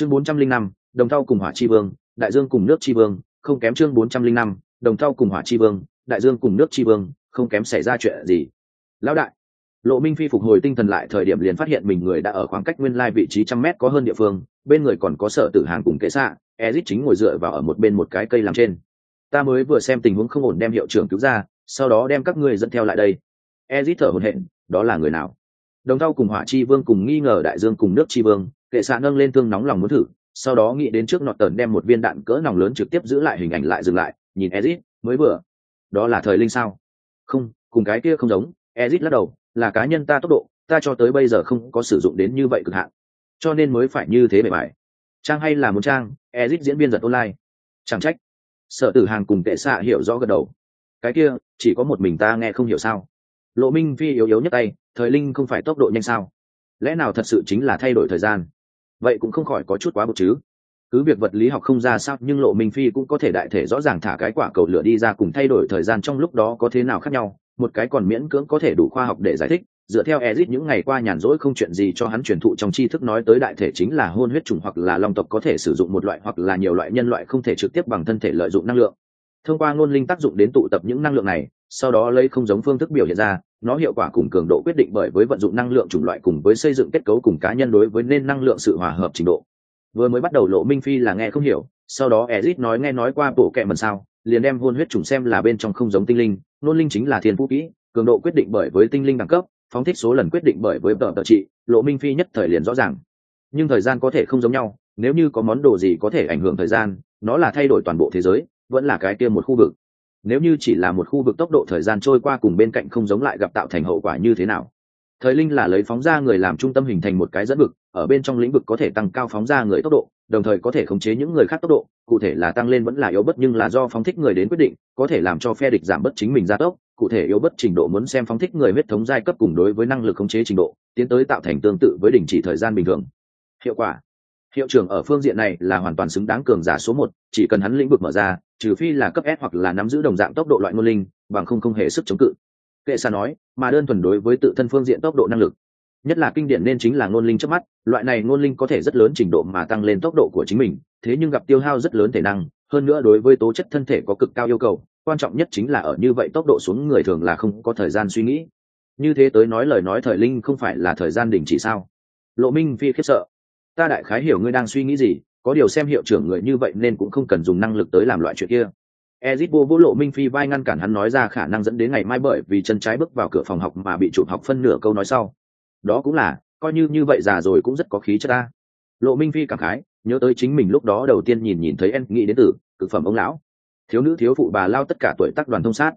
chương bốn trăm linh năm, đồng thau cùng hỏa chi vương, đại dương cùng nước chi vương, không kém chương bốn trăm linh năm, đồng thau cùng hỏa chi vương, đại dương cùng nước chi vương, không kém xảy ra chuyện gì. Lão đại, lộ minh phi phục hồi tinh thần lại thời điểm liền phát hiện mình người đã ở khoảng cách nguyên lai vị trí trăm mét có hơn địa phương, bên người còn có sở tử hàng cùng kệ xạ ezit chính ngồi dựa vào ở một bên một cái cây làm trên. Ta mới vừa xem tình huống không ổn đem hiệu trưởng cứu ra, sau đó đem các ngươi dẫn theo lại đây. Ezit thở hổn hển, đó là người nào? Đồng thau cùng hỏa chi vương cùng nghi ngờ đại dương cùng nước chi vương kệ xạ nâng lên thương nóng lòng muốn thử, sau đó nghĩ đến trước nọt tần đem một viên đạn cỡ nòng lớn trực tiếp giữ lại hình ảnh lại dừng lại, nhìn ezit, mới vừa. Đó là thời linh sao? Không, cùng cái kia không giống, ezit lắc đầu, là cá nhân ta tốc độ, ta cho tới bây giờ không có sử dụng đến như vậy cực hạn. Cho nên mới phải như thế bề bài. Trang hay là muốn trang, ezit diễn viên giật online. Chẳng trách. Sợ tử hàng cùng kệ xạ hiểu rõ gật đầu. Cái kia, chỉ có một mình ta nghe không hiểu sao? Lộ minh phi yếu yếu nhất tay, thời linh không phải tốc độ nhanh sao? Lẽ nào thật sự chính là thay đổi thời gian? Vậy cũng không khỏi có chút quá bột chứ cứ việc vật lý học không ra sao nhưng lộ minh phi cũng có thể đại thể rõ ràng thả cái quả cầu lửa đi ra cùng thay đổi thời gian trong lúc đó có thế nào khác nhau một cái còn miễn cưỡng có thể đủ khoa học để giải thích dựa theo Ezit những ngày qua nhàn rỗi không chuyện gì cho hắn truyền thụ trong tri thức nói tới đại thể chính là hôn huyết trùng hoặc là long tộc có thể sử dụng một loại hoặc là nhiều loại nhân loại không thể trực tiếp bằng thân thể lợi dụng năng lượng. Thông qua ngôn linh tác dụng đến tụ tập những năng lượng này, sau đó lấy không giống phương thức biểu hiện ra, nó hiệu quả cùng cường độ quyết định bởi với vận dụng năng lượng chủng loại cùng với xây dựng kết cấu cùng cá nhân đối với nên năng lượng sự hòa hợp trình độ. Vừa mới bắt đầu lộ minh phi là nghe không hiểu, sau đó Ezit nói nghe nói qua bộ kệ mần sao, liền đem hôn huyết trùng xem là bên trong không giống tinh linh, nôn linh chính là thiên vũ kỹ, cường độ quyết định bởi với tinh linh đẳng cấp, phóng thích số lần quyết định bởi với tờ tờ trị lộ minh phi nhất thời liền rõ ràng nhưng thời gian có thể không giống nhau nếu như có món đồ gì có thể ảnh hưởng thời gian nó là thay đổi toàn bộ thế giới vẫn là cái kia một khu vực nếu như chỉ là một khu vực tốc độ thời gian trôi qua cùng bên cạnh không giống lại gặp tạo thành hậu quả như thế nào? Thời linh là lấy phóng ra người làm trung tâm hình thành một cái dẫn vực, ở bên trong lĩnh vực có thể tăng cao phóng ra người tốc độ, đồng thời có thể khống chế những người khác tốc độ, cụ thể là tăng lên vẫn là yếu bất nhưng là do phóng thích người đến quyết định, có thể làm cho phe địch giảm bất chính mình gia tốc, cụ thể yếu bất trình độ muốn xem phóng thích người huyết thống giai cấp cùng đối với năng lực khống chế trình độ, tiến tới tạo thành tương tự với đình chỉ thời gian bình thường. Hiệu quả. Hiệu trưởng ở phương diện này là hoàn toàn xứng đáng cường giả số một, chỉ cần hắn lĩnh vực mở ra trừ phi là cấp s hoặc là nắm giữ đồng dạng tốc độ loại ngôn linh, bằng không không hề sức chống cự. Kệ xa nói, mà đơn thuần đối với tự thân phương diện tốc độ năng lực. Nhất là kinh điển nên chính là ngôn linh trước mắt, loại này ngôn linh có thể rất lớn trình độ mà tăng lên tốc độ của chính mình, thế nhưng gặp tiêu hao rất lớn thể năng, hơn nữa đối với tố chất thân thể có cực cao yêu cầu, quan trọng nhất chính là ở như vậy tốc độ xuống người thường là không có thời gian suy nghĩ. Như thế tới nói lời nói thời linh không phải là thời gian đình chỉ sao? Lộ minh phi khiếp sợ. Ta đại khái hiểu ngươi đang suy nghĩ gì có điều xem hiệu trưởng người như vậy nên cũng không cần dùng năng lực tới làm loại chuyện kia. Ezit vô vô lộ minh phi vai ngăn cản hắn nói ra khả năng dẫn đến ngày mai bởi vì chân trái bước vào cửa phòng học mà bị chụp học phân nửa câu nói sau. Đó cũng là, coi như như vậy già rồi cũng rất có khí chất ta. Lộ minh phi cảm khái, nhớ tới chính mình lúc đó đầu tiên nhìn nhìn thấy en nghĩ đến từ cực phẩm ông lão. Thiếu nữ, thiếu phụ, bà lao tất cả tuổi tác đoàn thông sát.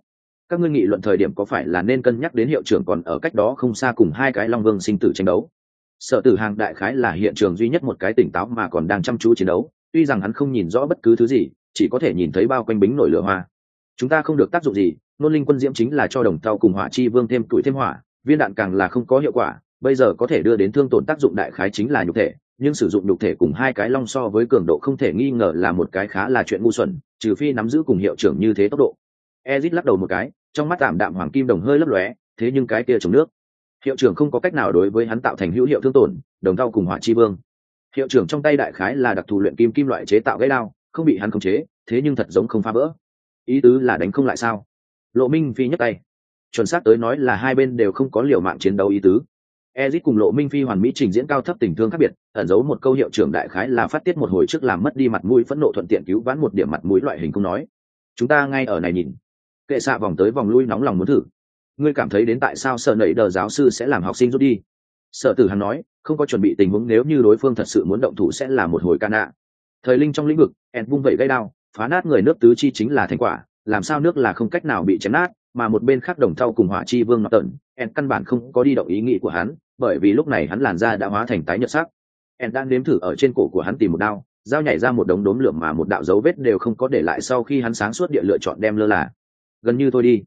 Các ngươi nghị luận thời điểm có phải là nên cân nhắc đến hiệu trưởng còn ở cách đó không xa cùng hai cái long vương sinh tử tranh đấu? Sợ tử hàng đại khái là hiện trường duy nhất một cái tỉnh táo mà còn đang chăm chú chiến đấu, tuy rằng hắn không nhìn rõ bất cứ thứ gì, chỉ có thể nhìn thấy bao quanh bính nổi lửa hoa. Chúng ta không được tác dụng gì, nôn linh quân diễm chính là cho đồng tàu cùng hỏa chi vương thêm tuổi thêm hỏa, viên đạn càng là không có hiệu quả, bây giờ có thể đưa đến thương tổn tác dụng đại khái chính là nhục thể, nhưng sử dụng nhục thể cùng hai cái long so với cường độ không thể nghi ngờ là một cái khá là chuyện ngu xuẩn, trừ phi nắm giữ cùng hiệu trưởng như thế tốc độ. Ezit lắc đầu một cái, trong mắt tạm đạm hoàng kim đồng hơi lấp lóe, thế nhưng cái kia trồng nước hiệu trưởng không có cách nào đối với hắn tạo thành hữu hiệu thương tổn đồng thau cùng hỏa chi vương hiệu trưởng trong tay đại khái là đặc thù luyện kim kim loại chế tạo gãy đao không bị hắn khống chế thế nhưng thật giống không phá vỡ ý tứ là đánh không lại sao lộ minh phi nhấc tay chuẩn xác tới nói là hai bên đều không có liều mạng chiến đấu ý tứ Ezit cùng Lộ Minh Phi hoàn mỹ trình diễn cao thấp tình thương khác biệt, ẩn giấu một câu hiệu trưởng đại khái là phát tiết một hồi trước làm mất đi mặt mũi phẫn nộ thuận tiện cứu vãn một điểm mặt mũi loại hình cũng nói. Chúng ta ngay ở này nhìn. Kệ xạ vòng tới vòng lui nóng lòng muốn thử. Ngươi cảm thấy đến tại sao sợ nảy đờ giáo sư sẽ làm học sinh rút đi? Sở Tử Hằng nói, không có chuẩn bị tình huống nếu như đối phương thật sự muốn động thủ sẽ là một hồi ca nạ. Thời linh trong lĩnh vực, ed vung vẩy gây đao, phá nát người nước tứ chi chính là thành quả, làm sao nước là không cách nào bị chém nát, mà một bên khác đồng thau cùng hỏa chi vương nọt tận, ed căn bản không có đi động ý nghĩ của hắn, bởi vì lúc này hắn làn da đã hóa thành tái nhợt sắc ed đang nếm thử ở trên cổ của hắn tìm một đao dao nhảy ra một đống đốm lượm mà một đạo dấu vết đều không có để lại sau khi hắn sáng suốt địa lựa chọn đem lơ là gần như thôi đi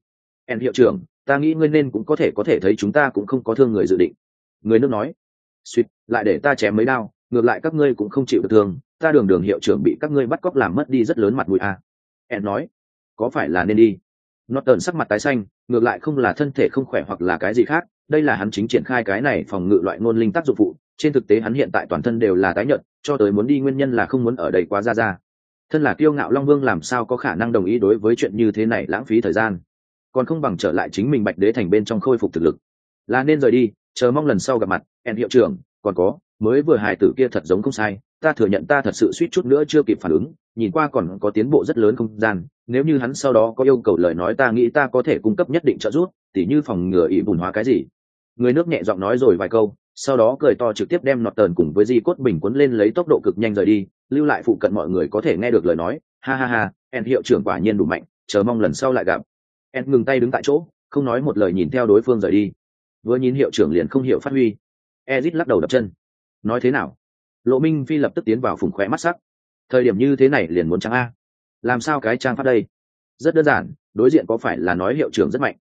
ed hiệu trưởng ta nghĩ ngươi nên cũng có thể có thể thấy chúng ta cũng không có thương người dự định. Người nước nói, suýt, lại để ta chém mấy đao, ngược lại các ngươi cũng không chịu được thương, ta đường đường hiệu trưởng bị các ngươi bắt cóc làm mất đi rất lớn mặt mũi à. ed nói, có phải là nên đi? Nó tờn sắc mặt tái xanh, ngược lại không là thân thể không khỏe hoặc là cái gì khác, đây là hắn chính triển khai cái này phòng ngự loại ngôn linh tác dụng phụ, trên thực tế hắn hiện tại toàn thân đều là tái nhợt, cho tới muốn đi nguyên nhân là không muốn ở đây quá ra ra. Thân là kiêu ngạo long vương làm sao có khả năng đồng ý đối với chuyện như thế này lãng phí thời gian? Còn không bằng trở lại chính mình bạch đế thành bên trong khôi phục thực lực. Là nên rời đi, chờ mong lần sau gặp mặt, en hiệu trưởng, còn có, mới vừa hài tử kia thật giống không sai, ta thừa nhận ta thật sự suýt chút nữa chưa kịp phản ứng, nhìn qua còn có tiến bộ rất lớn không gian, nếu như hắn sau đó có yêu cầu lời nói ta nghĩ ta có thể cung cấp nhất định trợ giúp, tỉ như phòng ngừa ỵ bùn hóa cái gì. Người nước nhẹ giọng nói rồi vài câu, sau đó cười to trực tiếp đem nọt tờn cùng với di cốt bình cuốn lên lấy tốc độ cực nhanh rời đi, lưu lại phụ cận mọi người có thể nghe được lời nói, ha ha ha, en hiệu trưởng quả nhiên đủ mạnh, chờ mong lần sau lại gặp en ngừng tay đứng tại chỗ, không nói một lời nhìn theo đối phương rời đi. Vừa nhìn hiệu trưởng liền không hiểu phát huy. Ezit lắc đầu đập chân. Nói thế nào? Lộ minh phi lập tức tiến vào phùng khóe mắt sắc. Thời điểm như thế này liền muốn trang a. Làm sao cái trang phát đây? Rất đơn giản, đối diện có phải là nói hiệu trưởng rất mạnh?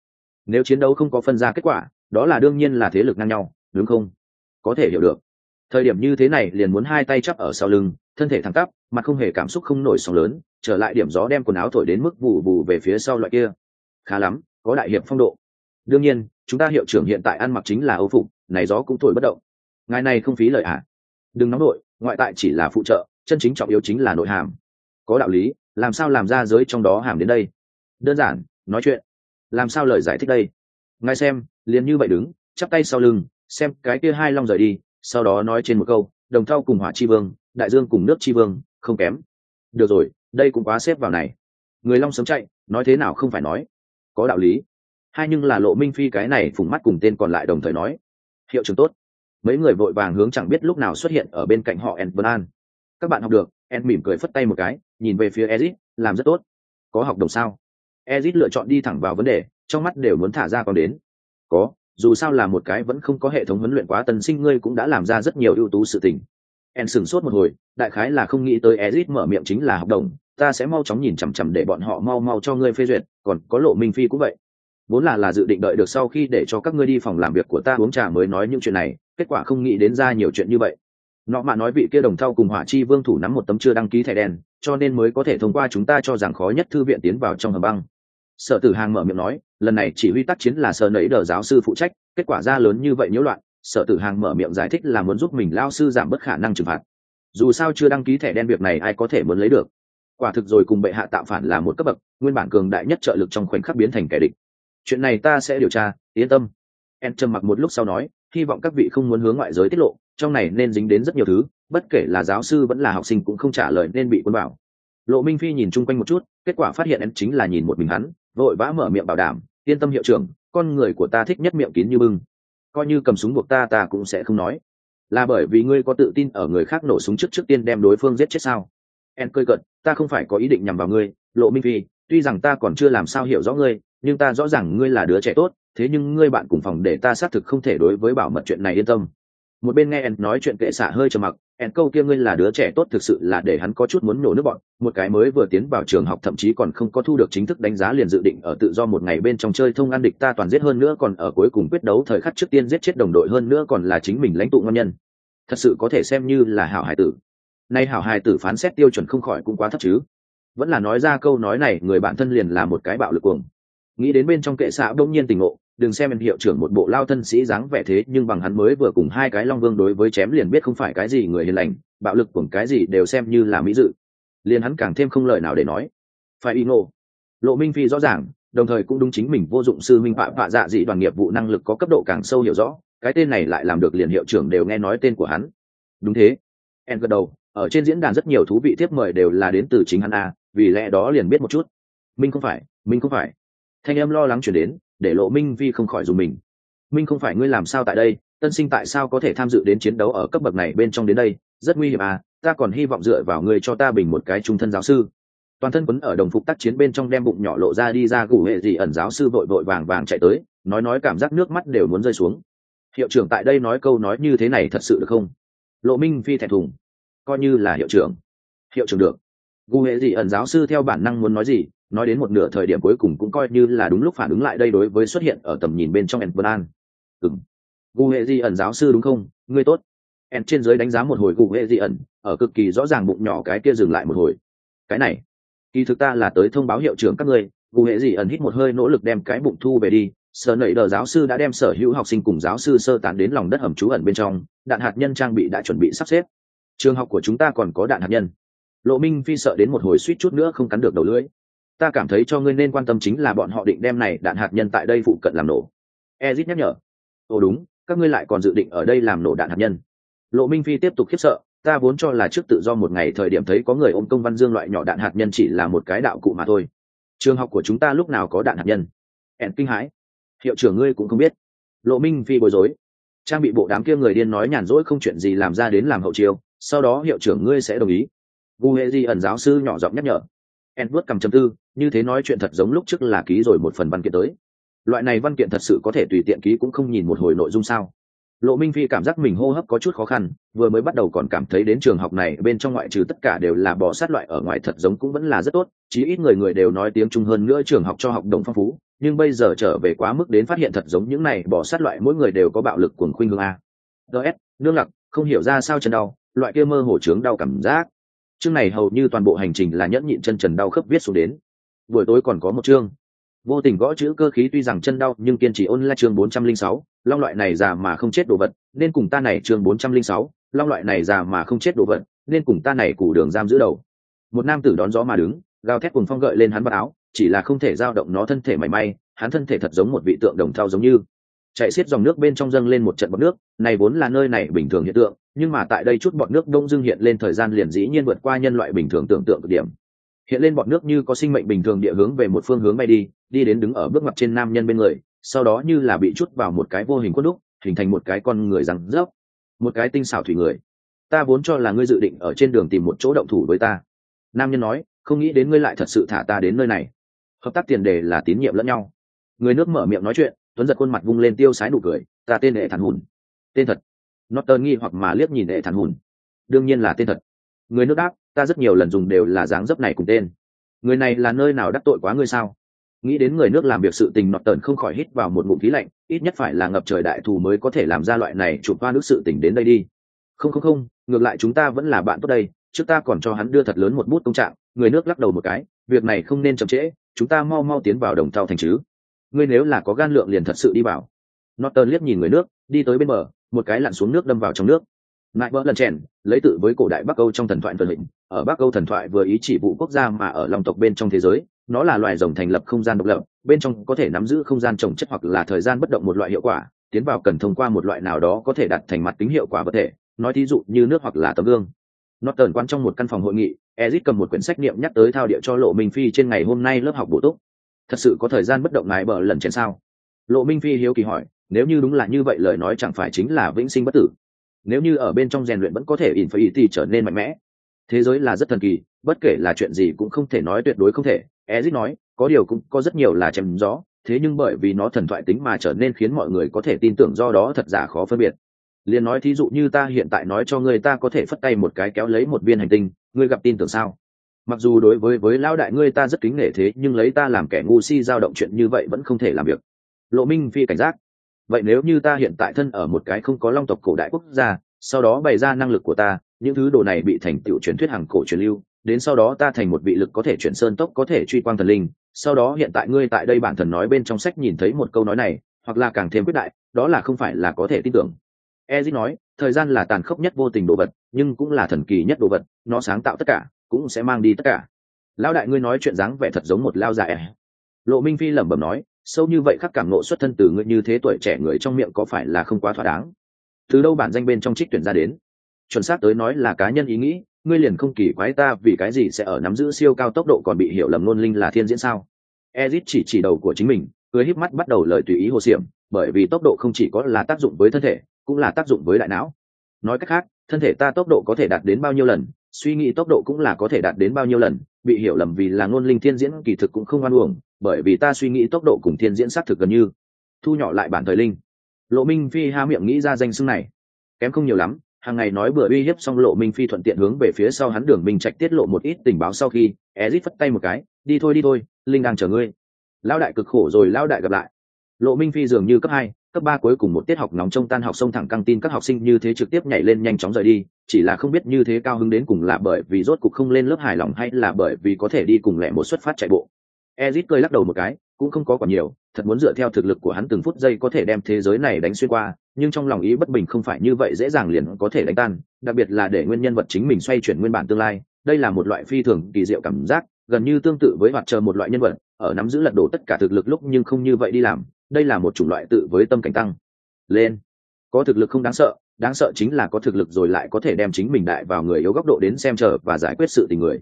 Nếu chiến đấu không có phân ra kết quả, đó là đương nhiên là thế lực ngang nhau, đúng không? Có thể hiểu được. Thời điểm như thế này liền muốn hai tay chắp ở sau lưng, thân thể thẳng tắp, mặt không hề cảm xúc không nổi sóng lớn, trở lại điểm gió đem quần áo thổi đến mức vụ bù về phía sau loại kia khá lắm, có đại hiệp phong độ. Đương nhiên, chúng ta hiệu trưởng hiện tại ăn mặc chính là âu phục, này gió cũng thổi bất động. Ngài này không phí lời ạ à. đừng nóng nội, ngoại tại chỉ là phụ trợ, chân chính trọng yếu chính là nội hàm. Có đạo lý, làm sao làm ra giới trong đó hàm đến đây? Đơn giản, nói chuyện. Làm sao lời giải thích đây? Ngài xem, liền như vậy đứng, chắp tay sau lưng, xem cái kia hai long rời đi, sau đó nói trên một câu, đồng thau cùng hỏa chi vương, đại dương cùng nước chi vương, không kém. Được rồi, đây cũng quá xếp vào này. Người long sớm chạy, nói thế nào không phải nói có đạo lý. Hai nhưng là lộ minh phi cái này phùng mắt cùng tên còn lại đồng thời nói, hiệu trưởng tốt. Mấy người vội vàng hướng chẳng biết lúc nào xuất hiện ở bên cạnh họ en vân an các bạn học được. En mỉm cười phất tay một cái, nhìn về phía ezit làm rất tốt. Có học đồng sao? Ezit lựa chọn đi thẳng vào vấn đề, trong mắt đều muốn thả ra còn đến. Có, dù sao là một cái vẫn không có hệ thống huấn luyện quá tân sinh, ngươi cũng đã làm ra rất nhiều ưu tú sự tình. En sửng sốt một hồi, đại khái là không nghĩ tới ezit mở miệng chính là học đồng ta sẽ mau chóng nhìn chằm chằm để bọn họ mau mau cho ngươi phê duyệt, còn có lộ minh phi cũng vậy. Vốn là là dự định đợi được sau khi để cho các ngươi đi phòng làm việc của ta uống trà mới nói những chuyện này, kết quả không nghĩ đến ra nhiều chuyện như vậy. Nọ mà nói vị kia đồng thau cùng hỏa chi vương thủ nắm một tấm chưa đăng ký thẻ đen cho nên mới có thể thông qua chúng ta cho rằng khó nhất thư viện tiến vào trong hầm băng. Sở tử hàng mở miệng nói, lần này chỉ huy tác chiến là sở nấy đờ giáo sư phụ trách, kết quả ra lớn như vậy nhiễu loạn, sở tử hàng mở miệng giải thích là muốn giúp mình lao sư giảm bớt khả năng trừng phạt. Dù sao chưa đăng ký thẻ đen việc này ai có thể muốn lấy được quả thực rồi cùng bệ hạ tạo phản là một cấp bậc, nguyên bản cường đại nhất trợ lực trong khoảnh khắc biến thành kẻ địch. Chuyện này ta sẽ điều tra, yên tâm. En trầm mặc một lúc sau nói, hy vọng các vị không muốn hướng ngoại giới tiết lộ, trong này nên dính đến rất nhiều thứ, bất kể là giáo sư vẫn là học sinh cũng không trả lời nên bị quân bảo lộ minh phi nhìn chung quanh một chút, kết quả phát hiện em chính là nhìn một mình hắn, vội vã mở miệng bảo đảm, yên tâm hiệu trưởng, con người của ta thích nhất miệng kín như bưng. Coi như cầm súng buộc ta ta cũng sẽ không nói. Là bởi vì ngươi có tự tin ở người khác nổ súng trước trước tiên đem đối phương giết chết sao? En cười cợt, ta không phải có ý định nhằm vào ngươi, lộ minh phi, tuy rằng ta còn chưa làm sao hiểu rõ ngươi, nhưng ta rõ ràng ngươi là đứa trẻ tốt, thế nhưng ngươi bạn cùng phòng để ta xác thực không thể đối với bảo mật chuyện này yên tâm. Một bên nghe en nói chuyện kệ xạ hơi trầm mặc, en câu kia ngươi là đứa trẻ tốt thực sự là để hắn có chút muốn nổ nước bọn, một cái mới vừa tiến vào trường học thậm chí còn không có thu được chính thức đánh giá liền dự định ở tự do một ngày bên trong chơi thông an địch ta toàn giết hơn nữa còn ở cuối cùng quyết đấu thời khắc trước tiên giết chết đồng đội hơn nữa còn là chính mình lãnh tụ ngon nhân. Thật sự có thể xem như là hảo hải tử nay hảo hài tử phán xét tiêu chuẩn không khỏi cũng quá thấp chứ. Vẫn là nói ra câu nói này, người bạn thân liền là một cái bạo lực cuồng. Nghĩ đến bên trong kệ xạ đông nhiên tình ngộ, đừng xem em hiệu trưởng một bộ lao thân sĩ dáng vẻ thế, nhưng bằng hắn mới vừa cùng hai cái long vương đối với chém liền biết không phải cái gì người hiền lành, bạo lực cùng cái gì đều xem như là mỹ dự. Liền hắn càng thêm không lời nào để nói. Phải y ngộ. Lộ minh phi rõ ràng, đồng thời cũng đúng chính mình vô dụng sư minh phạm vạ dạ dị đoàn nghiệp vụ năng lực có cấp độ càng sâu hiểu rõ, cái tên này lại làm được liền hiệu trưởng đều nghe nói tên của hắn. Đúng thế. En gật đầu ở trên diễn đàn rất nhiều thú vị tiếp mời đều là đến từ chính hắn a, vì lẽ đó liền biết một chút. Minh không phải, minh không phải. Thanh em lo lắng chuyển đến, để lộ minh vi không khỏi dùng mình. Minh không phải ngươi làm sao tại đây, tân sinh tại sao có thể tham dự đến chiến đấu ở cấp bậc này bên trong đến đây? Rất nguy hiểm à ta còn hy vọng dựa vào ngươi cho ta bình một cái trung thân giáo sư. Toàn thân quấn ở đồng phục tác chiến bên trong đem bụng nhỏ lộ ra đi ra gủ hệ gì ẩn giáo sư vội vội vàng vàng chạy tới, nói nói cảm giác nước mắt đều muốn rơi xuống. Hiệu trưởng tại đây nói câu nói như thế này thật sự được không? Lộ minh phi thẹn thùng coi như là hiệu trưởng. Hiệu trưởng được. Gu hệ dị ẩn giáo sư theo bản năng muốn nói gì, nói đến một nửa thời điểm cuối cùng cũng coi như là đúng lúc phản ứng lại đây đối với xuất hiện ở tầm nhìn bên trong en vân an. Ừng gu hệ dị ẩn giáo sư đúng không? Ngươi tốt. En trên giới đánh giá một hồi gu hệ dị ẩn, ở cực kỳ rõ ràng bụng nhỏ cái kia dừng lại một hồi. Cái này, kỳ thực ta là tới thông báo hiệu trưởng các ngươi, gu hệ dị ẩn hít một hơi nỗ lực đem cái bụng thu về đi. Sở nẩy đờ giáo sư đã đem sở hữu học sinh cùng giáo sư sơ tán đến lòng đất hầm trú ẩn bên trong, đạn hạt nhân trang bị đã chuẩn bị sắp xếp trường học của chúng ta còn có đạn hạt nhân. Lộ minh phi sợ đến một hồi suýt chút nữa không cắn được đầu lưỡi. Ta cảm thấy cho ngươi nên quan tâm chính là bọn họ định đem này đạn hạt nhân tại đây phụ cận làm nổ. Ezit nhắc nhở. Ồ đúng, các ngươi lại còn dự định ở đây làm nổ đạn hạt nhân. Lộ minh phi tiếp tục khiếp sợ, ta vốn cho là trước tự do một ngày thời điểm thấy có người ôm công văn dương loại nhỏ đạn hạt nhân chỉ là một cái đạo cụ mà thôi. Trường học của chúng ta lúc nào có đạn hạt nhân? Ẹn kinh hãi. Hiệu trưởng ngươi cũng không biết. Lộ minh phi bối rối. Trang bị bộ đám kia người điên nói nhàn rỗi không chuyện gì làm ra đến làm hậu chiêu sau đó hiệu trưởng ngươi sẽ đồng ý. Gu hệ di ẩn giáo sư nhỏ giọng nhắc nhở. En vuốt cầm châm tư, như thế nói chuyện thật giống lúc trước là ký rồi một phần văn kiện tới. Loại này văn kiện thật sự có thể tùy tiện ký cũng không nhìn một hồi nội dung sao. Lộ minh phi cảm giác mình hô hấp có chút khó khăn, vừa mới bắt đầu còn cảm thấy đến trường học này bên trong ngoại trừ tất cả đều là bò sát loại ở ngoài thật giống cũng vẫn là rất tốt, chí ít người người đều nói tiếng trung hơn nữa trường học cho học đồng phong phú, nhưng bây giờ trở về quá mức đến phát hiện thật giống những này bò sát loại mỗi người đều có bạo lực cuồng khuynh hương a. Ts nương lặc, không hiểu ra sao chân đau loại kia mơ hồ trướng đau cảm giác. Chương này hầu như toàn bộ hành trình là nhẫn nhịn chân trần đau khớp viết xuống đến. Buổi tối còn có một chương. Vô tình gõ chữ cơ khí tuy rằng chân đau, nhưng kiên trì ôn lại chương bốn trăm linh sáu, long loại này già mà không chết đồ vật, nên cùng ta này chương bốn trăm linh sáu, long loại này già mà không chết đồ vật, nên cùng ta này củ đường giam giữ đầu. Một nam tử đón gió mà đứng, gào thét cùng phong gợi lên hắn vào áo, chỉ là không thể giao động nó thân thể mảy may, hắn thân thể thật giống một vị tượng đồng thau giống như. Chạy xiết dòng nước bên trong dâng lên một trận bọt nước, này vốn là nơi này bình thường hiện tượng nhưng mà tại đây chút bọt nước đông dưng hiện lên thời gian liền dĩ nhiên vượt qua nhân loại bình thường tưởng tượng cực điểm. Hiện lên bọt nước như có sinh mệnh bình thường địa hướng về một phương hướng bay đi đi đến đứng ở bước mặt trên nam nhân bên người, sau đó như là bị chút vào một cái vô hình quất đúc, hình thành một cái con người răng rớp, một cái tinh xảo thủy người. Ta vốn cho là ngươi dự định ở trên đường tìm một chỗ động thủ với ta. Nam nhân nói, không nghĩ đến ngươi lại thật sự thả ta đến nơi này. Hợp tác tiền đề là tín nhiệm lẫn nhau. Người nước mở miệng nói chuyện, tuấn giật khuôn mặt vung lên tiêu sái nụ cười, ta tên hệ thản hùn. Tên thật norton nghi hoặc mà liếc nhìn hệ thản hùn. Đương nhiên là tên thật. Người nước đáp, ta rất nhiều lần dùng đều là dáng dấp này cùng tên. Người này là nơi nào đắc tội quá ngươi sao? Nghĩ đến người nước làm việc sự tình nọt tần không khỏi hít vào một ngụm khí lạnh, ít nhất phải là ngập trời đại thù mới có thể làm ra loại này chụp hoa nước sự tình đến đây đi. Không không không, ngược lại chúng ta vẫn là bạn tốt đây, trước ta còn cho hắn đưa thật lớn một bút công trạng. Người nước lắc đầu một cái, việc này không nên chậm trễ, chúng ta mau mau tiến vào đồng thau thành chứ. Ngươi nếu là có gan lượng liền thật sự đi vào. Norton liếc nhìn người nước, đi tới bên bờ một cái lặn xuống nước đâm vào trong nước. Nại bỡ lần chèn, lấy tự với cổ đại bắc âu trong thần thoại thần lĩnh ở bắc âu thần thoại vừa ý chỉ vụ quốc gia mà ở lòng tộc bên trong thế giới, nó là loài rồng thành lập không gian độc lập, bên trong có thể nắm giữ không gian trồng chất hoặc là thời gian bất động một loại hiệu quả, tiến vào cần thông qua một loại nào đó có thể đặt thành mặt tính hiệu quả vật thể. Nói thí dụ như nước hoặc là tấm gương. Nó tờn quan trong một căn phòng hội nghị ezit cầm một quyển sách niệm nhắc tới thao địa cho lộ minh phi trên ngày hôm nay lớp học bổ túc. Thật sự có thời gian bất động ngài bờ lần trên sao? Lộ minh phi hiếu kỳ hỏi nếu như đúng là như vậy lời nói chẳng phải chính là vĩnh sinh bất tử. Nếu như ở bên trong rèn luyện vẫn có thể in phải thì trở nên mạnh mẽ. Thế giới là rất thần kỳ, bất kể là chuyện gì cũng không thể nói tuyệt đối không thể. Ezit nói, có điều cũng có rất nhiều là chém gió, thế nhưng bởi vì nó thần thoại tính mà trở nên khiến mọi người có thể tin tưởng do đó thật giả khó phân biệt. Liền nói thí dụ như ta hiện tại nói cho người ta có thể phất tay một cái kéo lấy một viên hành tinh, ngươi gặp tin tưởng sao? Mặc dù đối với với lão đại ngươi ta rất kính nể thế, nhưng lấy ta làm kẻ ngu si dao động chuyện như vậy vẫn không thể làm việc. Lộ minh phi cảnh giác vậy nếu như ta hiện tại thân ở một cái không có long tộc cổ đại quốc gia, sau đó bày ra năng lực của ta, những thứ đồ này bị thành tựu truyền thuyết hàng cổ truyền lưu, đến sau đó ta thành một vị lực có thể chuyển sơn tốc, có thể truy quang thần linh, sau đó hiện tại ngươi tại đây bản thần nói bên trong sách nhìn thấy một câu nói này, hoặc là càng thêm quyết đại, đó là không phải là có thể tin tưởng. Ezit nói, thời gian là tàn khốc nhất vô tình đồ vật, nhưng cũng là thần kỳ nhất đồ vật, nó sáng tạo tất cả, cũng sẽ mang đi tất cả. Lão đại ngươi nói chuyện dáng vẻ thật giống một lao già ẻ. Lộ minh phi lẩm bẩm nói sâu như vậy khắc cảm nộ xuất thân từ ngươi như thế tuổi trẻ người trong miệng có phải là không quá thỏa đáng? Từ đâu bản danh bên trong trích tuyển ra đến? Chuẩn xác tới nói là cá nhân ý nghĩ, ngươi liền không kỳ quái ta vì cái gì sẽ ở nắm giữ siêu cao tốc độ còn bị hiểu lầm nôn linh là thiên diễn sao? Ezit chỉ chỉ đầu của chính mình, cười híp mắt bắt đầu lời tùy ý hồ xiểm bởi vì tốc độ không chỉ có là tác dụng với thân thể, cũng là tác dụng với đại não. Nói cách khác, thân thể ta tốc độ có thể đạt đến bao nhiêu lần, suy nghĩ tốc độ cũng là có thể đạt đến bao nhiêu lần, bị hiểu lầm vì là ngôn linh thiên diễn kỳ thực cũng không oan uổng bởi vì ta suy nghĩ tốc độ cùng thiên diễn xác thực gần như. Thu nhỏ lại bản thời linh. Lộ minh phi ha miệng nghĩ ra danh xưng này. Kém không nhiều lắm, hàng ngày nói bừa uy hiếp xong lộ minh phi thuận tiện hướng về phía sau hắn đường minh trạch tiết lộ một ít tình báo sau khi, ezit phất tay một cái, đi thôi đi thôi, linh đang chờ ngươi. Lao đại cực khổ rồi lao đại gặp lại. Lộ minh phi dường như cấp hai, cấp ba cuối cùng một tiết học nóng trong tan học sông thẳng căng tin các học sinh như thế trực tiếp nhảy lên nhanh chóng rời đi, chỉ là không biết như thế cao hứng đến cùng là bởi vì rốt cục không lên lớp hài lòng hay là bởi vì có thể đi cùng lẻ một xuất phát chạy bộ ezit cười lắc đầu một cái, cũng không có còn nhiều, thật muốn dựa theo thực lực của hắn từng phút giây có thể đem thế giới này đánh xuyên qua, nhưng trong lòng ý bất bình không phải như vậy dễ dàng liền có thể đánh tan, đặc biệt là để nguyên nhân vật chính mình xoay chuyển nguyên bản tương lai, đây là một loại phi thường kỳ diệu cảm giác, gần như tương tự với hoạt chờ một loại nhân vật, ở nắm giữ lật đổ tất cả thực lực lúc nhưng không như vậy đi làm, đây là một chủng loại tự với tâm cảnh tăng. Lên. Có thực lực không đáng sợ đáng sợ chính là có thực lực rồi lại có thể đem chính mình đại vào người yếu góc độ đến xem chờ và giải quyết sự tình người.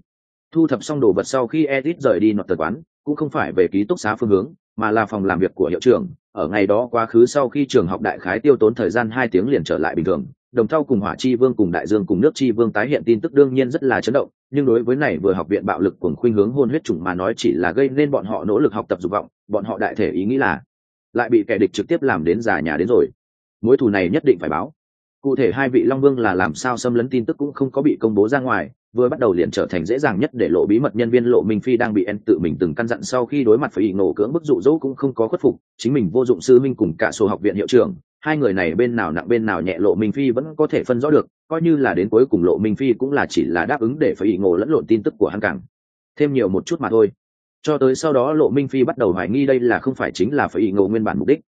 Thu thập xong đồ vật sau khi edit rời đi nọt tờ quán cũng không phải về ký túc xá phương hướng, mà là phòng làm việc của hiệu trưởng. Ở ngày đó quá khứ sau khi trường học đại khái tiêu tốn thời gian hai tiếng liền trở lại bình thường, đồng thau cùng hỏa chi vương cùng đại dương cùng nước chi vương tái hiện tin tức đương nhiên rất là chấn động, nhưng đối với này vừa học viện bạo lực cùng khuynh hướng hôn huyết chủng mà nói chỉ là gây nên bọn họ nỗ lực học tập dục vọng, bọn họ đại thể ý nghĩ là lại bị kẻ địch trực tiếp làm đến già nhà đến rồi. Mối thù này nhất định phải báo cụ thể hai vị long vương là làm sao xâm lấn tin tức cũng không có bị công bố ra ngoài, vừa bắt đầu liền trở thành dễ dàng nhất để lộ bí mật nhân viên lộ minh phi đang bị en tự mình từng căn dặn sau khi đối mặt phải ý nổ cưỡng bức dụ dỗ cũng không có khuất phục, chính mình vô dụng sư minh cùng cả số học viện hiệu trưởng, hai người này bên nào nặng bên nào nhẹ lộ minh phi vẫn có thể phân rõ được, coi như là đến cuối cùng lộ minh phi cũng là chỉ là đáp ứng để phải ý ngộ lẫn lộn tin tức của hắn càng thêm nhiều một chút mà thôi. Cho tới sau đó lộ minh phi bắt đầu hoài nghi đây là không phải chính là phải ý ngộ nguyên bản mục đích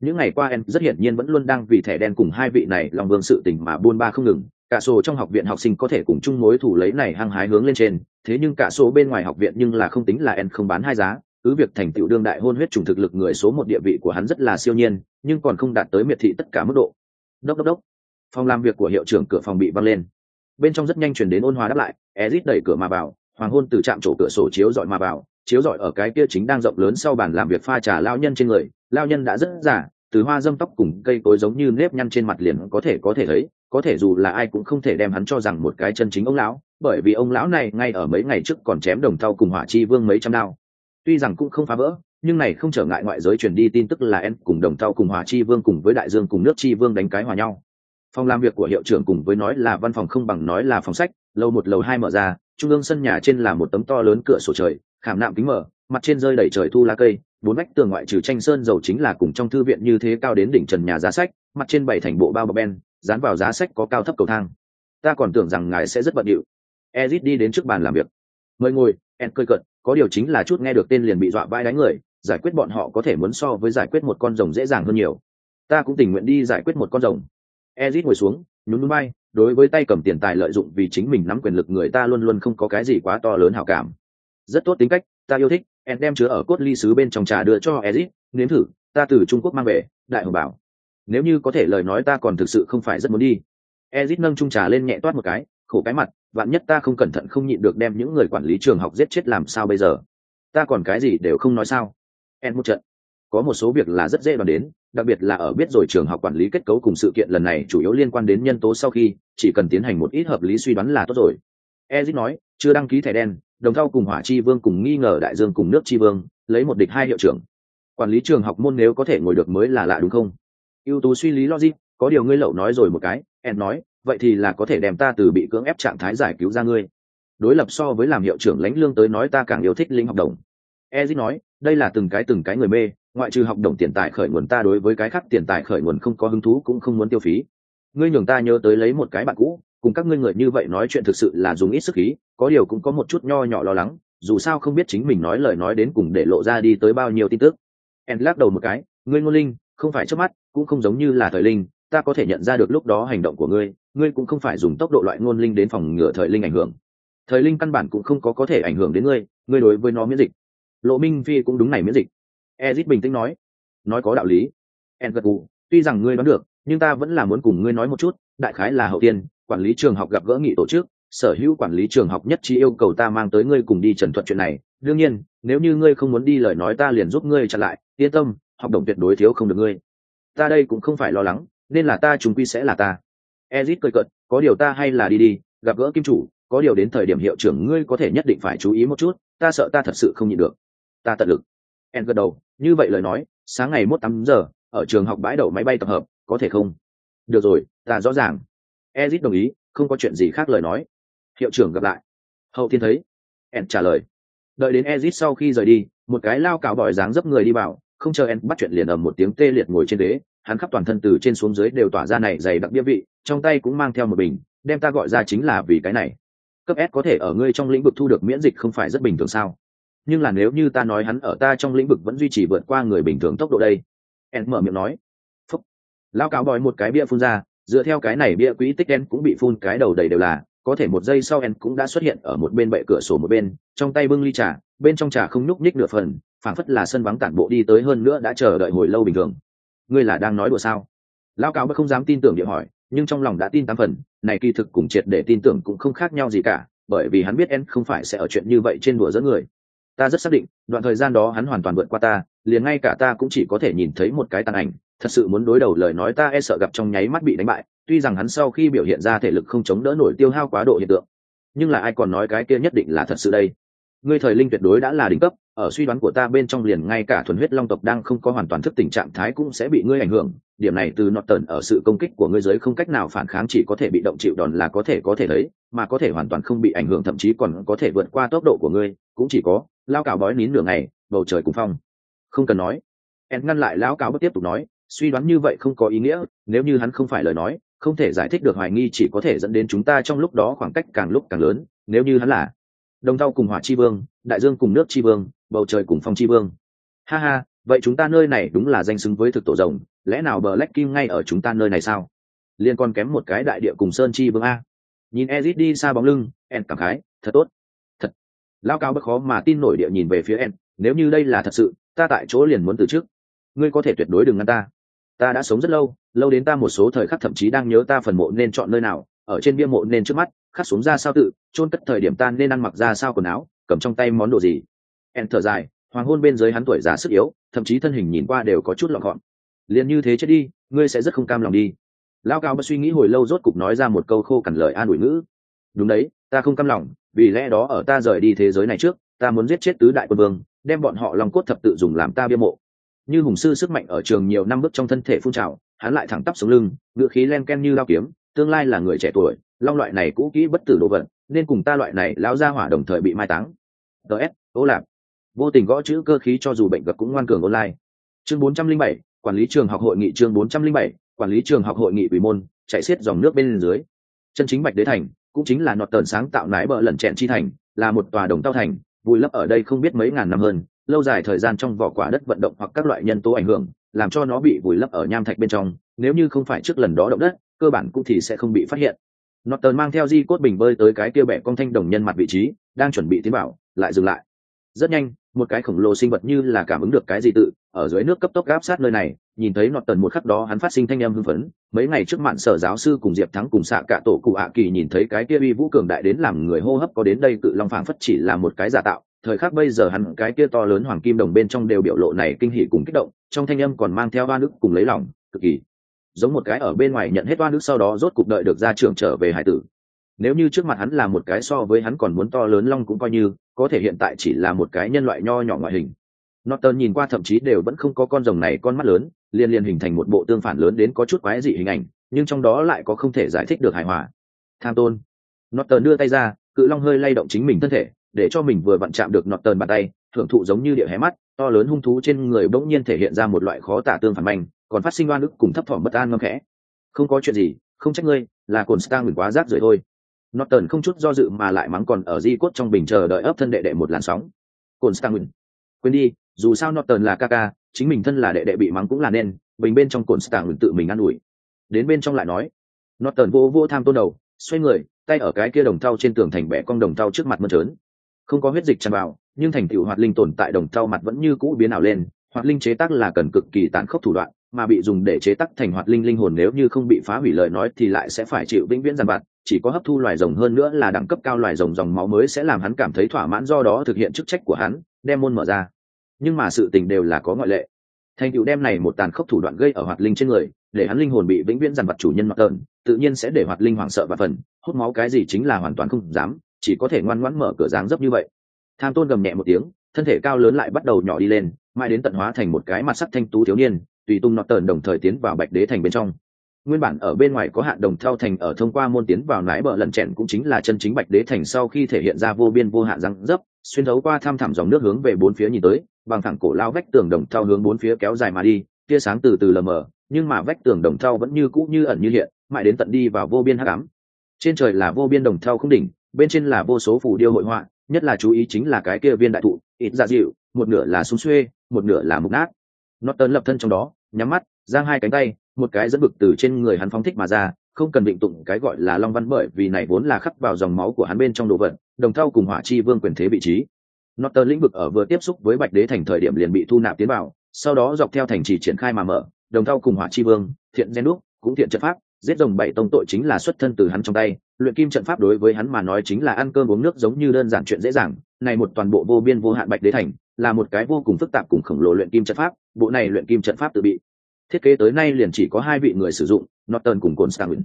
những ngày qua em rất hiển nhiên vẫn luôn đang vì thẻ đen cùng hai vị này lòng vương sự tình mà buôn ba không ngừng. Cả số trong học viện học sinh có thể cùng chung mối thủ lấy này hăng hái hướng lên trên, thế nhưng cả số bên ngoài học viện nhưng là không tính là em không bán hai giá. Cứ việc thành tựu đương đại hôn huyết trùng thực lực người số một địa vị của hắn rất là siêu nhiên, nhưng còn không đạt tới miệt thị tất cả mức độ. Đốc đốc đốc. Phòng làm việc của hiệu trưởng cửa phòng bị văng lên. Bên trong rất nhanh chuyển đến ôn hòa đáp lại, ezit đẩy cửa mà vào, hoàng hôn từ trạm chỗ cửa sổ chiếu dọi mà vào chiếu rọi ở cái kia chính đang rộng lớn sau bàn làm việc pha trà lao nhân trên người lao nhân đã rất giả từ hoa dâm tóc cùng cây cối giống như nếp nhăn trên mặt liền có thể có thể thấy, có thể dù là ai cũng không thể đem hắn cho rằng một cái chân chính ông lão, bởi vì ông lão này ngay ở mấy ngày trước còn chém đồng thau cùng hỏa chi vương mấy trăm đao. Tuy rằng cũng không phá vỡ, nhưng này không trở ngại ngoại giới truyền đi tin tức là em cùng đồng thau cùng hỏa chi vương cùng với đại dương cùng nước chi vương đánh cái hòa nhau. Phòng làm việc của hiệu trưởng cùng với nói là văn phòng không bằng nói là phòng sách lầu một lầu hai mở ra, trung ương sân nhà trên là một tấm to lớn cửa sổ trời khảm nạm kính mở, mặt trên rơi đầy trời thu lá cây, bốn vách tường ngoại trừ tranh sơn dầu chính là cùng trong thư viện như thế cao đến đỉnh trần nhà giá sách, mặt trên bảy thành bộ bao bọc ben dán vào giá sách có cao thấp cầu thang. Ta còn tưởng rằng ngài sẽ rất bận điệu. Ezit đi đến trước bàn làm việc. Mời ngồi, ed cơi cận có điều chính là chút nghe được tên liền bị dọa vai đánh người, giải quyết bọn họ có thể muốn so với giải quyết một con rồng dễ dàng hơn nhiều. Ta cũng tình nguyện đi giải quyết một con rồng. Ezit ngồi xuống, nhún núi bay đối với tay cầm tiền tài lợi dụng vì chính mình nắm quyền lực người ta luôn luôn không có cái gì quá to lớn hảo cảm rất tốt tính cách, ta yêu thích em đem chứa ở cốt ly sứ bên trong trà đưa cho ezit nếm thử, ta từ trung quốc mang về, đại hồng bảo. Nếu như có thể lời nói ta còn thực sự không phải rất muốn đi. Ezit nâng trung trà lên nhẹ toát một cái, khổ cái mặt, vạn nhất ta không cẩn thận không nhịn được đem những người quản lý trường học giết chết làm sao bây giờ? Ta còn cái gì đều không nói sao? Em một trận. Có một số việc là rất dễ đoán đến, đặc biệt là ở biết rồi trường học quản lý kết cấu cùng sự kiện lần này chủ yếu liên quan đến nhân tố sau khi, chỉ cần tiến hành một ít hợp lý suy đoán là tốt rồi. Ezit nói, chưa đăng ký thẻ đen đồng thau cùng hỏa chi vương cùng nghi ngờ đại dương cùng nước chi vương, lấy một địch hai hiệu trưởng. Quản lý trường học môn nếu có thể ngồi được mới là lạ đúng không? Ưu tú suy lý logic, có điều ngươi lậu nói rồi một cái em nói, vậy thì là có thể đem ta từ bị cưỡng ép trạng thái giải cứu ra ngươi. Đối lập so với làm hiệu trưởng lãnh lương tới nói ta càng yêu thích linh học đồng. Ezit nói, đây là từng cái từng cái người mê, ngoại trừ học đồng tiền tài khởi nguồn ta đối với cái khác tiền tài khởi nguồn không có hứng thú cũng không muốn tiêu phí. Ngươi nhường ta nhớ tới lấy một cái bạn cũ cùng các ngươi người như vậy nói chuyện thực sự là dùng ít sức khí, có điều cũng có một chút nho nhỏ lo lắng, dù sao không biết chính mình nói lời nói đến cùng để lộ ra đi tới bao nhiêu tin tức. En lắc đầu một cái, ngươi ngôn linh, không phải trước mắt, cũng không giống như là thời linh, ta có thể nhận ra được lúc đó hành động của ngươi ngươi cũng không phải dùng tốc độ loại ngôn linh đến phòng ngừa thời linh ảnh hưởng. Thời linh căn bản cũng không có có thể ảnh hưởng đến ngươi ngươi đối với nó miễn dịch. Lộ minh phi cũng đúng này miễn dịch. Ezit bình tĩnh nói nói có đạo lý. En gật gù, tuy rằng ngươi đoán được, nhưng ta vẫn là muốn cùng ngươi nói một chút, đại khái là hậu tiên quản lý trường học gặp gỡ nghị tổ chức, sở hữu quản lý trường học nhất trí yêu cầu ta mang tới ngươi cùng đi trần thuật chuyện này. Đương nhiên, nếu như ngươi không muốn đi lời nói ta liền giúp ngươi chặn lại. Yên tâm, học đồng tuyệt đối thiếu không được ngươi. Ta đây cũng không phải lo lắng, nên là ta chúng quy sẽ là ta. Ezit cười cợt, có điều ta hay là đi đi, gặp gỡ kim chủ, có điều đến thời điểm hiệu trưởng ngươi có thể nhất định phải chú ý một chút, ta sợ ta thật sự không nhịn được. Ta tận lực. En gật đầu, như vậy lời nói, sáng ngày mốt tám giờ, ở trường học bãi đậu máy bay tập hợp, có thể không? Được rồi, ta rõ ràng ezit đồng ý, không có chuyện gì khác lời nói. Hiệu trưởng gặp lại. Hậu thiên thấy. En trả lời. Đợi đến ezit sau khi rời đi, một cái lao cào bỏi dáng dấp người đi vào, không chờ en bắt chuyện liền ầm một tiếng tê liệt ngồi trên ghế, hắn khắp toàn thân từ trên xuống dưới đều tỏa ra này dày đặc bia vị, trong tay cũng mang theo một bình, đem ta gọi ra chính là vì cái này. Cấp s có thể ở ngươi trong lĩnh vực thu được miễn dịch không phải rất bình thường sao? Nhưng là nếu như ta nói hắn ở ta trong lĩnh vực vẫn duy trì vượt qua người bình thường tốc độ đây. En mở miệng nói. Phúc. Lao cáo bòi một cái bia phun ra dựa theo cái này bia quỹ tích en cũng bị phun cái đầu đầy đều là, có thể một giây sau en cũng đã xuất hiện ở một bên bệ cửa sổ một bên, trong tay bưng ly trà, bên trong trà không nhúc nhích nửa phần, phảng phất là sân vắng tản bộ đi tới hơn nữa đã chờ đợi hồi lâu bình thường. Ngươi là đang nói đùa sao? Lao cáo bất không dám tin tưởng điện hỏi, nhưng trong lòng đã tin tám phần, này kỳ thực cùng triệt để tin tưởng cũng không khác nhau gì cả, bởi vì hắn biết en không phải sẽ ở chuyện như vậy trên đùa dẫn người. Ta rất xác định, đoạn thời gian đó hắn hoàn toàn vượt qua ta, liền ngay cả ta cũng chỉ có thể nhìn thấy một cái tàn ảnh thật sự muốn đối đầu lời nói ta e sợ gặp trong nháy mắt bị đánh bại, tuy rằng hắn sau khi biểu hiện ra thể lực không chống đỡ nổi tiêu hao quá độ hiện tượng, nhưng là ai còn nói cái kia nhất định là thật sự đây. Ngươi thời linh tuyệt đối đã là đỉnh cấp, ở suy đoán của ta bên trong liền ngay cả thuần huyết long tộc đang không có hoàn toàn thức tình trạng thái cũng sẽ bị ngươi ảnh hưởng, điểm này từ nọt tần ở sự công kích của ngươi giới không cách nào phản kháng chỉ có thể bị động chịu đòn là có thể có thể thấy, mà có thể hoàn toàn không bị ảnh hưởng thậm chí còn có thể vượt qua tốc độ của ngươi, cũng chỉ có lao cào bói nín nửa ngày, bầu trời cùng phong. Không cần nói. Em ngăn lại lão cáo bất tiếp tục nói suy đoán như vậy không có ý nghĩa, nếu như hắn không phải lời nói, không thể giải thích được hoài nghi chỉ có thể dẫn đến chúng ta trong lúc đó khoảng cách càng lúc càng lớn, nếu như hắn là đồng thau cùng hỏa chi vương, đại dương cùng nước chi vương, bầu trời cùng phong chi vương. Ha ha, vậy chúng ta nơi này đúng là danh xứng với thực tổ rồng, lẽ nào bờ lách kim ngay ở chúng ta nơi này sao? Liên còn kém một cái đại địa cùng sơn chi vương a. Nhìn ezit đi xa bóng lưng en cảm khái, thật tốt. Thật. Lao cao bất khó mà tin nổi địa nhìn về phía en nếu như đây là thật sự, ta tại chỗ liền muốn từ trước. Ngươi có thể tuyệt đối đừng ngăn ta ta đã sống rất lâu lâu đến ta một số thời khắc thậm chí đang nhớ ta phần mộ nên chọn nơi nào, ở trên bia mộ nên trước mắt, khắc xuống ra sao tự, chôn cất thời điểm ta nên ăn mặc ra sao quần áo, cầm trong tay món đồ gì. En thở dài, hoàng hôn bên dưới hắn tuổi già sức yếu, thậm chí thân hình nhìn qua đều có chút lọn gọn liền như thế chết đi, ngươi sẽ rất không cam lòng đi. Lao cao bất suy nghĩ hồi lâu rốt cục nói ra một câu khô cằn lời an ủi ngữ. Đúng đấy, ta không cam lòng, vì lẽ đó ở ta rời đi thế giới này trước, ta muốn giết chết tứ đại quân vương, đem bọn họ lòng cốt thập tự dùng làm ta bia mộ như hùng sư sức mạnh ở trường nhiều năm bước trong thân thể phun trào hắn lại thẳng tắp xuống lưng ngựa khí len ken như lao kiếm tương lai là người trẻ tuổi long loại này cũ kỹ bất tử đồ vật nên cùng ta loại này lao ra hỏa đồng thời bị mai táng. Ts ô lạp vô tình gõ chữ cơ khí cho dù bệnh gặp cũng ngoan cường online. Chương 407, quản lý trường học hội nghị chương 407, quản lý trường học hội nghị ủy môn chạy xiết dòng nước bên dưới. Chân chính bạch đế thành cũng chính là nọt tờn sáng tạo nái bờ lẩn chẹn chi thành là một tòa đồng tao thành vùi lấp ở đây không biết mấy ngàn năm hơn lâu dài thời gian trong vỏ quả đất vận động hoặc các loại nhân tố ảnh hưởng, làm cho nó bị vùi lấp ở nham thạch bên trong, nếu như không phải trước lần đó động đất, cơ bản cũng thì sẽ không bị phát hiện. Norton mang theo di cốt bình bơi tới cái kia bẻ cong thanh đồng nhân mặt vị trí, đang chuẩn bị tiến bảo lại dừng lại. Rất nhanh, một cái khổng lồ sinh vật như là cảm ứng được cái gì tự, ở dưới nước cấp tốc gáp sát nơi này, nhìn thấy nọt tần một khắc đó hắn phát sinh thanh âm hưng phấn, mấy ngày trước mạn sở giáo sư cùng diệp thắng cùng xạ cả tổ cụ ạ kỳ nhìn thấy cái kia uy vũ cường đại đến làm người hô hấp có đến đây cự long phảng phất chỉ là một cái giả tạo thời khắc bây giờ hắn cái kia to lớn hoàng kim đồng bên trong đều biểu lộ này kinh hỉ cùng kích động, trong thanh âm còn mang theo ba nước cùng lấy lòng, cực kỳ. Giống một cái ở bên ngoài nhận hết oan nước sau đó rốt cục đợi được ra trường trở về hải tử. Nếu như trước mặt hắn là một cái so với hắn còn muốn to lớn long cũng coi như, có thể hiện tại chỉ là một cái nhân loại nho nhỏ ngoại hình. Norton nhìn qua thậm chí đều vẫn không có con rồng này con mắt lớn liên liên hình thành một bộ tương phản lớn đến có chút quái dị hình ảnh, nhưng trong đó lại có không thể giải thích được hài hòa. Tham tôn. Norton đưa tay ra, cự long hơi lay động chính mình thân thể để cho mình vừa vặn chạm được nọt tờn bàn tay thưởng thụ giống như địa hé mắt, to lớn hung thú trên người bỗng nhiên thể hiện ra một loại khó tả tương phản manh, còn phát sinh oan ức cùng thấp thỏm bất an ngâm khẽ. Không có chuyện gì, không trách ngươi, là cồn stang mình quá rác rưởi thôi. Nọt tờn không chút do dự mà lại mắng còn ở di cốt trong bình chờ đợi ấp thân đệ đệ một làn sóng. Cồn stang mình quên đi, dù sao nọt tờn là ca ca, chính mình thân là đệ đệ bị mắng cũng là nên, bình bên trong cồn stang mình tự mình ăn ủi. Đến bên trong lại nói, nọt tờn vô vô tham tôn đầu, xoay người, tay ở cái kia đồng thau trên tường thành bẻ con đồng thau trước mặt mơn trớn không có huyết dịch tràn vào, nhưng thành tựu hoạt linh tồn tại đồng thau mặt vẫn như cũ biến ảo lên, hoạt linh chế tác là cần cực kỳ tàn khốc thủ đoạn, mà bị dùng để chế tác thành hoạt linh linh hồn nếu như không bị phá hủy lời nói thì lại sẽ phải chịu vĩnh viễn giàn vặt, chỉ có hấp thu loài rồng hơn nữa là đẳng cấp cao loài rồng dòng máu mới sẽ làm hắn cảm thấy thỏa mãn do đó thực hiện chức trách của hắn, đem môn mở ra. Nhưng mà sự tình đều là có ngoại lệ. Thành tựu đem này một tàn khốc thủ đoạn gây ở hoạt linh trên người, để hắn linh hồn bị vĩnh viễn giàn vặt chủ nhân mặc tợn tự nhiên sẽ để hoạt linh hoảng sợ và phần, hút máu cái gì chính là hoàn toàn không dám chỉ có thể ngoan ngoãn mở cửa dáng dấp như vậy. Tham tôn gầm nhẹ một tiếng, thân thể cao lớn lại bắt đầu nhỏ đi lên, mãi đến tận hóa thành một cái mặt sắc thanh tú thiếu niên, tùy tung nọt tờn đồng thời tiến vào bạch đế thành bên trong. Nguyên bản ở bên ngoài có hạn đồng thao thành ở thông qua môn tiến vào nái bờ lần chèn cũng chính là chân chính bạch đế thành sau khi thể hiện ra vô biên vô hạn răng dấp, xuyên thấu qua tham thẳm dòng nước hướng về bốn phía nhìn tới, bằng thẳng cổ lao vách tường đồng thao hướng bốn phía kéo dài mà đi, tia sáng từ từ lờ mờ, nhưng mà vách tường đồng thau vẫn như cũ như ẩn như hiện, mãi đến tận đi vào vô biên hắc ám. Trên trời là vô biên đồng thau không đỉnh bên trên là vô số phù điêu hội họa nhất là chú ý chính là cái kia viên đại thụ ít ra dịu một nửa là súng xuê một nửa là mục nát. Norton lập thân trong đó nhắm mắt giang hai cánh tay một cái dẫn bực từ trên người hắn phóng thích mà ra không cần định tụng cái gọi là long văn bởi vì này vốn là khắc vào dòng máu của hắn bên trong đồ vật đồng thau cùng hỏa chi vương quyền thế vị trí. Norton lĩnh vực ở vừa tiếp xúc với Bạch Đế thành thời điểm liền bị thu nạp tiến vào, sau đó dọc theo thành trì triển khai mà mở, đồng thau cùng Hỏa Chi Vương, thiện gen đúc, cũng thiện trận pháp, giết rồng bảy tông tội chính là xuất thân từ hắn trong tay, luyện kim trận pháp đối với hắn mà nói chính là ăn cơm uống nước giống như đơn giản chuyện dễ dàng, này một toàn bộ vô biên vô hạn Bạch Đế thành, là một cái vô cùng phức tạp cùng khổng lồ luyện kim trận pháp, bộ này luyện kim trận pháp tự bị thiết kế tới nay liền chỉ có hai vị người sử dụng, Norton cùng cồn Constantine.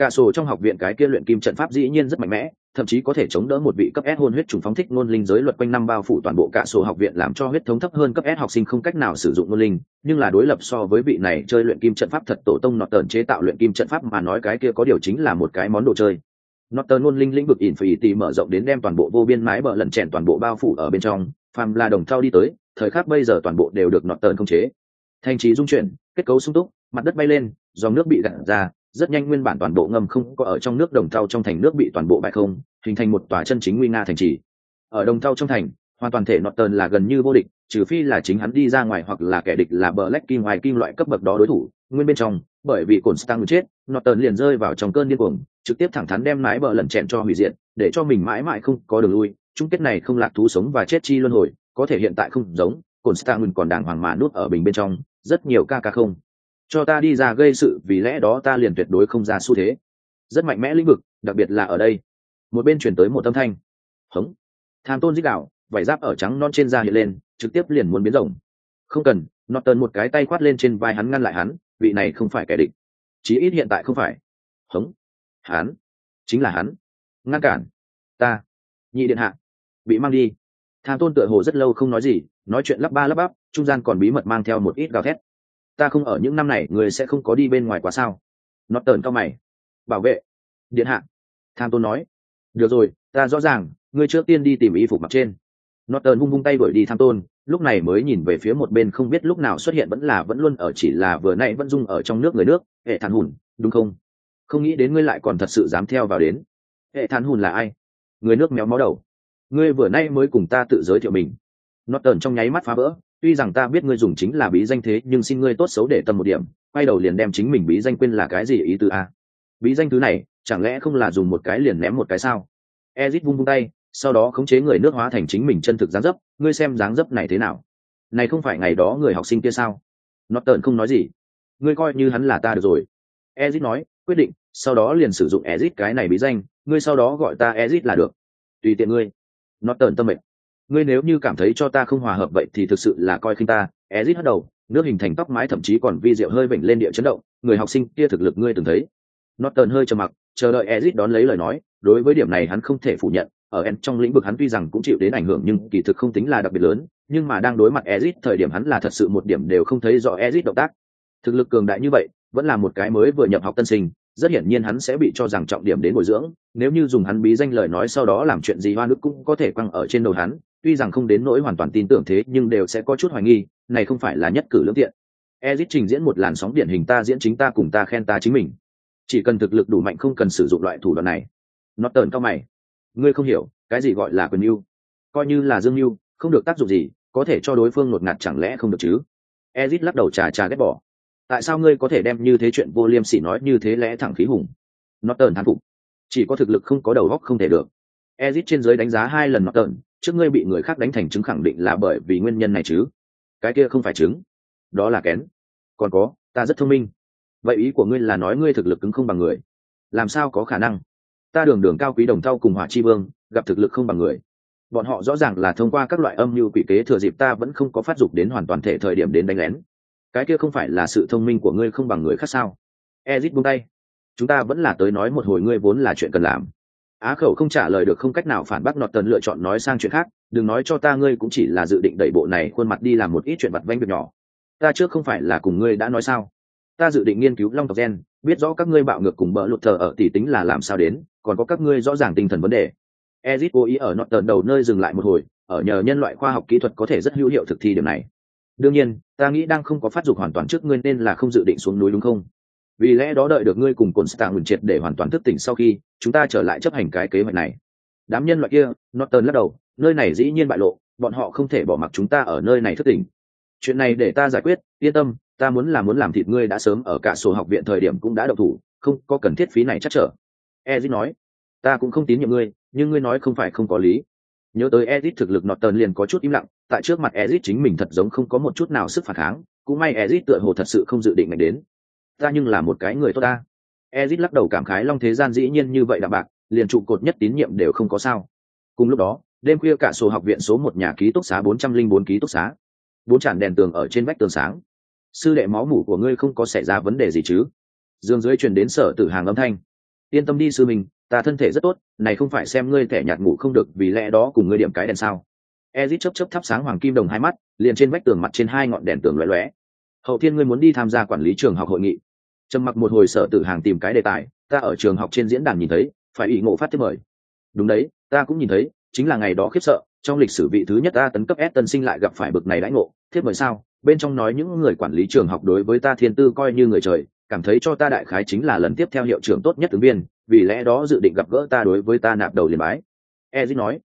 Cả sổ trong học viện cái kia luyện kim trận pháp dĩ nhiên rất mạnh mẽ, thậm chí có thể chống đỡ một vị cấp S hôn huyết trùng phóng thích ngôn linh giới luật quanh năm bao phủ toàn bộ cả sổ học viện làm cho huyết thống thấp hơn cấp S học sinh không cách nào sử dụng ngôn linh, nhưng là đối lập so với vị này chơi luyện kim trận pháp thật tổ tông nọt tờn chế tạo luyện kim trận pháp mà nói cái kia có điều chính là một cái món đồ chơi. Nọt tờn ngôn linh lĩnh vực ỉn phỉ tì mở rộng đến đem toàn bộ vô biên mái bờ lẩn chèn toàn bộ bao phủ ở bên trong, phàm là đồng thao đi tới, thời khắc bây giờ toàn bộ đều được nọt tờn không chế. Thành trí dung chuyển, kết cấu sung túc, mặt đất bay lên, dòng nước bị gạt ra, rất nhanh nguyên bản toàn bộ ngầm không có ở trong nước đồng thau trong thành nước bị toàn bộ bại không, hình thành một tòa chân chính nguy nga thành trì. Ở đồng thau trong thành, hoàn toàn thể nọt tờn là gần như vô địch, trừ phi là chính hắn đi ra ngoài hoặc là kẻ địch là bờ lách kim ngoài kim loại cấp bậc đó đối thủ. Nguyên bên trong, bởi vì cồn stang chết nọt tờn liền rơi vào trong cơn điên cuồng, trực tiếp thẳng thắn đem mái bờ lẩn chẹn cho hủy diệt, để cho mình mãi mãi không có đường lui. Chung kết này không lạc thú sống và chết chi luân hồi, có thể hiện tại không giống cồn stang còn đàng hoàng mà nuốt ở bình bên trong, rất nhiều ca ca không cho ta đi ra gây sự, vì lẽ đó ta liền tuyệt đối không ra xu thế. Rất mạnh mẽ lĩnh vực, đặc biệt là ở đây. Một bên chuyển tới một âm thanh. Hống. Tham tôn dích đạo, vải giáp ở trắng non trên da hiện lên, trực tiếp liền muốn biến rồng. Không cần nọt tần một cái tay khoát lên trên vai hắn ngăn lại hắn, vị này không phải kẻ địch. Chí ít hiện tại không phải. Hống. Hắn. Chính là hắn. Ngăn cản. Ta. Nhị điện hạ. Bị mang đi. Tham tôn tựa hồ rất lâu không nói gì, nói chuyện lắp ba lắp bắp, trung gian còn bí mật mang theo một ít gào thét ta không ở những năm này người sẽ không có đi bên ngoài quá sao? Nó tờn cao mày. Bảo vệ. Điện hạ. Tham tôn nói. Được rồi, ta rõ ràng, ngươi trước tiên đi tìm y phục mặc trên. Nó tờn vung vung tay đuổi đi tham tôn, lúc này mới nhìn về phía một bên không biết lúc nào xuất hiện vẫn là vẫn luôn ở chỉ là vừa nay vẫn dung ở trong nước người nước, hệ thản hùn, đúng không? Không nghĩ đến ngươi lại còn thật sự dám theo vào đến. Hệ thản hùn là ai? Người nước méo máu đầu. Ngươi vừa nay mới cùng ta tự giới thiệu mình. Nó tờn trong nháy mắt phá vỡ tuy rằng ta biết ngươi dùng chính là bí danh thế, nhưng xin ngươi tốt xấu để tâm một điểm. Quay đầu liền đem chính mình bí danh quên là cái gì ý tứ a? Bí danh thứ này, chẳng lẽ không là dùng một cái liền ném một cái sao? Ezit vung vung tay, sau đó khống chế người nước hóa thành chính mình chân thực dáng dấp. Ngươi xem dáng dấp này thế nào? Này không phải ngày đó người học sinh kia sao? Nó tợn không nói gì. Ngươi coi như hắn là ta được rồi. Ezit nói, quyết định, sau đó liền sử dụng ezit cái này bí danh. Ngươi sau đó gọi ta ezit là được. Tùy tiện ngươi. Nó tợn tâm mệnh ngươi nếu như cảm thấy cho ta không hòa hợp vậy thì thực sự là coi khinh ta, ezit hất đầu, nước hình thành tóc mái thậm chí còn vi rượu hơi vểnh lên địa chấn động, người học sinh kia thực lực ngươi từng thấy. Norton hơi trầm mặc, chờ đợi ezit đón lấy lời nói, đối với điểm này hắn không thể phủ nhận, ở en trong lĩnh vực hắn tuy rằng cũng chịu đến ảnh hưởng nhưng kỳ thực không tính là đặc biệt lớn, nhưng mà đang đối mặt ezit thời điểm hắn là thật sự một điểm đều không thấy rõ ezit động tác. Thực lực cường đại như vậy, vẫn là một cái mới vừa nhập học tân sinh rất hiển nhiên hắn sẽ bị cho rằng trọng điểm đến bồi dưỡng, nếu như dùng hắn bí danh lời nói sau đó làm chuyện gì hoa nước cũng có thể quăng ở trên đầu hắn, tuy rằng không đến nỗi hoàn toàn tin tưởng thế, nhưng đều sẽ có chút hoài nghi, này không phải là nhất cử lương tiện. Ezit trình diễn một làn sóng điển hình ta diễn chính ta cùng ta khen ta chính mình. Chỉ cần thực lực đủ mạnh không cần sử dụng loại thủ đoạn này. Nó tờn cao mày. Ngươi không hiểu, cái gì gọi là quyền mưu coi như là dương mưu không được tác dụng gì, có thể cho đối phương ngột ngạt chẳng lẽ không được chứ? Ezit lắc đầu trà trà ghét bỏ tại sao ngươi có thể đem như thế chuyện vô liêm sỉ nói như thế lẽ thẳng khí hùng? Nó tờn thán phục. Chỉ có thực lực không có đầu góc không thể được. Ezit trên giới đánh giá hai lần nó tờn trước ngươi bị người khác đánh thành chứng khẳng định là bởi vì nguyên nhân này chứ? Cái kia không phải chứng đó là kén. Còn có, ta rất thông minh. Vậy ý của ngươi là nói ngươi thực lực cứng không bằng người. Làm sao có khả năng? Ta đường đường cao quý đồng thau cùng hỏa chi vương, gặp thực lực không bằng người. Bọn họ rõ ràng là thông qua các loại âm mưu quỷ kế thừa dịp ta vẫn không có phát dục đến hoàn toàn thể thời điểm đến đánh lén cái kia không phải là sự thông minh của ngươi không bằng người khác sao? Ezit buông tay. Chúng ta vẫn là tới nói một hồi ngươi vốn là chuyện cần làm. Á khẩu không trả lời được không cách nào phản bác nọt tần lựa chọn nói sang chuyện khác. Đừng nói cho ta ngươi cũng chỉ là dự định đẩy bộ này khuôn mặt đi làm một ít chuyện vặt vanh việc nhỏ. Ta trước không phải là cùng ngươi đã nói sao? Ta dự định nghiên cứu long tộc gen, biết rõ các ngươi bạo ngược cùng bỡ lụt thờ ở tỷ tính là làm sao đến, còn có các ngươi rõ ràng tinh thần vấn đề. Ezit cố ý ở nọt tần đầu nơi dừng lại một hồi, ở nhờ nhân loại khoa học kỹ thuật có thể rất hữu hiệu thực thi điểm này đương nhiên, ta nghĩ đang không có phát dục hoàn toàn trước ngươi nên là không dự định xuống núi đúng không? Vì lẽ đó đợi được ngươi cùng cồn stạng ngừng triệt để hoàn toàn thức tỉnh sau khi, chúng ta trở lại chấp hành cái kế hoạch này. Đám nhân loại kia, norton lắc đầu, nơi này dĩ nhiên bại lộ, bọn họ không thể bỏ mặc chúng ta ở nơi này thức tỉnh. chuyện này để ta giải quyết, yên tâm, ta muốn là muốn làm thịt ngươi đã sớm ở cả sổ học viện thời điểm cũng đã đậu thủ, không có cần thiết phí này chắc trở. Ezit nói, ta cũng không tín nhiệm ngươi, nhưng ngươi nói không phải không có lý. Nhớ tới ezit thực lực nọt tần liền có chút im lặng tại trước mặt Ezic chính mình thật giống không có một chút nào sức phản kháng, cũng may Ezic tựa hồ thật sự không dự định mạnh đến. Ta nhưng là một cái người tốt ta. Ezic lắc đầu cảm khái long thế gian dĩ nhiên như vậy đạm bạc, liền trụ cột nhất tín nhiệm đều không có sao. Cùng lúc đó, đêm khuya cả sổ học viện số một nhà ký túc xá bốn trăm linh bốn ký túc xá. Bốn tràn đèn tường ở trên vách tường sáng. Sư đệ máu mủ của ngươi không có xảy ra vấn đề gì chứ? Dương dưới truyền đến sở tử hàng âm thanh. Yên tâm đi sư mình ta thân thể rất tốt, này không phải xem ngươi thẻ nhạt ngủ không được, vì lẽ đó cùng ngươi điểm cái đèn sao? Ezit chấp chấp thắp sáng hoàng kim đồng hai mắt, liền trên vách tường mặt trên hai ngọn đèn tường lóe lóe. Hậu thiên ngươi muốn đi tham gia quản lý trường học hội nghị. Trầm mặc một hồi sở tử hàng tìm cái đề tài, ta ở trường học trên diễn đàn nhìn thấy, phải ủy ngộ phát thiệp mời. Đúng đấy, ta cũng nhìn thấy, chính là ngày đó khiếp sợ, trong lịch sử vị thứ nhất ta tấn cấp S tân sinh lại gặp phải bực này đãi ngộ thiết mời sao? Bên trong nói những người quản lý trường học đối với ta thiên tư coi như người trời, cảm thấy cho ta đại khái chính là lần tiếp theo hiệu trưởng tốt nhất ứng viên, vì lẽ đó dự định gặp gỡ ta đối với ta nạp đầu liền bái. Ezit nói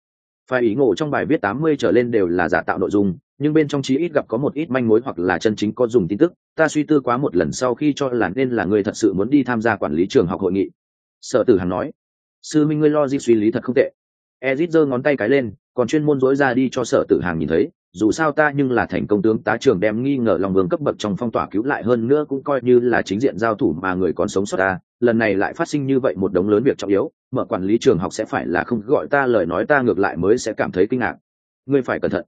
phải ý ngộ trong bài viết tám mươi trở lên đều là giả tạo nội dung, nhưng bên trong chí ít gặp có một ít manh mối hoặc là chân chính có dùng tin tức. Ta suy tư quá một lần sau khi cho là nên là người thật sự muốn đi tham gia quản lý trường học hội nghị. Sở tử hằng nói, sư minh ngươi lo di suy lý thật không tệ. Ezit giơ ngón tay cái lên, còn chuyên môn dối ra đi cho sở tử hàng nhìn thấy. Dù sao ta nhưng là thành công tướng tá trường đem nghi ngờ lòng vương cấp bậc trong phong tỏa cứu lại hơn nữa cũng coi như là chính diện giao thủ mà người còn sống sót ta. Lần này lại phát sinh như vậy một đống lớn việc trọng yếu mở quản lý trường học sẽ phải là không gọi ta lời nói, ta ngược lại mới sẽ cảm thấy kinh ngạc. Ngươi phải cẩn thận.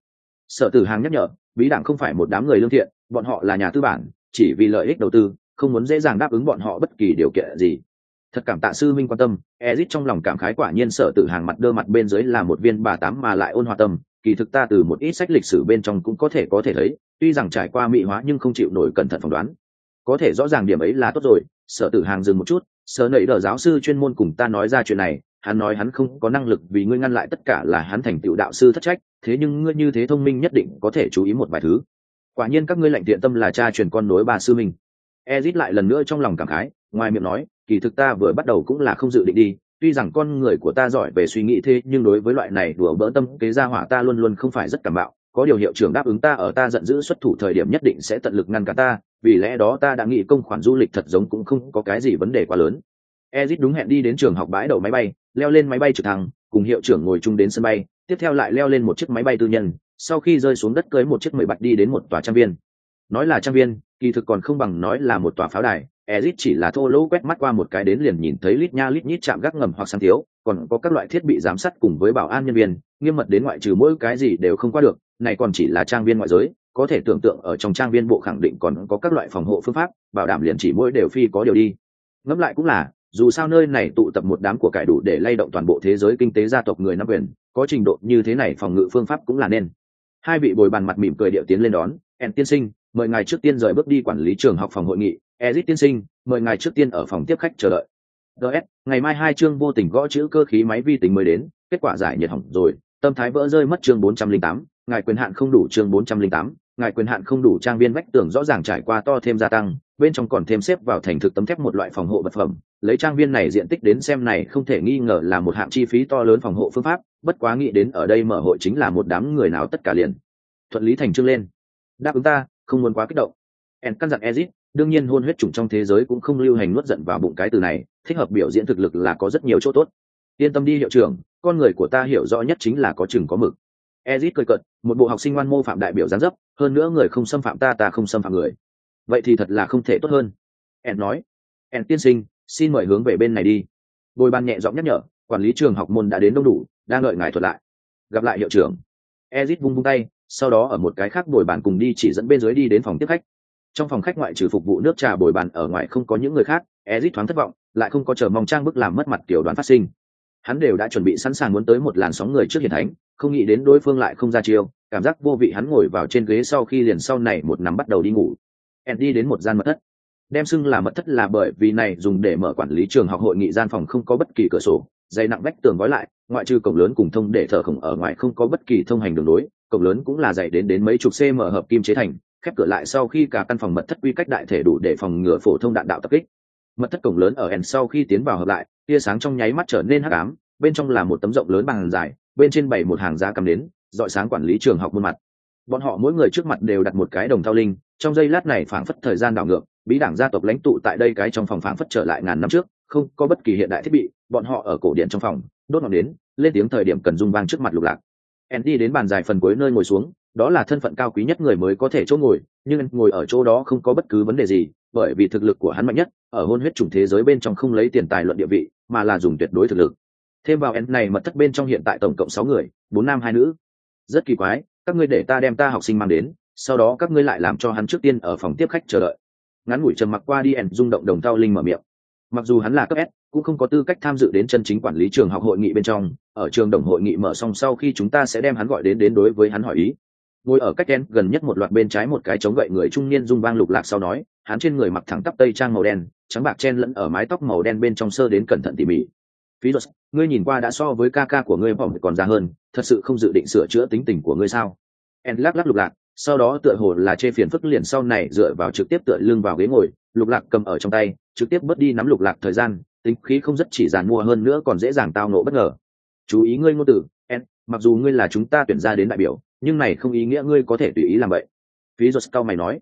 Sở tử hàng nhắc nhở, bí đảng không phải một đám người lương thiện, bọn họ là nhà tư bản, chỉ vì lợi ích đầu tư, không muốn dễ dàng đáp ứng bọn họ bất kỳ điều kiện gì. Thật cảm tạ sư minh quan tâm, ezit trong lòng cảm khái quả nhiên sở tử hàng mặt đơ mặt bên dưới là một viên bà tám mà lại ôn hòa tâm, kỳ thực ta từ một ít sách lịch sử bên trong cũng có thể có thể thấy, tuy rằng trải qua mỹ hóa nhưng không chịu nổi cẩn thận phỏng đoán. Có thể rõ ràng điểm ấy là tốt rồi, sở tử hàng dừng một chút sở nẩy đờ giáo sư chuyên môn cùng ta nói ra chuyện này, hắn nói hắn không có năng lực vì ngươi ngăn lại tất cả là hắn thành tựu đạo sư thất trách, thế nhưng ngươi như thế thông minh nhất định có thể chú ý một vài thứ. Quả nhiên các ngươi lạnh thiện tâm là cha truyền con nối bà sư mình ezit lại lần nữa trong lòng cảm khái, ngoài miệng nói, kỳ thực ta vừa bắt đầu cũng là không dự định đi, tuy rằng con người của ta giỏi về suy nghĩ thế, nhưng đối với loại này đùa bỡ tâm kế gia hỏa ta luôn luôn không phải rất cảm bạo, có điều hiệu trưởng đáp ứng ta ở ta giận dữ xuất thủ thời điểm nhất định sẽ tận lực ngăn cả ta vì lẽ đó ta đã nghĩ công khoản du lịch thật giống cũng không có cái gì vấn đề quá lớn. Ezit đúng hẹn đi đến trường học bãi đậu máy bay leo lên máy bay trực thăng cùng hiệu trưởng ngồi chung đến sân bay tiếp theo lại leo lên một chiếc máy bay tư nhân sau khi rơi xuống đất cưới một chiếc mười bạch đi đến một tòa trang viên. Nói là trang viên kỳ thực còn không bằng nói là một tòa pháo đài Ezit chỉ là thô lỗ quét mắt qua một cái đến liền nhìn thấy lít nha lít nhít chạm gác ngầm hoặc sáng thiếu, còn có các loại thiết bị giám sát cùng với bảo an nhân viên, nghiêm mật đến ngoại trừ mỗi cái gì đều không qua được, này còn chỉ là trang viên ngoại giới, có thể tưởng tượng ở trong trang viên bộ khẳng định còn có các loại phòng hộ phương pháp, bảo đảm liền chỉ mỗi đều phi có điều đi. Ngẫm lại cũng là, dù sao nơi này tụ tập một đám của cải đủ để lay động toàn bộ thế giới kinh tế gia tộc người nam quyền, có trình độ như thế này phòng ngự phương pháp cũng là nên. Hai vị bồi bàn mặt mỉm cười điệu tiến lên đón, "En tiên sinh, mời ngài trước tiên rời bước đi quản lý trường học phòng hội nghị, Ezit tiên sinh, mời ngài trước tiên ở phòng tiếp khách chờ đợi. DS, ngày mai hai chương vô tình gõ chữ cơ khí máy vi tính mới đến, kết quả giải nhiệt hỏng rồi, tâm thái vỡ rơi mất chương 408, ngài quyền hạn không đủ chương 408, ngài quyền hạn không đủ trang viên vách tường rõ ràng trải qua to thêm gia tăng, bên trong còn thêm xếp vào thành thực tấm thép một loại phòng hộ vật phẩm, lấy trang viên này diện tích đến xem này không thể nghi ngờ là một hạng chi phí to lớn phòng hộ phương pháp, bất quá nghĩ đến ở đây mở hội chính là một đám người nào tất cả liền. Thuận lý thành chương lên. Đáp ứng ta, không muốn quá kích động. En căn dặn Ezit, đương nhiên hôn huyết chủng trong thế giới cũng không lưu hành nuốt giận vào bụng cái từ này thích hợp biểu diễn thực lực là có rất nhiều chỗ tốt yên tâm đi hiệu trưởng con người của ta hiểu rõ nhất chính là có chừng có mực ezit cười cợt, một bộ học sinh ngoan mô phạm đại biểu gián dấp hơn nữa người không xâm phạm ta ta không xâm phạm người. Vậy thì thật là không thể tốt hơn. En nói en tiên sinh xin mời hướng về bên này đi. Bồi ban nhẹ giọng nhắc nhở quản lý trường học môn đã đến đông đủ đang đợi ngài thuật lại. Gặp lại hiệu trưởng. Ezit vung vung tay sau đó ở một cái khác bồi bàn cùng đi chỉ dẫn bên dưới đi đến phòng tiếp khách. Trong phòng khách ngoại trừ phục vụ nước trà bồi bàn ở ngoài không có những người khác ezit thoáng thất vọng lại không có chờ mong trang bức làm mất mặt tiểu đoán phát sinh. Hắn đều đã chuẩn bị sẵn sàng muốn tới một làn sóng người trước hiền thánh không nghĩ đến đối phương lại không ra chiêu, cảm giác vô vị hắn ngồi vào trên ghế sau khi liền sau này một nắm bắt đầu đi ngủ. Ed đi đến một gian mật thất. Đem xưng là mật thất là bởi vì này dùng để mở quản lý trường học hội nghị gian phòng không có bất kỳ cửa sổ dày nặng vách tường gói lại, ngoại trừ cổng lớn cùng thông để thở khổng ở ngoài không có bất kỳ thông hành đường lối, cổng lớn cũng là dày đến đến mấy chục cm hợp kim chế thành, khép cửa lại sau khi cả căn phòng mật thất quy cách đại thể đủ để phòng ngừa phổ thông đạn đạo tập kích. Mật thất cổng lớn ở ẻn sau khi tiến vào hợp lại, tia sáng trong nháy mắt trở nên hắc ám, bên trong là một tấm rộng lớn bằng dài bên trên bảy một hàng giá cầm đến dọi sáng quản lý trường học khuôn mặt. Bọn họ mỗi người trước mặt đều đặt một cái đồng thao linh, trong giây lát này phảng phất thời gian đảo ngược, bí đảng gia tộc lãnh tụ tại đây cái trong phòng phảng phất trở lại ngàn năm trước, không có bất kỳ hiện đại thiết bị, bọn họ ở cổ điện trong phòng, đốt ngọn đến lên tiếng thời điểm cần dung vang trước mặt lục lạc. Andy đến bàn dài phần cuối nơi ngồi xuống, đó là thân phận cao quý nhất người mới có thể chỗ ngồi, nhưng ngồi ở chỗ đó không có bất cứ vấn đề gì, bởi vì thực lực của hắn mạnh nhất, ở hôn huyết chủng thế giới bên trong không lấy tiền tài luận địa vị, mà là dùng tuyệt đối thực lực thêm vào n này mật thất bên trong hiện tại tổng cộng sáu người, bốn nam hai nữ. Rất kỳ quái, các ngươi để ta đem ta học sinh mang đến, sau đó các ngươi lại làm cho hắn trước tiên ở phòng tiếp khách chờ đợi. Ngắn ngủi trầm mặc qua đi ẻn rung động đồng thao linh mở miệng. Mặc dù hắn là cấp s, cũng không có tư cách tham dự đến chân chính quản lý trường học hội nghị bên trong, ở trường đồng hội nghị mở xong sau khi chúng ta sẽ đem hắn gọi đến đến đối với hắn hỏi ý. Ngồi ở cách đen gần nhất một loạt bên trái một cái chống gậy người trung niên rung vang lục lạc sau nói, hắn trên người mặc thẳng tắp tây trang màu đen, trắng bạc chen lẫn ở mái tóc màu đen bên trong sơ đến cẩn thận tỉ mỉ phí luật ngươi nhìn qua đã so với ca ca của ngươi bỏng còn già hơn, thật sự không dự định sửa chữa tính tình của ngươi sao? En lắc lắc lục lạc, sau đó tựa hồ là chê phiền phức liền sau này dựa vào trực tiếp tựa lưng vào ghế ngồi, lục lạc cầm ở trong tay, trực tiếp bớt đi nắm lục lạc thời gian, tính khí không rất chỉ giàn mua hơn nữa còn dễ dàng tao nộ bất ngờ. Chú ý ngươi ngôn từ, en, mặc dù ngươi là chúng ta tuyển ra đến đại biểu, nhưng này không ý nghĩa ngươi có thể tùy ý làm vậy. Phí giật cao mày nói,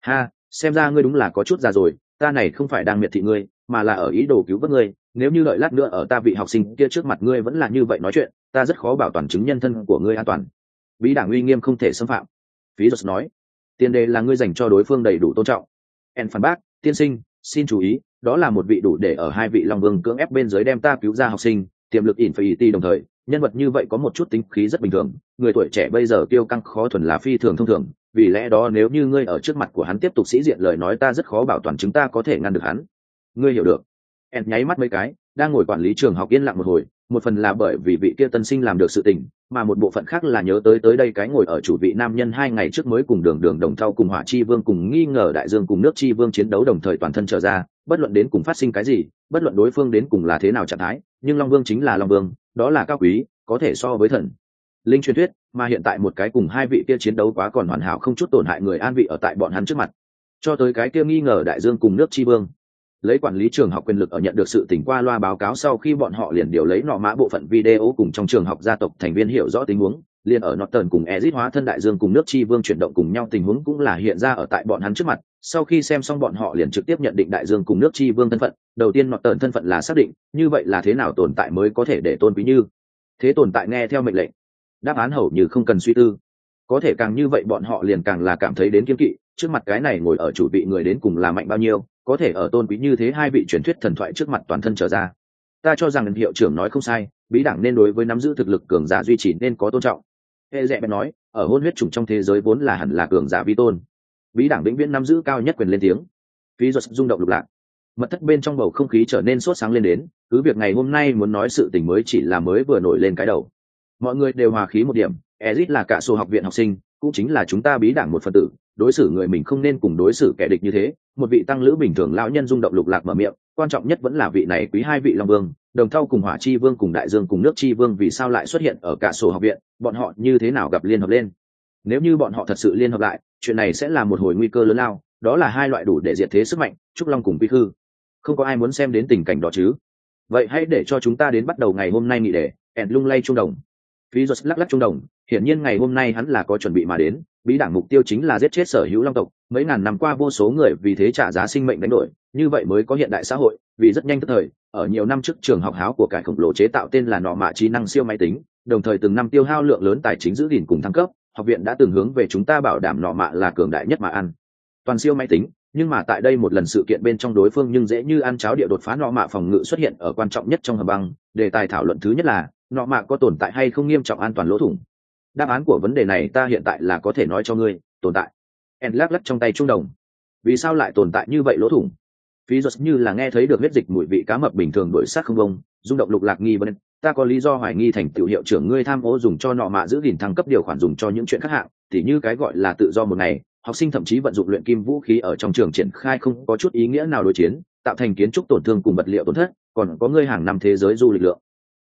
ha, xem ra ngươi đúng là có chút già rồi, ta này không phải đang miệt thị ngươi, mà là ở ý đồ cứu vớt ngươi nếu như đợi lát nữa ở ta vị học sinh kia trước mặt ngươi vẫn là như vậy nói chuyện, ta rất khó bảo toàn chứng nhân thân của ngươi an toàn. Bí đảng uy nghiêm không thể xâm phạm. Phí giật nói, tiền đề là ngươi dành cho đối phương đầy đủ tôn trọng. En phản bác, tiên sinh, xin chú ý, đó là một vị đủ để ở hai vị long vương cưỡng ép bên dưới đem ta cứu ra học sinh, tiềm lực ỉn phải ti đồng thời, nhân vật như vậy có một chút tính khí rất bình thường, người tuổi trẻ bây giờ tiêu căng khó thuần là phi thường thông thường, vì lẽ đó nếu như ngươi ở trước mặt của hắn tiếp tục sĩ diện lời nói ta rất khó bảo toàn chúng ta có thể ngăn được hắn. Ngươi hiểu được ed nháy mắt mấy cái, đang ngồi quản lý trường học yên lặng một hồi, một phần là bởi vì vị kia tân sinh làm được sự tình, mà một bộ phận khác là nhớ tới tới đây cái ngồi ở chủ vị nam nhân hai ngày trước mới cùng đường đường đồng thau cùng hỏa chi vương cùng nghi ngờ đại dương cùng nước chi vương chiến đấu đồng thời toàn thân trở ra, bất luận đến cùng phát sinh cái gì, bất luận đối phương đến cùng là thế nào trạng thái, nhưng long vương chính là long vương, đó là cao quý, có thể so với thần. Linh truyền thuyết, mà hiện tại một cái cùng hai vị kia chiến đấu quá còn hoàn hảo không chút tổn hại người an vị ở tại bọn hắn trước mặt. Cho tới cái kia nghi ngờ đại dương cùng nước chi vương lấy quản lý trường học quyền lực ở nhận được sự tỉnh qua loa báo cáo sau khi bọn họ liền điều lấy nọ mã bộ phận video cùng trong trường học gia tộc thành viên hiểu rõ tình huống liền ở Norton cùng Ezit hóa thân đại dương cùng nước chi vương chuyển động cùng nhau tình huống cũng là hiện ra ở tại bọn hắn trước mặt. Sau khi xem xong bọn họ liền trực tiếp nhận định đại dương cùng nước chi vương thân phận, đầu tiên Norton thân phận là xác định, như vậy là thế nào tồn tại mới có thể để tôn quý như. Thế tồn tại nghe theo mệnh lệnh. Đáp án hầu như không cần suy tư. Có thể càng như vậy bọn họ liền càng là cảm thấy đến kiêng kỵ, trước mặt cái này ngồi ở chủ vị người đến cùng là mạnh bao nhiêu, có thể ở tôn quý như thế hai vị truyền thuyết thần thoại trước mặt toàn thân trở ra. Ta cho rằng hiệu trưởng nói không sai, bí đảng nên đối với nắm giữ thực lực cường giả duy trì nên có tôn trọng. Hệ dẹ bèn nói ở hôn huyết chủng trong thế giới vốn là hẳn là cường giả vi tôn. Bí đảng vĩnh viễn nắm giữ cao nhất quyền lên tiếng. Phí ruột rung động lục lạc. Mật thất bên trong bầu không khí trở nên sốt sáng lên đến cứ việc ngày hôm nay muốn nói sự tình mới chỉ là mới vừa nổi lên cái đầu. Mọi người đều hòa khí một điểm ezit là cả số học viện học sinh cũng chính là chúng ta bí đảng một phần tử đối xử người mình không nên cùng đối xử kẻ địch như thế, một vị tăng lữ bình thường lão nhân rung động lục lạc mở miệng, quan trọng nhất vẫn là vị này quý hai vị long vương, đồng thau cùng hỏa chi vương cùng đại dương cùng nước chi vương vì sao lại xuất hiện ở cả sổ học viện, bọn họ như thế nào gặp liên hợp lên? Nếu như bọn họ thật sự liên hợp lại, chuyện này sẽ là một hồi nguy cơ lớn lao, đó là hai loại đủ để diệt thế sức mạnh, trúc long cùng quy khư. Không có ai muốn xem đến tình cảnh đó chứ. Vậy hãy để cho chúng ta đến bắt đầu ngày hôm nay nghỉ để ẻn lung lay trung đồng. Phí giật lắc lắc trung đồng, hiển nhiên ngày hôm nay hắn là có chuẩn bị mà đến bí đảng mục tiêu chính là giết chết sở hữu long tộc. Mấy ngàn năm qua vô số người vì thế trả giá sinh mệnh đánh đổi, như vậy mới có hiện đại xã hội, vì rất nhanh tức thời, ở nhiều năm trước trường học háo của cải khổng lồ chế tạo tên là nọ mạ trí năng siêu máy tính, đồng thời từng năm tiêu hao lượng lớn tài chính giữ gìn cùng thăng cấp, học viện đã từng hướng về chúng ta bảo đảm nọ mạ là cường đại nhất mà ăn. Toàn siêu máy tính, nhưng mà tại đây một lần sự kiện bên trong đối phương nhưng dễ như ăn cháo địa đột phá nọ mạ phòng ngự xuất hiện ở quan trọng nhất trong hầm băng. Đề tài thảo luận thứ nhất là, nọ mạ có tồn tại hay không nghiêm trọng an toàn lỗ thủng? Đáp án của vấn đề này ta hiện tại là có thể nói cho ngươi, tồn tại. En lắc lắc trong tay trung đồng. Vì sao lại tồn tại như vậy lỗ thủng? Phí giật như là nghe thấy được huyết dịch mùi vị cá mập bình thường đổi sát không bông rung động lục lạc nghi vấn. Ta có lý do hoài nghi thành tiểu hiệu trưởng ngươi tham ô dùng cho nọ mạ giữ gìn thăng cấp điều khoản dùng cho những chuyện khác hạng. Thì như cái gọi là tự do một ngày, học sinh thậm chí vận dụng luyện kim vũ khí ở trong trường triển khai không có chút ý nghĩa nào đối chiến, tạo thành kiến trúc tổn thương cùng vật liệu tổn thất, còn có ngươi hàng năm thế giới du lịch lượng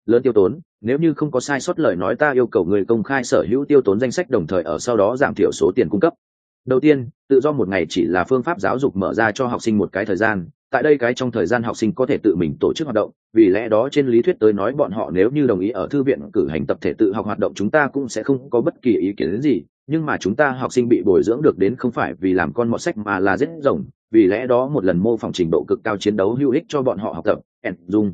lớn tiêu tốn, nếu như không có sai sót lời nói ta yêu cầu người công khai sở hữu tiêu tốn danh sách đồng thời ở sau đó giảm thiểu số tiền cung cấp. Đầu tiên, tự do một ngày chỉ là phương pháp giáo dục mở ra cho học sinh một cái thời gian, tại đây cái trong thời gian học sinh có thể tự mình tổ chức hoạt động, vì lẽ đó trên lý thuyết tới nói bọn họ nếu như đồng ý ở thư viện cử hành tập thể tự học hoạt động chúng ta cũng sẽ không có bất kỳ ý kiến gì, nhưng mà chúng ta học sinh bị bồi dưỡng được đến không phải vì làm con mọt sách mà là rất rồng, vì lẽ đó một lần mô phỏng trình độ cực cao chiến đấu hữu ích cho bọn họ học tập ẩn dung.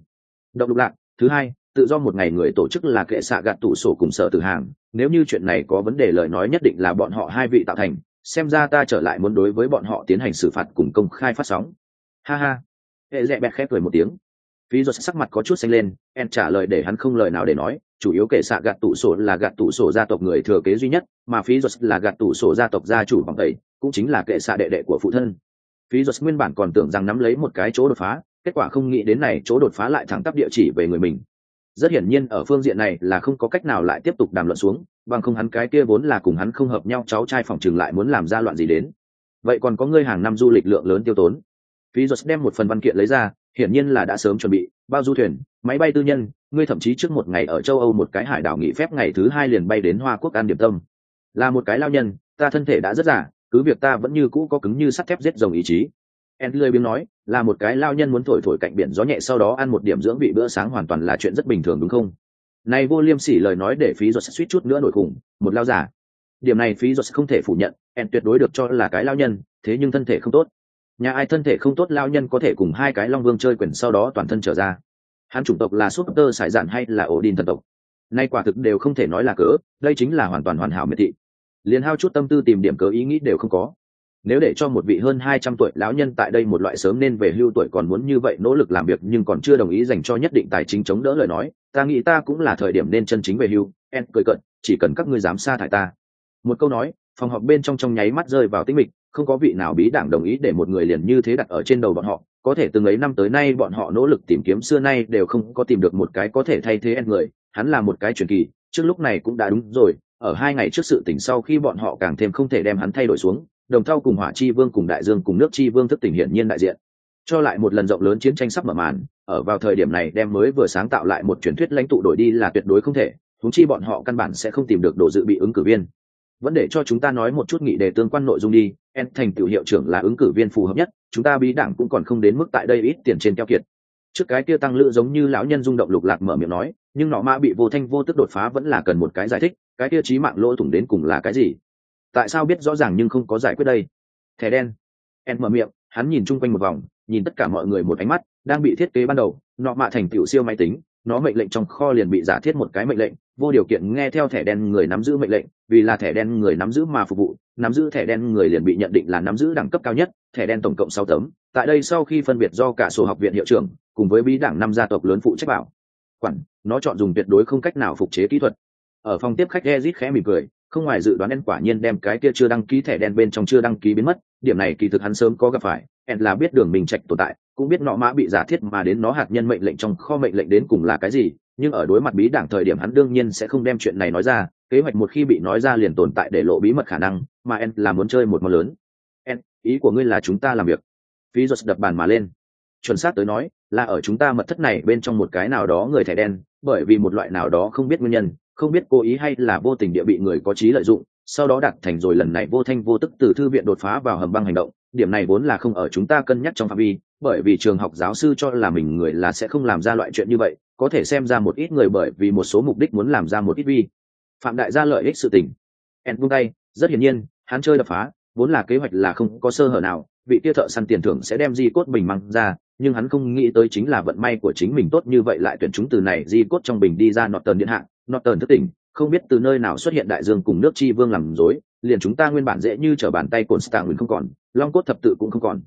Động lục lạc, thứ hai tự do một ngày người tổ chức là kệ xạ gạt tủ sổ cùng sở tử hàng. Nếu như chuyện này có vấn đề lời nói nhất định là bọn họ hai vị tạo thành, xem ra ta trở lại muốn đối với bọn họ tiến hành xử phạt cùng công khai phát sóng. Ha ha. Hệ dẹ bẹt khép cười một tiếng. Phí do sắc mặt có chút xanh lên em trả lời để hắn không lời nào để nói, chủ yếu kệ xạ gạt tủ sổ là gạt tủ sổ gia tộc người thừa kế duy nhất, mà phí do là gạt tủ sổ gia tộc gia chủ bằng tẩy, cũng chính là kệ xạ đệ đệ của phụ thân. Phí do nguyên bản còn tưởng rằng nắm lấy một cái chỗ đột phá, kết quả không nghĩ đến này, chỗ đột phá lại thẳng tắp địa chỉ về người mình rất hiển nhiên ở phương diện này là không có cách nào lại tiếp tục đàm luận xuống, bằng không hắn cái kia vốn là cùng hắn không hợp nhau, cháu trai phòng trường lại muốn làm ra loạn gì đến. Vậy còn có ngươi hàng năm du lịch lượng lớn tiêu tốn. Phí ruột đem một phần văn kiện lấy ra, hiển nhiên là đã sớm chuẩn bị, bao du thuyền, máy bay tư nhân, ngươi thậm chí trước một ngày ở châu âu một cái hải đảo nghỉ phép ngày thứ hai liền bay đến hoa quốc an điểm tâm. Là một cái lao nhân, ta thân thể đã rất giả cứ việc ta vẫn như cũ có cứng như sắt thép giết rồng ý chí en lười biếng nói, là một cái lao nhân muốn thổi thổi cạnh biển gió nhẹ sau đó ăn một điểm dưỡng vị bữa sáng hoàn toàn là chuyện rất bình thường đúng không? Này vô liêm sỉ lời nói để phí giật suýt chút nữa nổi khủng, một lao giả. Điểm này phí giật không thể phủ nhận, en tuyệt đối được cho là cái lao nhân, thế nhưng thân thể không tốt. Nhà ai thân thể không tốt, lao nhân có thể cùng hai cái long vương chơi quyền sau đó toàn thân trở ra. Hắn chủng tộc là súp tơ sải dạn hay là ổ đin thần tộc? Nay quả thực đều không thể nói là cỡ đây chính là hoàn toàn hoàn hảo miệt thị. Liền hao chút tâm tư tìm điểm cớ ý nghĩ đều không có nếu để cho một vị hơn hai trăm tuổi lão nhân tại đây một loại sớm nên về hưu tuổi còn muốn như vậy nỗ lực làm việc nhưng còn chưa đồng ý dành cho nhất định tài chính chống đỡ lời nói, ta nghĩ ta cũng là thời điểm nên chân chính về hưu. En cười cận chỉ cần các ngươi dám sa thải ta. Một câu nói, phòng họp bên trong trong nháy mắt rơi vào tĩnh mịch, không có vị nào bí đảng đồng ý để một người liền như thế đặt ở trên đầu bọn họ. Có thể từng ấy năm tới nay bọn họ nỗ lực tìm kiếm xưa nay đều không có tìm được một cái có thể thay thế en người, hắn là một cái truyền kỳ, trước lúc này cũng đã đúng rồi, ở hai ngày trước sự tỉnh sau khi bọn họ càng thêm không thể đem hắn thay đổi xuống đồng thau cùng hỏa chi vương cùng đại dương cùng nước chi vương thức tỉnh hiển nhiên đại diện. Cho lại một lần rộng lớn chiến tranh sắp mở màn, ở vào thời điểm này đem mới vừa sáng tạo lại một truyền thuyết lãnh tụ đổi đi là tuyệt đối không thể thúng chi bọn họ căn bản sẽ không tìm được đồ dự bị ứng cử viên. Vẫn để cho chúng ta nói một chút nghị đề tương quan nội dung đi, en thành tiểu hiệu trưởng là ứng cử viên phù hợp nhất, chúng ta bí đảng cũng còn không đến mức tại đây ít tiền trên keo kiệt. Trước cái kia tăng lữ giống như lão nhân rung động lục lạc mở miệng nói, nhưng nọ ma bị vô thanh vô tức đột phá vẫn là cần một cái giải thích, cái kia trí mạng lỗ thủng đến cùng là cái gì? Tại sao biết rõ ràng nhưng không có giải quyết đây? Thẻ đen. Em mở miệng, hắn nhìn chung quanh một vòng, nhìn tất cả mọi người một ánh mắt, đang bị thiết kế ban đầu, nọ mạ thành tựu siêu máy tính, nó mệnh lệnh trong kho liền bị giả thiết một cái mệnh lệnh, vô điều kiện nghe theo thẻ đen người nắm giữ mệnh lệnh, vì là thẻ đen người nắm giữ mà phục vụ, nắm giữ thẻ đen người liền bị nhận định là nắm giữ đẳng cấp cao nhất, thẻ đen tổng cộng sáu tấm, tại đây sau khi phân biệt do cả sổ học viện hiệu trưởng, cùng với bí đảng năm gia tộc lớn phụ trách bảo quản, nó chọn dùng tuyệt đối không cách nào phục chế kỹ thuật. Ở phòng tiếp khách ezit khẽ mỉm cười không ngoài dự đoán en quả nhiên đem cái kia chưa đăng ký thẻ đen bên trong chưa đăng ký biến mất, điểm này kỳ thực hắn sớm có gặp phải en là biết đường mình trạch tồn tại, cũng biết nọ mã bị giả thiết mà đến nó hạt nhân mệnh lệnh trong kho mệnh lệnh đến cùng là cái gì, nhưng ở đối mặt bí đảng thời điểm hắn đương nhiên sẽ không đem chuyện này nói ra, kế hoạch một khi bị nói ra liền tồn tại để lộ bí mật khả năng, mà en là muốn chơi một món lớn. En ý của ngươi là chúng ta làm việc. Phí giật đập bàn mà lên chuẩn xác tới nói, là ở chúng ta mật thất này bên trong một cái nào đó người thẻ đen, bởi vì một loại nào đó không biết nguyên nhân, không biết cố ý hay là vô tình địa bị người có trí lợi dụng, sau đó đặt thành rồi lần này vô thanh vô tức từ thư viện đột phá vào hầm băng hành động, điểm này vốn là không ở chúng ta cân nhắc trong phạm vi, bởi vì trường học giáo sư cho là mình người là sẽ không làm ra loại chuyện như vậy, có thể xem ra một ít người bởi vì một số mục đích muốn làm ra một ít vi. Phạm đại gia lợi ích sự tình. En vung tay, rất hiển nhiên, hắn chơi đập phá, vốn là kế hoạch là không có sơ hở nào, vị kia thợ săn tiền thưởng sẽ đem di cốt bình mang ra nhưng hắn không nghĩ tới chính là vận may của chính mình tốt như vậy lại tuyển chúng từ này di cốt trong bình đi ra nọt tờn điện hạ. Nọt tờn thất tình không biết từ nơi nào xuất hiện đại dương cùng nước chi vương làm dối liền chúng ta nguyên bản dễ như trở bàn tay cồn stạng nguyên không còn, long cốt thập tự cũng không còn.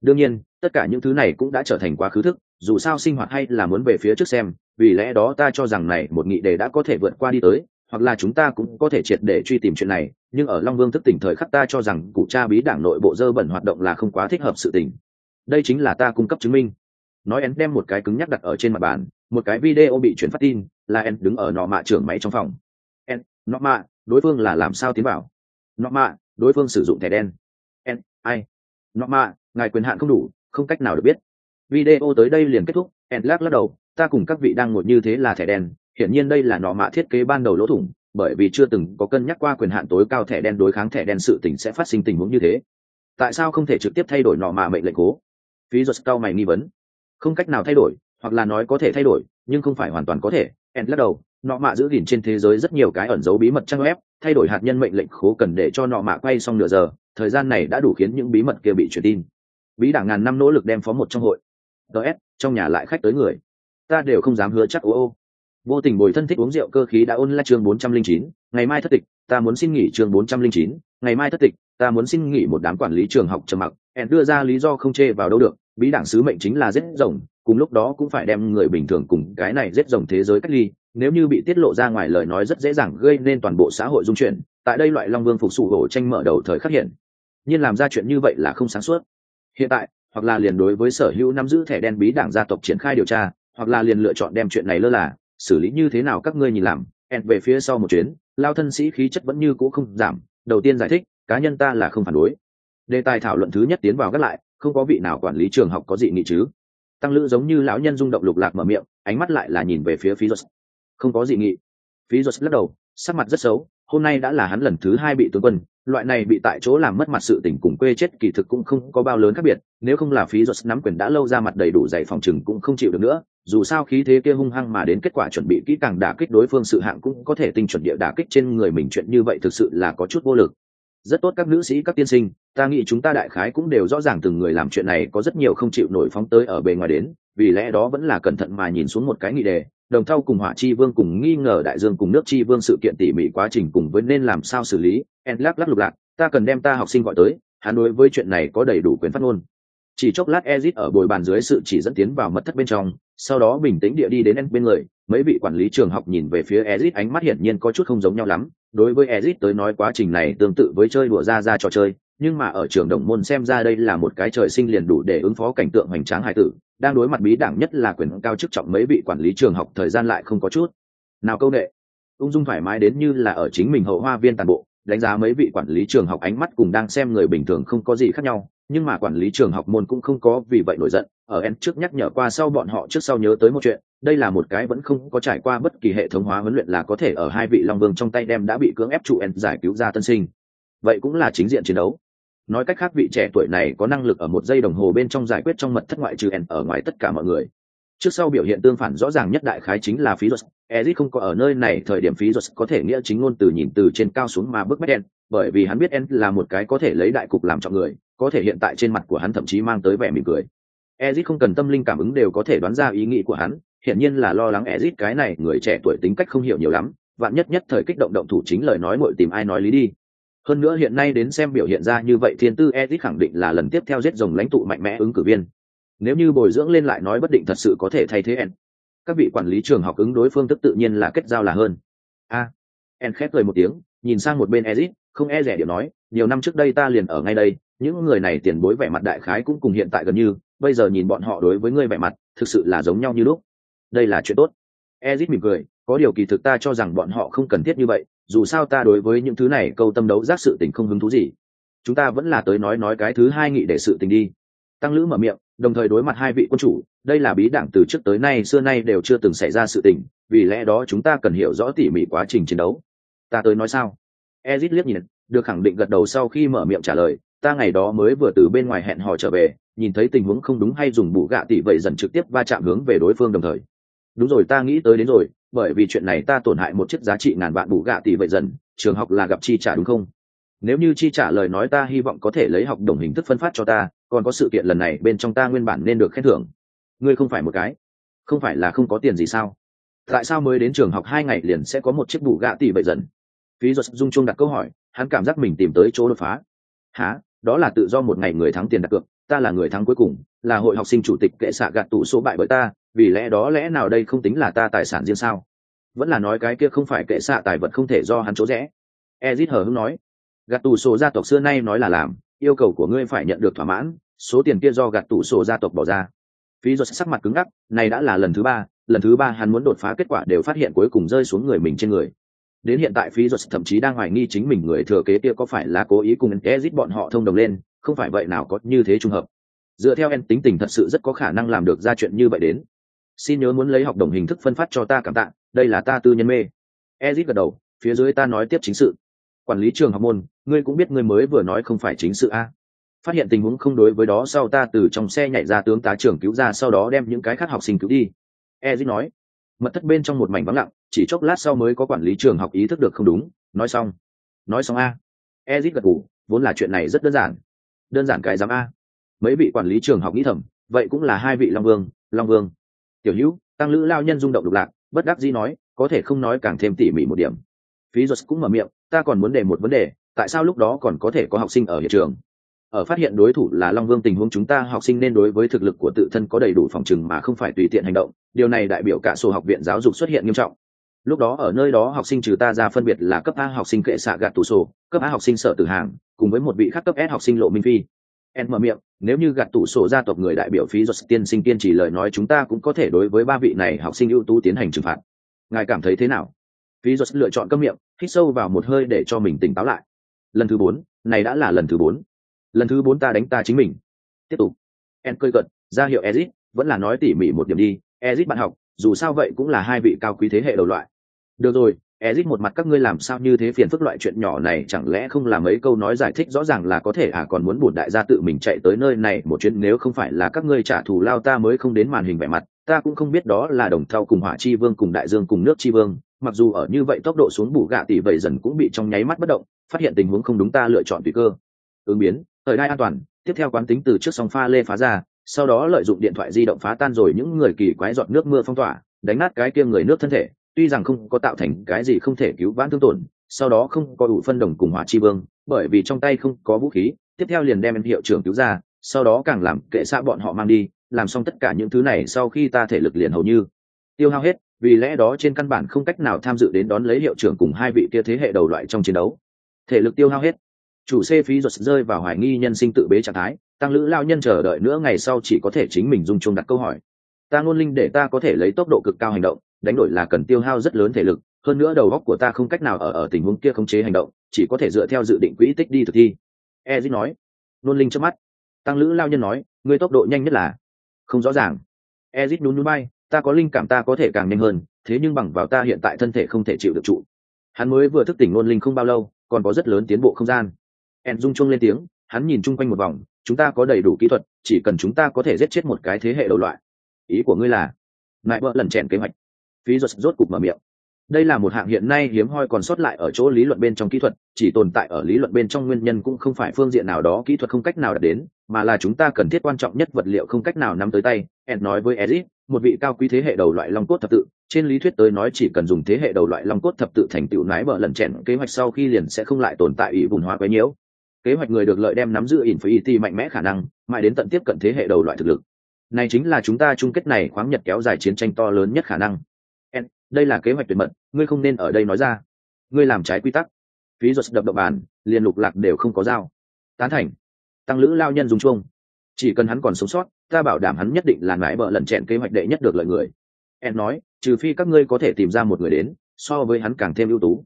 Đương nhiên, tất cả những thứ này cũng đã trở thành quá khứ thức, dù sao sinh hoạt hay là muốn về phía trước xem, vì lẽ đó ta cho rằng này một nghị đề đã có thể vượt qua đi tới, hoặc là chúng ta cũng có thể triệt để truy tìm chuyện này, nhưng ở long vương thức tỉnh thời khắc ta cho rằng cụ cha bí đảng nội bộ dơ bẩn hoạt động là không quá thích hợp sự tình đây chính là ta cung cấp chứng minh. Nói en đem một cái cứng nhắc đặt ở trên mặt bàn, một cái video bị chuyển phát tin, là en đứng ở nọ mạ trưởng máy trong phòng. En nọ mạ, đối phương là làm sao tiến vào? Nọ mạ, đối phương sử dụng thẻ đen. En ai? Nọ mạ, ngài quyền hạn không đủ, không cách nào được biết. Video tới đây liền kết thúc en lắc lắc đầu, ta cùng các vị đang ngồi như thế là thẻ đen, hiển nhiên đây là nọ mạ thiết kế ban đầu lỗ thủng, bởi vì chưa từng có cân nhắc qua quyền hạn tối cao thẻ đen đối kháng thẻ đen sự tình sẽ phát sinh tình huống như thế. Tại sao không thể trực tiếp thay đổi nọ mạ mệnh lệnh cố? Phí ruột cao mày nghi vấn. Không cách nào thay đổi, hoặc là nói có thể thay đổi, nhưng không phải hoàn toàn có thể. End lắc đầu, nọ mạ giữ gìn trên thế giới rất nhiều cái ẩn dấu bí mật trang web, thay đổi hạt nhân mệnh lệnh khố cần để cho nọ mạ quay xong nửa giờ, thời gian này đã đủ khiến những bí mật kia bị truyền tin. Bí đảng ngàn năm nỗ lực đem phó một trong hội. Ts trong nhà lại khách tới người. Ta đều không dám hứa chắc ô ô. Vô tình bồi thân thích uống rượu cơ khí đã ôn lại chương bốn trăm linh chín, ngày mai thất tịch, ta muốn xin nghỉ chương bốn trăm linh chín, ngày mai thất tịch, ta muốn xin nghỉ một đám quản lý trường học trầm mặc hẹn đưa ra lý do không chê vào đâu được, bí đảng sứ mệnh chính là giết rồng, cùng lúc đó cũng phải đem người bình thường cùng cái này giết rồng thế giới cách ly. Nếu như bị tiết lộ ra ngoài lời nói rất dễ dàng gây nên toàn bộ xã hội dung chuyển, tại đây loại long vương phục sụ hổ tranh mở đầu thời khắc hiện. Nhưng làm ra chuyện như vậy là không sáng suốt. Hiện tại, hoặc là liền đối với sở hữu nắm giữ thẻ đen bí đảng gia tộc triển khai điều tra, hoặc là liền lựa chọn đem chuyện này lơ là, xử lý như thế nào các ngươi nhìn làm. Ẹn về phía sau một chuyến, lao thân sĩ khí chất vẫn như cũ không giảm, đầu tiên giải thích, cá nhân ta là không phản đối đề tài thảo luận thứ nhất tiến vào gác lại, không có vị nào quản lý trường học có dị nghị chứ. Tăng lữ giống như lão nhân rung động lục lạc mở miệng, ánh mắt lại là nhìn về phía phí giật không có dị nghị. Phí giật lắc đầu, sắc mặt rất xấu, hôm nay đã là hắn lần thứ hai bị tướng quân, loại này bị tại chỗ làm mất mặt sự tình cùng quê chết kỳ thực cũng không có bao lớn khác biệt, nếu không là phí giật nắm quyền đã lâu ra mặt đầy đủ dày phòng chừng cũng không chịu được nữa, dù sao khí thế kia hung hăng mà đến kết quả chuẩn bị kỹ càng đả kích đối phương sự hạng cũng có thể tinh chuẩn địa đả kích trên người mình, chuyện như vậy thực sự là có chút vô lực rất tốt các nữ sĩ, các tiên sinh, ta nghĩ chúng ta đại khái cũng đều rõ ràng từng người làm chuyện này có rất nhiều không chịu nổi phóng tới ở bề ngoài đến, vì lẽ đó vẫn là cẩn thận mà nhìn xuống một cái nghị đề, đồng thau cùng hỏa chi vương cùng nghi ngờ đại dương cùng nước chi vương sự kiện tỉ mỉ quá trình cùng với nên làm sao xử lý, en lắc lắc lục lạc, ta cần đem ta học sinh gọi tới, hắn đối với chuyện này có đầy đủ quyền phát ngôn. Chỉ chốc lát ezit ở bồi bàn dưới sự chỉ dẫn tiến vào mật thất bên trong, sau đó bình tĩnh địa đi đến en bên người, mấy vị quản lý trường học nhìn về phía ezit ánh mắt hiển nhiên có chút không giống nhau lắm đối với Ezic tới nói quá trình này tương tự với chơi đùa ra ra trò chơi, nhưng mà ở trường đồng môn xem ra đây là một cái trời sinh liền đủ để ứng phó cảnh tượng hoành tráng hải tử, đang đối mặt bí đảng nhất là quyền cao chức trọng mấy vị quản lý trường học thời gian lại không có chút nào câu đệ ung dung thoải mái đến như là ở chính mình hậu hoa viên toàn bộ đánh giá mấy vị quản lý trường học ánh mắt cùng đang xem người bình thường không có gì khác nhau, nhưng mà quản lý trường học môn cũng không có vì vậy nổi giận. Ở en trước nhắc nhở qua sau bọn họ trước sau nhớ tới một chuyện, đây là một cái vẫn không có trải qua bất kỳ hệ thống hóa huấn luyện là có thể ở hai vị long vương trong tay đem đã bị cưỡng ép trụ en giải cứu ra tân sinh. Vậy cũng là chính diện chiến đấu. Nói cách khác vị trẻ tuổi này có năng lực ở một giây đồng hồ bên trong giải quyết trong mật thất ngoại trừ en ở ngoài tất cả mọi người trước sau biểu hiện tương phản rõ ràng nhất đại khái chính là phí ruột. Ezit không có ở nơi này, thời điểm phí ruột có thể nghĩa chính ngôn từ nhìn từ trên cao xuống mà bước mét đen bởi vì hắn biết en là một cái có thể lấy đại cục làm trọng người, có thể hiện tại trên mặt của hắn thậm chí mang tới vẻ mỉm cười. Ezit không cần tâm linh cảm ứng đều có thể đoán ra ý nghĩ của hắn hiện nhiên là lo lắng ezit cái này người trẻ tuổi tính cách không hiểu nhiều lắm, vạn nhất nhất thời kích động động thủ chính lời nói mội tìm ai nói lý đi. Hơn nữa hiện nay đến xem biểu hiện ra như vậy, thiên tư ezit khẳng định là lần tiếp theo giết rồng lãnh tụ mạnh mẽ ứng cử viên nếu như bồi dưỡng lên lại nói bất định thật sự có thể thay thế en các vị quản lý trường học ứng đối phương thức tự nhiên là kết giao là hơn. A. À, en khép cười một tiếng nhìn sang một bên ezit không e rẻ điểm nói nhiều năm trước đây ta liền ở ngay đây những người này tiền bối vẻ mặt đại khái cũng cùng hiện tại gần như bây giờ nhìn bọn họ đối với ngươi vẻ mặt thực sự là giống nhau như lúc. Đây là chuyện tốt. Ezit mỉm cười có điều kỳ thực ta cho rằng bọn họ không cần thiết như vậy dù sao ta đối với những thứ này câu tâm đấu giác sự tình không hứng thú gì. Chúng ta vẫn là tới nói nói cái thứ hai nghị để sự tình đi. Tăng lữ mở miệng đồng thời đối mặt hai vị quân chủ, đây là bí đảng từ trước tới nay xưa nay đều chưa từng xảy ra sự tình, vì lẽ đó chúng ta cần hiểu rõ tỉ mỉ quá trình chiến đấu. Ta tới nói sao? Ezit liếc nhìn, được khẳng định gật đầu sau khi mở miệng trả lời, ta ngày đó mới vừa từ bên ngoài hẹn hò trở về, nhìn thấy tình huống không đúng hay dùng bụ gạ tỷ vậy dần trực tiếp va chạm hướng về đối phương đồng thời. Đúng rồi, ta nghĩ tới đến rồi, bởi vì chuyện này ta tổn hại một chiếc giá trị ngàn vạn bù gạ tỷ vậy dần, trường học là gặp chi trả đúng không? Nếu như chi trả lời nói ta hy vọng có thể lấy học đồng hình thức phân phát cho ta còn có sự kiện lần này bên trong ta nguyên bản nên được khen thưởng. Ngươi không phải một cái. Không phải là không có tiền gì sao? Tại sao mới đến trường học hai ngày liền sẽ có một chiếc bù gạ tỷ bậy dần? Phí giật dung chung đặt câu hỏi, hắn cảm giác mình tìm tới chỗ đột phá. Há đó là tự do một ngày người thắng tiền đặt cược, ta là người thắng cuối cùng, là hội học sinh chủ tịch kệ xạ gạt tủ số bại bởi ta, vì lẽ đó lẽ nào đây không tính là ta tài sản riêng sao? Vẫn là nói cái kia không phải kệ xạ tài vật không thể do hắn chỗ rẽ. Ezit hờ hưng nói, gạt tù số gia tộc xưa nay nói là làm, yêu cầu của ngươi phải nhận được thỏa mãn số tiền kia do gạt tủ sổ gia tộc bỏ ra. Phí do sắc mặt cứng ngắc, này đã là lần thứ ba, lần thứ ba hắn muốn đột phá kết quả đều phát hiện cuối cùng rơi xuống người mình trên người. Đến hiện tại phí do thậm chí đang hoài nghi chính mình người thừa kế kia có phải là cố ý cùng ezit bọn họ thông đồng lên, không phải vậy nào có như thế trùng hợp. Dựa theo en tính tình thật sự rất có khả năng làm được ra chuyện như vậy đến. Xin nhớ muốn lấy học đồng hình thức phân phát cho ta cảm tạ, đây là ta tư nhân mê. Ezit gật đầu, phía dưới ta nói tiếp chính sự. Quản lý trường học môn, ngươi cũng biết ngươi mới vừa nói không phải chính sự a phát hiện tình huống không đối với đó sau ta từ trong xe nhảy ra tướng tá trưởng cứu ra, sau đó đem những cái khác học sinh cứu đi. Ezit nói, mật thất bên trong một mảnh vắng lặng, chỉ chốc lát sau mới có quản lý trường học ý thức được không đúng. Nói xong nói xong a. Ezit gật ngủ vốn là chuyện này rất đơn giản. Đơn giản cái giám a. Mấy vị quản lý trường học nghĩ thầm, vậy cũng là hai vị long vương long vương. Tiểu hữu, tăng lữ lao nhân rung động đục lạc, bất đắc dĩ nói, có thể không nói càng thêm tỉ mỉ một điểm. Phí duật cũng mở miệng, ta còn muốn đề một vấn đề, tại sao lúc đó còn có thể có học sinh ở hiện trường? Ở phát hiện đối thủ là long vương tình huống chúng ta học sinh nên đối với thực lực của tự thân có đầy đủ phòng trừng mà không phải tùy tiện hành động. Điều này đại biểu cả số học viện giáo dục xuất hiện nghiêm trọng. Lúc đó ở nơi đó học sinh trừ ta ra phân biệt là cấp a học sinh kệ xạ gạt tủ sổ, cấp a học sinh sở tử hàng, cùng với một vị khác cấp s học sinh lộ minh phi. Em mở miệng, nếu như gạt tủ sổ gia tộc người đại biểu phí do tiên sinh tiên chỉ lời nói chúng ta cũng có thể đối với ba vị này học sinh ưu tú tiến hành trừng phạt. Ngài cảm thấy thế nào? Phí do lựa chọn câm miệng, hít sâu vào một hơi để cho mình tỉnh táo lại. Lần thứ bốn, này đã là lần thứ bốn lần thứ bốn ta đánh ta chính mình. Tiếp tục. En cơi cận ra hiệu ezit, vẫn là nói tỉ mỉ một điểm đi. Ezit bạn học, dù sao vậy cũng là hai vị cao quý thế hệ đầu loại. Được rồi, ezit một mặt các ngươi làm sao như thế phiền phức loại chuyện nhỏ này, chẳng lẽ không là mấy câu nói giải thích rõ ràng là có thể à còn muốn bổn đại gia tự mình chạy tới nơi này một chuyến, nếu không phải là các ngươi trả thù lao ta mới không đến màn hình vẻ mặt. Ta cũng không biết đó là đồng thau cùng hỏa chi vương cùng đại dương cùng nước chi vương. Mặc dù ở như vậy tốc độ xuống bù gạ tỷ vậy dần cũng bị trong nháy mắt bất động, phát hiện tình huống không đúng ta lựa chọn tùy cơ. Ứng biến thời đại an toàn, tiếp theo quán tính từ trước song pha lê phá ra, sau đó lợi dụng điện thoại di động phá tan rồi những người kỳ quái giọt nước mưa phong tỏa, đánh nát cái kia người nước thân thể, tuy rằng không có tạo thành cái gì không thể cứu vãn thương tổn, sau đó không có đủ phân đồng cùng hỏa chi vương, bởi vì trong tay không có vũ khí, tiếp theo liền đem hiệu trưởng cứu ra, sau đó càng làm kệ xã bọn họ mang đi, làm xong tất cả những thứ này sau khi ta thể lực liền hầu như tiêu hao hết, vì lẽ đó trên căn bản không cách nào tham dự đến đón lấy hiệu trưởng cùng hai vị kia thế hệ đầu loại trong chiến đấu. Thể lực tiêu hao hết chủ xe phí ruột rơi vào hoài nghi nhân sinh tự bế trạng thái, tăng lữ lao nhân chờ đợi nữa ngày sau chỉ có thể chính mình dung chung đặt câu hỏi. Ta ngôn linh để ta có thể lấy tốc độ cực cao hành động, đánh đổi là cần tiêu hao rất lớn thể lực, hơn nữa đầu góc của ta không cách nào ở ở tình huống kia khống chế hành động, chỉ có thể dựa theo dự định quỹ tích đi thực thi. Ezit nói. Ngôn linh trước mắt. Tăng lữ lao nhân nói, ngươi tốc độ nhanh nhất là? Không rõ ràng. Ezit nhún nhún bay, ta có linh cảm ta có thể càng nhanh hơn, thế nhưng bằng vào ta hiện tại thân thể không thể chịu được trụ. Hắn mới vừa thức tỉnh ngôn linh không bao lâu, còn có rất lớn tiến bộ không gian en dung chuông lên tiếng, hắn nhìn chung quanh một vòng, chúng ta có đầy đủ kỹ thuật, chỉ cần chúng ta có thể giết chết một cái thế hệ đầu loại. Ý của ngươi là lại vợ lần chèn kế hoạch. Phí ruột rốt cục mở miệng. Đây là một hạng hiện nay hiếm hoi còn sót lại ở chỗ lý luận bên trong kỹ thuật, chỉ tồn tại ở lý luận bên trong nguyên nhân cũng không phải phương diện nào đó kỹ thuật không cách nào đạt đến, mà là chúng ta cần thiết quan trọng nhất vật liệu không cách nào nắm tới tay. Ed nói với ezit, một vị cao quý thế hệ đầu loại long cốt thập tự, trên lý thuyết tới nói chỉ cần dùng thế hệ đầu loại long cốt thập tự thành tựu nái bờ lần chèn kế hoạch sau khi liền sẽ không lại tồn tại ủy vùng hóa quấy nhiễu kế hoạch người được lợi đem nắm giữ infinity mạnh mẽ khả năng, mãi đến tận tiếp cận thế hệ đầu loại thực lực. Này chính là chúng ta chung kết này khoáng nhật kéo dài chiến tranh to lớn nhất khả năng. En, đây là kế hoạch tuyệt mật, ngươi không nên ở đây nói ra. Ngươi làm trái quy tắc. Phí ruột đập đập bàn, liền lục lạc đều không có dao. Tán thành. Tăng lữ lao nhân dùng chuông. Chỉ cần hắn còn sống sót, ta bảo đảm hắn nhất định là mãi bợ lần chẹn kế hoạch đệ nhất được lợi người. En nói, trừ phi các ngươi có thể tìm ra một người đến, so với hắn càng thêm ưu tú.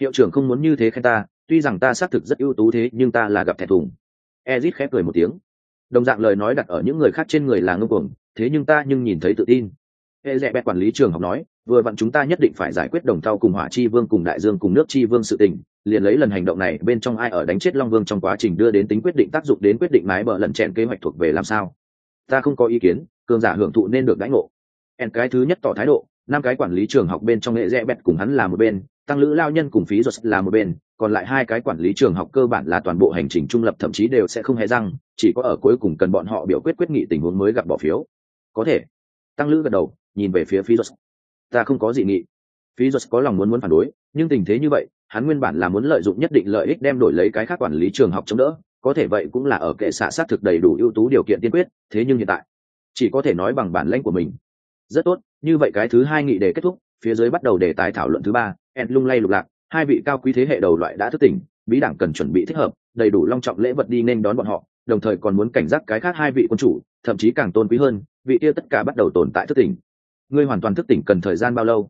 Hiệu trưởng không muốn như thế khen ta tuy rằng ta xác thực rất ưu tú thế, nhưng ta là gặp thẹn thùng. Ezit khép cười một tiếng. Đồng dạng lời nói đặt ở những người khác trên người là ngưng cuồng, thế nhưng ta nhưng nhìn thấy tự tin. Hệ dẹ bẹt quản lý trường học nói, vừa vặn chúng ta nhất định phải giải quyết đồng thau cùng hỏa chi vương cùng đại dương cùng nước chi vương sự tình, liền lấy lần hành động này bên trong ai ở đánh chết long vương trong quá trình đưa đến tính quyết định tác dụng đến quyết định mái bờ lần chẹn kế hoạch thuộc về làm sao. Ta không có ý kiến, cường giả hưởng thụ nên được đãi ngộ. En cái thứ nhất tỏ thái độ năm cái quản lý trường học bên trong nghệ rẽ bẹt cùng hắn là một bên, tăng lữ lao nhân cùng phí ruột là một bên, còn lại hai cái quản lý trường học cơ bản là toàn bộ hành trình trung lập thậm chí đều sẽ không hề răng, chỉ có ở cuối cùng cần bọn họ biểu quyết quyết nghị tình huống mới gặp bỏ phiếu. Có thể. Tăng lữ gật đầu, nhìn về phía phí ruột. Ta không có gì nghị. Phí ruột có lòng muốn muốn phản đối, nhưng tình thế như vậy, hắn nguyên bản là muốn lợi dụng nhất định lợi ích đem đổi lấy cái khác quản lý trường học chống đỡ, có thể vậy cũng là ở kệ xạ sát thực đầy đủ ưu tú điều kiện tiên quyết, thế nhưng hiện tại, chỉ có thể nói bằng bản lãnh của mình. Rất tốt như vậy cái thứ hai nghị đề kết thúc, phía dưới bắt đầu đề tài thảo luận thứ ba ed lung lay lục lạc, hai vị cao quý thế hệ đầu loại đã thức tỉnh, bí đảng cần chuẩn bị thích hợp, đầy đủ long trọng lễ vật đi nên đón bọn họ, đồng thời còn muốn cảnh giác cái khác hai vị quân chủ, thậm chí càng tôn quý hơn, vị kia tất cả bắt đầu tồn tại thức tỉnh. Ngươi hoàn toàn thức tỉnh cần thời gian bao lâu?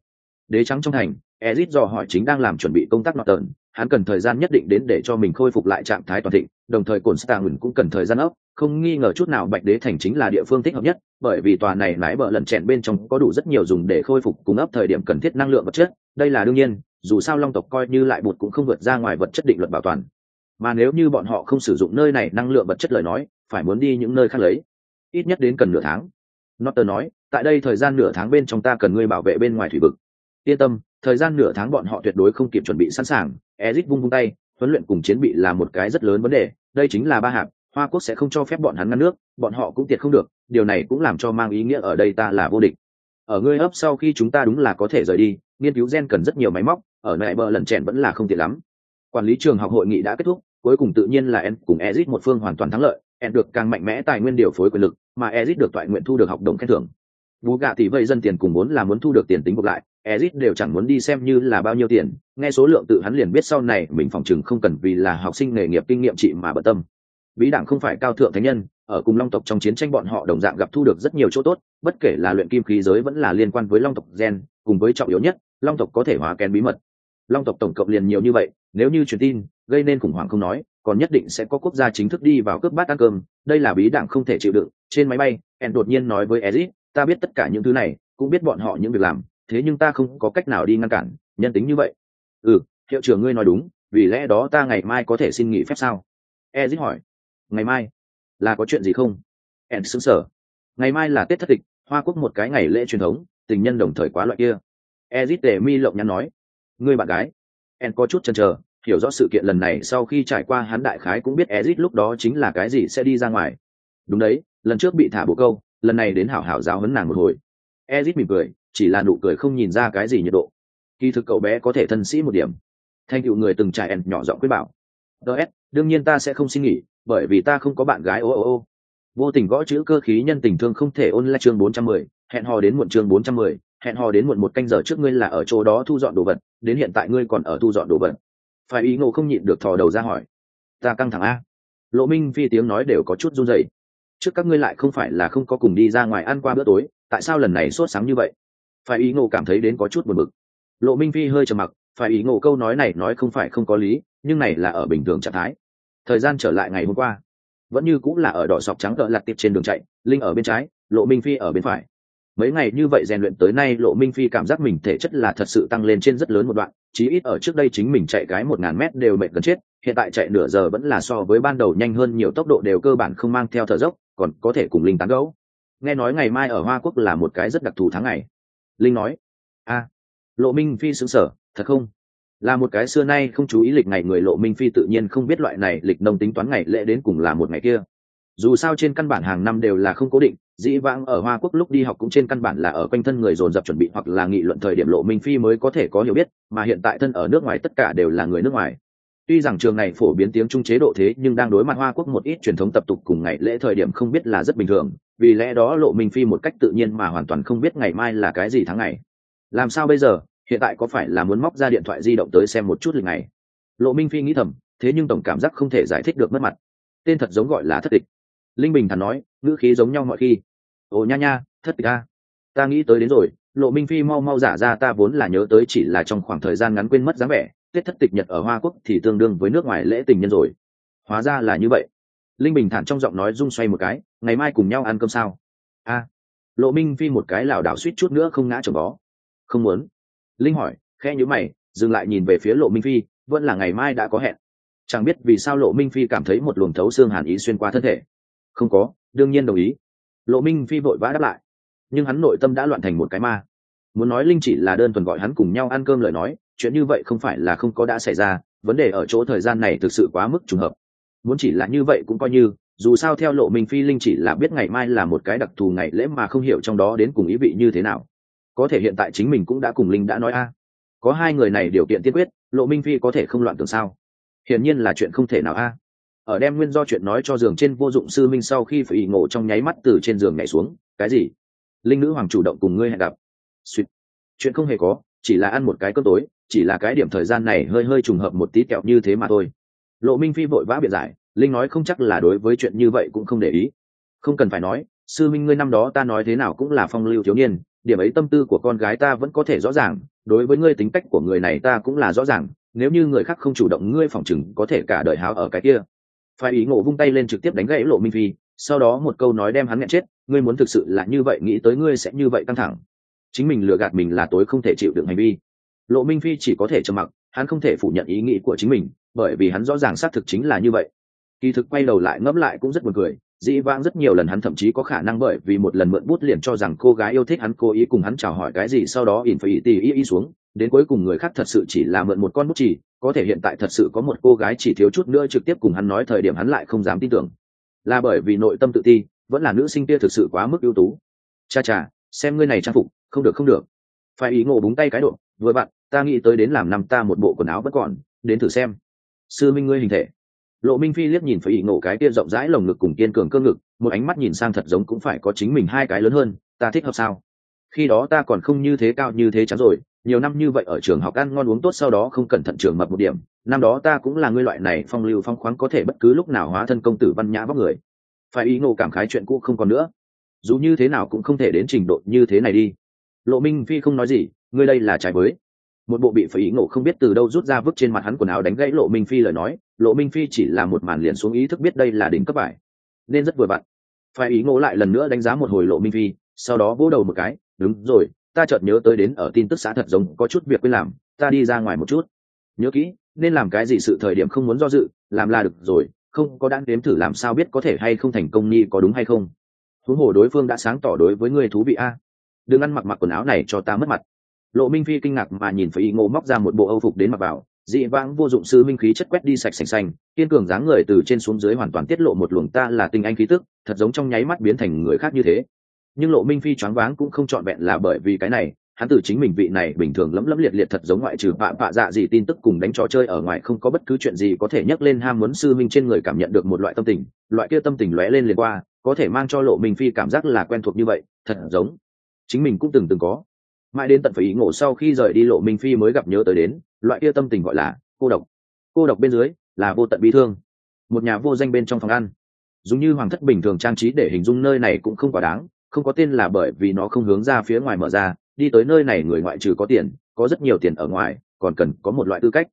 Đế trắng trong thành, ezit dò hỏi chính đang làm chuẩn bị công tác nọt tờn hắn cần thời gian nhất định đến để cho mình khôi phục lại trạng thái toàn thịnh đồng thời cổn stagun cũng cần thời gian ốc. Không nghi ngờ chút nào bạch đế thành chính là địa phương thích hợp nhất, bởi vì tòa này mãi bờ lần chèn bên trong có đủ rất nhiều dùng để khôi phục cung ấp thời điểm cần thiết năng lượng vật chất. Đây là đương nhiên, dù sao long tộc coi như lại bụt cũng không vượt ra ngoài vật chất định luật bảo toàn. Mà nếu như bọn họ không sử dụng nơi này năng lượng vật chất lời nói, phải muốn đi những nơi khác lấy. Ít nhất đến cần nửa tháng. Notter nói, tại đây thời gian nửa tháng bên trong ta cần ngươi bảo vệ bên ngoài thủy vực. Yên tâm, thời gian nửa tháng bọn họ tuyệt đối không kịp chuẩn bị sẵn sàng. Ezit vung vung tay huấn luyện cùng chiến bị là một cái rất lớn vấn đề, đây chính là ba hạng, hoa quốc sẽ không cho phép bọn hắn ngăn nước, bọn họ cũng tiệt không được, điều này cũng làm cho mang ý nghĩa ở đây ta là vô địch. Ở ngươi ấp sau khi chúng ta đúng là có thể rời đi, nghiên cứu gen cần rất nhiều máy móc, ở mẹ bờ lần chèn vẫn là không tiện lắm. Quản lý trường học hội nghị đã kết thúc, cuối cùng tự nhiên là em cùng ezit một phương hoàn toàn thắng lợi em được càng mạnh mẽ tài nguyên điều phối quyền lực, mà ezit được toại nguyện thu được học đồng khen thưởng bú gạ tỷ vậy dân tiền cùng muốn là muốn thu được tiền tính ngược lại ezit đều chẳng muốn đi xem như là bao nhiêu tiền, nghe số lượng tự hắn liền biết sau này mình phòng chừng không cần vì là học sinh nghề nghiệp kinh nghiệm trị mà bận tâm. Vĩ đảng không phải cao thượng thánh nhân, ở cùng long tộc trong chiến tranh bọn họ đồng dạng gặp thu được rất nhiều chỗ tốt, bất kể là luyện kim khí giới vẫn là liên quan với long tộc gen, cùng với trọng yếu nhất, long tộc có thể hóa kén bí mật. Long tộc tổng cộng liền nhiều như vậy, nếu như truyền tin, gây nên khủng hoảng không nói, còn nhất định sẽ có quốc gia chính thức đi vào cướp bát ăn cơm, đây là bí đảng không thể chịu đựng. Trên máy bay en đột nhiên nói với ezit ta biết tất cả những thứ này, cũng biết bọn họ những việc làm, thế nhưng ta không có cách nào đi ngăn cản, nhân tính như vậy. Ừ hiệu trưởng ngươi nói đúng, vì lẽ đó ta ngày mai có thể xin nghỉ phép sao? Ezit hỏi. Ngày mai? Là có chuyện gì không? En xứng sở ngày mai là tết thất tịch hoa quốc một cái ngày lễ truyền thống, tình nhân đồng thời quá loại kia. Ezit để mi lộng nhắn nói. Ngươi bạn gái. En có chút chần chờ, hiểu rõ sự kiện lần này sau khi trải qua hắn đại khái cũng biết ezit lúc đó chính là cái gì sẽ đi ra ngoài. Đúng đấy, lần trước bị thả bộ câu lần này đến hảo hảo giáo huấn nàng một hồi. Ezit mỉm cười, chỉ là nụ cười không nhìn ra cái gì nhiệt độ. Kỳ thực cậu bé có thể thân sĩ một điểm. Thanh cựu người từng trải en nhỏ giọng quyết bảo. Ts đương nhiên ta sẽ không xin nghỉ, bởi vì ta không có bạn gái, ô ô ô. Vô tình gõ chữ cơ khí nhân tình thương không thể ôn lại chương bốn trăm mười, hẹn hò đến muộn chương bốn trăm mười, hẹn hò đến muộn một canh giờ trước ngươi là ở chỗ đó thu dọn đồ vật, đến hiện tại ngươi còn ở thu dọn đồ vật. Phải ý ngộ không nhịn được thò đầu ra hỏi. Ta căng thẳng a. Lộ minh phi tiếng nói đều có chút run rẩy trước các ngươi lại không phải là không có cùng đi ra ngoài ăn qua bữa tối, tại sao lần này sốt sáng như vậy? Phải ý ngộ cảm thấy đến có chút buồn bực. Lộ minh phi hơi trầm mặc, phải ý ngộ câu nói này nói không phải không có lý, nhưng này là ở bình thường trạng thái. Thời gian trở lại ngày hôm qua, vẫn như cũng là ở đỏ sọc trắng cỡ lặt tiệp trên đường chạy, linh ở bên trái, lộ minh phi ở bên phải. Mấy ngày như vậy rèn luyện tới nay, lộ minh phi cảm giác mình thể chất là thật sự tăng lên trên rất lớn một đoạn, chí ít ở trước đây chính mình chạy cái một ngàn mét đều mệt gần chết, hiện tại chạy nửa giờ vẫn là so với ban đầu nhanh hơn nhiều, tốc độ đều cơ bản không mang theo thở dốc còn có thể cùng linh tán gấu nghe nói ngày mai ở hoa quốc là một cái rất đặc thù tháng ngày. Linh nói, a, lộ minh phi xứng sở thật không? Là một cái xưa nay không chú ý lịch ngày người lộ minh phi tự nhiên không biết loại này lịch nông tính toán ngày lễ đến cùng là một ngày kia. Dù sao trên căn bản hàng năm đều là không cố định, dĩ vãng ở hoa quốc lúc đi học cũng trên căn bản là ở quanh thân người dồn dập chuẩn bị hoặc là nghị luận thời điểm lộ minh phi mới có thể có hiểu biết, mà hiện tại thân ở nước ngoài tất cả đều là người nước ngoài tuy rằng trường này phổ biến tiếng trung chế độ thế nhưng đang đối mặt hoa quốc một ít truyền thống tập tục cùng ngày lễ thời điểm không biết là rất bình thường, vì lẽ đó lộ minh phi một cách tự nhiên mà hoàn toàn không biết ngày mai là cái gì tháng ngày. Làm sao bây giờ? Hiện tại có phải là muốn móc ra điện thoại di động tới xem một chút lịch ngày? Lộ minh phi nghĩ thầm, thế nhưng tổng cảm giác không thể giải thích được mất mặt. Tên thật giống gọi là thất tịch linh bình thản nói, ngữ khí giống nhau mọi khi. Ồ nha nha, thất tịch a. Ta nghĩ tới đến rồi, lộ minh phi mau mau giả ra ta vốn là nhớ tới chỉ là trong khoảng thời gian ngắn quên mất dáng vẻ tết thất tịch nhật ở hoa quốc thì tương đương với nước ngoài lễ tình nhân rồi. Hóa ra là như vậy. Linh bình thản trong giọng nói rung xoay một cái, ngày mai cùng nhau ăn cơm sao? A. Lộ minh phi một cái lảo đảo suýt chút nữa không ngã chồng bó. Không muốn. Linh hỏi khe nhữ mày, dừng lại nhìn về phía lộ minh phi, vẫn là ngày mai đã có hẹn. Chẳng biết vì sao lộ minh phi cảm thấy một luồng thấu xương hàn ý xuyên qua thân thể. Không có, đương nhiên đồng ý. Lộ minh phi vội vã đáp lại, nhưng hắn nội tâm đã loạn thành một cái ma. Muốn nói linh chỉ là đơn thuần gọi hắn cùng nhau ăn cơm lời nói chuyện như vậy không phải là không có đã xảy ra, vấn đề ở chỗ thời gian này thực sự quá mức trùng hợp. Muốn chỉ là như vậy cũng coi như, dù sao theo lộ minh phi linh chỉ là biết ngày mai là một cái đặc thù ngày lễ mà không hiểu trong đó đến cùng ý vị như thế nào. Có thể hiện tại chính mình cũng đã cùng linh đã nói a. Có hai người này điều kiện tiên quyết, lộ minh phi có thể không loạn tưởng sao? Hiển nhiên là chuyện không thể nào a. Ở đem nguyên do chuyện nói cho giường trên vô dụng sư minh sau khi phải ngộ trong nháy mắt từ trên giường nhảy xuống, cái gì? Linh nữ hoàng chủ động cùng ngươi hẹn gặp. Suýt. Chuyện không hề có, chỉ là ăn một cái cơm tối chỉ là cái điểm thời gian này hơi hơi trùng hợp một tí kẹo như thế mà thôi. Lộ minh phi vội vã biện giải, linh nói không chắc là đối với chuyện như vậy cũng không để ý. Không cần phải nói, sư minh ngươi năm đó ta nói thế nào cũng là phong lưu thiếu niên, điểm ấy tâm tư của con gái ta vẫn có thể rõ ràng, đối với ngươi tính cách của người này ta cũng là rõ ràng, nếu như người khác không chủ động ngươi phỏng chừng có thể cả đời háo ở cái kia. Phải ý ngộ vung tay lên trực tiếp đánh gãy lộ minh phi, sau đó một câu nói đem hắn nghẹn chết, ngươi muốn thực sự là như vậy, nghĩ tới ngươi sẽ như vậy căng thẳng. Chính mình lừa gạt mình là tối không thể chịu được hành vi lộ minh phi chỉ có thể trầm mặc, hắn không thể phủ nhận ý nghĩ của chính mình, bởi vì hắn rõ ràng xác thực chính là như vậy. Kỳ thực quay đầu lại ngẫm lại cũng rất buồn cười, dĩ vãng rất nhiều lần hắn thậm chí có khả năng bởi vì một lần mượn bút liền cho rằng cô gái yêu thích hắn cố ý cùng hắn chào hỏi cái gì sau đó ỉn phải ý tì ý ý xuống, đến cuối cùng người khác thật sự chỉ là mượn một con bút chỉ, có thể hiện tại thật sự có một cô gái chỉ thiếu chút nữa trực tiếp cùng hắn nói thời điểm hắn lại không dám tin tưởng. Là bởi vì nội tâm tự ti, vẫn là nữ sinh kia thực sự quá mức ưu tú. Cha cha, xem ngươi này trang phục, không được không được. Phải ý ngộ búng tay cái độ vừa bạn, ta nghĩ tới đến làm năm ta một bộ quần áo vẫn còn, đến thử xem. Sư minh ngươi hình thể. Lộ minh phi liếc nhìn phải ý ngộ cái kia rộng rãi lồng ngực cùng kiên cường cơ ngực, một ánh mắt nhìn sang thật giống cũng phải có chính mình hai cái lớn hơn, ta thích hợp sao? Khi đó ta còn không như thế cao như thế chắn rồi, nhiều năm như vậy ở trường học ăn ngon uống tốt sau đó không cẩn thận trường mập một điểm, năm đó ta cũng là ngươi loại này phong lưu phong khoáng có thể bất cứ lúc nào hóa thân công tử văn nhã vóc người. Phải ý ngộ cảm khái chuyện cũ không còn nữa. Dù như thế nào cũng không thể đến trình độ như thế này đi. Lộ minh phi không nói gì ngươi đây là trái với. Một bộ bị phải ý ngộ không biết từ đâu rút ra vứt trên mặt hắn quần áo đánh gãy lộ minh phi lời nói, lộ minh phi chỉ là một màn liền xuống ý thức biết đây là đỉnh cấp bài. Nên rất vừa vặn. Phải ý ngộ lại lần nữa đánh giá một hồi lộ minh phi, sau đó vỗ đầu một cái, đúng rồi, ta chợt nhớ tới đến ở tin tức xã thật giống, có chút việc quên làm, ta đi ra ngoài một chút. Nhớ kỹ, nên làm cái gì sự thời điểm không muốn do dự, làm là được rồi, không có đáng đếm thử làm sao biết có thể hay không thành công nhi có đúng hay không. Huống hồ đối phương đã sáng tỏ đối với người thú vị a. Đừng ăn mặc mặc quần áo này cho ta mất mặt lộ minh phi kinh ngạc mà nhìn phải y ngô móc ra một bộ âu phục đến mặc vào. Dị vãng vô dụng sư minh khí chất quét đi sạch sành xanh, kiên cường dáng người từ trên xuống dưới hoàn toàn tiết lộ một luồng ta là tinh anh khí tức, thật giống trong nháy mắt biến thành người khác như thế. Nhưng lộ minh phi choáng váng cũng không trọn vẹn là bởi vì cái này, hắn từ chính mình vị này bình thường lấm lấm liệt liệt thật giống ngoại trừ bạ bạ dạ gì tin tức cùng đánh trò chơi ở ngoài không có bất cứ chuyện gì có thể nhắc lên ham muốn sư minh trên người cảm nhận được một loại tâm tình, loại kia tâm tình lóe lên liền qua, có thể mang cho lộ minh phi cảm giác là quen thuộc như vậy, thật giống. Chính mình cũng từng từng có mãi đến tận phải ý ngộ sau khi rời đi lộ minh phi mới gặp nhớ tới đến, loại kia tâm tình gọi là cô độc. Cô độc bên dưới là vô tận bi thương. Một nhà vô danh bên trong phòng ăn. Dùng như hoàng thất bình thường trang trí để hình dung nơi này cũng không quá đáng, không có tên là bởi vì nó không hướng ra phía ngoài mở ra, đi tới nơi này người ngoại trừ có tiền, có rất nhiều tiền ở ngoài, còn cần có một loại tư cách.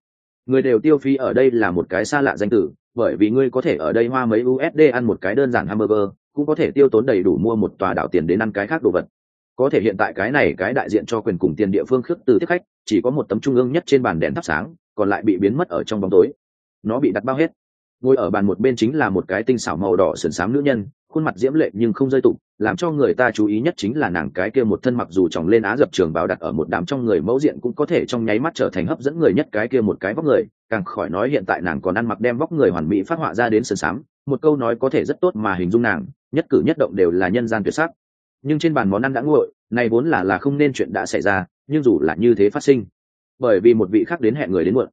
Người đều tiêu phí ở đây là một cái xa lạ danh tử, bởi vì ngươi có thể ở đây hoa mấy usd ăn một cái đơn giản hamburger, cũng có thể tiêu tốn đầy đủ mua một tòa đảo tiền đến ăn cái khác đồ vật có thể hiện tại cái này cái đại diện cho quyền cùng tiền địa phương khước từ tiếp khách, chỉ có một tấm trung ương nhất trên bàn đèn thắp sáng, còn lại bị biến mất ở trong bóng tối. Nó bị đặt bao hết. Ngồi ở bàn một bên chính là một cái tinh xảo màu đỏ sườn xám nữ nhân, khuôn mặt diễm lệ nhưng không rơi tụng làm cho người ta chú ý nhất chính là nàng cái kia một thân mặc dù tròng lên á dập trường bảo đặt ở một đám trong người mẫu diện cũng có thể trong nháy mắt trở thành hấp dẫn người nhất cái kia một cái vóc người, càng khỏi nói hiện tại nàng còn ăn mặc đem vóc người hoàn mỹ phát họa ra đến sườn xám, một câu nói có thể rất tốt mà hình dung nàng, nhất cử nhất động đều là nhân gian tuyệt sắc nhưng trên bàn món ăn đã nguội này vốn là là không nên chuyện đã xảy ra nhưng dù là như thế phát sinh bởi vì một vị khác đến hẹn người đến muộn.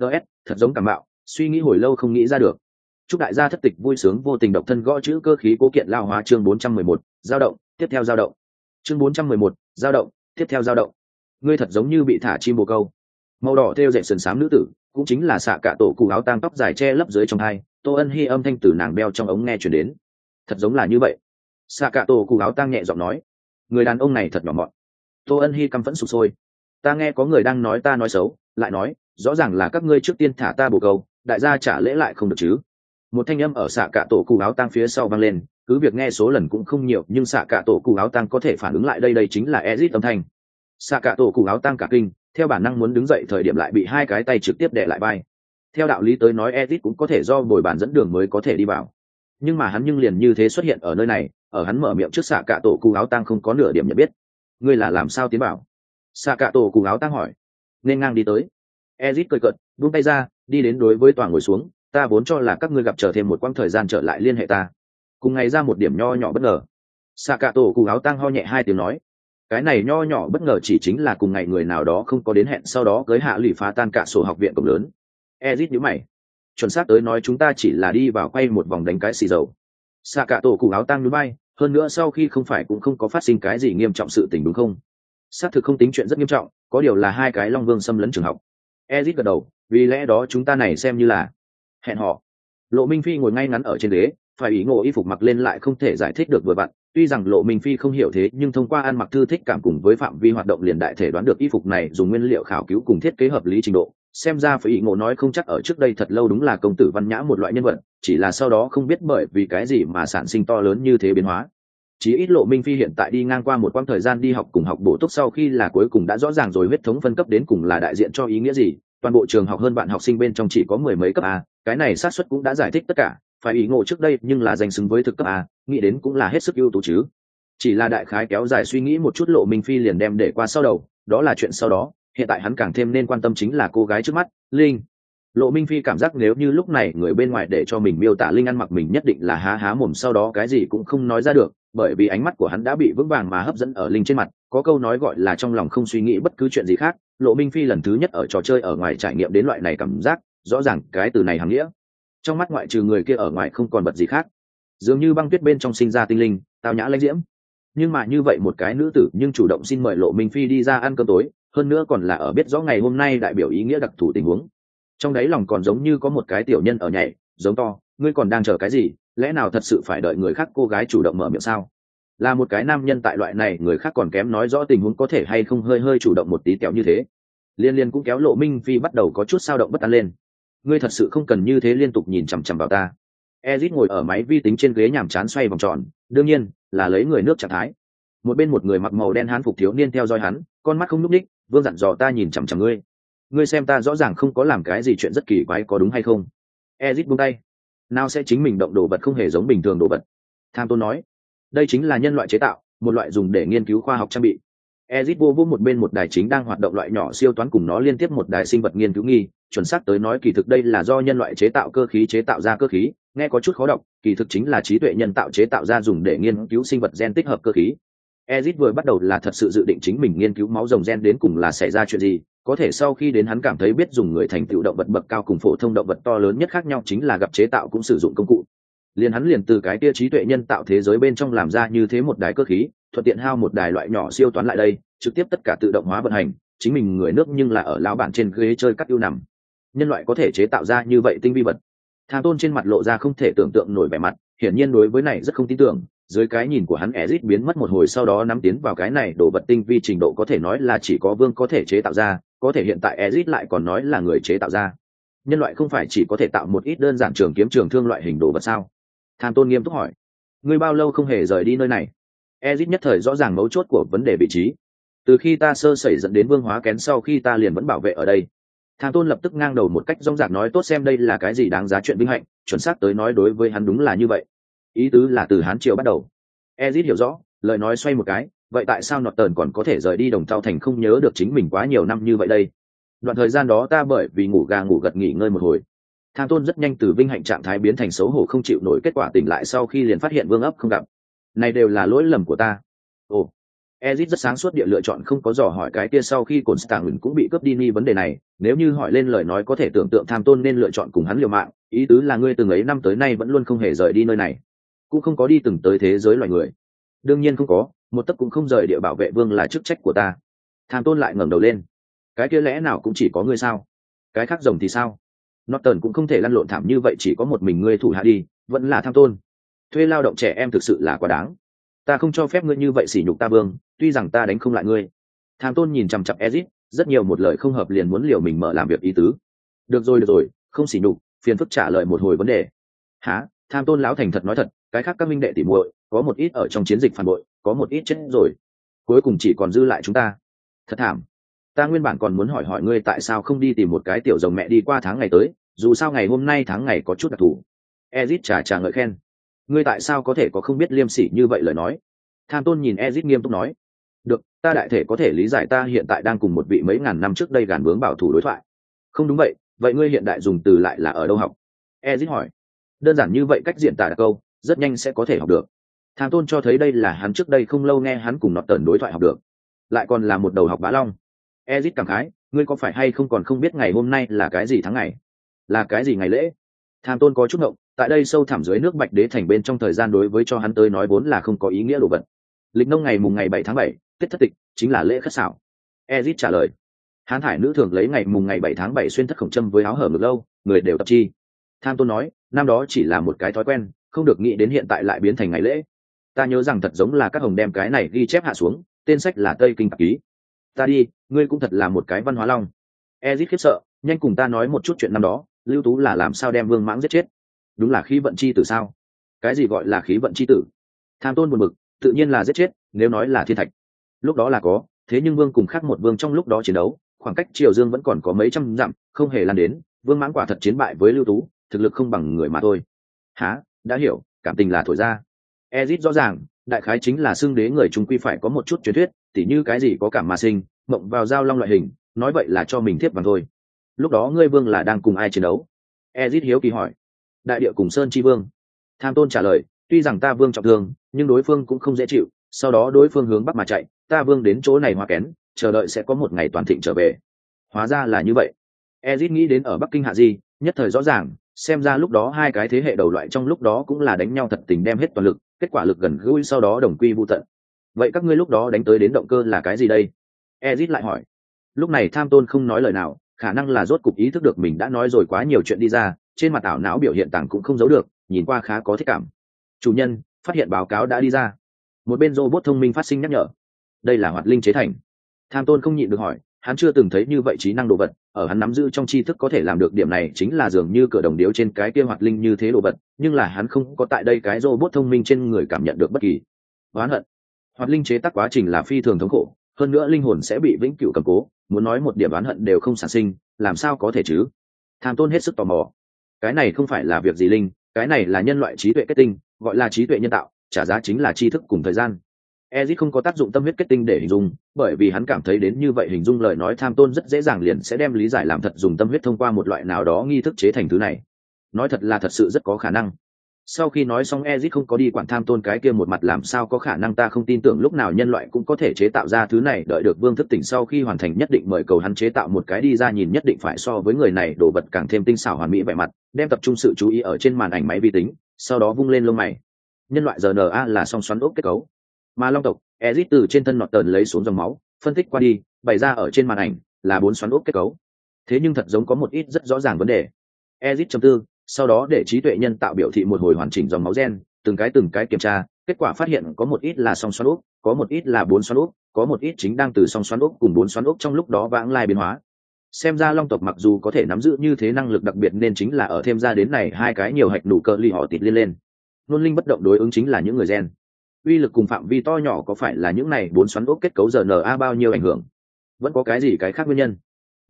Ts thật giống cảm bạo suy nghĩ hồi lâu không nghĩ ra được. Chúc đại gia thất tịch vui sướng vô tình độc thân gõ chữ cơ khí cố kiện lao hóa chương 411, giao động tiếp theo giao động. Chương 411, giao động tiếp theo giao động. Ngươi thật giống như bị thả chim bồ câu. Màu đỏ theo dệt sườn xám nữ tử cũng chính là xạ cả tổ cụ áo tang tóc dài che lấp dưới trong hai tô ân hy âm thanh từ nàng beo trong ống nghe chuyển đến. Thật giống là như vậy xạ cả tổ cụ áo tang nhẹ giọng nói, người đàn ông này thật nhỏ mọn. Tô ân hy căm phẫn sụp sôi, ta nghe có người đang nói ta nói xấu, lại nói, rõ ràng là các ngươi trước tiên thả ta bồ câu đại gia trả lễ lại không được chứ. Một thanh âm ở xạ cả tổ cụ áo tang phía sau vang lên, cứ việc nghe số lần cũng không nhiều, nhưng xạ cả tổ cụ áo tang có thể phản ứng lại đây đây chính là ezit âm thanh. Xạ cả tổ cụ áo tang cả kinh, theo bản năng muốn đứng dậy thời điểm lại bị hai cái tay trực tiếp đè lại bay theo đạo lý tới nói ezit cũng có thể do bồi bàn dẫn đường mới có thể đi vào. Nhưng mà hắn nhưng liền như thế xuất hiện ở nơi này ở hắn mở miệng trước xạ cả tổ cụ áo tang không có nửa điểm nhận biết. Ngươi là làm sao tiến bảo xạ cả tổ cụ áo tang hỏi. Nên ngang đi tới. Ezit cười cợt, buông tay ra, đi đến đối với tòa ngồi xuống. Ta vốn cho là các ngươi gặp chờ thêm một quãng thời gian trở lại liên hệ ta. Cùng ngày ra một điểm nho nhỏ bất ngờ. Xạ cả tổ cụ áo tăng ho nhẹ hai tiếng nói. Cái này nho nhỏ bất ngờ chỉ chính là cùng ngày người nào đó không có đến hẹn sau đó cưới hạ lụy phá tan cả sổ học viện cổng lớn. Ezit nhữ mày. Chuẩn xác tới nói chúng ta chỉ là đi vào quay một vòng đánh cái xì dầu xạ cả tổ cụ áo tăng núi bay hơn nữa sau khi không phải cũng không có phát sinh cái gì nghiêm trọng sự tình đúng không? Xác thực không tính chuyện rất nghiêm trọng, có điều là hai cái long vương xâm lấn trường học. Ezit gật đầu, vì lẽ đó chúng ta này xem như là hẹn họ lộ minh phi ngồi ngay ngắn ở trên ghế, phải ý ngộ y phục mặc lên lại không thể giải thích được vừa vặn, tuy rằng lộ minh phi không hiểu thế, nhưng thông qua ăn mặc thư thích cảm cùng với phạm vi hoạt động liền đại thể đoán được y phục này dùng nguyên liệu khảo cứu cùng thiết kế hợp lý trình độ xem ra phải ý ngộ nói không chắc ở trước đây thật lâu đúng là công tử văn nhã một loại nhân vật, chỉ là sau đó không biết bởi vì cái gì mà sản sinh to lớn như thế biến hóa. Chí ít lộ minh phi hiện tại đi ngang qua một quãng thời gian đi học cùng học bổ túc sau khi là cuối cùng đã rõ ràng rồi huyết thống phân cấp đến cùng là đại diện cho ý nghĩa gì, toàn bộ trường học hơn bạn học sinh bên trong chỉ có mười mấy cấp a, cái này xác suất cũng đã giải thích tất cả, phải ý ngộ trước đây nhưng là danh xứng với thực cấp a, nghĩ đến cũng là hết sức ưu tú chứ. Chỉ là đại khái kéo dài suy nghĩ một chút lộ minh phi liền đem để qua sau đầu, đó là chuyện sau đó hiện tại hắn càng thêm nên quan tâm chính là cô gái trước mắt, linh. Lộ minh phi cảm giác nếu như lúc này người bên ngoài để cho mình miêu tả linh ăn mặc mình nhất định là há há mồm sau đó cái gì cũng không nói ra được, bởi vì ánh mắt của hắn đã bị vững vàng mà hấp dẫn ở linh trên mặt, có câu nói gọi là trong lòng không suy nghĩ bất cứ chuyện gì khác, lộ minh phi lần thứ nhất ở trò chơi ở ngoài trải nghiệm đến loại này cảm giác, rõ ràng cái từ này hằng nghĩa. Trong mắt ngoại trừ người kia ở ngoài không còn bật gì khác. Dường như băng tuyết bên trong sinh ra tinh linh, tao nhã lãnh diễm. Nhưng mà như vậy một cái nữ tử nhưng chủ động xin mời lộ minh phi đi ra ăn cơm tối hơn nữa còn là ở biết rõ ngày hôm nay đại biểu ý nghĩa đặc thù tình huống. Trong đấy lòng còn giống như có một cái tiểu nhân ở nhảy, giống to, ngươi còn đang chờ cái gì? Lẽ nào thật sự phải đợi người khác cô gái chủ động mở miệng sao? Là một cái nam nhân tại loại này, người khác còn kém nói rõ tình huống có thể hay không hơi hơi chủ động một tí kẹo như thế. Liên liên cũng kéo lộ minh phi bắt đầu có chút sao động bất an lên. Ngươi thật sự không cần như thế liên tục nhìn chằm chằm vào ta. Ezit ngồi ở máy vi tính trên ghế nhàm chán xoay vòng tròn, đương nhiên, là lấy người nước trạng thái. Một bên một người mặc màu đen hán phục thiếu niên theo dõi hắn, con mắt không nhúc ních vương dặn dò ta nhìn chằm chằm ngươi. Ngươi xem ta rõ ràng không có làm cái gì chuyện rất kỳ quái có đúng hay không? Ezit buông tay. Nào sẽ chính mình động đồ vật không hề giống bình thường đồ vật? Tham tôn nói. Đây chính là nhân loại chế tạo, một loại dùng để nghiên cứu khoa học trang bị. Ezit vô vô một bên một đài chính đang hoạt động loại nhỏ siêu toán cùng nó liên tiếp một đài sinh vật nghiên cứu nghi, chuẩn xác tới nói kỳ thực đây là do nhân loại chế tạo cơ khí chế tạo ra cơ khí, nghe có chút khó đọc, kỳ thực chính là trí tuệ nhân tạo chế tạo ra dùng để nghiên cứu sinh vật gen tích hợp cơ khí ezit vừa bắt đầu là thật sự dự định chính mình nghiên cứu máu rồng gen đến cùng là xảy ra chuyện gì. Có thể sau khi đến hắn cảm thấy biết dùng người thành tựu động vật bậc cao cùng phổ thông động vật to lớn nhất khác nhau chính là gặp chế tạo cũng sử dụng công cụ. Liền hắn liền từ cái tia trí tuệ nhân tạo thế giới bên trong làm ra như thế một đài cơ khí, thuận tiện hao một đài loại nhỏ siêu toán lại đây, trực tiếp tất cả tự động hóa vận hành, chính mình người nước nhưng là ở lão bản trên ghế chơi cắt ưu nằm. Nhân loại có thể chế tạo ra như vậy tinh vi vật. Thang tôn trên mặt lộ ra không thể tưởng tượng nổi vẻ mặt, hiển nhiên đối với này rất không tin tưởng dưới cái nhìn của hắn, Ezic biến mất một hồi sau đó nắm tiến vào cái này, đồ vật tinh vi trình độ có thể nói là chỉ có vương có thể chế tạo ra, có thể hiện tại Ezic lại còn nói là người chế tạo ra. Nhân loại không phải chỉ có thể tạo một ít đơn giản trường kiếm trường thương loại hình đồ vật sao? Tham tôn nghiêm túc hỏi. Ngươi bao lâu không hề rời đi nơi này? Ezic nhất thời rõ ràng mấu chốt của vấn đề vị trí. Từ khi ta sơ sẩy dẫn đến vương hóa kén sau khi ta liền vẫn bảo vệ ở đây. Tham tôn lập tức ngang đầu một cách rong rạc nói, tốt xem đây là cái gì đáng giá chuyện vinh hạnh, chuẩn xác tới nói đối với hắn đúng là như vậy ý tứ là từ hán triều bắt đầu. Ezit hiểu rõ, lời nói xoay một cái, vậy tại sao nọt tờn còn có thể rời đi đồng thao thành không nhớ được chính mình quá nhiều năm như vậy đây? Đoạn thời gian đó ta bởi vì ngủ gà ngủ gật nghỉ ngơi một hồi. Tham tôn rất nhanh từ vinh hạnh trạng thái biến thành xấu hổ không chịu nổi kết quả tỉnh lại sau khi liền phát hiện vương ấp không gặp. Này đều là lỗi lầm của ta. Ồ. Ezit rất sáng suốt địa lựa chọn không có dò hỏi cái kia sau khi cồn stạng cũng bị cướp đi ni vấn đề này. Nếu như hỏi lên lời nói có thể tưởng tượng tham tôn nên lựa chọn cùng hắn liều mạng, ý tứ là ngươi từng ấy năm tới nay vẫn luôn không hề rời đi nơi này cũng không có đi từng tới thế giới loài người. Đương nhiên không có, một tấc cũng không rời địa bảo vệ vương là chức trách của ta. Tham tôn lại ngẩng đầu lên. Cái kia lẽ nào cũng chỉ có ngươi sao? Cái khác rồng thì sao? Nó tần cũng không thể lăn lộn thảm như vậy, chỉ có một mình ngươi thủ hạ đi, vẫn là tham tôn. Thuê lao động trẻ em thực sự là quá đáng. Ta không cho phép ngươi như vậy sỉ nhục ta vương, tuy rằng ta đánh không lại ngươi. Tham tôn nhìn chằm chặp ezit, rất nhiều một lời không hợp liền muốn liều mình mở làm việc ý tứ. Được rồi được rồi, không sỉ nhục, phiền phức trả lời một hồi vấn đề. Há tham tôn lão thành thật nói thật cái khác các minh đệ tỉ muội, có một ít ở trong chiến dịch phản bội, có một ít chết rồi. Cuối cùng chỉ còn dư lại chúng ta. Thật thảm. Ta nguyên bản còn muốn hỏi hỏi ngươi tại sao không đi tìm một cái tiểu rồng mẹ đi qua tháng ngày tới, dù sao ngày hôm nay tháng ngày có chút đặc thù. Ezit trà trà ngợi khen. Ngươi tại sao có thể có không biết liêm sỉ như vậy lời nói? Tham tôn nhìn ezit nghiêm túc nói. Được, ta đại thể có thể lý giải ta hiện tại đang cùng một vị mấy ngàn năm trước đây gàn bướng bảo thủ đối thoại. Không đúng vậy vậy ngươi hiện đại dùng từ lại là ở đâu học? Ezit hỏi. Đơn giản như vậy cách diễn tả câu rất nhanh sẽ có thể học được. Tham tôn cho thấy đây là hắn trước đây không lâu nghe hắn cùng nọt tần đối thoại học được. Lại còn là một đầu học bá long. Ezit cảm khái, ngươi có phải hay không còn không biết ngày hôm nay là cái gì tháng ngày? Là cái gì ngày lễ? Tham tôn có chút ngộng, tại đây sâu thẳm dưới nước bạch đế thành bên trong thời gian đối với cho hắn tới nói vốn là không có ý nghĩa đồ vật. Lịch nông ngày mùng ngày bảy tháng bảy, tết thất tịch, chính là lễ khất xảo. Ezit trả lời, hán thải nữ thường lấy ngày mùng ngày bảy tháng bảy xuyên thất khổng trâm với áo hở ngực lâu, người đều tập chi. Tham tôn nói, năm đó chỉ là một cái thói quen không được nghĩ đến hiện tại lại biến thành ngày lễ. Ta nhớ rằng thật giống là các hồng đem cái này ghi chép hạ xuống, tên sách là tây kinh tạp ký. Ta đi, ngươi cũng thật là một cái văn hóa long. Ezit khiếp sợ, nhanh cùng ta nói một chút chuyện năm đó, lưu tú là làm sao đem vương mãng giết chết? Đúng là khí vận chi tử sao? Cái gì gọi là khí vận chi tử? Tham tôn buồn bực, tự nhiên là giết chết, nếu nói là thiên thạch. Lúc đó là có, thế nhưng vương cùng khác một vương trong lúc đó chiến đấu, khoảng cách triều dương vẫn còn có mấy trăm dặm, không hề lan đến, vương mãng quả thật chiến bại với lưu tú, thực lực không bằng người mà thôi. Há đã hiểu, cảm tình là thổi ra. Ezit rõ ràng, đại khái chính là xưng đế người chúng quy phải có một chút truyền thuyết, tỉ như cái gì có cảm mà sinh, mộng vào giao long loại hình, nói vậy là cho mình thiếp bằng thôi. Lúc đó ngươi vương là đang cùng ai chiến đấu? Ezit hiếu kỳ hỏi. Đại địa cùng sơn tri vương. Tham tôn trả lời, tuy rằng ta vương trọng thương, nhưng đối phương cũng không dễ chịu, sau đó đối phương hướng bắc mà chạy, ta vương đến chỗ này hoa kén, chờ đợi sẽ có một ngày toàn thịnh trở về. Hóa ra là như vậy. Ezit nghĩ đến ở bắc kinh hạ di, nhất thời rõ ràng xem ra lúc đó hai cái thế hệ đầu loại trong lúc đó cũng là đánh nhau thật tình đem hết toàn lực, kết quả lực gần gũi sau đó đồng quy vô tận. Vậy các ngươi lúc đó đánh tới đến động cơ là cái gì đây? Ezit lại hỏi. Lúc này tham tôn không nói lời nào, khả năng là rốt cục ý thức được mình đã nói rồi quá nhiều chuyện đi ra, trên mặt ảo não biểu hiện tảng cũng không giấu được, nhìn qua khá có thích cảm. Chủ nhân, phát hiện báo cáo đã đi ra. Một bên robot thông minh phát sinh nhắc nhở. Đây là hoạt linh chế thành. Tham tôn không nhịn được hỏi, hắn chưa từng thấy như vậy trí năng đồ vật ở hắn nắm giữ trong tri thức có thể làm được điểm này chính là dường như cửa đồng điếu trên cái kia hoạt linh như thế đồ vật, nhưng là hắn không có tại đây cái robot thông minh trên người cảm nhận được bất kỳ oán hận. Hoạt linh chế tác quá trình là phi thường thống khổ, hơn nữa linh hồn sẽ bị vĩnh cửu cầm cố, muốn nói một điểm oán hận đều không sản sinh, làm sao có thể chứ? Tham tôn hết sức tò mò. Cái này không phải là việc gì linh, cái này là nhân loại trí tuệ kết tinh, gọi là trí tuệ nhân tạo, trả giá chính là tri thức cùng thời gian. Ezit không có tác dụng tâm huyết kết tinh để hình dung, bởi vì hắn cảm thấy đến như vậy hình dung lời nói tham tôn rất dễ dàng liền sẽ đem lý giải làm thật dùng tâm huyết thông qua một loại nào đó nghi thức chế thành thứ này. Nói thật là thật sự rất có khả năng. Sau khi nói xong Ezit không có đi quản tham tôn cái kia một mặt làm sao có khả năng ta không tin tưởng lúc nào nhân loại cũng có thể chế tạo ra thứ này, đợi được Vương thức tỉnh sau khi hoàn thành nhất định mời cầu hắn chế tạo một cái đi ra nhìn nhất định phải so với người này đồ vật càng thêm tinh xảo hoàn mỹ vẻ mặt, đem tập trung sự chú ý ở trên màn ảnh máy vi tính, sau đó vung lên lông mày. Nhân loại RNA là song xoắn ốc kết cấu mà long tộc ezit từ trên thân nọt tờn lấy xuống dòng máu, phân tích qua đi, bày ra ở trên màn ảnh là bốn xoắn ốc kết cấu. Thế nhưng thật giống có một ít rất rõ ràng vấn đề. Ezit chấm tư, sau đó để trí tuệ nhân tạo biểu thị một hồi hoàn chỉnh dòng máu gen, từng cái từng cái kiểm tra, kết quả phát hiện có một ít là song xoắn ốc, có một ít là bốn xoắn ốc, có một ít chính đang từ song xoắn ốc cùng bốn xoắn ốc trong lúc đó vãng lai biến hóa. Xem ra long tộc mặc dù có thể nắm giữ như thế năng lực đặc biệt nên chính là ở thêm ra đến này hai cái nhiều hạch đủ cơ ly họ tịt liên lên. Nôn linh bất động đối ứng chính là những người gen uy lực cùng phạm vi to nhỏ có phải là những này bốn xoắn ốc kết cấu rna bao nhiêu ảnh hưởng? Vẫn có cái gì cái khác nguyên nhân?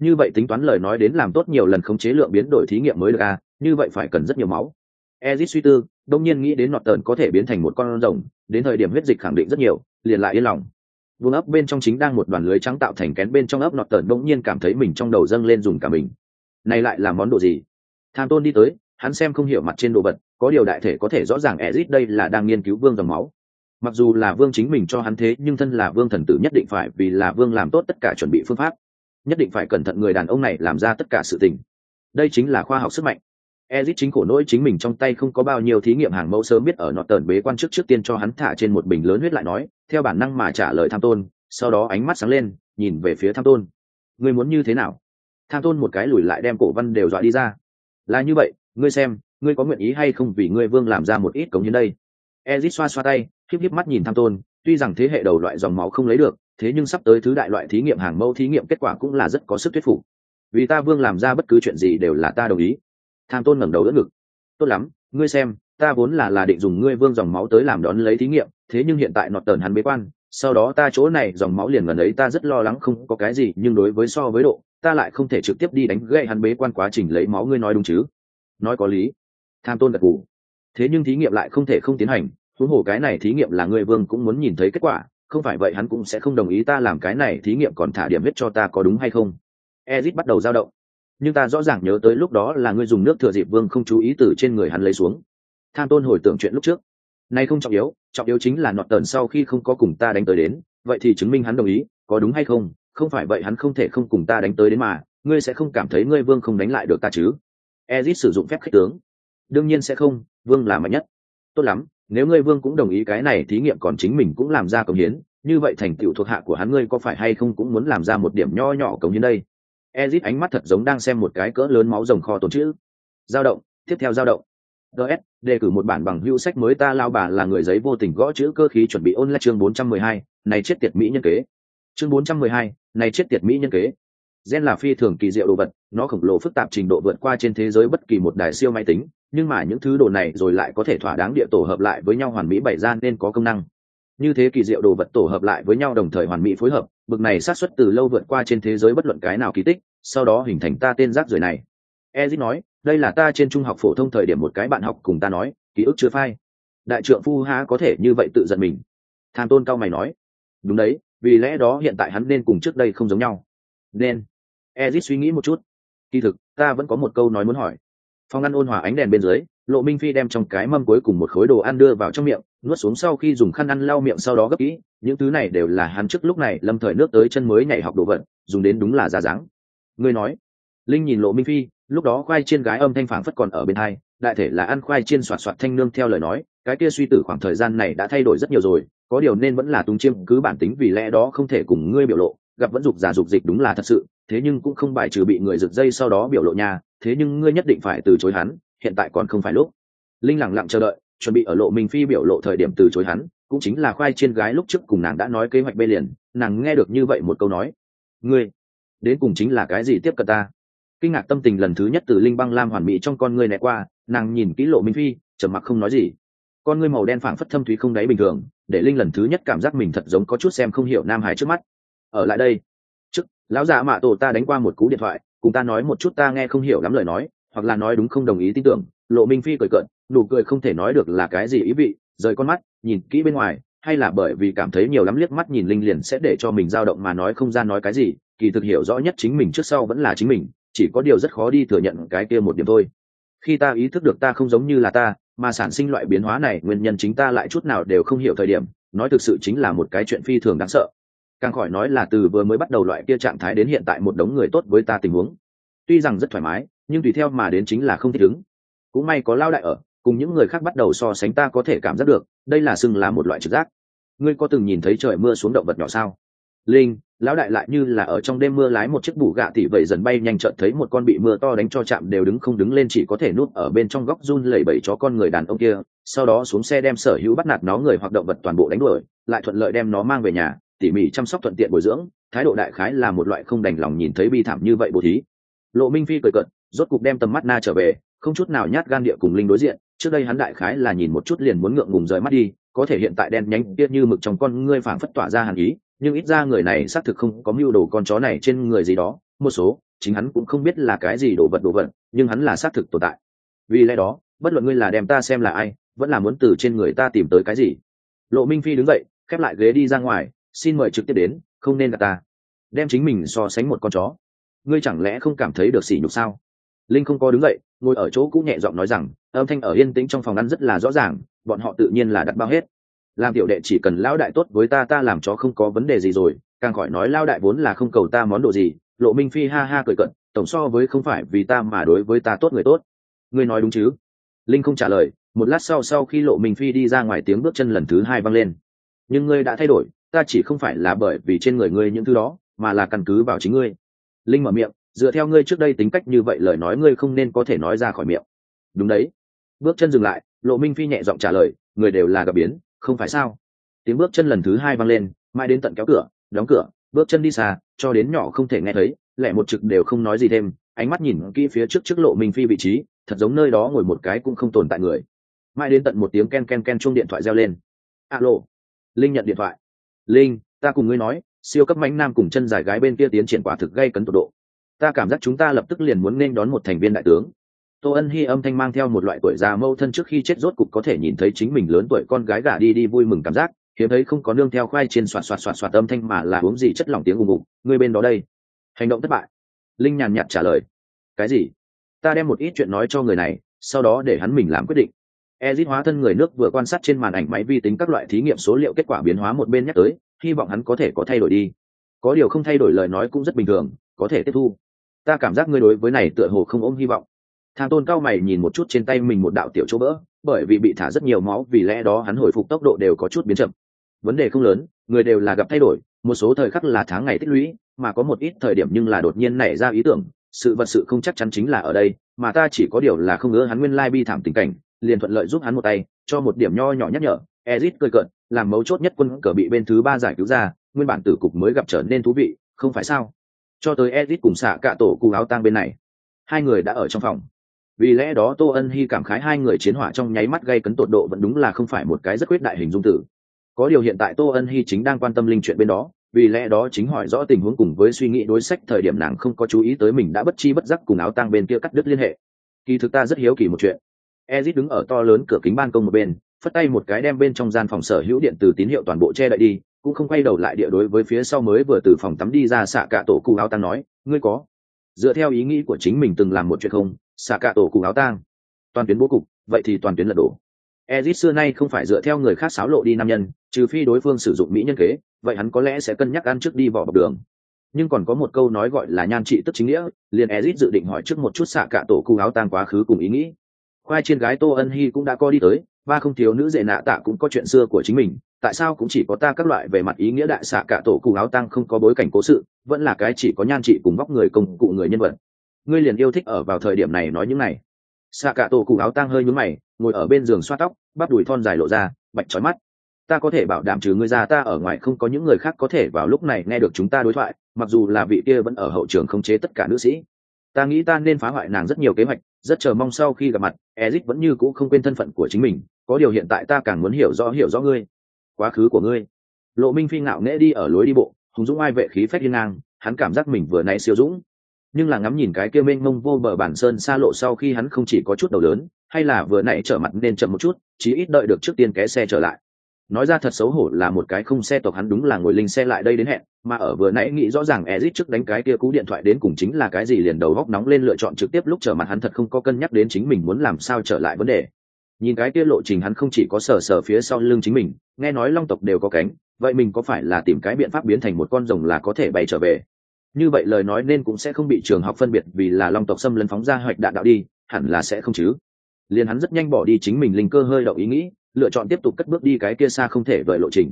Như vậy tính toán lời nói đến làm tốt nhiều lần khống chế lượng biến đổi thí nghiệm mới được à như vậy phải cần rất nhiều máu. Ezit suy tư, đông nhiên nghĩ đến nọt tờn có thể biến thành một con rồng, đến thời điểm huyết dịch khẳng định rất nhiều, liền lại yên lòng. Vùng ấp bên trong chính đang một đoàn lưới trắng tạo thành kén bên trong ấp nọt tờn đông nhiên cảm thấy mình trong đầu dâng lên dùng cả mình. Này lại là món đồ gì? Tham tôn đi tới, hắn xem không hiểu mặt trên đồ vật, có điều đại thể có thể rõ ràng ezit đây là đang nghiên cứu vương dòng máu mặc dù là vương chính mình cho hắn thế, nhưng thân là vương thần tử nhất định phải, vì là vương làm tốt tất cả chuẩn bị phương pháp. Nhất định phải cẩn thận người đàn ông này làm ra tất cả sự tình. Đây chính là khoa học sức mạnh. Ezit chính khổ nỗi chính mình trong tay không có bao nhiêu thí nghiệm hàng mẫu sớm biết ở nọt tờn bế quan trước trước tiên cho hắn thả trên một bình lớn huyết lại nói, theo bản năng mà trả lời tham tôn, sau đó ánh mắt sáng lên, nhìn về phía tham tôn. Ngươi muốn như thế nào? Tham tôn một cái lùi lại đem cổ văn đều dọa đi ra. Là như vậy, ngươi xem, ngươi có nguyện ý hay không vì ngươi vương làm ra một ít cống như đây? Ezit xoa xoa tay khiếp khiếp mắt nhìn tham tôn, tuy rằng thế hệ đầu loại dòng máu không lấy được, thế nhưng sắp tới thứ đại loại thí nghiệm hàng mẫu thí nghiệm kết quả cũng là rất có sức thuyết phục. Vì ta vương làm ra bất cứ chuyện gì đều là ta đồng ý. Tham tôn ngẩng đầu đỡ ngực. Tốt lắm, ngươi xem, ta vốn là là định dùng ngươi vương dòng máu tới làm đón lấy thí nghiệm, thế nhưng hiện tại nọt tờn hắn bế quan, sau đó ta chỗ này dòng máu liền gần ấy, ta rất lo lắng không có cái gì, nhưng đối với so với độ, ta lại không thể trực tiếp đi đánh gậy hắn bế quan quá trình lấy máu ngươi nói đúng chứ? Nói có lý. Tham tôn gật gù. Thế nhưng thí nghiệm lại không thể không tiến hành huống hồ cái này thí nghiệm là ngươi vương cũng muốn nhìn thấy kết quả, không phải vậy hắn cũng sẽ không đồng ý ta làm cái này thí nghiệm còn thả điểm hết cho ta có đúng hay không. Ezit bắt đầu dao động. Nhưng ta rõ ràng nhớ tới lúc đó là ngươi dùng nước thừa dịp vương không chú ý từ trên người hắn lấy xuống. Tham tôn hồi tưởng chuyện lúc trước. Nay không trọng yếu trọng yếu chính là nọt tờn sau khi không có cùng ta đánh tới đến, vậy thì chứng minh hắn đồng ý, có đúng hay không? Không phải vậy hắn không thể không cùng ta đánh tới đến mà, ngươi sẽ không cảm thấy ngươi vương không đánh lại được ta chứ? Ezit sử dụng phép khích tướng. Đương nhiên sẽ không, vương là mạnh nhất. Tốt lắm nếu ngươi vương cũng đồng ý cái này thí nghiệm còn chính mình cũng làm ra cống hiến như vậy thành tựu thuộc hạ của hắn ngươi có phải hay không cũng muốn làm ra một điểm nho nhỏ cống hiến đây? Ezit ánh mắt thật giống đang xem một cái cỡ lớn máu rồng kho tồn chữ. Giao động tiếp theo giao động. Ts đề cử một bản bằng hữu sách mới ta lao bà là người giấy vô tình gõ chữ cơ khí chuẩn bị ôn lại chương 412, này chết tiệt mỹ nhân kế. Chương 412, này chết tiệt mỹ nhân kế. Gen là phi thường kỳ diệu đồ vật nó khổng lồ phức tạp trình độ vượt qua trên thế giới bất kỳ một đài siêu máy tính nhưng mà những thứ đồ này rồi lại có thể thỏa đáng địa tổ hợp lại với nhau hoàn mỹ bày ra nên có công năng. Như thế kỳ diệu đồ vật tổ hợp lại với nhau đồng thời hoàn mỹ phối hợp, bực này sát xuất từ lâu vượt qua trên thế giới bất luận cái nào kỳ tích, sau đó hình thành ta tên rác rưởi này. Ezit nói, đây là ta trên trung học phổ thông thời điểm một cái bạn học cùng ta nói, ký ức chưa phai. Đại trượng phu há có thể như vậy tự giận mình. Tham tôn cao mày nói, đúng đấy, vì lẽ đó hiện tại hắn nên cùng trước đây không giống nhau. Nên, ezit suy nghĩ một chút. Kỳ thực, ta vẫn có một câu nói muốn hỏi phong ăn ôn hòa ánh đèn bên dưới, lộ minh phi đem trong cái mâm cuối cùng một khối đồ ăn đưa vào trong miệng, nuốt xuống sau khi dùng khăn ăn lau miệng sau đó gấp kỹ, những thứ này đều là hắn trước lúc này lâm thời nước tới chân mới nhảy học đồ vật, dùng đến đúng là ra dáng. Ngươi nói, linh nhìn lộ minh phi, lúc đó khoai chiên gái âm thanh phản phất còn ở bên hai, đại thể là ăn khoai chiên soạt soạt thanh nương theo lời nói, cái kia suy tử khoảng thời gian này đã thay đổi rất nhiều rồi, có điều nên vẫn là tung chiêm, cứ bản tính vì lẽ đó không thể cùng ngươi biểu lộ, gặp vẫn dục giả dục dịch đúng là thật sự, thế nhưng cũng không bài trừ bị người rực dây sau đó biểu lộ nhà thế nhưng ngươi nhất định phải từ chối hắn, hiện tại còn không phải lúc. Linh lẳng lặng chờ đợi, chuẩn bị ở lộ minh phi biểu lộ thời điểm từ chối hắn, cũng chính là khoai chiên gái lúc trước cùng nàng đã nói kế hoạch bê liền, nàng nghe được như vậy một câu nói. Ngươi, đến cùng chính là cái gì tiếp cận ta? Kinh ngạc tâm tình lần thứ nhất từ linh băng lam hoàn mỹ trong con ngươi né qua, nàng nhìn kỹ lộ minh phi, trầm mặc không nói gì. Con ngươi màu đen phảng phất thâm thúy không đáy bình thường, để linh lần thứ nhất cảm giác mình thật giống có chút xem không hiểu nam hải trước mắt. Ở lại đây, trước, lão già mạ tổ ta đánh qua một cú điện thoại cùng ta nói một chút ta nghe không hiểu lắm lời nói, hoặc là nói đúng không đồng ý tin tưởng. Lộ minh phi cười cợt, nụ cười không thể nói được là cái gì ý vị, rời con mắt, nhìn kỹ bên ngoài, hay là bởi vì cảm thấy nhiều lắm liếc mắt nhìn linh liền sẽ để cho mình dao động mà nói không ra nói cái gì, kỳ thực hiểu rõ nhất chính mình trước sau vẫn là chính mình, chỉ có điều rất khó đi thừa nhận cái kia một điểm thôi. Khi ta ý thức được ta không giống như là ta, mà sản sinh loại biến hóa này, nguyên nhân chính ta lại chút nào đều không hiểu thời điểm, nói thực sự chính là một cái chuyện phi thường đáng sợ càng khỏi nói là từ vừa mới bắt đầu loại kia trạng thái đến hiện tại một đống người tốt với ta tình huống. Tuy rằng rất thoải mái, nhưng tùy theo mà đến chính là không thích ứng. Cũng may có lao đại ở, cùng những người khác bắt đầu so sánh ta có thể cảm giác được, đây là xưng là một loại trực giác. Ngươi có từng nhìn thấy trời mưa xuống động vật nhỏ sao? Linh, lão đại lại như là ở trong đêm mưa lái một chiếc bù gạ thì vậy dần bay nhanh chợt thấy một con bị mưa to đánh cho chạm đều đứng không đứng lên chỉ có thể núp ở bên trong góc run lẩy bẩy cho con người đàn ông kia, sau đó xuống xe đem sở hữu bắt nạt nó người hoặc động vật toàn bộ đánh đuổi, lại thuận lợi đem nó mang về nhà tỉ mỉ chăm sóc thuận tiện bồi dưỡng, thái độ đại khái là một loại không đành lòng nhìn thấy bi thảm như vậy bố thí. Lộ minh phi cười cận rốt cục đem tầm mắt na trở về, không chút nào nhát gan địa cùng linh đối diện, trước đây hắn đại khái là nhìn một chút liền muốn ngượng ngùng rời mắt đi, có thể hiện tại đen nhánh, tiết như mực trong con ngươi phảng phất tỏa ra hàn ý, nhưng ít ra người này xác thực không có mưu đồ con chó này trên người gì đó, một số, chính hắn cũng không biết là cái gì đồ vật đồ vật, nhưng hắn là xác thực tồn tại. Vì lẽ đó, bất luận ngươi là đem ta xem là ai, vẫn là muốn từ trên người ta tìm tới cái gì. Lộ minh phi đứng dậy, khép lại ghế đi ra ngoài xin mời trực tiếp đến, không nên gặp ta. Đem chính mình so sánh một con chó. Ngươi chẳng lẽ không cảm thấy được sỉ nhục sao? Linh không có đứng dậy, ngồi ở chỗ cũ nhẹ giọng nói rằng, âm thanh ở yên tĩnh trong phòng ăn rất là rõ ràng, bọn họ tự nhiên là đặt bao hết. Làm tiểu đệ chỉ cần lão đại tốt với ta ta làm cho không có vấn đề gì rồi, càng khỏi nói lao đại vốn là không cầu ta món đồ gì, lộ minh phi ha ha cười cận tổng so với không phải vì ta mà đối với ta tốt người tốt. Ngươi nói đúng chứ? Linh không trả lời, một lát sau sau khi lộ minh phi đi ra ngoài tiếng bước chân lần thứ hai vang lên. Nhưng ngươi đã thay đổi ta chỉ không phải là bởi vì trên người ngươi những thứ đó, mà là căn cứ vào chính ngươi. Linh mở miệng, dựa theo ngươi trước đây tính cách như vậy lời nói ngươi không nên có thể nói ra khỏi miệng. Đúng đấy. Bước chân dừng lại, lộ minh phi nhẹ giọng trả lời, người đều là gặp biến, không phải sao? Tiếng bước chân lần thứ hai vang lên, mãi đến tận kéo cửa, đóng cửa, bước chân đi xa, cho đến nhỏ không thể nghe thấy lẽ một trực đều không nói gì thêm, ánh mắt nhìn kỹ phía trước trước lộ minh phi vị trí, thật giống nơi đó ngồi một cái cũng không tồn tại người. Mãi đến tận một tiếng ken ken ken chung điện thoại reo lên. Alo. Linh nhận điện thoại linh, ta cùng ngươi nói, siêu cấp mánh nam cùng chân dài gái bên kia tiến triển quả thực gây cấn tột độ. Ta cảm giác chúng ta lập tức liền muốn nên đón một thành viên đại tướng. Tô ân hy âm thanh mang theo một loại tuổi già mâu thân trước khi chết rốt cục có thể nhìn thấy chính mình lớn tuổi con gái gả đi đi vui mừng cảm giác, hiếm thấy không có nương theo khoai trên xoạt xoạt xoạt xoạt âm thanh mà là uống gì chất lỏng tiếng ùng ục Ngươi bên đó đây. Hành động thất bại. Linh nhàn nhạt trả lời. Cái gì? Ta đem một ít chuyện nói cho người này, sau đó để hắn mình làm quyết định ezit hóa thân người nước vừa quan sát trên màn ảnh máy vi tính các loại thí nghiệm số liệu kết quả biến hóa một bên nhắc tới, hy vọng hắn có thể có thay đổi đi. Có điều không thay đổi lời nói cũng rất bình thường, có thể tiếp thu. Ta cảm giác ngươi đối với này tựa hồ không ôm hy vọng. Tham tôn cao mày nhìn một chút trên tay mình một đạo tiểu chỗ bỡ, bởi vì bị thả rất nhiều máu, vì lẽ đó hắn hồi phục tốc độ đều có chút biến chậm. Vấn đề không lớn, người đều là gặp thay đổi, một số thời khắc là tháng ngày tích lũy, mà có một ít thời điểm nhưng là đột nhiên nảy ra ý tưởng, sự vật sự không chắc chắn chính là ở đây, mà ta chỉ có điều là không ngỡ hắn nguyên lai bi thảm tình cảnh liền thuận lợi giúp hắn một tay, cho một điểm nho nhỏ nhắc nhở. Ezit cười cợt, làm mấu chốt nhất quân cờ bị bên thứ ba giải cứu ra, nguyên bản tử cục mới gặp trở nên thú vị, không phải sao? Cho tới ezit cùng xạ cạ tổ cùng áo tang bên này, hai người đã ở trong phòng. Vì lẽ đó tô ân hy cảm khái hai người chiến hỏa trong nháy mắt gây cấn tột độ vẫn đúng là không phải một cái rất quyết đại hình dung tử. Có điều hiện tại tô ân hy chính đang quan tâm linh chuyện bên đó, vì lẽ đó chính hỏi rõ tình huống cùng với suy nghĩ đối sách thời điểm nàng không có chú ý tới mình đã bất chi bất giác cùng áo tang bên kia cắt đứt liên hệ. Kỳ thực ta rất hiếu kỳ một chuyện ezit đứng ở to lớn cửa kính ban công một bên, phất tay một cái đem bên trong gian phòng sở hữu điện từ tín hiệu toàn bộ che đậy đi, cũng không quay đầu lại địa đối với phía sau mới vừa từ phòng tắm đi ra xạ cả tổ cụ áo tang nói, ngươi có? Dựa theo ý nghĩ của chính mình từng làm một chuyện không, xạ cả tổ cụ áo tang. Toàn tuyến bố cục, vậy thì toàn tuyến lật đổ. Ezit xưa nay không phải dựa theo người khác xáo lộ đi nam nhân, trừ phi đối phương sử dụng mỹ nhân kế, vậy hắn có lẽ sẽ cân nhắc ăn trước đi vỏ bọc đường. Nhưng còn có một câu nói gọi là nhan trị tức chính nghĩa, liền ezit dự định hỏi trước một chút xạ cả tổ cụ áo tang quá khứ cùng ý nghĩ khoai trên gái tô ân hy cũng đã co đi tới, ba không thiếu nữ dệ nạ tạ cũng có chuyện xưa của chính mình, tại sao cũng chỉ có ta các loại về mặt ý nghĩa đại xạ cả tổ cụ áo tăng không có bối cảnh cố sự, vẫn là cái chỉ có nhan trị cùng vóc người công cụ người nhân vật. Ngươi liền yêu thích ở vào thời điểm này nói những này. Xạ cả tổ cụ áo tăng hơi nhúm mày, ngồi ở bên giường xoa tóc, bắp đùi thon dài lộ ra, bạch trói mắt. Ta có thể bảo đảm trừ ngươi ra ta ở ngoài không có những người khác có thể vào lúc này nghe được chúng ta đối thoại, mặc dù là vị kia vẫn ở hậu trường không chế tất cả nữ sĩ ta nghĩ ta nên phá hoại nàng rất nhiều kế hoạch, rất chờ mong sau khi gặp mặt ezit vẫn như cũ không quên thân phận của chính mình, có điều hiện tại ta càng muốn hiểu rõ hiểu rõ ngươi. Quá khứ của ngươi. Lộ minh phi ngạo nghễ đi ở lối đi bộ, hùng dũng ai vệ khí phép hiên ngang, hắn cảm giác mình vừa nay siêu dũng. Nhưng là ngắm nhìn cái kia mênh mông vô bờ bản sơn xa lộ sau khi hắn không chỉ có chút đầu lớn, hay là vừa nãy trở mặt nên chậm một chút, chí ít đợi được trước tiên ké xe trở lại nói ra thật xấu hổ là một cái không xe tộc hắn đúng là ngồi linh xe lại đây đến hẹn, mà ở vừa nãy nghĩ rõ ràng ezit trước đánh cái kia cú điện thoại đến cùng chính là cái gì liền đầu góc nóng lên lựa chọn trực tiếp lúc trở mặt hắn thật không có cân nhắc đến chính mình muốn làm sao trở lại vấn đề. Nhìn cái kia lộ trình hắn không chỉ có sờ sờ phía sau lưng chính mình, nghe nói long tộc đều có cánh, vậy mình có phải là tìm cái biện pháp biến thành một con rồng là có thể bay trở về? Như vậy lời nói nên cũng sẽ không bị trường học phân biệt vì là long tộc xâm lấn phóng ra hoạch đạn đạo đi, hẳn là sẽ không chứ. Liền hắn rất nhanh bỏ đi chính mình linh cơ hơi đậu ý nghĩ lựa chọn tiếp tục cất bước đi cái kia xa không thể vời lộ trình.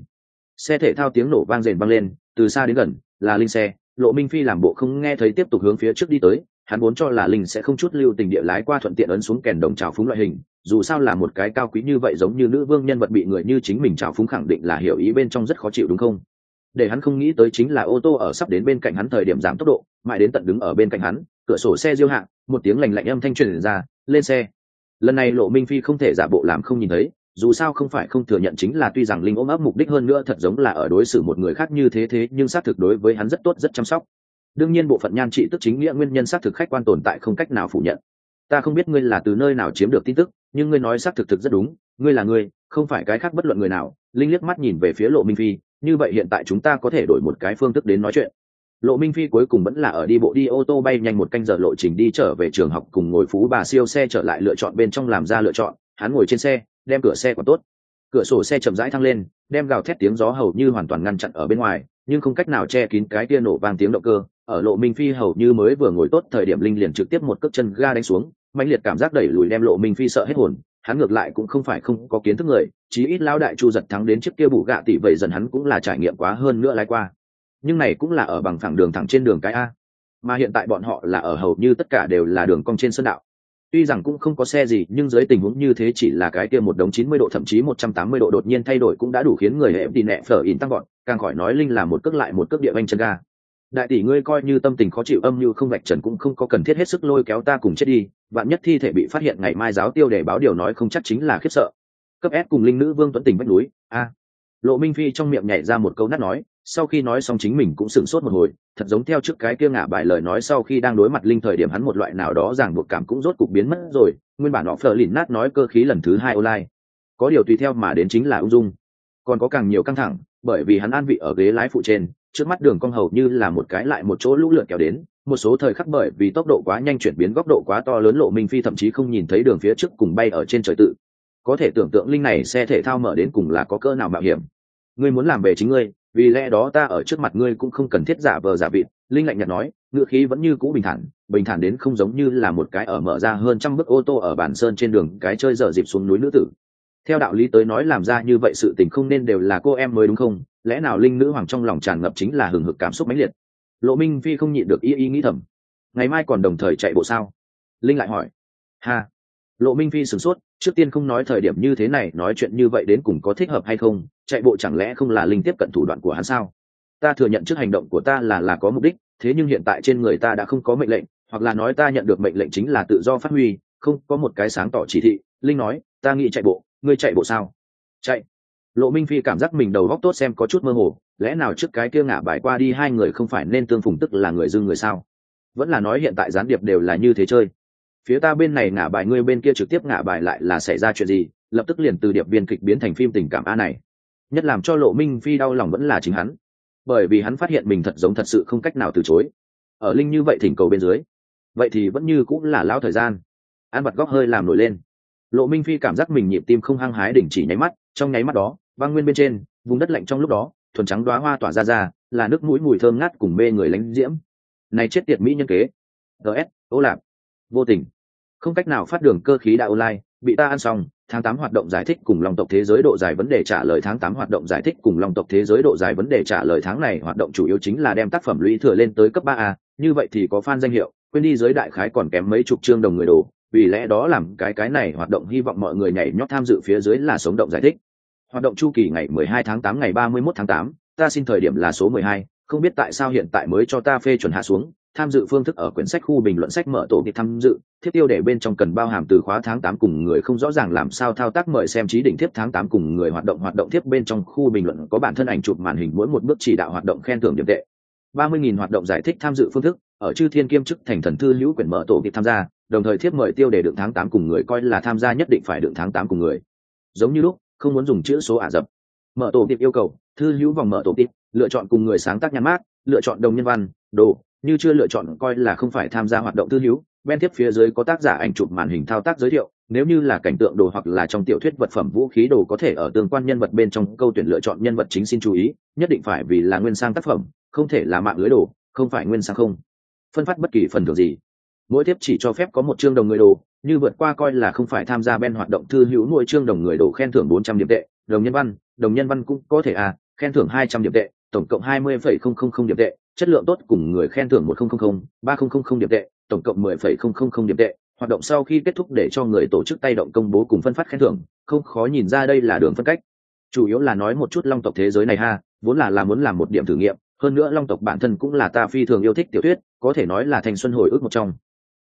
Xe thể thao tiếng nổ vang rền vang lên, từ xa đến gần, là linh xe. Lộ minh phi làm bộ không nghe thấy tiếp tục hướng phía trước đi tới, hắn vốn cho là linh sẽ không chút lưu tình địa lái qua thuận tiện ấn xuống kèn đồng trào phúng loại hình, dù sao là một cái cao quý như vậy giống như nữ vương nhân vật bị người như chính mình trào phúng khẳng định là hiểu ý bên trong rất khó chịu đúng không? Để hắn không nghĩ tới chính là ô tô ở sắp đến bên cạnh hắn thời điểm giảm tốc độ, mãi đến tận đứng ở bên cạnh hắn, cửa sổ xe diêu hạng một tiếng lành lạnh âm thanh truyền ra, lên xe. Lần này lộ minh phi không thể giả bộ làm không nhìn thấy dù sao không phải không thừa nhận chính là tuy rằng linh ôm ấp mục đích hơn nữa thật giống là ở đối xử một người khác như thế thế, nhưng xác thực đối với hắn rất tốt, rất chăm sóc. Đương nhiên bộ phận nhan trị tức chính nghĩa nguyên nhân xác thực khách quan tồn tại không cách nào phủ nhận. Ta không biết ngươi là từ nơi nào chiếm được tin tức, nhưng ngươi nói xác thực thực rất đúng, ngươi là ngươi không phải cái khác bất luận người nào. Linh liếc mắt nhìn về phía lộ minh phi, như vậy hiện tại chúng ta có thể đổi một cái phương thức đến nói chuyện. Lộ minh phi cuối cùng vẫn là ở đi bộ đi ô tô bay nhanh một canh giờ lộ trình đi trở về trường học cùng ngồi phú bà siêu xe trở lại lựa chọn bên trong làm ra lựa chọn. Hắn ngồi trên xe đem cửa xe còn tốt. Cửa sổ xe chậm rãi thăng lên, đem gào thét tiếng gió hầu như hoàn toàn ngăn chặn ở bên ngoài, nhưng không cách nào che kín cái tia nổ vang tiếng động cơ. Ở lộ minh phi hầu như mới vừa ngồi tốt thời điểm linh liền trực tiếp một cước chân ga đánh xuống mạnh liệt cảm giác đẩy lùi đem lộ minh phi sợ hết hồn, hắn ngược lại cũng không phải không có kiến thức người, chí ít lao đại chu giật thắng đến chiếc kia bù gạ tỷ vậy dần hắn cũng là trải nghiệm quá hơn nữa lái qua. Nhưng này cũng là ở bằng phẳng đường thẳng trên đường cái a. Mà hiện tại bọn họ là ở hầu như tất cả đều là đường cong trên sân đạo tuy rằng cũng không có xe gì, nhưng dưới tình huống như thế chỉ là cái kia một đống chín mươi độ, thậm chí một trăm tám mươi độ đột nhiên thay đổi cũng đã đủ khiến người hệ đi nẹ phở in tăng gọn càng khỏi nói linh là một cước lại một cước địa anh chân ga. Đại tỷ ngươi coi như tâm tình khó chịu âm như không vạch trần cũng không có cần thiết hết sức lôi kéo ta cùng chết đi bạn nhất thi thể bị phát hiện ngày mai giáo tiêu để báo điều nói không chắc chính là khiếp sợ. Cấp s cùng linh nữ vương tuấn tình vách núi, a. Lộ minh phi trong miệng nhảy ra một câu nát nói sau khi nói xong chính mình cũng sửng sốt một hồi, thật giống theo trước cái kia ngả bài lời nói sau khi đang đối mặt linh thời điểm hắn một loại nào đó ràng buộc cảm cũng rốt cục biến mất rồi, nguyên bản họ phờ lìn nát nói cơ khí lần thứ hai online. Có điều tùy theo mà đến chính là ung dung. Còn có càng nhiều căng thẳng, bởi vì hắn an vị ở ghế lái phụ trên, trước mắt đường cong hầu như là một cái lại một chỗ lũ lượt kéo đến, một số thời khắc bởi vì tốc độ quá nhanh chuyển biến góc độ quá to lớn lộ minh phi thậm chí không nhìn thấy đường phía trước cùng bay ở trên trời tự. Có thể tưởng tượng linh này xe thể thao mở đến cùng là có cỡ nào mạo hiểm. Ngươi muốn làm về chính ngươi vì lẽ đó ta ở trước mặt ngươi cũng không cần thiết giả vờ giả vịt. Linh lạnh nhạt nói ngựa khí vẫn như cũ bình thản bình thản đến không giống như là một cái ở mở ra hơn trăm bức ô tô ở bản sơn trên đường, cái chơi dở dịp xuống núi nữ tử. Theo đạo lý tới nói làm ra như vậy sự tình không nên đều là cô em mới đúng không? Lẽ nào linh nữ hoàng trong lòng tràn ngập chính là hừng hực cảm xúc mãnh liệt? Lộ minh phi không nhịn được y y nghĩ thầm. Ngày mai còn đồng thời chạy bộ sao? Linh lại hỏi. Ha. Lộ minh phi sửng sốt, trước tiên không nói thời điểm như thế này, nói chuyện như vậy đến cùng có thích hợp hay không? Chạy bộ chẳng lẽ không là linh tiếp cận thủ đoạn của hắn sao? Ta thừa nhận trước hành động của ta là là có mục đích, thế nhưng hiện tại trên người ta đã không có mệnh lệnh, hoặc là nói ta nhận được mệnh lệnh chính là tự do phát huy, không có một cái sáng tỏ chỉ thị. Linh nói, ta nghĩ chạy bộ, ngươi chạy bộ sao? Chạy. Lộ minh phi cảm giác mình đầu góc tốt xem có chút mơ hồ, lẽ nào trước cái kia ngả bài qua đi hai người không phải nên tương phùng tức là người dưng người sao? Vẫn là nói hiện tại gián điệp đều là như thế chơi. Phía ta bên này ngả bài, ngươi bên kia trực tiếp ngả bài lại là xảy ra chuyện gì? Lập tức liền từ điệp viên kịch biến thành phim tình cảm a này nhất làm cho lộ minh phi đau lòng vẫn là chính hắn. Bởi vì hắn phát hiện mình thật giống thật sự không cách nào từ chối. Ở linh như vậy thỉnh cầu bên dưới, vậy thì vẫn như cũng là lao thời gian. Ăn vặt góc hơi làm nổi lên. Lộ minh phi cảm giác mình nhịp tim không hăng hái đỉnh chỉ nháy mắt, trong nháy mắt đó băng nguyên bên trên, vùng đất lạnh trong lúc đó, thuần trắng đoá hoa tỏa ra ra, là nước mũi mùi thơm ngát cùng mê người lánh diễm. Này chết tiệt mỹ nhân kế. Ts ô lạp vô tình. Không cách nào phát đường cơ khí đã online bị ta ăn xong tháng tám hoạt động giải thích cùng lòng tộc thế giới độ dài vấn đề trả lời tháng tám hoạt động giải thích cùng lòng tộc thế giới độ dài vấn đề trả lời tháng này hoạt động chủ yếu chính là đem tác phẩm lũy thừa lên tới cấp ba a như vậy thì có fan danh hiệu quên đi giới đại khái còn kém mấy chục chương đồng người đồ vì lẽ đó làm cái cái này hoạt động hy vọng mọi người nhảy nhót tham dự phía dưới là sống động giải thích. Hoạt động chu kỳ ngày 12 tháng 8 ngày 31 tháng 8, ta xin thời điểm là số 12, không biết tại sao hiện tại mới cho ta phê chuẩn hạ xuống tham dự phương thức ở quyển sách khu bình luận sách mở tổ kịp tham dự, thiết tiêu để bên trong cần bao hàm từ khóa tháng 8 cùng người không rõ ràng làm sao thao tác mời xem trí đỉnh tiếp tháng 8 cùng người hoạt động hoạt động tiếp bên trong khu bình luận có bản thân ảnh chụp màn hình mỗi một bước chỉ đạo hoạt động khen thưởng điểm tệ. 30.000 hoạt động giải thích tham dự phương thức, ở chư thiên kiêm chức thành thần thư hữu quyển mở tổ kịp tham gia, đồng thời thiếp mời tiêu để đựng tháng 8 cùng người coi là tham gia nhất định phải đựng tháng 8 cùng người. Giống như lúc, không muốn dùng chữ số ả rập. Mở tổ tiệp yêu cầu, thư hữu vòng mở tổ tiệp lựa chọn cùng người sáng tác nhãn mát, lựa chọn đồng nhân văn, đồ như chưa lựa chọn coi là không phải tham gia hoạt động tư hữu bên tiếp phía dưới có tác giả ảnh chụp màn hình thao tác giới thiệu, nếu như là cảnh tượng đồ hoặc là trong tiểu thuyết vật phẩm vũ khí đồ có thể ở tương quan nhân vật bên trong câu tuyển lựa chọn nhân vật chính xin chú ý, nhất định phải vì là nguyên sang tác phẩm, không thể là mạng lưới đồ, không phải nguyên sang không. Phân phát bất kỳ phần thưởng gì. Mỗi tiếp chỉ cho phép có một chương đồng người đồ, như vượt qua coi là không phải tham gia bên hoạt động thư hữu nuôi chương đồng người đồ khen thưởng bốn trăm điểm tệ, đồng nhân văn, đồng nhân văn cũng có thể à khen thưởng hai trăm điểm tệ, tổng cộng hai mươi phẩy không không không điểm tệ chất lượng tốt cùng người khen thưởng một không không không, ba không không không điểm tệ, tổng cộng mười phẩy không không không điểm tệ. Hoạt động sau khi kết thúc để cho người tổ chức tay động công bố cùng phân phát khen thưởng, không khó nhìn ra đây là đường phân cách. Chủ yếu là nói một chút long tộc thế giới này ha, vốn là là muốn làm một điểm thử nghiệm, hơn nữa long tộc bản thân cũng là ta phi thường yêu thích tiểu thuyết, có thể nói là thành xuân hồi ức một trong.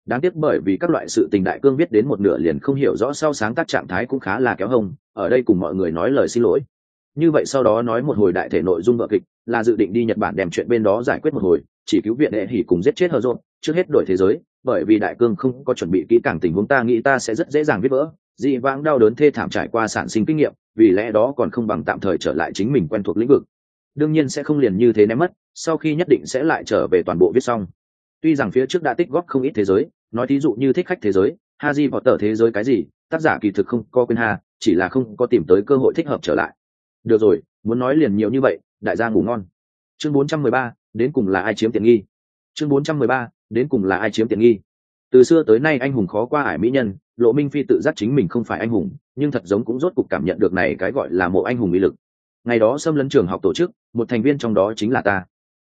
Đáng tiếc bởi vì các loại sự tình đại cương biết đến một nửa liền không hiểu rõ sau sáng tác trạng thái cũng khá là kéo hồng ở đây cùng mọi người nói lời xin lỗi. Như vậy sau đó nói một hồi đại thể nội dung vợ kịch là dự định đi nhật bản đem chuyện bên đó giải quyết một hồi, chỉ cứu viện đệ hỉ cùng giết chết hờ rộn trước hết đổi thế giới, bởi vì đại cương không có chuẩn bị kỹ càng tình huống ta nghĩ ta sẽ rất dễ dàng viết vỡ. Dị vãng đau đớn thê thảm trải qua sản sinh kinh nghiệm, vì lẽ đó còn không bằng tạm thời trở lại chính mình quen thuộc lĩnh vực. Đương nhiên sẽ không liền như thế ném mất, sau khi nhất định sẽ lại trở về toàn bộ viết xong. Tuy rằng phía trước đã tích góp không ít thế giới, nói thí dụ như thích khách thế giới ha di vọt tờ thế giới cái gì, tác giả kỳ thực không có quên ha, chỉ là không có tìm tới cơ hội thích hợp trở lại. Được rồi, muốn nói liền nhiều như vậy đại gia ngủ ngon. Chương 413, đến cùng là ai chiếm tiện nghi? Chương 413, đến cùng là ai chiếm tiện nghi? Từ xưa tới nay anh hùng khó qua ải mỹ nhân lộ minh phi tự giác chính mình không phải anh hùng nhưng thật giống cũng rốt cục cảm nhận được này cái gọi là mộ anh hùng mỹ lực. Ngày đó xâm lấn trường học tổ chức một thành viên trong đó chính là ta.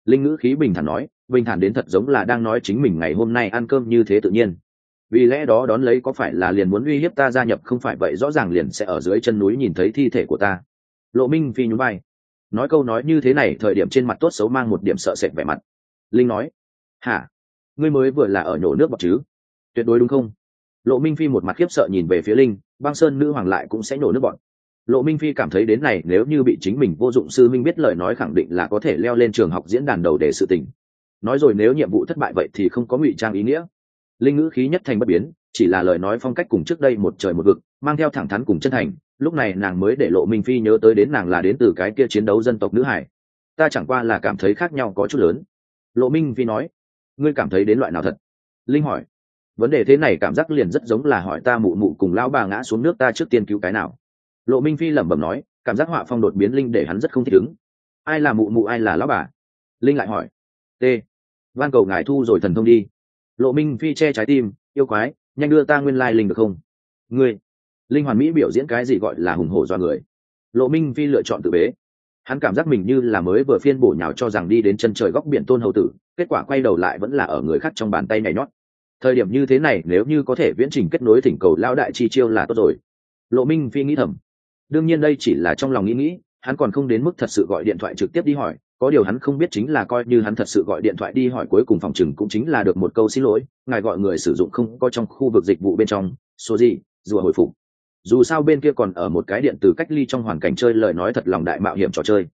Linh ngữ khí bình thản nói bình thản đến thật giống là đang nói chính mình ngày hôm nay ăn cơm như thế tự nhiên. Vì lẽ đó đón lấy có phải là liền muốn uy hiếp ta gia nhập không phải vậy rõ ràng liền sẽ ở dưới chân núi nhìn thấy thi thể của ta. Lộ minh phi nhún vai nói câu nói như thế này, thời điểm trên mặt tốt xấu mang một điểm sợ sệt vẻ mặt. Linh nói, hả? Ngươi mới vừa là ở nhổ nước bọc chứ? Tuyệt đối đúng không? Lộ minh phi một mặt khiếp sợ nhìn về phía linh, băng sơn nữ hoàng lại cũng sẽ nhổ nước bọn lộ minh phi cảm thấy đến này, nếu như bị chính mình vô dụng sư minh biết lời nói khẳng định là có thể leo lên trường học diễn đàn đầu để sự tình. Nói rồi nếu nhiệm vụ thất bại vậy thì không có ngụy trang ý nghĩa. Linh ngữ khí nhất thành bất biến, chỉ là lời nói phong cách cùng trước đây một trời một vực, mang theo thẳng thắn cùng chân thành lúc này nàng mới để lộ minh phi nhớ tới đến nàng là đến từ cái kia chiến đấu dân tộc nữ hải. Ta chẳng qua là cảm thấy khác nhau có chút lớn. Lộ minh phi nói, ngươi cảm thấy đến loại nào thật? Linh hỏi, vấn đề thế này cảm giác liền rất giống là hỏi ta mụ mụ cùng lão bà ngã xuống nước ta trước tiên cứu cái nào. Lộ minh phi lẩm bẩm nói, cảm giác họa phong đột biến linh để hắn rất không thích ứng. Ai là mụ mụ, ai là lão bà? Linh lại hỏi t van cầu ngài thu rồi thần thông đi. Lộ minh phi che trái tim, yêu quái, nhanh đưa ta nguyên lai linh được không? Ngươi linh hoàn mỹ biểu diễn cái gì gọi là hùng hổ do người. Lộ minh phi lựa chọn tự bế. Hắn cảm giác mình như là mới vừa phiên bổ nhào cho rằng đi đến chân trời góc biển tôn hầu tử, kết quả quay đầu lại vẫn là ở người khác trong bàn tay nhảy nhót. Thời điểm như thế này, nếu như có thể viễn trình kết nối thỉnh cầu lao đại chi chiêu là tốt rồi. Lộ minh phi nghĩ thầm. Đương nhiên đây chỉ là trong lòng nghĩ nghĩ, hắn còn không đến mức thật sự gọi điện thoại trực tiếp đi hỏi, có điều hắn không biết chính là coi như hắn thật sự gọi điện thoại đi hỏi cuối cùng phòng chừng cũng chính là được một câu xin lỗi, ngài gọi người sử dụng không có trong khu vực dịch vụ bên trong, số gì, rùa hồi phục dù sao bên kia còn ở một cái điện từ cách ly trong hoàn cảnh chơi, lời nói thật lòng đại mạo hiểm trò chơi.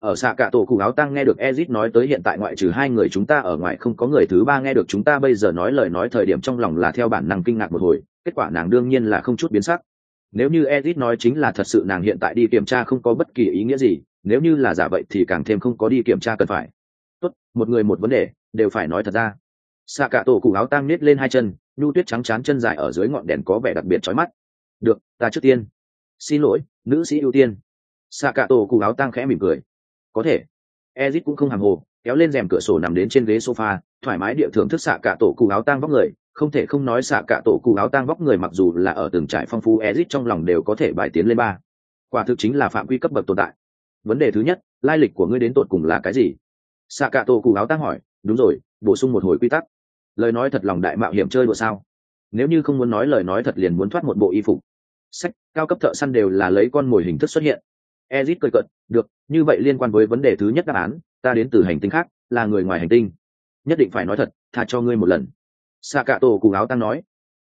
Ở xạ cả tổ cụ áo tăng nghe được ezit nói tới hiện tại ngoại trừ hai người chúng ta ở ngoài không có người thứ ba nghe được chúng ta bây giờ nói lời nói thời điểm trong lòng là theo bản năng kinh ngạc một hồi, kết quả nàng đương nhiên là không chút biến sắc. Nếu như ezit nói chính là thật sự nàng hiện tại đi kiểm tra không có bất kỳ ý nghĩa gì, nếu như là giả vậy thì càng thêm không có đi kiểm tra cần phải. Tốt, một người một vấn đề, đều phải nói thật ra. Xạ cả tổ cụ áo tăng nết lên hai chân, nhu tuyết trắng chán chân dài ở dưới ngọn đèn có vẻ đặc biệt trói mắt ta trước tiên. Xin lỗi, nữ sĩ ưu tiên. Xạ cả tổ cụ áo tăng khẽ mỉm cười. Có thể. Ezit cũng không hàng hồ, kéo lên rèm cửa sổ nằm đến trên ghế sofa, thoải mái địa thưởng thức xạ cả tổ cụ áo tang vóc người. Không thể không nói xạ cả tổ cụ áo tang vóc người mặc dù là ở từng trải phong phú, ezit trong lòng đều có thể bài tiến lên ba. Quả thực chính là phạm quy cấp bậc tồn tại. Vấn đề thứ nhất, lai lịch của ngươi đến tột cùng là cái gì? Xạ cả tổ cụ áo tang hỏi. Đúng rồi, bổ sung một hồi quy tắc. Lời nói thật lòng đại mạo hiểm chơi đùa sao? Nếu như không muốn nói lời nói thật liền muốn thoát một bộ y phục sách, cao cấp thợ săn đều là lấy con mồi hình thức xuất hiện. Ezit cười cận được, như vậy liên quan với vấn đề thứ nhất đáp án, ta đến từ hành tinh khác, là người ngoài hành tinh. Nhất định phải nói thật, tha cho ngươi một lần. Xạ Cả tổ cùng áo tăng nói.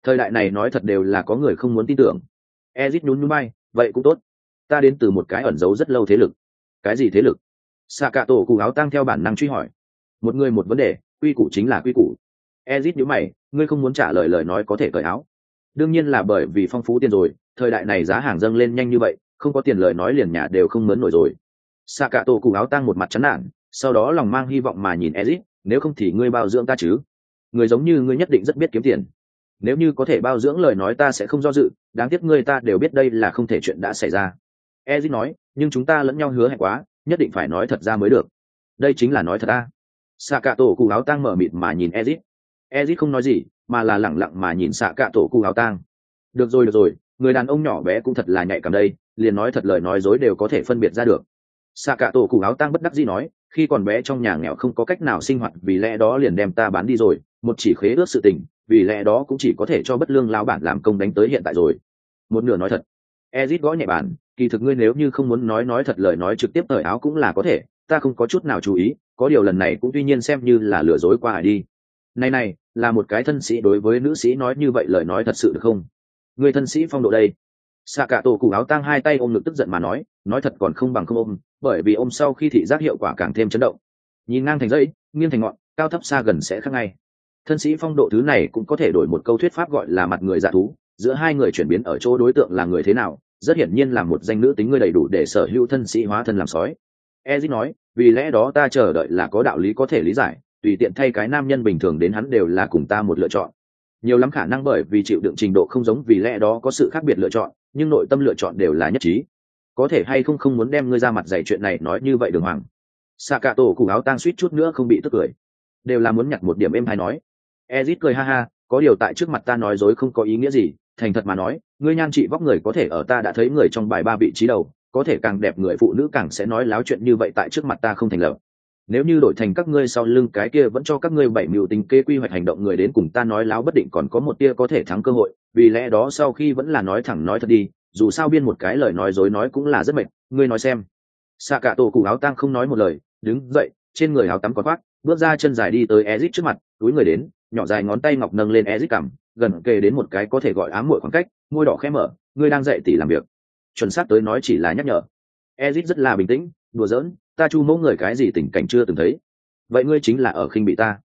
Thời đại này nói thật đều là có người không muốn tin tưởng. Ezit nhún nhún bay vậy cũng tốt. Ta đến từ một cái ẩn giấu rất lâu thế lực. Cái gì thế lực? Xạ Cả tổ cùng áo tăng theo bản năng truy hỏi. Một người một vấn đề, quy củ chính là quy củ. Ezit nhíu mày, ngươi không muốn trả lời lời nói có thể cởi áo. Đương nhiên là bởi vì phong phú tiền rồi thời đại này giá hàng dâng lên nhanh như vậy, không có tiền lời nói liền nhà đều không mớn nổi rồi. Xạ cả tổ cụ áo tăng một mặt chán nản, sau đó lòng mang hy vọng mà nhìn ezit, nếu không thì ngươi bao dưỡng ta chứ? Người giống như ngươi nhất định rất biết kiếm tiền. Nếu như có thể bao dưỡng lời nói ta sẽ không do dự, đáng tiếc ngươi ta đều biết đây là không thể chuyện đã xảy ra. Ezit nói, nhưng chúng ta lẫn nhau hứa hẹn quá, nhất định phải nói thật ra mới được. Đây chính là nói thật ta. Xạ cả tổ cụ áo tăng mở mịt mà nhìn ezit. Ezit không nói gì, mà là lẳng lặng mà nhìn xạ cả tổ cụ áo tăng được rồi được rồi người đàn ông nhỏ bé cũng thật là nhạy cảm đây, liền nói thật lời nói dối đều có thể phân biệt ra được. Xạ cả tổ cụ áo tang bất đắc dĩ nói, khi còn bé trong nhà nghèo không có cách nào sinh hoạt, vì lẽ đó liền đem ta bán đi rồi, một chỉ khế ước sự tình, vì lẽ đó cũng chỉ có thể cho bất lương lao bản làm công đánh tới hiện tại rồi. Một nửa nói thật. Ezit gõ nhẹ bản kỳ thực ngươi nếu như không muốn nói nói thật lời nói trực tiếp thời áo cũng là có thể, ta không có chút nào chú ý, có điều lần này cũng tuy nhiên xem như là lừa dối qua đi. Này này, là một cái thân sĩ đối với nữ sĩ nói như vậy lời nói thật sự được không? Người thân sĩ phong độ đây. Xạ cả tổ cụ áo tang hai tay ôm ngực tức giận mà nói nói thật còn không bằng không ôm, bởi vì ôm sau khi thị giác hiệu quả càng thêm chấn động. Nhìn ngang thành dãy, nghiêng thành ngọn, cao thấp xa gần sẽ khác ngay. Thân sĩ phong độ thứ này cũng có thể đổi một câu thuyết pháp gọi là mặt người dạ thú, giữa hai người chuyển biến ở chỗ đối tượng là người thế nào, rất hiển nhiên là một danh nữ tính ngươi đầy đủ để sở hữu thân sĩ hóa thân làm sói. Ezit nói, vì lẽ đó ta chờ đợi là có đạo lý có thể lý giải, tùy tiện thay cái nam nhân bình thường đến hắn đều là cùng ta một lựa chọn nhiều lắm khả năng bởi vì chịu đựng trình độ không giống vì lẽ đó có sự khác biệt lựa chọn, nhưng nội tâm lựa chọn đều là nhất trí. Có thể hay không không muốn đem ngươi ra mặt dạy chuyện này nói như vậy đường hoàng. Xạ cả tổ cụ áo tang suýt chút nữa không bị tức cười. Đều là muốn nhặt một điểm em hay nói. Ezit cười ha ha, có điều tại trước mặt ta nói dối không có ý nghĩa gì, thành thật mà nói, ngươi nhan trị vóc người có thể ở ta đã thấy người trong bài ba vị trí đầu, có thể càng đẹp người phụ nữ càng sẽ nói láo chuyện như vậy tại trước mặt ta không thành lập nếu như đổi thành các ngươi sau lưng, cái kia vẫn cho các ngươi bảy mưu tính kê quy hoạch hành động người đến cùng ta nói láo bất định còn có một tia có thể thắng cơ hội, vì lẽ đó sau khi vẫn là nói thẳng nói thật đi, dù sao biên một cái lời nói dối nói cũng là rất mệt, ngươi nói xem. Xạ cả tổ cụ áo tang không nói một lời, đứng dậy, trên người áo tắm có khoác bước ra chân dài đi tới ezit trước mặt, túi người đến, nhỏ dài ngón tay ngọc nâng lên ezit cằm, gần kề đến một cái có thể gọi ám muội khoảng cách, môi đỏ khẽ mở, ngươi đang dậy tỉ làm việc. Chuẩn xác tới nói chỉ là nhắc nhở. Ezit rất là bình tĩnh, đùa giỡn ta chu mẫu người cái gì tình cảnh chưa từng thấy. Vậy ngươi chính là ở khinh bị ta.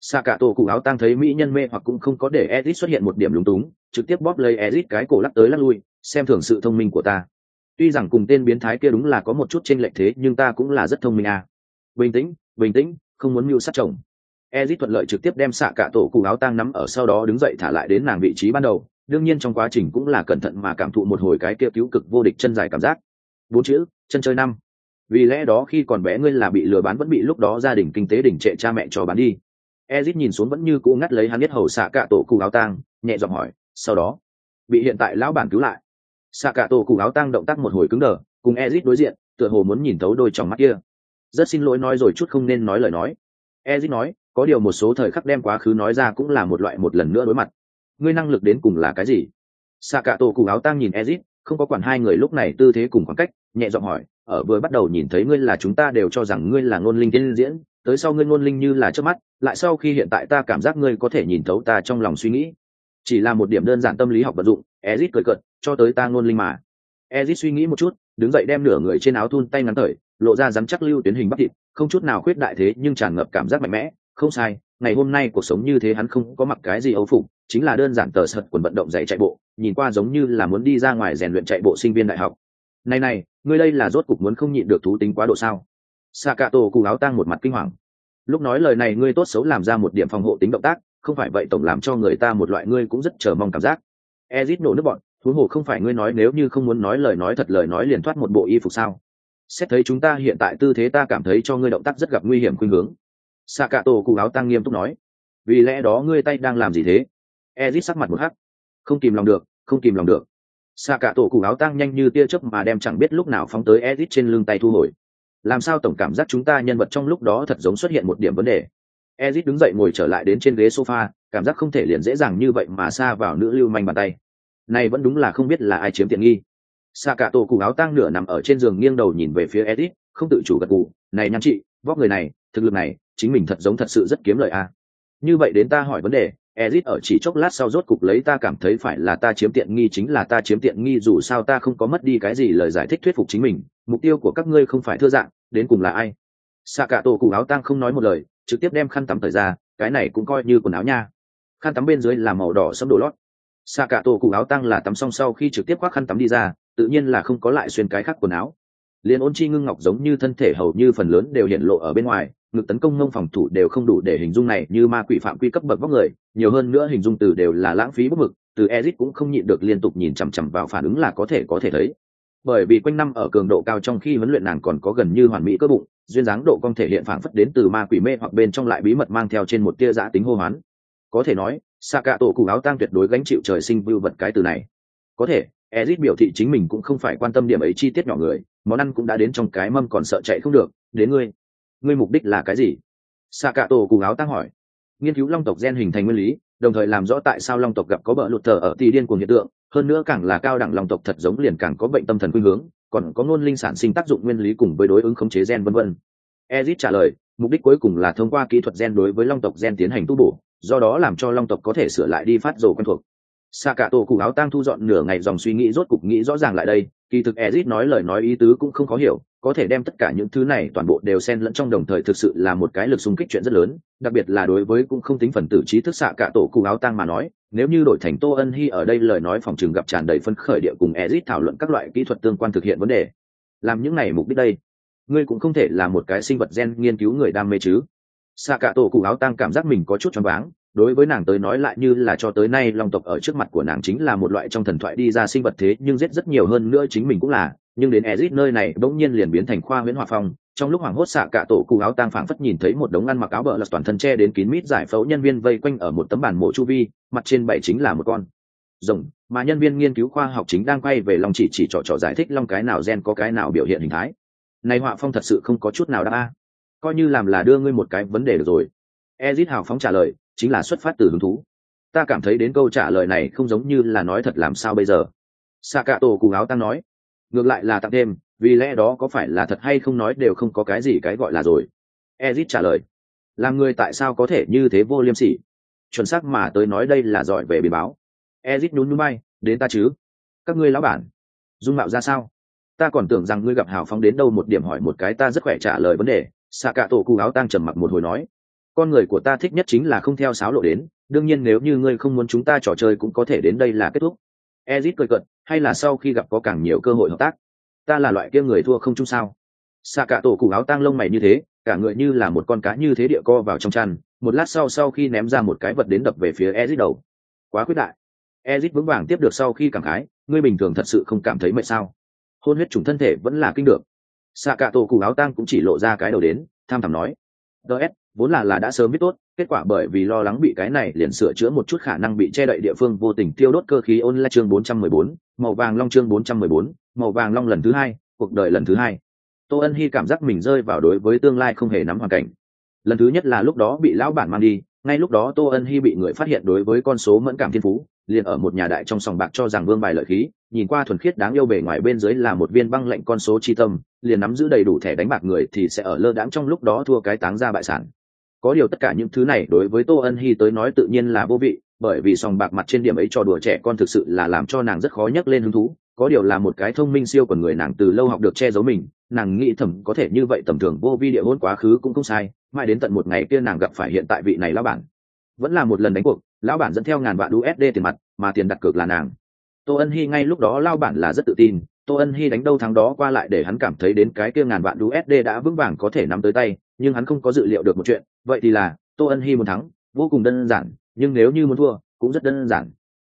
Xạ cả tổ cụ áo tang thấy mỹ nhân mê hoặc cũng không có để ezit xuất hiện một điểm lúng túng, trực tiếp bóp lấy ezit cái cổ lắc tới lắc lui, xem thường sự thông minh của ta. Tuy rằng cùng tên biến thái kia đúng là có một chút chênh lệch thế, nhưng ta cũng là rất thông minh à. bình tĩnh bình tĩnh, không muốn mưu sát chồng. Ezit thuận lợi trực tiếp đem xạ cả tổ cụ áo tang nắm ở sau đó đứng dậy thả lại đến nàng vị trí ban đầu. Đương nhiên trong quá trình cũng là cẩn thận mà cảm thụ một hồi cái kia cứu cực vô địch chân dài cảm giác. Bốn chữ, chân chơi năm vì lẽ đó khi còn bé ngươi là bị lừa bán vẫn bị lúc đó gia đình kinh tế đình trệ cha mẹ cho bán đi. Ezit nhìn xuống vẫn như cũ ngắt lấy hắn biết hầu xạ cả tổ cụ áo tang, nhẹ giọng hỏi, sau đó? Bị hiện tại lão bản cứu lại. Xạ cả tổ cụ áo tang động tác một hồi cứng đờ, cùng ezit đối diện, tựa hồ muốn nhìn thấu đôi trong mắt kia. Rất xin lỗi, nói rồi chút không nên nói lời nói. Ezit nói, có điều một số thời khắc đem quá khứ nói ra cũng là một loại một lần nữa đối mặt. Ngươi năng lực đến cùng là cái gì? Xạ cả tổ cụ áo tang nhìn ezit, không có quản hai người lúc này tư thế cùng khoảng cách, nhẹ giọng hỏi ở vừa bắt đầu nhìn thấy ngươi là chúng ta đều cho rằng ngươi là ngôn linh tiên diễn, tới sau ngươi ngôn linh như là trước mắt, lại sau khi hiện tại ta cảm giác ngươi có thể nhìn thấu ta trong lòng suy nghĩ. Chỉ là một điểm đơn giản tâm lý học vật dụng, ezit cười cợt, cho tới ta ngôn linh mà. Ezit suy nghĩ một chút, đứng dậy đem nửa người trên áo thun tay ngắn thời, lộ ra rắn chắc lưu tuyến hình bắp thịt, không chút nào khuyết đại thế nhưng tràn ngập cảm giác mạnh mẽ. Không sai, ngày hôm nay cuộc sống như thế hắn không có mặc cái gì ấu phục, chính là đơn giản tờ sợt quần vận động dạy chạy bộ, nhìn qua giống như là muốn đi ra ngoài rèn luyện chạy bộ sinh viên đại học này này, ngươi đây là rốt cục muốn không nhịn được thú tính quá độ sao? Xạ cạ tổ cụ áo tang một mặt kinh hoàng. Lúc nói lời này ngươi tốt xấu làm ra một điểm phòng hộ tính động tác, không phải vậy tổng làm cho người ta một loại ngươi cũng rất chờ mong cảm giác. Ezit nổ nước bọn, thú hồ không phải ngươi nói nếu như không muốn nói lời nói thật lời nói liền thoát một bộ y phục sao? Xét thấy chúng ta hiện tại tư thế ta cảm thấy cho ngươi động tác rất gặp nguy hiểm khuynh hướng. Xạ cạ tổ cụ áo tăng nghiêm túc nói. Vì lẽ đó ngươi tay đang làm gì thế? Ezit sắc mặt một hắc. Không kìm lòng được, không kìm lòng được xạ cả tổ cụ áo tăng nhanh như tia chớp mà đem chẳng biết lúc nào phóng tới edit trên lưng tay thu hồi. Làm sao tổng cảm giác chúng ta nhân vật trong lúc đó thật giống xuất hiện một điểm vấn đề? Edit đứng dậy ngồi trở lại đến trên ghế sofa, cảm giác không thể liền dễ dàng như vậy mà xa vào nữ lưu manh bàn tay. Này vẫn đúng là không biết là ai chiếm tiện nghi. Xạ cả tổ cụ áo tăng nửa nằm ở trên giường nghiêng đầu nhìn về phía edit không tự chủ gật cụ này nhăn chị, vóc người này, thực lực này, chính mình thật giống thật sự rất kiếm lời a. Như vậy đến ta hỏi vấn đề Ezit ở chỉ chốc lát sau rốt cục lấy ta cảm thấy phải là ta chiếm tiện nghi chính là ta chiếm tiện nghi dù sao ta không có mất đi cái gì lời giải thích thuyết phục chính mình, mục tiêu của các ngươi không phải thưa dạng, đến cùng là ai? Sakato cả cụ áo tang không nói một lời, trực tiếp đem khăn tắm thời ra, cái này cũng coi như quần áo nha. Khăn tắm bên dưới là màu đỏ sẫm đồ lót. Sakato cả cụ áo tang là tắm xong sau khi trực tiếp khoác khăn tắm đi ra, tự nhiên là không có lại xuyên cái khác quần áo. Liên ôn chi ngưng ngọc giống như thân thể hầu như phần lớn đều hiện lộ ở bên ngoài, ngực tấn công ngông phòng thủ đều không đủ để hình dung này như ma quỷ phạm quy cấp bậc vóc người nhiều hơn nữa hình dung từ đều là lãng phí bất mực từ ezit cũng không nhịn được liên tục nhìn chằm chằm vào phản ứng là có thể có thể thấy. Bởi vì quanh năm ở cường độ cao trong khi huấn luyện nàng còn có gần như hoàn mỹ cơ bụng duyên dáng độ cong thể hiện phản phất đến từ ma quỷ mê hoặc bên trong lại bí mật mang theo trên một tia giã tính hô hoán. Có thể nói xạ cạ tổ cụ áo tang tuyệt đối gánh chịu trời sinh vưu vật cái từ này. Có thể ezit biểu thị chính mình cũng không phải quan tâm điểm ấy chi tiết nhỏ người món ăn cũng đã đến trong cái mâm còn sợ chạy không được, đến ngươi. Ngươi mục đích là cái gì? Xạ Cả tổ cùng áo tăng hỏi. Nghiên cứu long tộc gen hình thành nguyên lý, đồng thời làm rõ tại sao long tộc gặp có bợ lụt thờ ở tỷ điên cuồng hiện tượng, hơn nữa càng là cao đẳng long tộc thật giống liền càng có bệnh tâm thần khuynh hướng, còn có ngôn linh sản sinh tác dụng nguyên lý cùng với đối ứng khống chế gen vân vân. Ezit trả lời, mục đích cuối cùng là thông qua kỹ thuật gen đối với long tộc gen tiến hành tu bổ, do đó làm cho long tộc có thể sửa lại đi phát rồ quen thuộc xạ cả tổ cụ áo tang thu dọn nửa ngày dòng suy nghĩ rốt cục nghĩ rõ ràng lại đây, kỳ thực ezit nói lời nói ý tứ cũng không khó hiểu, có thể đem tất cả những thứ này toàn bộ đều xen lẫn trong đồng thời thực sự là một cái lực xung kích chuyện rất lớn, đặc biệt là đối với cũng không tính phần tử trí thức xạ cả tổ cụ áo tang mà nói, nếu như đổi thành tô ân hy ở đây lời nói phòng trường gặp tràn đầy phân khởi địa cùng ezit thảo luận các loại kỹ thuật tương quan thực hiện vấn đề. Làm những này mục đích đây, ngươi cũng không thể là một cái sinh vật gen nghiên cứu người đam mê chứ. Xạ cả tổ cụ áo tang cảm giác mình có chút choáng váng đối với nàng tới nói lại như là cho tới nay long tộc ở trước mặt của nàng chính là một loại trong thần thoại đi ra sinh vật thế, nhưng giết rất nhiều hơn nữa chính mình cũng là. Nhưng đến Ezit nơi này, bỗng nhiên liền biến thành khoa huyễn hòa phong. Trong lúc hoảng hốt, xạ cả tổ cụ áo tang phảng phất nhìn thấy một đống ăn mặc áo bờ lật toàn thân che đến kín mít giải phẫu nhân viên vây quanh ở một tấm bản mộ chu vi, mặt trên bảy chính là một con rồng. Mà nhân viên nghiên cứu khoa học chính đang quay về long chỉ chỉ trò trò giải thích long cái nào gen có cái nào biểu hiện hình thái. Này họa phong thật sự không có chút nào đáp a coi như làm là đưa ngươi một cái vấn đề được rồi. Ezit hào phóng trả lời chính là xuất phát từ hứng thú. Ta cảm thấy đến câu trả lời này không giống như là nói thật làm sao bây giờ. Sakato cạ tổ áo tăng nói, ngược lại là tặng thêm, vì lẽ đó có phải là thật hay không nói đều không có cái gì cái gọi là rồi. Ezit trả lời, làm người tại sao có thể như thế vô liêm sỉ? Chuẩn xác mà tới nói đây là giỏi về biến báo. Ezit nhún nhún bay, đến ta chứ? Các ngươi lão bản, dung mạo ra sao? Ta còn tưởng rằng ngươi gặp hào phóng đến đâu một điểm hỏi một cái ta rất khỏe trả lời vấn đề. Xạ cả tổ cụ áo tăng trầm mặc một hồi nói con người của ta thích nhất chính là không theo sáo lộ đến, đương nhiên nếu như ngươi không muốn chúng ta trò chơi cũng có thể đến đây là kết thúc. Ezit cười cận hay là sau khi gặp có càng nhiều cơ hội hợp tác? Ta là loại kia người thua không chung sao? Xạ cả tổ cụ áo tang lông mày như thế, cả người như là một con cá như thế địa co vào trong chăn, một lát sau sau khi ném ra một cái vật đến đập về phía ezit đầu. Quá quyết đại. Ezit vững vàng tiếp được sau khi cảm khái, ngươi bình thường thật sự không cảm thấy mệt sao? Hôn huyết trùng thân thể vẫn là kinh được. Xạ cả tổ cụ áo tang cũng chỉ lộ ra cái đầu đến, tham thảm nói. Ts vốn là là đã sớm biết tốt kết quả bởi vì lo lắng bị cái này liền sửa chữa một chút khả năng bị che đậy địa phương vô tình tiêu đốt cơ khí ôn lại chương 414, màu vàng long chương 414, màu vàng long lần thứ hai cuộc đời lần thứ hai. Tô ân hy cảm giác mình rơi vào đối với tương lai không hề nắm hoàn cảnh. Lần thứ nhất là lúc đó bị lão bản mang đi ngay lúc đó tô ân hy bị người phát hiện đối với con số mẫn cảm thiên phú liền ở một nhà đại trong sòng bạc cho rằng vương bài lợi khí nhìn qua thuần khiết đáng yêu bề ngoài bên dưới là một viên băng lệnh con số chi tâm liền nắm giữ đầy đủ thẻ đánh bạc người thì sẽ ở lơ đãng trong lúc đó thua cái táng ra bại sản có điều tất cả những thứ này đối với tô ân hy tới nói tự nhiên là vô vị, bởi vì sòng bạc mặt trên điểm ấy cho đùa trẻ con thực sự là làm cho nàng rất khó nhắc lên hứng thú. Có điều là một cái thông minh siêu của người nàng từ lâu học được che giấu mình, nàng nghĩ thầm có thể như vậy tầm thường vô vi địa hôn quá khứ cũng không sai, mãi đến tận một ngày kia nàng gặp phải hiện tại vị này lão bản. Vẫn là một lần đánh cuộc, lão bản dẫn theo ngàn vạn usd tiền mặt, mà tiền đặt cược là nàng. Tô ân hy ngay lúc đó lao bản là rất tự tin, tô ân hy đánh đâu thắng đó qua lại để hắn cảm thấy đến cái kia ngàn vạn usd đã vững vàng có thể nắm tới tay nhưng hắn không có dự liệu được một chuyện, vậy thì là, tô ân hy muốn thắng, vô cùng đơn giản, nhưng nếu như muốn thua, cũng rất đơn giản.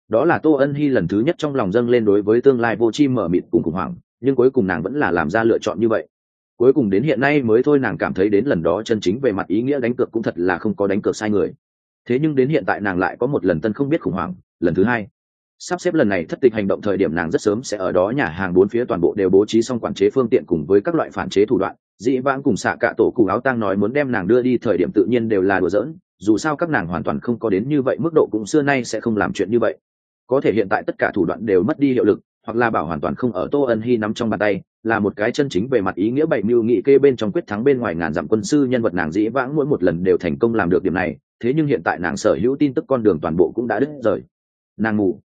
Đó là tô ân hy lần thứ nhất trong lòng dâng lên đối với tương lai vô chi mở mịt cùng khủng hoảng, nhưng cuối cùng nàng vẫn là làm ra lựa chọn như vậy. Cuối cùng đến hiện nay mới thôi nàng cảm thấy đến lần đó chân chính về mặt ý nghĩa đánh cược cũng thật là không có đánh cược sai người. Thế nhưng đến hiện tại nàng lại có một lần tân không biết khủng hoảng, lần thứ hai. Sắp xếp lần này thất tịch hành động thời điểm nàng rất sớm sẽ ở đó nhà hàng bốn phía toàn bộ đều bố trí xong quản chế phương tiện cùng với các loại phản chế thủ đoạn dĩ vãng cùng xạ cạ tổ cụ áo tang nói muốn đem nàng đưa đi thời điểm tự nhiên đều là đùa giỡn, dù sao các nàng hoàn toàn không có đến như vậy mức độ cũng xưa nay sẽ không làm chuyện như vậy. Có thể hiện tại tất cả thủ đoạn đều mất đi hiệu lực, hoặc là bảo hoàn toàn không ở tô ân hy nắm trong bàn tay, là một cái chân chính về mặt ý nghĩa bảy mưu nghị kê bên trong quyết thắng bên ngoài ngàn dặm quân sư nhân vật nàng dĩ vãng mỗi một lần đều thành công làm được điểm này, thế nhưng hiện tại nàng sở hữu tin tức con đường toàn bộ cũng đã đứt rời. Nàng ngủ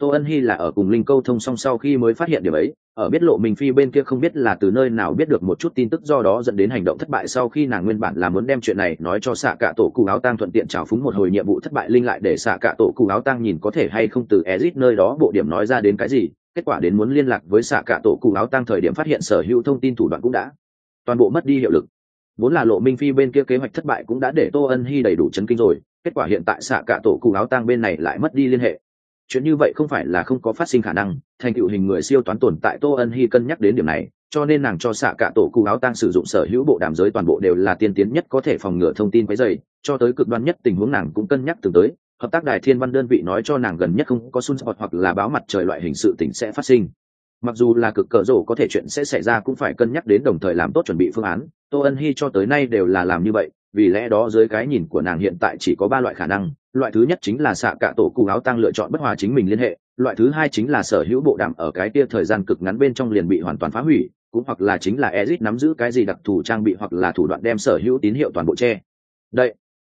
tô ân hy là ở cùng linh câu thông song sau khi mới phát hiện điểm ấy, ở biết lộ mình phi bên kia không biết là từ nơi nào biết được một chút tin tức do đó dẫn đến hành động thất bại sau khi nàng nguyên bản là muốn đem chuyện này nói cho xạ cả tổ cụ áo tang thuận tiện trào phúng một hồi nhiệm vụ thất bại linh lại để xạ cả tổ cụ áo tang nhìn có thể hay không từ ezit nơi đó bộ điểm nói ra đến cái gì, kết quả đến muốn liên lạc với xạ cả tổ cụ áo tang thời điểm phát hiện sở hữu thông tin thủ đoạn cũng đã toàn bộ mất đi hiệu lực. Vốn là lộ minh phi bên kia kế hoạch thất bại cũng đã để tô ân hy đầy đủ chấn kinh rồi, kết quả hiện tại xạ cả tổ cụ áo tang bên này lại mất đi liên hệ chuyện như vậy không phải là không có phát sinh khả năng, thành tựu hình người siêu toán tồn tại tô ân hy cân nhắc đến điểm này, cho nên nàng cho xạ cả tổ cụ áo tăng sử dụng sở hữu bộ đàm giới toàn bộ đều là tiên tiến nhất có thể phòng ngừa thông tin quấy dày cho tới cực đoan nhất tình huống nàng cũng cân nhắc từng tới, hợp tác đài thiên văn đơn vị nói cho nàng gần nhất không có sun sport hoặc là báo mặt trời loại hình sự tình sẽ phát sinh. Mặc dù là cực cỡ rổ có thể chuyện sẽ xảy ra cũng phải cân nhắc đến đồng thời làm tốt chuẩn bị phương án, tô ân hy cho tới nay đều là làm như vậy, vì lẽ đó dưới cái nhìn của nàng hiện tại chỉ có ba loại khả năng loại thứ nhất chính là xạ cả tổ cụ áo tăng lựa chọn bất hòa chính mình liên hệ loại thứ hai chính là sở hữu bộ đàm ở cái kia thời gian cực ngắn bên trong liền bị hoàn toàn phá hủy cũng hoặc là chính là Ezit nắm giữ cái gì đặc thù trang bị hoặc là thủ đoạn đem sở hữu tín hiệu toàn bộ che. Đây,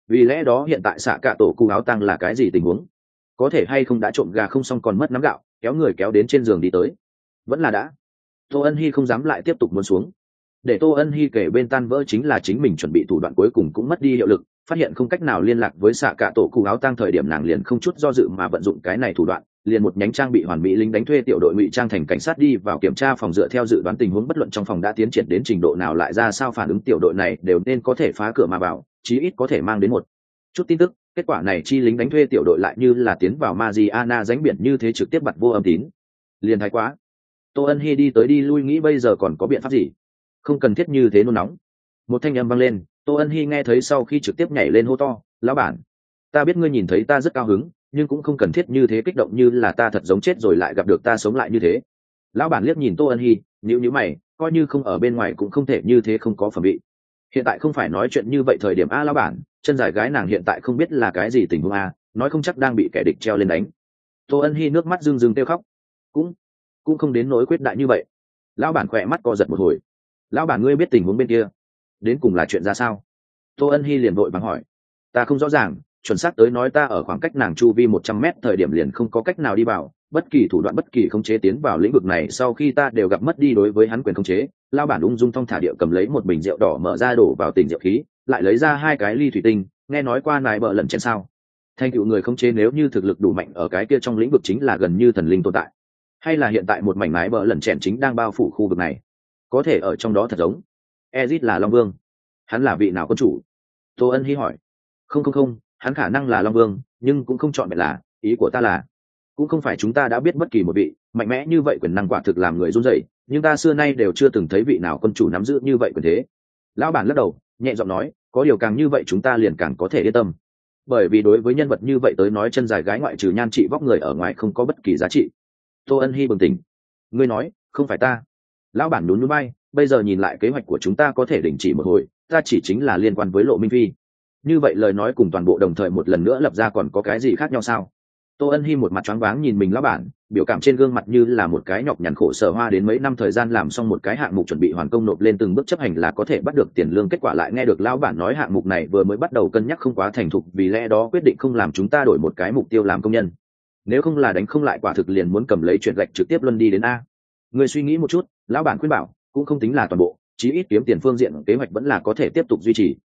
vì lẽ đó hiện tại xạ cả tổ cụ áo tăng là cái gì tình huống? Có thể hay không đã trộm gà không xong còn mất nắm gạo, kéo người kéo đến trên giường đi tới. Vẫn là đã. Tô Ân Hi không dám lại tiếp tục muốn xuống. Để Tô Ân Hi kể bên tan vỡ chính là chính mình chuẩn bị thủ đoạn cuối cùng cũng mất đi hiệu lực, phát hiện không cách nào liên lạc với xạ cả tổ cụ áo tăng thời điểm nàng liền không chút do dự mà vận dụng cái này thủ đoạn, liền một nhánh trang bị hoàn mỹ lính đánh thuê tiểu đội ngụy trang thành cảnh sát đi vào kiểm tra phòng dựa theo dự đoán tình huống bất luận trong phòng đã tiến triển đến trình độ nào lại ra sao phản ứng tiểu đội này đều nên có thể phá cửa mà vào, chí ít có thể mang đến một chút tin tức, kết quả này chi lính đánh thuê tiểu đội lại như là tiến vào Mariana ránh biển như thế trực tiếp bật vô âm tín. Liền thái quá. Tô ân hy đi tới đi lui nghĩ bây giờ còn có biện pháp gì? Không cần thiết như thế nôn nóng. Một thanh âm vang lên tô ân hy nghe thấy sau khi trực tiếp nhảy lên hô to, lão bản, ta biết ngươi nhìn thấy ta rất cao hứng, nhưng cũng không cần thiết như thế kích động như là ta thật giống chết rồi lại gặp được ta sống lại như thế. Lão bản liếc nhìn tô ân hy nhữ nhữ mày, coi như không ở bên ngoài cũng không thể như thế không có phẩm vị. Hiện tại không phải nói chuyện như vậy thời điểm a, lão bản, chân dài gái nàng hiện tại không biết là cái gì tình huống a, nói không chắc đang bị kẻ địch treo lên đánh. Tô ân hy nước mắt rưng rưng kêu khóc. Cũng cũng không đến nỗi quyết đại như vậy. Lão bản khỏe mắt co giật một hồi. Lão bản, ngươi biết tình huống bên kia đến cùng là chuyện ra sao? Tô ân hy liền vội bằng hỏi. Ta không rõ ràng, chuẩn xác tới nói ta ở khoảng cách nàng chu vi một trăm mét thời điểm liền không có cách nào đi vào, bất kỳ thủ đoạn bất kỳ khống chế tiến vào lĩnh vực này sau khi ta đều gặp mất đi đối với hắn quyền khống chế, lao bản ung dung thong thả địa cầm lấy một bình rượu đỏ mở ra đổ vào tỉnh rượu khí, lại lấy ra hai cái ly thủy tinh, nghe nói qua nài bợ lần trên sao. Thành tựu người khống chế nếu như thực lực đủ mạnh ở cái kia trong lĩnh vực chính là gần như thần linh tồn tại. Hay là hiện tại một mảnh mái bờ lần chèn chính đang bao phủ khu vực này. Có thể ở trong đó thật giống ezit là long vương. Hắn là vị nào quân chủ? Tô ân hy hỏi. Không không không, hắn khả năng là long vương, nhưng cũng không chọn mẹ là, ý của ta là, cũng không phải chúng ta đã biết bất kỳ một vị, mạnh mẽ như vậy quyền năng quả thực làm người run rẩy, nhưng ta xưa nay đều chưa từng thấy vị nào quân chủ nắm giữ như vậy quyền thế. Lão bản lắc đầu, nhẹ giọng nói, có điều càng như vậy chúng ta liền càng có thể yên tâm. Bởi vì đối với nhân vật như vậy tới nói chân dài gái ngoại trừ nhan trị vóc người ở ngoài không có bất kỳ giá trị. Tô ân hy bừng tỉnh. Ngươi nói, không phải ta. Lão bản nhún núi bay bây giờ nhìn lại kế hoạch của chúng ta có thể đình chỉ một hồi, ta chỉ chính là liên quan với lộ minh phi. Như vậy lời nói cùng toàn bộ đồng thời một lần nữa lập ra còn có cái gì khác nhau sao? Tô ân hy một mặt choáng váng nhìn mình lão bản, biểu cảm trên gương mặt như là một cái nhọc nhằn khổ sở hoa đến mấy năm thời gian làm xong một cái hạng mục chuẩn bị hoàn công nộp lên từng bước chấp hành là có thể bắt được tiền lương. Kết quả lại nghe được lão bản nói hạng mục này vừa mới bắt đầu cân nhắc không quá thành thục, vì lẽ đó quyết định không làm chúng ta đổi một cái mục tiêu làm công nhân. Nếu không là đánh không lại quả thực liền muốn cầm lấy chuyện gạch trực tiếp luân đi đến a. Người suy nghĩ một chút, lão bản khuyên bảo cũng không tính là toàn bộ, chí ít kiếm tiền phương diện kế hoạch vẫn là có thể tiếp tục duy trì.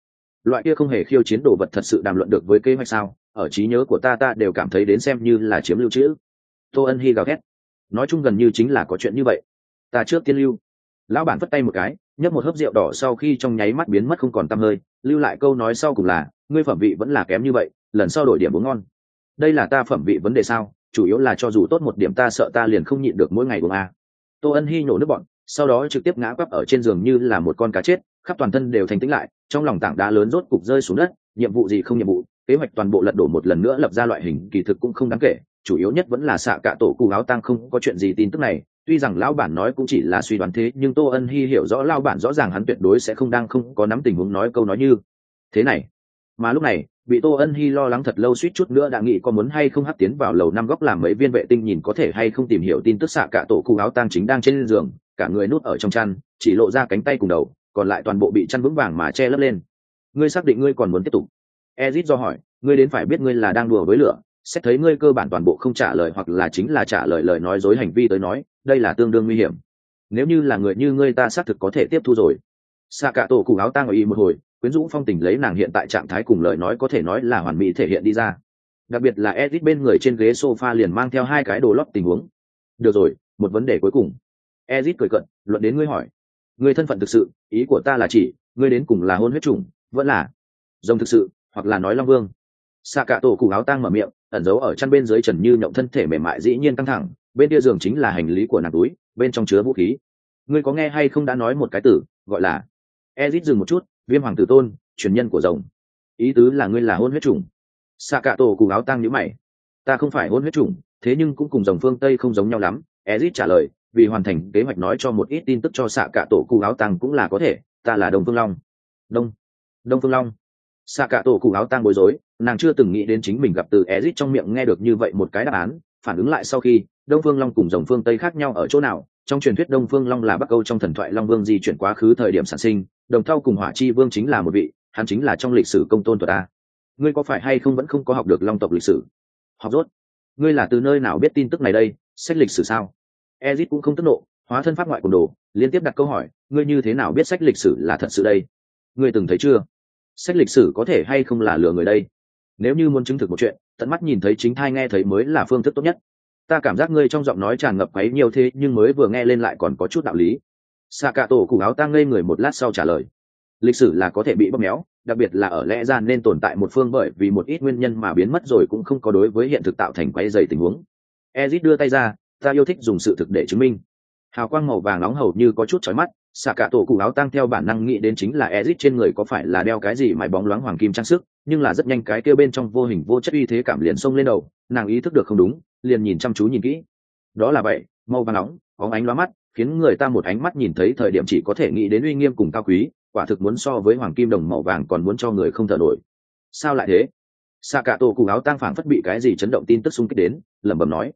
Loại kia không hề khiêu chiến đồ vật thật sự đàm luận được với kế hoạch sao? Ở trí nhớ của ta ta đều cảm thấy đến xem như là chiếm lưu trữ tô ân hy gào thét. Nói chung gần như chính là có chuyện như vậy. Ta trước tiên lưu. Lão bản vất tay một cái, nhấp một hớp rượu đỏ sau khi trong nháy mắt biến mất không còn tăm hơi, lưu lại câu nói sau cùng là, ngươi phẩm vị vẫn là kém như vậy, lần sau đổi điểm uống ngon. Đây là ta phẩm vị vấn đề sao? Chủ yếu là cho dù tốt một điểm ta sợ ta liền không nhịn được mỗi ngày uống a. Tô ân hy nhổ nước bọn sau đó trực tiếp ngã quắp ở trên giường như là một con cá chết, khắp toàn thân đều thành tĩnh lại, trong lòng tảng đá lớn rốt cục rơi xuống đất, nhiệm vụ gì không nhiệm vụ, kế hoạch toàn bộ lật đổ một lần nữa lập ra loại hình kỳ thực cũng không đáng kể, chủ yếu nhất vẫn là xạ cả tổ cụ áo tăng không có chuyện gì tin tức này, tuy rằng lão bản nói cũng chỉ là suy đoán thế, nhưng tô ân hy hiểu rõ lao bản rõ ràng hắn tuyệt đối sẽ không đang không có nắm tình huống nói câu nói như thế này. Mà lúc này, bị tô ân hy lo lắng thật lâu suýt chút nữa đã nghĩ có muốn hay không hắt tiến vào lầu năm góc làm mấy viên vệ tinh nhìn có thể hay không tìm hiểu tin tức xạ cả tổ cụ áo tang chính đang trên giường cả người nút ở trong chăn, chỉ lộ ra cánh tay cùng đầu, còn lại toàn bộ bị chăn vững vàng mà che lấp lên. Ngươi xác định ngươi còn muốn tiếp tục? Ezit do hỏi, ngươi đến phải biết ngươi là đang đùa với lửa, xét thấy ngươi cơ bản toàn bộ không trả lời hoặc là chính là trả lời lời nói dối hành vi tới nói, đây là tương đương nguy hiểm. Nếu như là người như ngươi ta xác thực có thể tiếp thu rồi. Xạ cả tổ cụ áo tang ở y một hồi, quyến rũ phong tình lấy nàng hiện tại trạng thái cùng lời nói có thể nói là hoàn mỹ thể hiện đi ra. Đặc biệt là edit bên người trên ghế sofa liền mang theo hai cái đồ lót tình huống. Được rồi, một vấn đề cuối cùng. Ezit cười cận luận đến ngươi hỏi. Ngươi thân phận thực sự, ý của ta là chỉ, ngươi đến cùng là hôn huyết chủng, vẫn là rồng thực sự, hoặc là nói long vương. Xạ cả tổ cụ áo tang mở miệng, ẩn giấu ở chăn bên dưới trần như nhộng thân thể mềm mại dĩ nhiên căng thẳng, bên kia giường chính là hành lý của nàng túi, bên trong chứa vũ khí. Ngươi có nghe hay không đã nói một cái từ, gọi là ezit dừng một chút, viêm hoàng tử tôn truyền nhân của rồng. Ý tứ là ngươi là hôn huyết chủng. Xạ cả tổ cùng áo tang nhữ mày. Ta không phải hôn huyết chủng, thế nhưng cũng cùng rồng phương tây không giống nhau lắm, ezit trả lời vì hoàn thành kế hoạch nói cho một ít tin tức cho xạ cả tổ cụ áo tăng cũng là có thể, ta là đồng phương long. Đông. Đông phương long. Xạ cả tổ cụ áo tăng bối rối, nàng chưa từng nghĩ đến chính mình gặp từ ezit trong miệng nghe được như vậy một cái đáp án, phản ứng lại sau khi, đông phương long cùng rồng phương tây khác nhau ở chỗ nào, trong truyền thuyết đông phương long là bắc âu trong thần thoại long vương di chuyển quá khứ thời điểm sản sinh, đồng thau cùng hỏa chi vương chính là một vị, hắn chính là trong lịch sử công tôn thuật ta ngươi có phải hay không vẫn không có học được long tộc lịch sử? Học rốt. Ngươi là từ nơi nào biết tin tức này đây, sách lịch sử sao? Ezit cũng không tức nộ, hóa thân pháp ngoại cùng đồ, liên tiếp đặt câu hỏi, ngươi như thế nào biết sách lịch sử là thật sự đây? Ngươi từng thấy chưa? Sách lịch sử có thể hay không là lừa người đây? Nếu như muốn chứng thực một chuyện, tận mắt nhìn thấy chính thai nghe thấy mới là phương thức tốt nhất. Ta cảm giác ngươi trong giọng nói tràn ngập quấy nhiều thế, nhưng mới vừa nghe lên lại còn có chút đạo lý. Xạ cả tổ cụ áo tang ngây người một lát sau trả lời. Lịch sử là có thể bị bóp méo, đặc biệt là ở lẽ ra nên tồn tại một phương bởi vì một ít nguyên nhân mà biến mất rồi cũng không có đối với hiện thực tạo thành quay dày tình huống. Ezit đưa tay ra ta yêu thích dùng sự thực để chứng minh. Hào quang màu vàng nóng hầu như có chút chói mắt, xạ cả tổ cụ áo tăng theo bản năng nghĩ đến chính là ezit trên người có phải là đeo cái gì mài bóng loáng hoàng kim trang sức, nhưng là rất nhanh cái kêu bên trong vô hình vô chất uy thế cảm liền xông lên đầu, nàng ý thức được không đúng, liền nhìn chăm chú nhìn kỹ. Đó là vậy, màu vàng nóng, có ánh lóa mắt, khiến người ta một ánh mắt nhìn thấy thời điểm chỉ có thể nghĩ đến uy nghiêm cùng cao quý, quả thực muốn so với hoàng kim đồng màu vàng còn muốn cho người không thở nổi. Sao lại thế? Xạ cả tổ cùng áo tang phảng phất bị cái gì chấn động tin tức xung kích đến, lẩm bẩm nói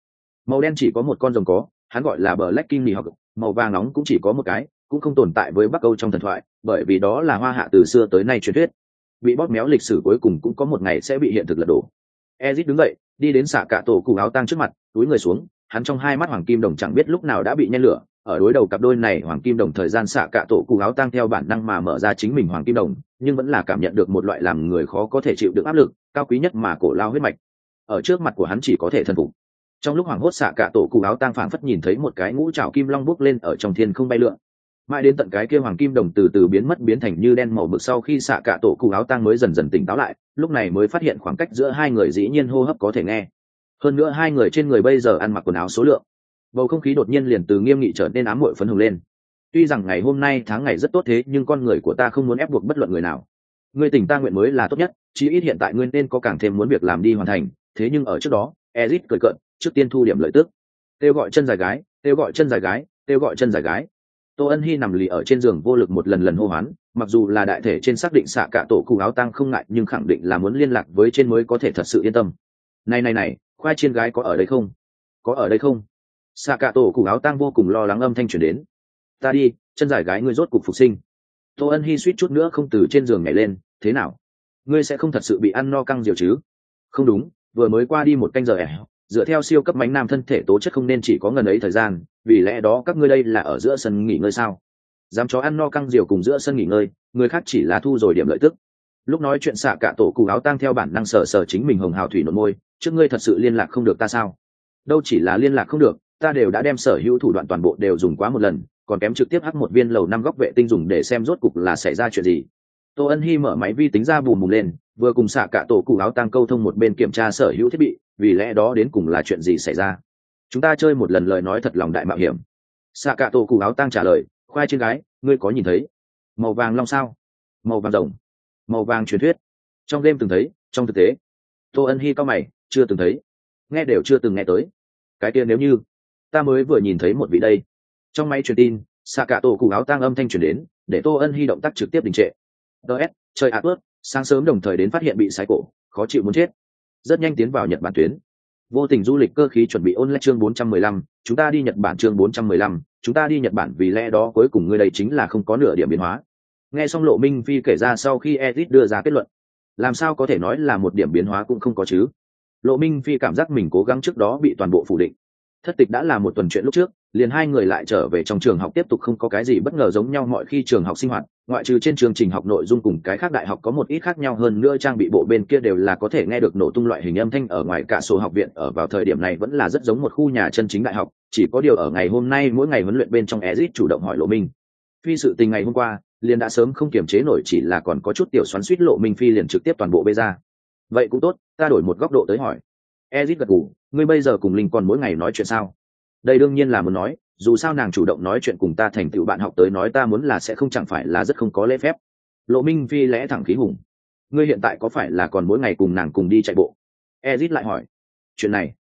màu đen chỉ có một con rồng có, hắn gọi là bờ lách kim nỉ học màu vàng nóng cũng chỉ có một cái, cũng không tồn tại với bắc âu trong thần thoại, bởi vì đó là hoa hạ từ xưa tới nay truyền thuyết. Bị bóp méo lịch sử cuối cùng cũng có một ngày sẽ bị hiện thực lật đổ. Ezit đứng dậy, đi đến xạ cả tổ cụ áo tang trước mặt, túi người xuống, hắn trong hai mắt hoàng kim đồng chẳng biết lúc nào đã bị nhen lửa, ở đối đầu cặp đôi này hoàng kim đồng thời gian xạ cả tổ cụ áo tang theo bản năng mà mở ra chính mình hoàng kim đồng, nhưng vẫn là cảm nhận được một loại làm người khó có thể chịu được áp lực, cao quý nhất mà cổ lao huyết mạch. Ở trước mặt của hắn chỉ có thể thần phục trong lúc hoàng hốt xạ cả tổ cụ áo tang phảng phất nhìn thấy một cái ngũ trào kim long bước lên ở trong thiên không bay lượn. Mãi đến tận cái kia hoàng kim đồng từ từ biến mất biến thành như đen màu bực sau khi xạ cả tổ cụ áo tang mới dần dần tỉnh táo lại, lúc này mới phát hiện khoảng cách giữa hai người dĩ nhiên hô hấp có thể nghe. Hơn nữa hai người trên người bây giờ ăn mặc quần áo số lượng, bầu không khí đột nhiên liền từ nghiêm nghị trở nên ám muội phấn hồng lên. Tuy rằng ngày hôm nay tháng ngày rất tốt thế, nhưng con người của ta không muốn ép buộc bất luận người nào. Người tỉnh ta nguyện mới là tốt nhất, chí ít hiện tại ngươi nên có càng thêm muốn việc làm đi hoàn thành. Thế nhưng ở trước đó ezit cười cận trước tiên thu điểm lợi tức. Kêu gọi chân dài gái kêu gọi chân dài gái kêu gọi chân dài gái. Tô ân hy nằm lì ở trên giường vô lực một lần lần hô hoán, mặc dù là đại thể trên xác định xạ cả tổ cụ áo tăng không ngại, nhưng khẳng định là muốn liên lạc với trên mới có thể thật sự yên tâm. Này này này, khoai chiên gái có ở đây không? Có ở đây không? Xạ cả tổ cụ áo tang vô cùng lo lắng âm thanh chuyển đến. Ta đi, chân dài gái ngươi rốt cục phục sinh. Tô ân hy suýt chút nữa không từ trên giường nhảy lên, thế nào? Ngươi sẽ không thật sự bị ăn no căng diều chứ? Không đúng, vừa mới qua đi một canh giờ ẻo dựa theo siêu cấp mánh nam thân thể tố chất không nên chỉ có ngần ấy thời gian, vì lẽ đó các ngươi đây là ở giữa sân nghỉ ngơi sao? Dám chó ăn no căng diều cùng giữa sân nghỉ ngơi, người khác chỉ là thu rồi điểm lợi tức. Lúc nói chuyện xạ cả tổ cụ áo tang theo bản năng sở sở chính mình hồng hào thủy nội môi, trước ngươi thật sự liên lạc không được ta sao? Đâu chỉ là liên lạc không được, ta đều đã đem sở hữu thủ đoạn toàn bộ đều dùng quá một lần, còn kém trực tiếp hắc một viên lầu năm góc vệ tinh dùng để xem rốt cục là xảy ra chuyện gì. Tô ân hy mở máy vi tính ra bùm bùm lên, vừa cùng xạ cả tổ cụ áo tăng câu thông một bên kiểm tra sở hữu thiết bị vì lẽ đó đến cùng là chuyện gì xảy ra? Chúng ta chơi một lần lời nói thật lòng đại mạo hiểm. Xạ cả tổ cụ áo Tang trả lời, khoai trên gái, ngươi có nhìn thấy màu vàng long sao? Màu vàng rồng, màu vàng truyền thuyết. Trong đêm từng thấy, trong thực tế, tô ân hy cao mày, chưa từng thấy, nghe đều chưa từng nghe tới. Cái kia nếu như ta mới vừa nhìn thấy một vị đây. Trong máy truyền tin xạ cả tổ cụ áo tang âm thanh truyền đến, để tô ân hy động tác trực tiếp đình trệ. Ts chơi ạt ướt, sáng sớm đồng thời đến phát hiện bị sái cổ, khó chịu muốn chết rất nhanh tiến vào nhật bản tuyến. Vô tình du lịch cơ khí chuẩn bị ôn lại chương 415, chúng ta đi nhật bản chương 415, chúng ta đi nhật bản vì lẽ đó cuối cùng người đây chính là không có nửa điểm biến hóa. Nghe xong lộ minh phi kể ra sau khi edit đưa ra kết luận làm sao có thể nói là một điểm biến hóa cũng không có chứ? Lộ minh phi cảm giác mình cố gắng trước đó bị toàn bộ phủ định. Thất tịch đã là một tuần chuyện lúc trước liền hai người lại trở về trong trường học tiếp tục không có cái gì bất ngờ giống nhau mọi khi trường học sinh hoạt, ngoại trừ trên chương trình học nội dung cùng cái khác đại học có một ít khác nhau hơn nữa trang bị bộ bên kia đều là có thể nghe được nổ tung loại hình âm thanh ở ngoài cả số học viện ở vào thời điểm này vẫn là rất giống một khu nhà chân chính đại học, chỉ có điều ở ngày hôm nay mỗi ngày huấn luyện bên trong ezit chủ động hỏi lộ minh. Phi sự tình ngày hôm qua, liền đã sớm không kiềm chế nổi chỉ là còn có chút tiểu xoắn suýt lộ minh phi liền trực tiếp toàn bộ bê ra. Vậy cũng tốt, ta đổi một góc độ tới hỏi. Ezit gật gù, ngươi bây giờ cùng linh còn mỗi ngày nói chuyện sao? Đây đương nhiên là muốn nói, dù sao nàng chủ động nói chuyện cùng ta thành tựu bạn học tới nói ta muốn là sẽ không chẳng phải là rất không có lễ phép. Lộ minh phi lẽ thẳng khí hùng. Ngươi hiện tại có phải là còn mỗi ngày cùng nàng cùng đi chạy bộ? Ezit lại hỏi. Chuyện này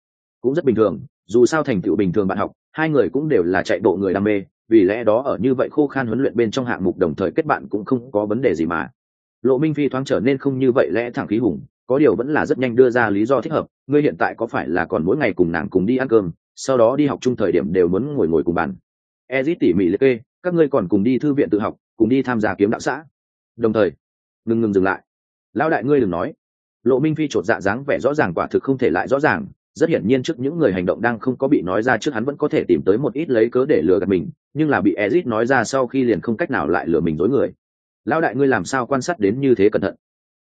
cũng rất bình thường, dù sao thành tựu bình thường bạn học, hai người cũng đều là chạy bộ người đam mê, vì lẽ đó ở như vậy khô khan huấn luyện bên trong hạng mục đồng thời kết bạn cũng không có vấn đề gì mà. Lộ minh phi thoáng trở nên không như vậy lẽ thẳng khí hùng, có điều vẫn là rất nhanh đưa ra lý do thích hợp, ngươi hiện tại có phải là còn mỗi ngày cùng nàng cùng đi ăn cơm? Sau đó đi học chung thời điểm đều muốn ngồi ngồi cùng bàn. Ezit tỉ mỉ liệt kê, các ngươi còn cùng đi thư viện tự học, cùng đi tham gia kiếm đạo xã. Đồng thời, ngừng ngừng dừng lại. Lão đại ngươi đừng nói. Lộ minh phi chột dạ dáng vẻ rõ ràng quả thực không thể lại rõ ràng, rất hiển nhiên trước những người hành động đang không có bị nói ra trước hắn vẫn có thể tìm tới một ít lấy cớ để lừa gạt mình, nhưng là bị ezit nói ra sau khi liền không cách nào lại lừa mình dối người. Lão đại ngươi làm sao quan sát đến như thế cẩn thận?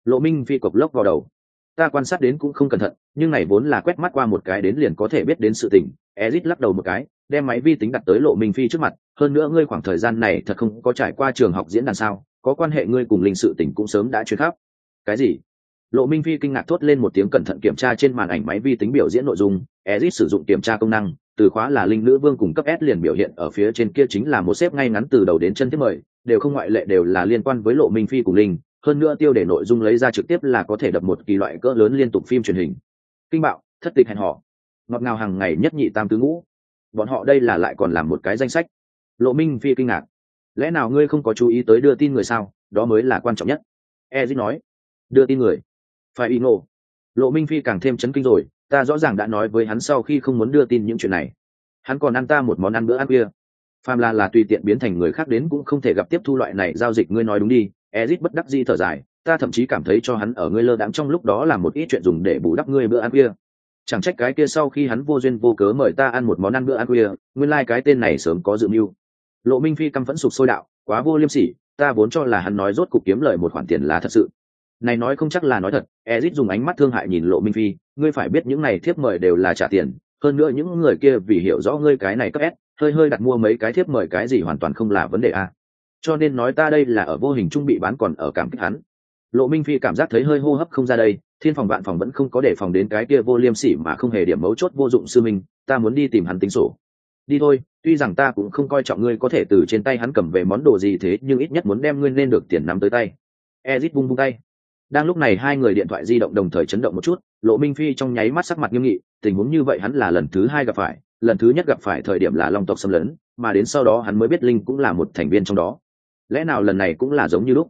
Lộ minh phi cộc lốc vào đầu ta quan sát đến cũng không cẩn thận, nhưng này vốn là quét mắt qua một cái đến liền có thể biết đến sự tình. Ezit lắc đầu một cái, đem máy vi tính đặt tới lộ minh phi trước mặt, hơn nữa ngươi khoảng thời gian này thật không có trải qua trường học diễn đàn sao, có quan hệ ngươi cùng linh sự tình cũng sớm đã chuyển khắp. Cái gì? Lộ minh phi kinh ngạc thốt lên một tiếng cẩn thận kiểm tra trên màn ảnh máy vi tính biểu diễn nội dung, ezit sử dụng kiểm tra công năng, từ khóa là linh nữ vương cùng cấp s liền biểu hiện ở phía trên kia chính là một xếp ngay ngắn từ đầu đến chân tiếp mời, đều không ngoại lệ đều là liên quan với lộ minh phi cùng linh hơn nữa tiêu để nội dung lấy ra trực tiếp là có thể đập một kỳ loại cỡ lớn liên tục phim truyền hình. Kinh bạo, thất tịch hẹn họ ngọt ngào hàng ngày nhất nhị tam tứ ngũ. Bọn họ đây là lại còn làm một cái danh sách. Lộ minh phi kinh ngạc. Lẽ nào ngươi không có chú ý tới đưa tin người sao? Đó mới là quan trọng nhất. Ezit nói. Đưa tin người. Phải y ngộ. Lộ minh phi càng thêm chấn kinh rồi. Ta rõ ràng đã nói với hắn sau khi không muốn đưa tin những chuyện này. Hắn còn ăn ta một món ăn bữa ăn kia. Phàm là là tùy tiện biến thành người khác đến cũng không thể gặp tiếp thu loại này giao dịch, ngươi nói đúng đi ezit bất đắc di thở dài, ta thậm chí cảm thấy cho hắn ở ngươi lơ đãng trong lúc đó là một ít chuyện dùng để bù đắp ngươi bữa ăn kia. Chẳng trách cái kia sau khi hắn vô duyên vô cớ mời ta ăn một món ăn bữa ăn khuya nguyên lai、like、cái tên này sớm có dự mưu. Lộ minh phi căm phẫn sụp sôi đạo, quá vô liêm sỉ, ta vốn cho là hắn nói rốt cục kiếm lời một khoản tiền là thật sự. Này nói không chắc là nói thật, ezit dùng ánh mắt thương hại nhìn lộ minh phi, ngươi phải biết những này thiếp mời đều là trả tiền, hơn nữa những người kia vì hiểu rõ ngươi cái này cấp s, hơi hơi đặt mua mấy cái thiếp mời cái gì hoàn toàn không là vấn đề a cho nên nói ta đây là ở vô hình trung bị bán còn ở cảm kích hắn. Lộ minh phi cảm giác thấy hơi hô hấp không ra đây, thiên phòng vạn phòng vẫn không có đề phòng đến cái kia vô liêm sỉ mà không hề điểm mấu chốt vô dụng sư minh, ta muốn đi tìm hắn tính sổ. Đi thôi, tuy rằng ta cũng không coi trọng ngươi có thể từ trên tay hắn cầm về món đồ gì thế, nhưng ít nhất muốn đem ngươi nên được tiền nắm tới tay. Ezit bung bung tay. Đang lúc này hai người điện thoại di động đồng thời chấn động một chút, lộ minh phi trong nháy mắt sắc mặt nghiêm nghị, tình huống như vậy hắn là lần thứ hai gặp phải, lần thứ nhất gặp phải thời điểm là long tộc xâm lấn, mà đến sau đó hắn mới biết linh cũng là một thành viên trong đó lẽ nào lần này cũng là giống như lúc?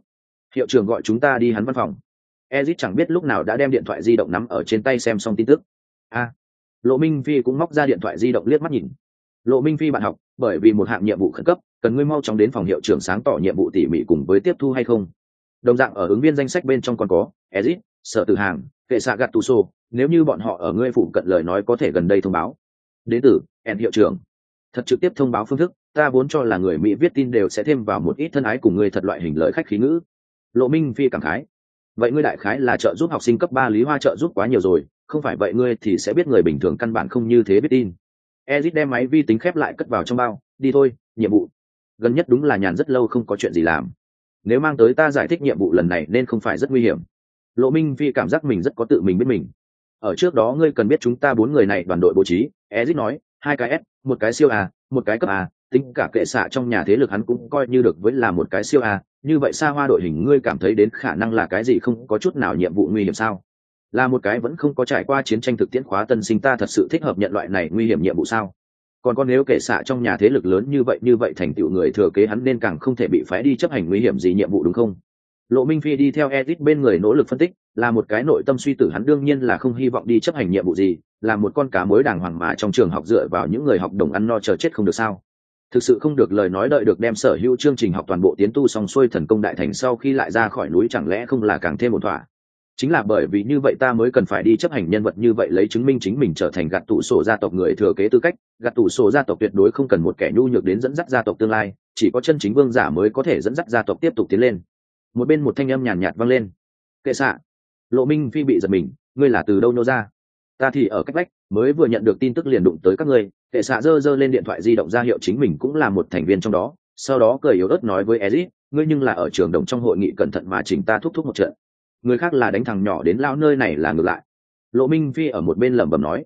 Hiệu trưởng gọi chúng ta đi hắn văn phòng. Ezit chẳng biết lúc nào đã đem điện thoại di động nắm ở trên tay xem xong tin tức. A. Lộ minh phi cũng móc ra điện thoại di động liếc mắt nhìn. Lộ minh phi bạn học, bởi vì một hạng nhiệm vụ khẩn cấp, cần ngươi mau chóng đến phòng hiệu trưởng sáng tỏ nhiệm vụ tỉ mỉ cùng với tiếp thu hay không? Đồng dạng ở ứng viên danh sách bên trong còn có, ezit, sở từ hàng kệ xạ gạt tu sô, nếu như bọn họ ở ngươi phụ cận lời nói có thể gần đây thông báo. Đến từ en hiệu trưởng thật trực tiếp thông báo phương thức, ta vốn cho là người mỹ viết tin đều sẽ thêm vào một ít thân ái cùng người thật loại hình lợi khách khí ngữ. Lộ minh phi cảm khái. Vậy ngươi đại khái là trợ giúp học sinh cấp ba lý hoa trợ giúp quá nhiều rồi, không phải vậy ngươi thì sẽ biết người bình thường căn bản không như thế biết tin. Ezit đem máy vi tính khép lại cất vào trong bao, đi thôi, nhiệm vụ. Gần nhất đúng là nhàn rất lâu không có chuyện gì làm. Nếu mang tới ta giải thích nhiệm vụ lần này nên không phải rất nguy hiểm. Lộ minh phi cảm giác mình rất có tự mình biết mình. Ở trước đó ngươi cần biết chúng ta bốn người này đoàn đội bố trí, ezit nói hai cái s, một cái siêu a, một cái cấp a, tính cả kệ xạ trong nhà thế lực hắn cũng coi như được với là một cái siêu a, như vậy xa hoa đội hình ngươi cảm thấy đến khả năng là cái gì không, có chút nào nhiệm vụ nguy hiểm sao? Là một cái vẫn không có trải qua chiến tranh thực tiễn khóa tân sinh ta thật sự thích hợp nhận loại này nguy hiểm nhiệm vụ sao? Còn con nếu kệ xạ trong nhà thế lực lớn như vậy như vậy thành tựu người thừa kế hắn nên càng không thể bị phái đi chấp hành nguy hiểm gì nhiệm vụ đúng không? Lộ minh phi đi theo edit bên người nỗ lực phân tích, là một cái nội tâm suy tử hắn đương nhiên là không hy vọng đi chấp hành nhiệm vụ gì, là một con cá mối đàng hoàng mà trong trường học dựa vào những người học đồng ăn no chờ chết không được sao. Thực sự không được lời nói đợi được đem sở hữu chương trình học toàn bộ tiến tu xong xuôi thần công đại thành sau khi lại ra khỏi núi chẳng lẽ không là càng thêm một thỏa? Chính là bởi vì như vậy ta mới cần phải đi chấp hành nhân vật như vậy lấy chứng minh chính mình trở thành gạt tủ sổ gia tộc người thừa kế tư cách. Gạt tủ sổ gia tộc tuyệt đối không cần một kẻ nhu nhược đến dẫn dắt gia tộc tương lai, chỉ có chân chính vương giả mới có thể dẫn dắt gia tộc tiếp tục tiến lên một bên một thanh âm nhàn nhạt, vang lên. Kệ xạ. Lộ minh phi bị giật mình ngươi là từ đâu nô ra? Ta thì ở cách vách mới vừa nhận được tin tức liền đụng tới các ngươi. Kệ xạ giơ giơ lên điện thoại di động ra hiệu chính mình cũng là một thành viên trong đó sau đó cười yếu ớt nói với ezit ngươi nhưng là ở trường đồng trong hội nghị cẩn thận mà chỉnh ta thúc thúc một trận. Người khác là đánh thằng nhỏ đến lao nơi này là ngược lại. Lộ minh phi ở một bên lẩm bẩm nói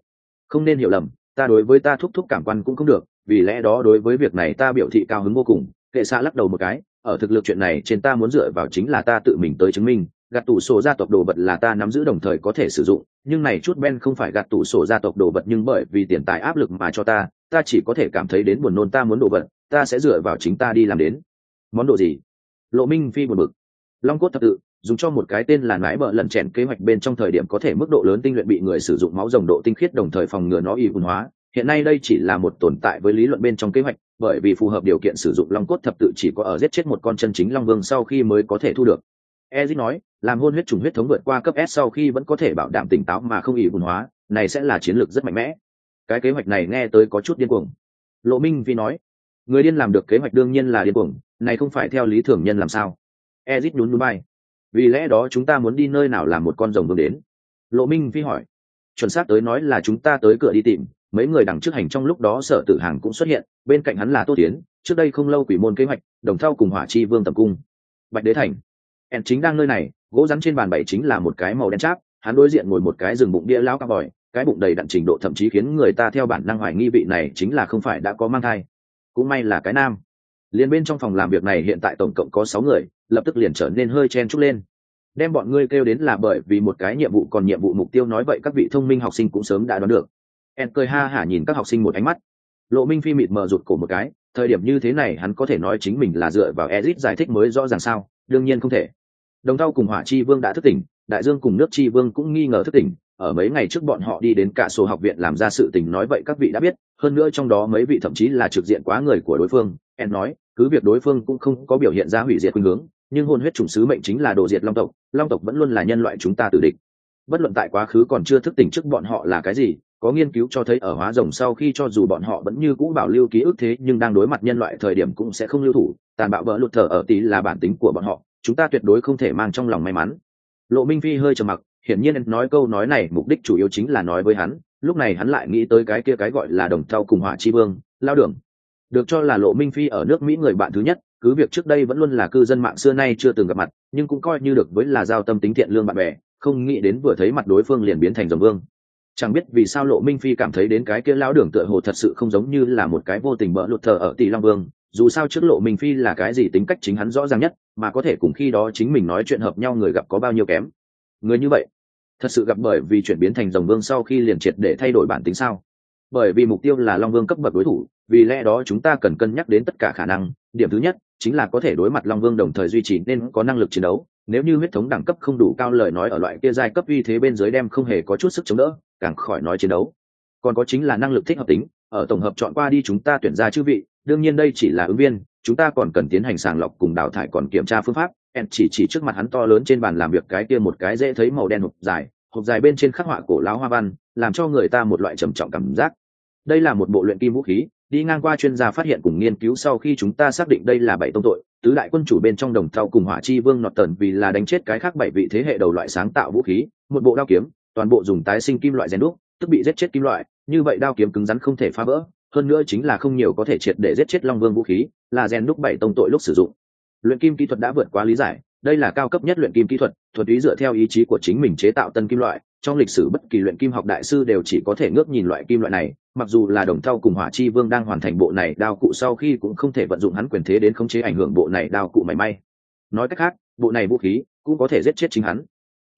không nên hiểu lầm ta đối với ta thúc thúc cảm quan cũng không được vì lẽ đó đối với việc này ta biểu thị cao hứng vô cùng. Kệ xạ lắc đầu một cái ở thực lực chuyện này trên ta muốn dựa vào chính là ta tự mình tới chứng minh, gạt tủ sổ gia tộc đồ vật là ta nắm giữ đồng thời có thể sử dụng, nhưng này chút ben không phải gạt tủ sổ gia tộc đồ vật nhưng bởi vì tiền tài áp lực mà cho ta ta chỉ có thể cảm thấy đến buồn nôn ta muốn đồ vật, ta sẽ dựa vào chính ta đi làm đến. Món đồ gì? Lộ minh phi buồn bực. Long cốt thập tự, dùng cho một cái tên là nãi bợ lần chèn kế hoạch bên trong thời điểm có thể mức độ lớn tinh luyện bị người sử dụng máu rồng độ tinh khiết đồng thời phòng ngừa nó y hùn hóa. Hiện nay đây chỉ là một tồn tại với lý luận bên trong kế hoạch bởi vì phù hợp điều kiện sử dụng long cốt thập tự chỉ có ở giết chết một con chân chính long vương sau khi mới có thể thu được. Ezit nói, làm hôn huyết trùng huyết thống vượt qua cấp s sau khi vẫn có thể bảo đảm tỉnh táo mà không ỉ hùn hóa, này sẽ là chiến lược rất mạnh mẽ. Cái kế hoạch này nghe tới có chút điên cuồng. Lộ minh vi nói, người điên làm được kế hoạch đương nhiên là điên cuồng, này không phải theo lý thường nhân làm sao? Ezit nhún núi bay vì lẽ đó chúng ta muốn đi nơi nào làm một con rồng vương đến? Lộ minh Vi hỏi, chuẩn xác tới nói là chúng ta tới cửa đi tìm mấy người đằng trước hành trong lúc đó sở tử hàng cũng xuất hiện, bên cạnh hắn là tô tiến, trước đây không lâu quỷ môn kế hoạch, đồng thao cùng hỏa chi vương tầm cung. Bạch đế thành. Ẹn chính đang nơi này, gỗ rắn trên bàn bảy chính là một cái màu đen cháp hắn đối diện ngồi một cái rừng bụng đĩa lao cao bòi, cái bụng đầy đặn trình độ thậm chí khiến người ta theo bản năng hoài nghi vị này chính là không phải đã có mang thai. Cũng may là cái nam. Liền bên trong phòng làm việc này hiện tại tổng cộng có sáu người, lập tức liền trở nên hơi chen chúc lên. Đem bọn ngươi kêu đến là bởi vì một cái nhiệm vụ còn nhiệm vụ mục tiêu nói vậy các vị thông minh học sinh cũng sớm đã đoán được en cười ha hả nhìn các học sinh một ánh mắt. Lộ minh phi mịt mờ rụt cổ một cái, thời điểm như thế này hắn có thể nói chính mình là dựa vào ezit giải thích mới rõ ràng sao, đương nhiên không thể. Đồng thau cùng hỏa chi vương đã thức tỉnh, đại dương cùng nước chi vương cũng nghi ngờ thức tỉnh, ở mấy ngày trước bọn họ đi đến cả số học viện làm ra sự tình nói vậy các vị đã biết, hơn nữa trong đó mấy vị thậm chí là trực diện quá người của đối phương. En nói, cứ việc đối phương cũng không có biểu hiện ra hủy diệt khuynh hướng, nhưng hôn huyết chủng sứ mệnh chính là đồ diệt long tộc long tộc vẫn luôn là nhân loại chúng ta tử địch. Bất luận tại quá khứ còn chưa thức tỉnh trước bọn họ là cái gì có nghiên cứu cho thấy ở hóa rồng sau khi cho dù bọn họ vẫn như cũ bảo lưu ký ức thế, nhưng đang đối mặt nhân loại thời điểm cũng sẽ không lưu thủ. Tàn bạo vỡ lụt thở ở tí là bản tính của bọn họ, chúng ta tuyệt đối không thể mang trong lòng may mắn. Lộ minh phi hơi trầm mặc, hiển nhiên nói câu nói này mục đích chủ yếu chính là nói với hắn, lúc này hắn lại nghĩ tới cái kia cái gọi là đồng thau cùng hỏa chi vương, lao đường. Được cho là lộ minh phi ở nước mỹ người bạn thứ nhất, cứ việc trước đây vẫn luôn là cư dân mạng xưa nay chưa từng gặp mặt, nhưng cũng coi như được với là giao tâm tính thiện lương bạn bè, không nghĩ đến vừa thấy mặt đối phương liền biến thành dòng vương chẳng biết vì sao lộ minh phi cảm thấy đến cái kia lão đường tựa hồ thật sự không giống như là một cái vô tình bỡ lụt thờ ở tỷ long vương. Dù sao trước lộ minh phi là cái gì tính cách chính hắn rõ ràng nhất, mà có thể cùng khi đó chính mình nói chuyện hợp nhau người gặp có bao nhiêu kém. Người như vậy, thật sự gặp bởi vì chuyển biến thành rồng vương sau khi liền triệt để thay đổi bản tính sao? Bởi vì mục tiêu là long vương cấp bậc đối thủ, vì lẽ đó chúng ta cần cân nhắc đến tất cả khả năng. Điểm thứ nhất, chính là có thể đối mặt long vương đồng thời duy trì nên có năng lực chiến đấu. Nếu như huyết thống đẳng cấp không đủ cao lời nói ở loại kia giai cấp uy thế bên dưới đem không hề có chút sức chống đỡ càng khỏi nói chiến đấu. Còn có chính là năng lực thích hợp tính, ở tổng hợp chọn qua đi chúng ta tuyển ra chư vị, đương nhiên đây chỉ là ứng viên, chúng ta còn cần tiến hành sàng lọc cùng đào thải còn kiểm tra phương pháp. Ẹn chỉ chỉ trước mặt hắn to lớn trên bàn làm việc cái kia một cái dễ thấy màu đen hộp dài hộp dài bên trên khắc họa cổ lão hoa văn, làm cho người ta một loại trầm trọng cảm giác. Đây là một bộ luyện kim vũ khí, đi ngang qua chuyên gia phát hiện cùng nghiên cứu sau khi chúng ta xác định đây là bảy tông tội, tứ đại quân chủ bên trong đồng thau cùng hỏa chi vương nọt tần vì là đánh chết cái khác bảy vị thế hệ đầu loại sáng tạo vũ khí, một bộ đao kiếm toàn bộ dùng tái sinh kim loại rèn đúc, tức bị giết chết kim loại, như vậy đao kiếm cứng rắn không thể phá vỡ, hơn nữa chính là không nhiều có thể triệt để giết chết long vương vũ khí, là rèn đúc bảy tông tội lúc sử dụng. Luyện kim kỹ thuật đã vượt quá lý giải, đây là cao cấp nhất luyện kim kỹ thuật thuật ý dựa theo ý chí của chính mình chế tạo tân kim loại, trong lịch sử bất kỳ luyện kim học đại sư đều chỉ có thể ngước nhìn loại kim loại này, mặc dù là đồng thau cùng hỏa chi vương đang hoàn thành bộ này đao cụ sau khi cũng không thể vận dụng hắn quyền thế đến khống chế ảnh hưởng bộ này đao cụ mảy may. Nói cách khác, bộ này vũ khí cũng có thể giết chết chính hắn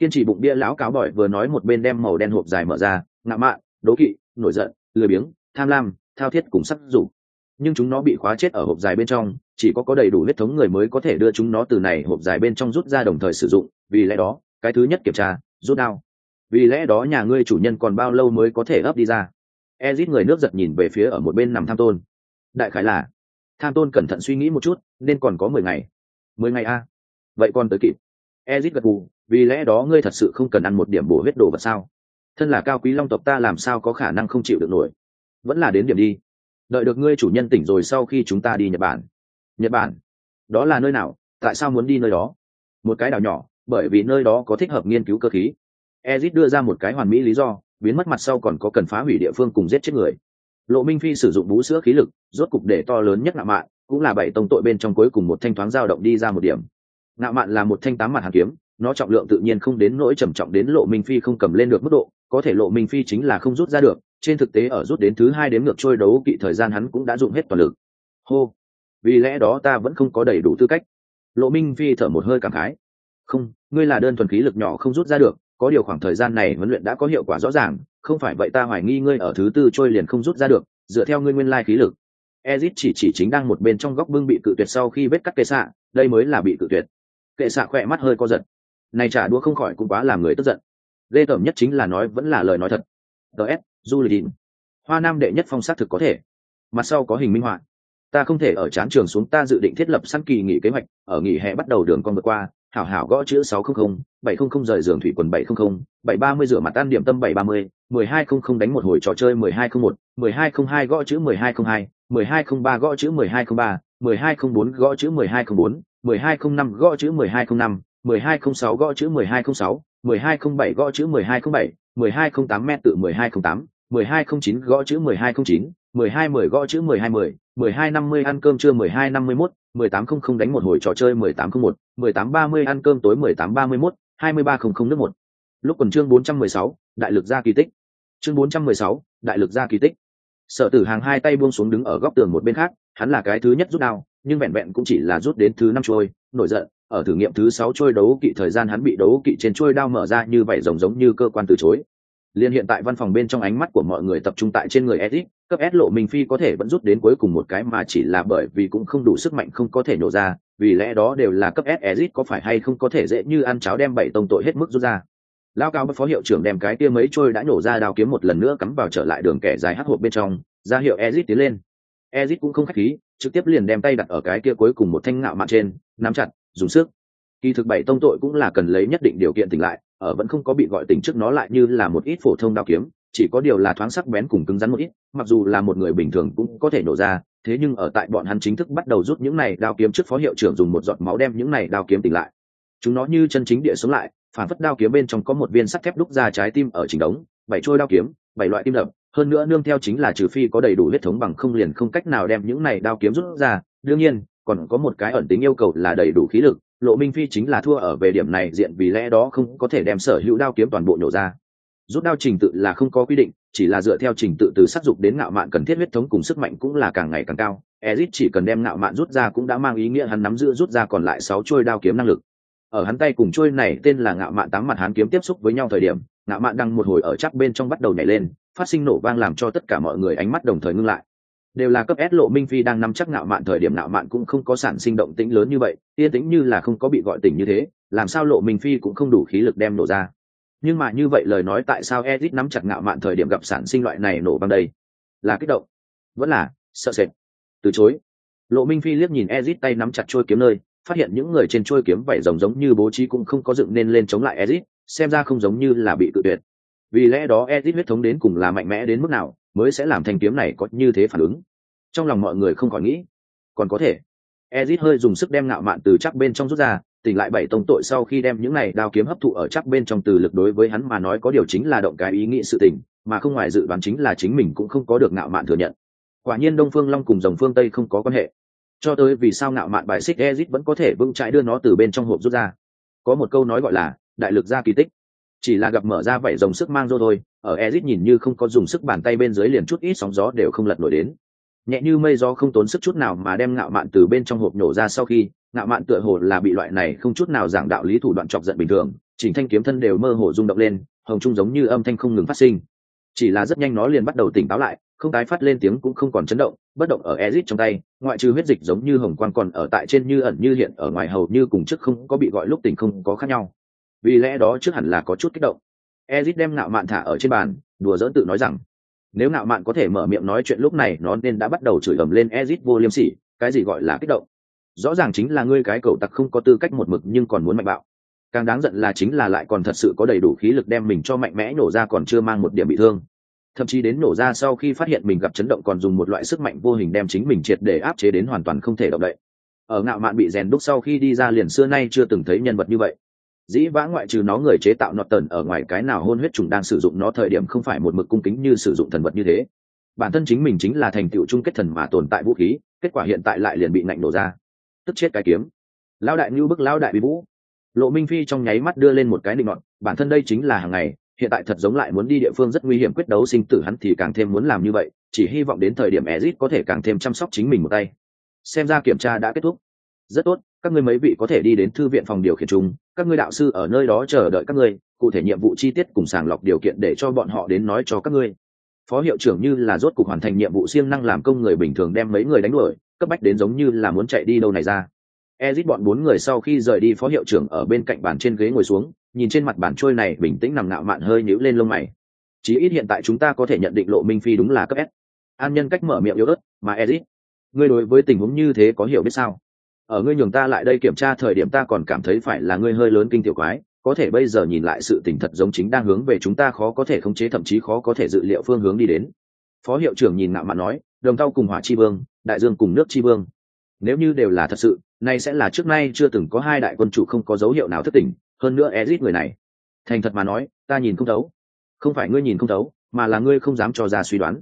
kiên trì bụng bia lão cáo bỏi vừa nói một bên đem màu đen hộp dài mở ra, ngạo mạn, đố kỵ, nổi giận, lười biếng, tham lam, thao thiết cùng sắc dục. Nhưng chúng nó bị khóa chết ở hộp dài bên trong, chỉ có có đầy đủ huyết thống người mới có thể đưa chúng nó từ này hộp dài bên trong rút ra đồng thời sử dụng, vì lẽ đó, cái thứ nhất kiểm tra, rút đao. Vì lẽ đó nhà ngươi chủ nhân còn bao lâu mới có thể ấp đi ra? Ezit người nước giật nhìn về phía ở một bên nằm tham tôn. Đại khái là, tham tôn cẩn thận suy nghĩ một chút, nên còn có mười ngày. Mười ngày a vậy còn tới kịp. Ezit gật gù vì lẽ đó ngươi thật sự không cần ăn một điểm bổ huyết đồ vật sao? Thân là cao quý long tộc ta làm sao có khả năng không chịu được nổi? Vẫn là đến điểm đi. Đợi được ngươi chủ nhân tỉnh rồi sau khi chúng ta đi nhật bản. Nhật bản? Đó là nơi nào? Tại sao muốn đi nơi đó? Một cái đảo nhỏ, bởi vì nơi đó có thích hợp nghiên cứu cơ khí. Ezit đưa ra một cái hoàn mỹ lý do, biến mất mặt sau còn có cần phá hủy địa phương cùng giết chết người. Lộ minh phi sử dụng bú sữa khí lực, rốt cục để to lớn nhất ngạo mạn, cũng là bảy tông tội bên trong cuối cùng một thanh thoáng dao động đi ra một điểm. Ngạo mạn là một thanh tám mặt hàn kiếm nó trọng lượng tự nhiên không đến nỗi trầm trọng đến lộ minh phi không cầm lên được mức độ, có thể lộ minh phi chính là không rút ra được, trên thực tế ở rút đến thứ hai đến ngược trôi đấu kỵ thời gian hắn cũng đã dùng hết toàn lực. Hô, vì lẽ đó ta vẫn không có đầy đủ tư cách. Lộ minh phi thở một hơi cảm khái. Không, ngươi là đơn thuần khí lực nhỏ không rút ra được, có điều khoảng thời gian này huấn luyện đã có hiệu quả rõ ràng, không phải vậy ta hoài nghi ngươi ở thứ tư trôi liền không rút ra được, dựa theo ngươi nguyên lai khí lực. Ezit chỉ chỉ chính đang một bên trong góc bưng bị cự tuyệt sau khi vết cắt kệ xạ, đây mới là bị cự tuyệt. Kệ xạ khỏe mắt hơi co giật này trả đũa không khỏi cũng quá làm người tức giận ghê tởm nhất chính là nói vẫn là lời nói thật ts du lịch hoa nam đệ nhất phong sát thực có thể mặt sau có hình minh họa ta không thể ở chán trường xuống ta dự định thiết lập sẵn kỳ nghỉ kế hoạch ở nghỉ hè bắt đầu đường con vượt qua hảo hảo gõ chữ sáu không không bảy không không rời giường thủy quần bảy không không bảy ba mươi rửa mặt tan điểm tâm bảy ba mươi mười hai không không đánh một hồi trò chơi mười hai không một mười hai không hai gõ chữ mười hai không hai mười hai không ba gõ chữ mười hai không ba mười hai không bốn gõ chữ mười hai không bốn mười hai không năm gõ chữ mười hai không năm 1206 gõ chữ 1206, 1207 gõ chữ 1207, 1208 m tự 1208, 1209 gõ chữ 1209, 1210 gõ chữ 1210, 1250 ăn cơm trưa 1251, 1800 đánh một hồi trò chơi 1801, 1830 ăn cơm tối 1831, 2300 nước 1. Lúc quần chương 416, đại lực ra kỳ tích. Chương 416, đại lực ra kỳ tích. Sở Tử Hàng hai tay buông xuống đứng ở góc tường một bên khác, hắn là cái thứ nhất rút đao, nhưng vẹn vẹn cũng chỉ là rút đến thứ năm trôi, nổi giận, ở thử nghiệm thứ sáu trôi đấu kỵ thời gian hắn bị đấu kỵ trên trôi đao mở ra như vậy rồng giống như cơ quan từ chối. Liên hiện tại văn phòng bên trong ánh mắt của mọi người tập trung tại trên người edit cấp s lộ mình phi có thể vẫn rút đến cuối cùng một cái mà chỉ là bởi vì cũng không đủ sức mạnh không có thể nổ ra, vì lẽ đó đều là cấp s edit có phải hay không có thể dễ như ăn cháo đem bảy tông tội hết mức rút ra. Lao cao bất phó hiệu trưởng đem cái kia mấy trôi đã nổ ra đao kiếm một lần nữa cắm vào trở lại đường kẻ dài hắc hộp bên trong, ra hiệu Ezic tiến lên. Ezic cũng không khách khí, trực tiếp liền đem tay đặt ở cái kia cuối cùng một thanh ngạo mạn trên, nắm chặt dùng sức. Kỳ thực bảy tông tội cũng là cần lấy nhất định điều kiện tỉnh lại, ở vẫn không có bị gọi tỉnh trước nó lại như là một ít phổ thông đao kiếm, chỉ có điều là thoáng sắc bén cùng cứng rắn một ít, mặc dù là một người bình thường cũng có thể nổ ra, thế nhưng ở tại bọn hắn chính thức bắt đầu rút những này đao kiếm trước phó hiệu trưởng dùng một giọt máu đem những này đao kiếm tỉnh lại. Chúng nó như chân chính địa sống lại, phản phất đao kiếm bên trong có một viên sắt thép đúc ra trái tim ở chỉnh đống, bảy trôi đao kiếm, bảy loại tim đập, hơn nữa nương theo chính là trừ phi có đầy đủ huyết thống bằng không liền không cách nào đem những này đao kiếm rút ra. Đương nhiên còn có một cái ẩn tính yêu cầu là đầy đủ khí lực, lộ minh phi chính là thua ở về điểm này, diện vì lẽ đó không có thể đem sở hữu đao kiếm toàn bộ nhổ ra. Rút đao trình tự là không có quy định, chỉ là dựa theo trình tự từ sát dục đến ngạo mạn cần thiết huyết thống cùng sức mạnh cũng là càng ngày càng cao. Ezit chỉ cần đem ngạo mạn rút ra cũng đã mang ý nghĩa hắn nắm giữ rút ra còn lại sáu trôi đao kiếm năng lực. Ở hắn tay cùng trôi này tên là ngạo mạn tám mặt hắn kiếm tiếp xúc với nhau thời điểm, ngạo mạn đang một hồi ở chắc bên trong bắt đầu nhảy lên, phát sinh nổ vang làm cho tất cả mọi người ánh mắt đồng thời ngưng lại đều là cấp S lộ minh phi đang nắm chắc ngạo mạn thời điểm ngạo mạn cũng không có sản sinh động tĩnh lớn như vậy, yên tĩnh như là không có bị gọi tỉnh như thế, làm sao lộ minh phi cũng không đủ khí lực đem nổ ra. Nhưng mà như vậy lời nói tại sao Edit nắm chặt ngạo mạn thời điểm gặp sản sinh loại này nổ băng đây? Là kích động. Vẫn là sợ sệt. Từ chối. Lộ minh phi liếc nhìn Edit tay nắm chặt trôi kiếm nơi, phát hiện những người trên trôi kiếm vảy rồng giống như bố trí cũng không có dựng nên lên chống lại Edit xem ra không giống như là bị tự tuyệt vì lẽ đó Edit huyết thống đến cùng là mạnh mẽ đến mức nào mới sẽ làm thanh kiếm này có như thế phản ứng? Trong lòng mọi người không khỏi nghĩ. Còn có thể ezit hơi dùng sức đem ngạo mạn từ chắc bên trong rút ra, tỉnh lại bảy tông tội sau khi đem những này đao kiếm hấp thụ ở chắc bên trong từ lực đối với hắn mà nói có điều chính là động cái ý nghĩ sự tình, mà không ngoài dự đoán chính là chính mình cũng không có được ngạo mạn thừa nhận. Quả nhiên đông phương long cùng dòng phương tây không có quan hệ. Cho tới vì sao ngạo mạn bài xích ezit vẫn có thể vững chạy đưa nó từ bên trong hộp rút ra. Có một câu nói gọi là, đại lực ra kỳ tích chỉ là gặp mở ra vảy rồng sức mang rô thôi, ở ezit nhìn như không có dùng sức bàn tay bên dưới liền chút ít sóng gió đều không lật nổi đến. Nhẹ như mây gió không tốn sức chút nào mà đem ngạo mạn từ bên trong hộp nhổ ra sau khi, ngạo mạn tựa hồ là bị loại này không chút nào giảng đạo lý thủ đoạn chọc giận bình thường, chỉnh thanh kiếm thân đều mơ hồ rung động lên, hồng trung giống như âm thanh không ngừng phát sinh. Chỉ là rất nhanh nó liền bắt đầu tỉnh táo lại, không tái phát lên tiếng cũng không còn chấn động, bất động ở ezit trong tay, ngoại trừ huyết dịch giống như hồng quang còn ở tại trên như ẩn như hiện ở ngoài hầu như cùng trước không có bị gọi lúc tỉnh không có khác nhau vì lẽ đó trước hẳn là có chút kích động. Ezit đem ngạo mạn thả ở trên bàn, đùa dỡn tự nói rằng, nếu ngạo mạn có thể mở miệng nói chuyện lúc này, nó nên đã bắt đầu chửi ầm lên ezit vô liêm sỉ, cái gì gọi là kích động? Rõ ràng chính là ngươi cái cậu tặc không có tư cách một mực nhưng còn muốn mạnh bạo. Càng đáng giận là chính là lại còn thật sự có đầy đủ khí lực đem mình cho mạnh mẽ nổ ra còn chưa mang một điểm bị thương. Thậm chí đến nổ ra sau khi phát hiện mình gặp chấn động còn dùng một loại sức mạnh vô hình đem chính mình triệt để áp chế đến hoàn toàn không thể động đậy. Ở ngạo mạn bị rèn đúc sau khi đi ra liền xưa nay chưa từng thấy nhân vật như vậy dĩ vã ngoại trừ nó người chế tạo nọt tần ở ngoài cái nào hôn huyết trùng đang sử dụng nó thời điểm không phải một mực cung kính như sử dụng thần vật như thế. Bản thân chính mình chính là thành tựu chung kết thần mà tồn tại vũ khí, kết quả hiện tại lại liền bị nạnh nổ ra. Tức chết cái kiếm. Lao đại như bức lao đại bị vũ. Lộ minh phi trong nháy mắt đưa lên một cái định nọt bản thân đây chính là hàng ngày, hiện tại thật giống lại muốn đi địa phương rất nguy hiểm quyết đấu sinh tử hắn thì càng thêm muốn làm như vậy, chỉ hy vọng đến thời điểm ezit có thể càng thêm chăm sóc chính mình một tay. Xem ra kiểm tra đã kết thúc. Rất tốt, các ngươi mấy vị có thể đi đến thư viện phòng điều khiển chung các ngươi đạo sư ở nơi đó chờ đợi các ngươi, cụ thể nhiệm vụ chi tiết cùng sàng lọc điều kiện để cho bọn họ đến nói cho các ngươi. Phó hiệu trưởng như là rốt cục hoàn thành nhiệm vụ siêng năng làm công người bình thường đem mấy người đánh đuổi, cấp bách đến giống như là muốn chạy đi đâu này ra. Ezit bọn bốn người sau khi rời đi, phó hiệu trưởng ở bên cạnh bàn trên ghế ngồi xuống, nhìn trên mặt bàn trôi này, bình tĩnh nằm ngạo mạn hơi nhíu lên lông mày. Chí ít hiện tại chúng ta có thể nhận định lộ minh phi đúng là cấp s. An nhân cách mở miệng yếu ớt, mà ezit, ngươi đối với tình huống như thế có hiểu biết sao? Ở ngươi nhường ta lại đây kiểm tra thời điểm ta còn cảm thấy phải là ngươi hơi lớn kinh tiểu quái, có thể bây giờ nhìn lại sự tình thật giống chính đang hướng về chúng ta khó có thể khống chế, thậm chí khó có thể dự liệu phương hướng đi đến. Phó hiệu trưởng nhìn ngạo mạn nói, đồng tao cùng hỏa chi vương, đại dương cùng nước chi vương. Nếu như đều là thật sự, nay sẽ là trước nay chưa từng có hai đại quân chủ không có dấu hiệu nào thất tình, hơn nữa ezit người này. Thành thật mà nói, ta nhìn không thấu. Không phải ngươi nhìn không thấu, mà là ngươi không dám cho ra suy đoán.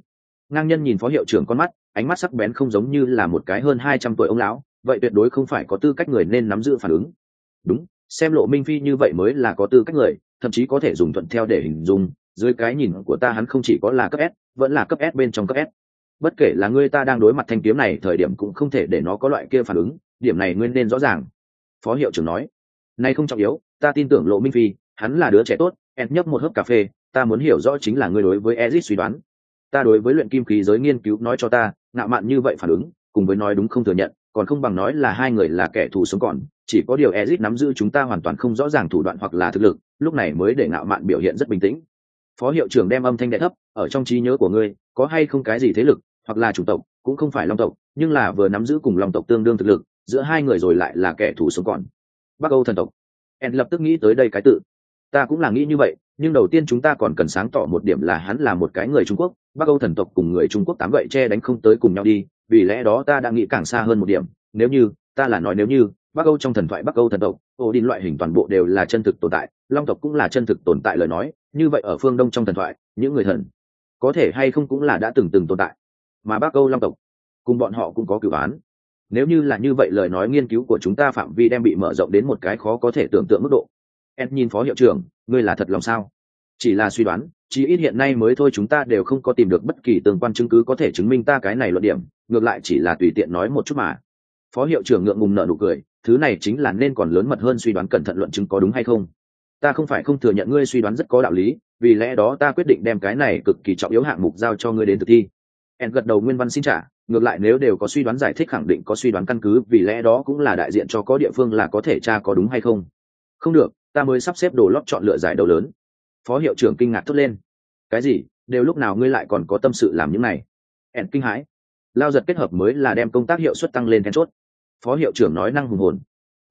Ngang nhân nhìn phó hiệu trưởng con mắt, ánh mắt sắc bén không giống như là một cái hơn hai trăm tuổi ông lão vậy tuyệt đối không phải có tư cách người nên nắm giữ phản ứng. Đúng, xem lộ minh phi như vậy mới là có tư cách người, thậm chí có thể dùng thuận theo để hình dung, dưới cái nhìn của ta hắn không chỉ có là cấp s, vẫn là cấp s bên trong cấp s. Bất kể là ngươi ta đang đối mặt thanh kiếm này, thời điểm cũng không thể để nó có loại kia phản ứng, điểm này nguyên nên rõ ràng. Phó hiệu trưởng nói nay không trọng yếu, ta tin tưởng lộ minh phi, hắn là đứa trẻ tốt ed nhấp một hớp cà phê, ta muốn hiểu rõ chính là ngươi đối với ezit suy đoán. Ta đối với luyện kim khí giới nghiên cứu nói cho ta, ngạo mạn như vậy phản ứng, cùng với nói đúng không thừa nhận còn không bằng nói là hai người là kẻ thù sống còn, chỉ có điều ezit nắm giữ chúng ta hoàn toàn không rõ ràng thủ đoạn hoặc là thực lực, lúc này mới để ngạo mạn biểu hiện rất bình tĩnh. Phó hiệu trưởng đem âm thanh đệ thấp, ở trong trí nhớ của ngươi, có hay không cái gì thế lực, hoặc là chủng tộc, cũng không phải long tộc, nhưng là vừa nắm giữ cùng long tộc tương đương thực lực, giữa hai người rồi lại là kẻ thù sống còn. Bắc âu thần tộc. En lập tức nghĩ tới đây cái tự. Ta cũng là nghĩ như vậy, nhưng đầu tiên chúng ta còn cần sáng tỏ một điểm là hắn là một cái người trung quốc, bắc âu thần tộc cùng người trung quốc tám gậy che đánh không tới cùng nhau đi vì lẽ đó ta đã nghĩ càng xa hơn một điểm, nếu như, ta là nói nếu như, bắc âu trong thần thoại bắc âu thần tộc ô đin loại hình toàn bộ đều là chân thực tồn tại, long tộc cũng là chân thực tồn tại lời nói, như vậy ở phương đông trong thần thoại, những người thần, có thể hay không cũng là đã từng từng tồn tại. Mà bắc âu long tộc, cùng bọn họ cũng có cử án. Nếu như là như vậy lời nói nghiên cứu của chúng ta phạm vi đem bị mở rộng đến một cái khó có thể tưởng tượng mức độ. Em nhìn phó hiệu trưởng, ngươi là thật lòng sao? Chỉ là suy đoán chỉ ít hiện nay mới thôi chúng ta đều không có tìm được bất kỳ tương quan chứng cứ có thể chứng minh ta cái này luận điểm ngược lại chỉ là tùy tiện nói một chút mà. Phó hiệu trưởng ngượng ngùng nợ nụ cười, thứ này chính là nên còn lớn mật hơn suy đoán cẩn thận luận chứng có đúng hay không. Ta không phải không thừa nhận ngươi suy đoán rất có đạo lý, vì lẽ đó ta quyết định đem cái này cực kỳ trọng yếu hạng mục giao cho ngươi đến thực thi. En gật đầu nguyên văn xin trả, ngược lại nếu đều có suy đoán giải thích khẳng định có suy đoán căn cứ, vì lẽ đó cũng là đại diện cho có địa phương là có thể tra có đúng hay không. Không được, ta mới sắp xếp đồ lót chọn lựa giải đầu lớn. Phó hiệu trưởng kinh ngạc thốt lên. Cái gì? Đều lúc nào ngươi lại còn có tâm sự làm những này? En kinh hãi lao giật kết hợp mới là đem công tác hiệu suất tăng lên then chốt. Phó hiệu trưởng nói năng hùng hồn.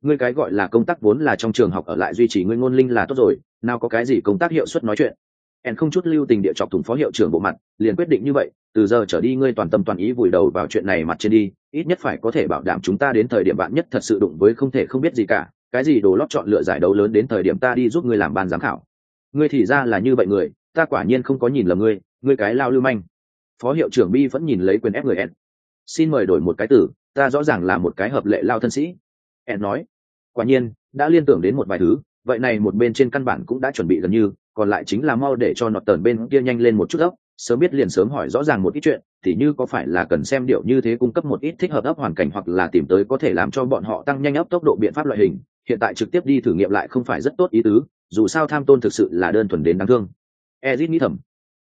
Ngươi cái gọi là công tác vốn là trong trường học ở lại duy trì ngươi ngôn linh là tốt rồi, nào có cái gì công tác hiệu suất nói chuyện. En không chút lưu tình địa chọc thủng phó hiệu trưởng bộ mặt, liền quyết định như vậy, từ giờ trở đi ngươi toàn tâm toàn ý vùi đầu vào chuyện này mặt trên đi, ít nhất phải có thể bảo đảm chúng ta đến thời điểm bạn nhất thật sự đụng với không thể không biết gì cả, cái gì đồ lót chọn lựa giải đấu lớn đến thời điểm ta đi giúp ngươi làm ban giám khảo. Ngươi thì ra là như vậy người, ta quả nhiên không có nhìn lầm ngươi ngươi cái lao lưu manh phó hiệu trưởng bi vẫn nhìn lấy quyền ép người en xin mời đổi một cái từ, ta rõ ràng là một cái hợp lệ lao thân sĩ. En nói. Quả nhiên, đã liên tưởng đến một vài thứ, vậy này một bên trên căn bản cũng đã chuẩn bị gần như, còn lại chính là mau để cho nọt tờn bên kia nhanh lên một chút ốc, sớm biết liền sớm hỏi rõ ràng một ít chuyện, thì như có phải là cần xem điệu như thế cung cấp một ít thích hợp ấp hoàn cảnh hoặc là tìm tới có thể làm cho bọn họ tăng nhanh ấp tốc độ biện pháp loại hình, hiện tại trực tiếp đi thử nghiệm lại không phải rất tốt ý tứ, dù sao tham tôn thực sự là đơn thuần đến đáng thương. Ezit nghĩ thầm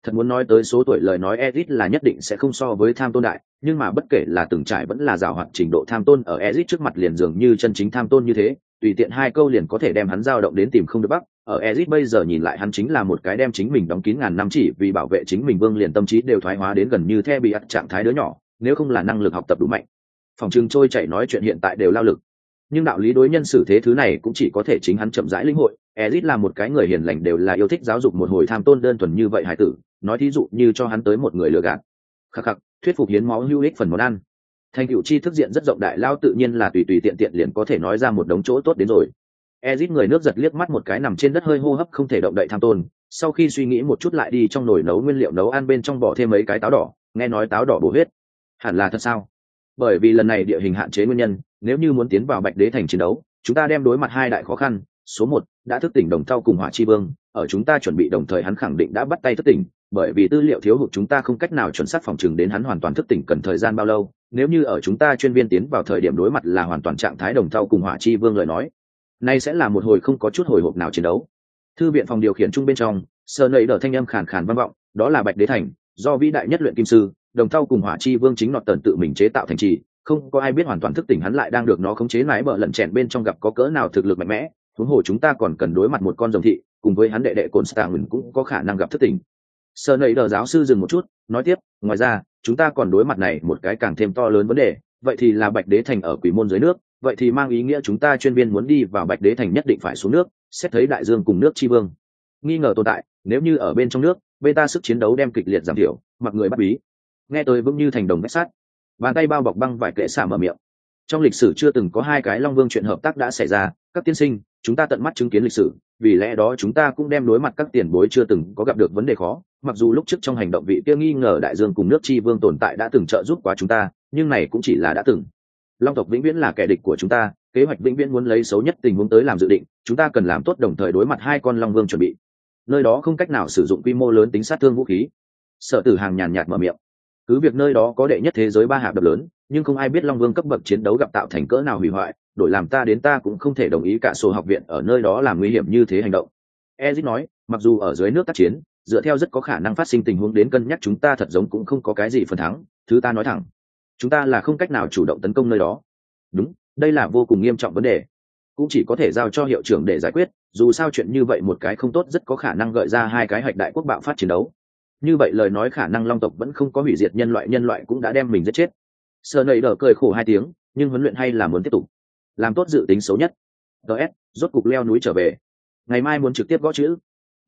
thật muốn nói tới số tuổi lời nói ezit là nhất định sẽ không so với tham tôn đại, nhưng mà bất kể là từng trải vẫn là rào hoạt trình độ tham tôn ở ezit trước mặt liền dường như chân chính tham tôn như thế, tùy tiện hai câu liền có thể đem hắn dao động đến tìm không được bắc. Ở ezit bây giờ nhìn lại hắn chính là một cái đem chính mình đóng kín ngàn năm chỉ vì bảo vệ chính mình vương liền tâm trí đều thoái hóa đến gần như the bị ắt trạng thái đứa nhỏ, nếu không là năng lực học tập đủ mạnh. Phòng trường trôi chảy nói chuyện hiện tại đều lao lực. Nhưng đạo lý đối nhân xử thế thứ này cũng chỉ có thể chính hắn chậm rãi lĩnh hội. Ezit là một cái người hiền lành đều là yêu thích giáo dục một hồi tham tôn đơn thuần như vậy hải tử nói thí dụ như cho hắn tới một người lừa gạt. Khắc khắc, thuyết phục hiến máu hữu ích phần món ăn. Thành cựu chi thức diện rất rộng đại lao tự nhiên là tùy tùy tiện tiện liền có thể nói ra một đống chỗ tốt đến rồi. Ezit người nước giật liếc mắt một cái nằm trên đất hơi hô hấp không thể động đậy tham tôn, sau khi suy nghĩ một chút lại đi trong nồi nấu nguyên liệu nấu ăn bên trong bỏ thêm mấy cái táo đỏ, nghe nói táo đỏ bổ huyết. Hẳn là thật sao? Bởi vì lần này địa hình hạn chế nguyên nhân, nếu như muốn tiến vào bạch đế thành chiến đấu, chúng ta đem đối mặt hai đại khó khăn, số một, đã thức tỉnh đồng thau cùng hỏa chi vương, ở chúng ta chuẩn bị đồng thời hắn khẳng định đã bắt tay thức tỉnh bởi vì tư liệu thiếu hụt chúng ta không cách nào chuẩn xác phòng trừng đến hắn hoàn toàn thức tỉnh cần thời gian bao lâu, nếu như ở chúng ta chuyên viên tiến vào thời điểm đối mặt là hoàn toàn trạng thái đồng thau cùng hỏa chi vương lời nói, nay sẽ là một hồi không có chút hồi hộp nào chiến đấu. Thư viện phòng điều khiển chung bên trong, sơ nầy đờ thanh âm khàn khàn vang vọng, đó là bạch đế thành, do vĩ đại nhất luyện kim sư, đồng thau cùng hỏa chi vương chính nọt tần tự mình chế tạo thành trì, không có ai biết hoàn toàn thức tỉnh hắn lại đang được nó khống chế lái bờ lẩn chèn bên trong gặp có cỡ nào thực lực mạnh mẽ, huống hồ chúng ta còn cần đối mặt một con rồng thị, cùng với hắn đệ đệ cồn stạng cũng có khả năng gặp thức tỉnh sơ nầy đờ giáo sư dừng một chút, nói tiếp, ngoài ra, chúng ta còn đối mặt này một cái càng thêm to lớn vấn đề, vậy thì là bạch đế thành ở quỷ môn dưới nước, vậy thì mang ý nghĩa chúng ta chuyên viên muốn đi vào bạch đế thành nhất định phải xuống nước, xét thấy đại dương cùng nước tri vương. Nghi ngờ tồn tại, nếu như ở bên trong nước, bên ta sức chiến đấu đem kịch liệt giảm thiểu, mặc người bắt bí. Nghe tôi vững như thành đồng vách sát bàn tay bao bọc băng vải kệ xả mở miệng. Trong lịch sử chưa từng có hai cái long vương chuyện hợp tác đã xảy ra, các tiên sinh, chúng ta tận mắt chứng kiến lịch sử vì lẽ đó chúng ta cũng đem đối mặt các tiền bối chưa từng có gặp được vấn đề khó. Mặc dù lúc trước trong hành động vị kia nghi ngờ đại dương cùng nước chi vương tồn tại đã từng trợ giúp quá chúng ta, nhưng này cũng chỉ là đã từng. Long tộc vĩnh viễn là kẻ địch của chúng ta, kế hoạch vĩnh viễn muốn lấy xấu nhất tình huống tới làm dự định, chúng ta cần làm tốt đồng thời đối mặt hai con long vương chuẩn bị. Nơi đó không cách nào sử dụng quy mô lớn tính sát thương vũ khí. Sợ tử hàng nhàn nhạt mở miệng. Cứ việc nơi đó có đệ nhất thế giới ba hạp đập lớn nhưng không ai biết long vương cấp bậc chiến đấu gặp tạo thành cỡ nào hủy hoại, đổi làm ta đến ta cũng không thể đồng ý cả sổ học viện ở nơi đó làm nguy hiểm như thế hành động. Ezit nói, mặc dù ở dưới nước tác chiến, dựa theo rất có khả năng phát sinh tình huống đến cân nhắc chúng ta thật giống cũng không có cái gì phần thắng, thứ ta nói thẳng. Chúng ta là không cách nào chủ động tấn công nơi đó. Đúng, đây là vô cùng nghiêm trọng vấn đề. Cũng chỉ có thể giao cho hiệu trưởng để giải quyết, dù sao chuyện như vậy một cái không tốt rất có khả năng gợi ra hai cái hạch đại quốc bạo phát chiến đấu. Như vậy lời nói khả năng long tộc vẫn không có hủy diệt nhân loại nhân loại cũng đã đem mình giết chết sợ nầy đỡ cười khổ hai tiếng nhưng huấn luyện hay là muốn tiếp tục. Làm tốt dự tính xấu nhất. Ts rốt cục leo núi trở về. Ngày mai muốn trực tiếp gõ chữ.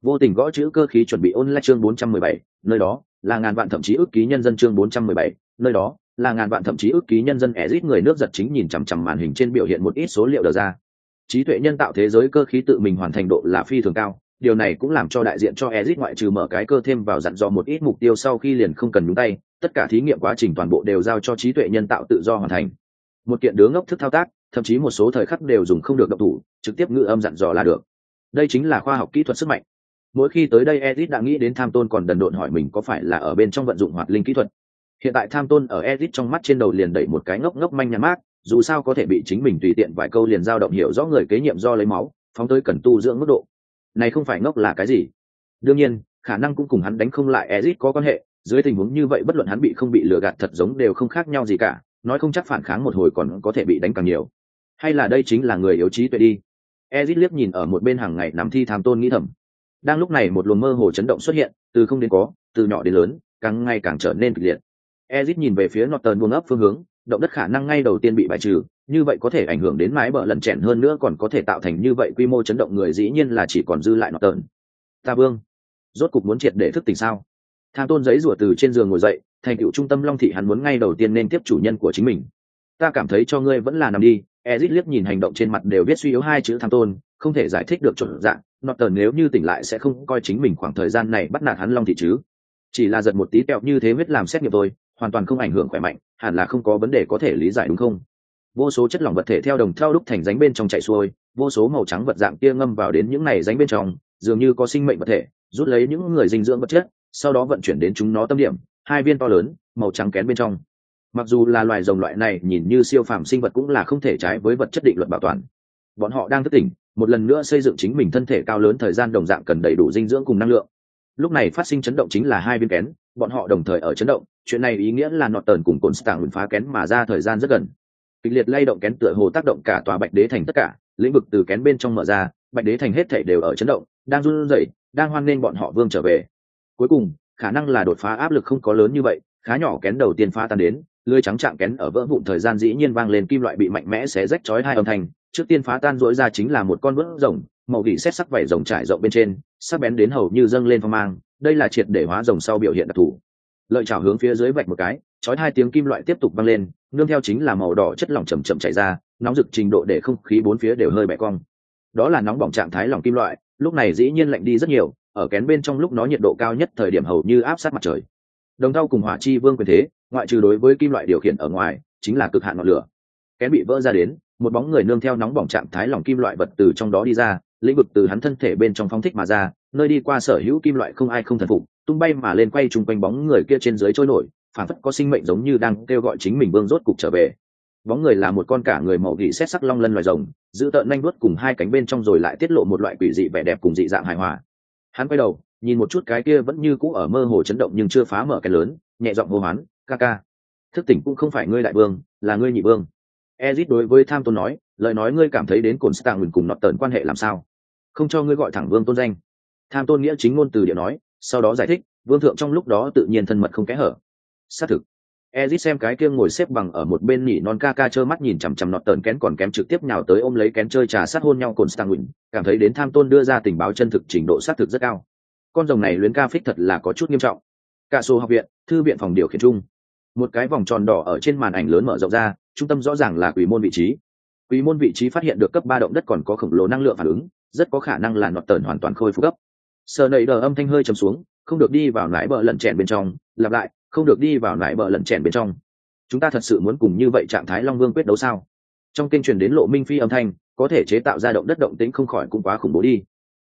Vô tình gõ chữ cơ khí chuẩn bị ôn lại chương 417, nơi đó là ngàn vạn thậm chí ước ký nhân dân chương 417, nơi đó là ngàn vạn thậm chí ước ký nhân dân ẻ rít người nước giật chính nhìn chằm chằm màn hình trên biểu hiện một ít số liệu đờ ra. Trí tuệ nhân tạo thế giới cơ khí tự mình hoàn thành độ là phi thường cao điều này cũng làm cho đại diện cho Ezic ngoại trừ mở cái cơ thêm vào dặn dò một ít mục tiêu sau khi liền không cần nhúng tay, tất cả thí nghiệm quá trình toàn bộ đều giao cho trí tuệ nhân tạo tự do hoàn thành. Một kiện đứa ngốc thức thao tác, thậm chí một số thời khắc đều dùng không được độc thủ, trực tiếp ngữ âm dặn dò là được. Đây chính là khoa học kỹ thuật sức mạnh. Mỗi khi tới đây edit đã nghĩ đến Tham Tôn còn đần độn hỏi mình có phải là ở bên trong vận dụng hoạt linh kỹ thuật. Hiện tại Tham Tôn ở edit trong mắt trên đầu liền đẩy một cái ngốc ngốc manh nhà mát, dù sao có thể bị chính mình tùy tiện vài câu liền dao động hiểu rõ người kế nhiệm do lấy máu, phóng tới cần tu dưỡng mức độ này không phải ngốc là cái gì đương nhiên khả năng cũng cùng hắn đánh không lại ezit có quan hệ dưới tình huống như vậy bất luận hắn bị không bị lừa gạt thật giống đều không khác nhau gì cả, nói không chắc phản kháng một hồi còn có thể bị đánh càng nhiều. Hay là đây chính là người yếu trí tuệ đi? Ezit liếc nhìn ở một bên hàng ngày nằm thi tham tôn nghĩ thầm. Đang lúc này một luồng mơ hồ chấn động xuất hiện, từ không đến có, từ nhỏ đến lớn, càng ngày càng trở nên kịch liệt. Ezit nhìn về phía norton buông ấp phương hướng, động đất khả năng ngay đầu tiên bị bài trừ, như vậy có thể ảnh hưởng đến mái bờ lần chèn hơn nữa còn có thể tạo thành như vậy quy mô chấn động người dĩ nhiên là chỉ còn dư lại nọ tờn ta vương, rốt cục muốn triệt để thức tỉnh sao? Tham tôn giấy rủa từ trên giường ngồi dậy, thành cựu trung tâm long thị hắn muốn ngay đầu tiên nên tiếp chủ nhân của chính mình. Ta cảm thấy cho ngươi vẫn là nằm đi. Ezit liếc nhìn hành động trên mặt đều biết suy yếu hai chữ tham tôn, không thể giải thích được chuẩn dạng. Nọt tờ nếu như tỉnh lại sẽ không coi chính mình khoảng thời gian này bắt nạt hắn long thị chứ. Chỉ là giật một tí kẹo như thế huyết làm xét nghiệm thôi, hoàn toàn không ảnh hưởng khỏe mạnh, hẳn là không có vấn đề có thể lý giải đúng không? Vô số chất lỏng vật thể theo đồng theo đúc thành ránh bên trong chạy xuôi, vô số màu trắng vật dạng kia ngâm vào đến những này ránh bên trong, dường như có sinh mệnh vật thể, rút lấy những người dinh dưỡng vật chất sau đó vận chuyển đến chúng nó tâm điểm, hai viên to lớn, màu trắng kén bên trong. Mặc dù là loài rồng loại này, nhìn như siêu phàm sinh vật cũng là không thể trái với vật chất định luật bảo toàn. Bọn họ đang thức tỉnh, một lần nữa xây dựng chính mình thân thể cao lớn thời gian đồng dạng cần đầy đủ dinh dưỡng cùng năng lượng. Lúc này phát sinh chấn động chính là hai viên kén, bọn họ đồng thời ở chấn động, chuyện này ý nghĩa là nọt tờn cùng cồn stạng phá kén mà ra thời gian rất gần. Kịch liệt lay động kén tựa hồ tác động cả tòa bạch đế thành tất cả, lĩnh vực từ kén bên trong mở ra, bạch đế thành hết thể đều ở chấn động, đang run rẩy, đang hoan nghênh bọn họ vương trở về cuối cùng, khả năng là đột phá áp lực không có lớn như vậy, khá nhỏ kén đầu tiên phá tan đến, lưới trắng chạm kén ở vỡ vụn thời gian dĩ nhiên vang lên kim loại bị mạnh mẽ xé rách chói hai âm thanh. Trước tiên phá tan rỗi ra chính là một con vỡ rồng, màu gỉ xét sắc vảy rồng trải rộng bên trên, sắc bén đến hầu như dâng lên phong mang, đây là triệt để hóa rồng sau biểu hiện đặc thù. Lợi chảo hướng phía dưới vạch một cái, chói hai tiếng kim loại tiếp tục vang lên, nương theo chính là màu đỏ chất lỏng chầm chậm chảy ra, nóng rực trình độ để không khí bốn phía đều hơi bẻ cong. Đó là nóng bỏng trạng thái lỏng kim loại, lúc này dĩ nhiên lạnh đi rất nhiều ở kén bên trong lúc nó nhiệt độ cao nhất thời điểm hầu như áp sát mặt trời. Đồng thau cùng hỏa chi vương quyền thế, ngoại trừ đối với kim loại điều khiển ở ngoài, chính là cực hạn ngọn lửa. Kén bị vỡ ra đến, một bóng người nương theo nóng bỏng trạng thái lòng kim loại vật từ trong đó đi ra, lĩnh vực từ hắn thân thể bên trong phóng thích mà ra, nơi đi qua sở hữu kim loại không ai không thần phục, tung bay mà lên quay chung quanh bóng người kia trên dưới trôi nổi, phản phất có sinh mệnh giống như đang kêu gọi chính mình vương rốt cục trở về. Bóng người là một con cả người màu gỉ xét sắc long lân loài rồng, giữ tợn nanh vuốt cùng hai cánh bên trong rồi lại tiết lộ một loại quỷ dị vẻ đẹp cùng dị dạng hài hòa hắn quay đầu, nhìn một chút cái kia vẫn như cũ ở mơ hồ chấn động nhưng chưa phá mở cái lớn, nhẹ giọng hô hoán, ca ca, thức tỉnh cũng không phải ngươi đại vương, là ngươi nhị vương. Ezit đối với tham tôn nói, lời nói ngươi cảm thấy đến cồn stạng mình cùng nọt tờn quan hệ làm sao? Không cho ngươi gọi thẳng vương tôn danh. Tham tôn nghĩa chính ngôn từ địa nói, sau đó giải thích, vương thượng trong lúc đó tự nhiên thân mật không kẽ hở. Xác thực ezit xem cái kia ngồi xếp bằng ở một bên nhỉ, non ca ca trơ mắt nhìn chằm chằm nọt tờn kén còn kém trực tiếp nhào tới ôm lấy kén chơi trà sát hôn nhau cồn stạng cảm thấy đến tham tôn đưa ra tình báo chân thực trình độ xác thực rất cao. Con rồng này luyến ca phích thật là có chút nghiêm trọng. Cả số học viện, thư viện phòng điều khiển chung. Một cái vòng tròn đỏ ở trên màn ảnh lớn mở rộng ra, trung tâm rõ ràng là quỷ môn vị trí. Quỷ môn vị trí phát hiện được cấp ba động đất còn có khổng lồ năng lượng phản ứng, rất có khả năng là nọt tờn hoàn toàn khôi phục cấp. Sờ nảy đờ âm thanh hơi trầm xuống, không được đi vào nải bờ lẩn chèn bên trong, lặp lại không được đi vào nải bờ lần chèn bên trong. Chúng ta thật sự muốn cùng như vậy trạng thái long vương quyết đấu sao? Trong kênh truyền đến lộ minh phi âm thanh, có thể chế tạo ra động đất động tĩnh không khỏi cũng quá khủng bố đi.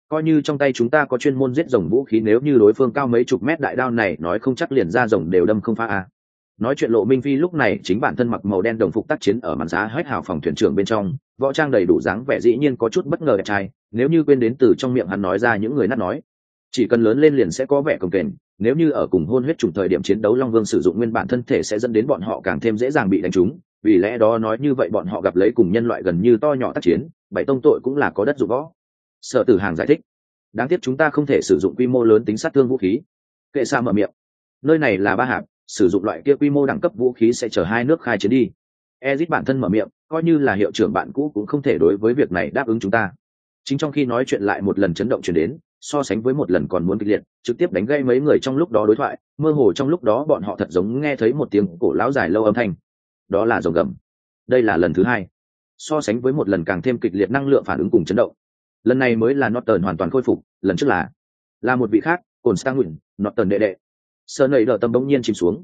Coi như trong tay chúng ta có chuyên môn giết rồng vũ khí, nếu như đối phương cao mấy chục mét đại đao này, nói không chắc liền ra rồng đều đâm không phá à. Nói chuyện lộ minh phi lúc này chính bản thân mặc màu đen đồng phục tác chiến ở màn giá hết hào phòng thuyền trưởng bên trong, võ trang đầy đủ dáng vẻ dĩ nhiên có chút bất ngờ đẹp trai, nếu như quên đến từ trong miệng hắn nói ra những người nát nói. Chỉ cần lớn lên liền sẽ có vẻ cồng kềnh nếu như ở cùng hôn huyết trùng thời điểm chiến đấu long vương sử dụng nguyên bản thân thể sẽ dẫn đến bọn họ càng thêm dễ dàng bị đánh trúng. Vì lẽ đó nói như vậy bọn họ gặp lấy cùng nhân loại gần như to nhỏ tác chiến, bảy tông tội cũng là có đất dụng võ. Sợ tử hàng giải thích. Đáng tiếc chúng ta không thể sử dụng quy mô lớn tính sát thương vũ khí. Kệ xa mở miệng. Nơi này là ba hạp, sử dụng loại kia quy mô đẳng cấp vũ khí sẽ chở hai nước khai chiến đi. Ezit bản thân mở miệng, coi như là hiệu trưởng bạn cũ cũng không thể đối với việc này đáp ứng chúng ta. Chính trong khi nói chuyện lại một lần chấn động chuyển đến so sánh với một lần còn muốn kịch liệt, trực tiếp đánh gây mấy người trong lúc đó đối thoại, mơ hồ trong lúc đó bọn họ thật giống nghe thấy một tiếng cổ lão dài lâu âm thanh. Đó là rồng gầm. Đây là lần thứ hai. So sánh với một lần càng thêm kịch liệt năng lượng phản ứng cùng chấn động. Lần này mới là norton hoàn toàn khôi phục, lần trước là là một vị khác cồn stang nguyện norton đệ đệ. Sơ nầy đỡ tâm bỗng nhiên chìm xuống.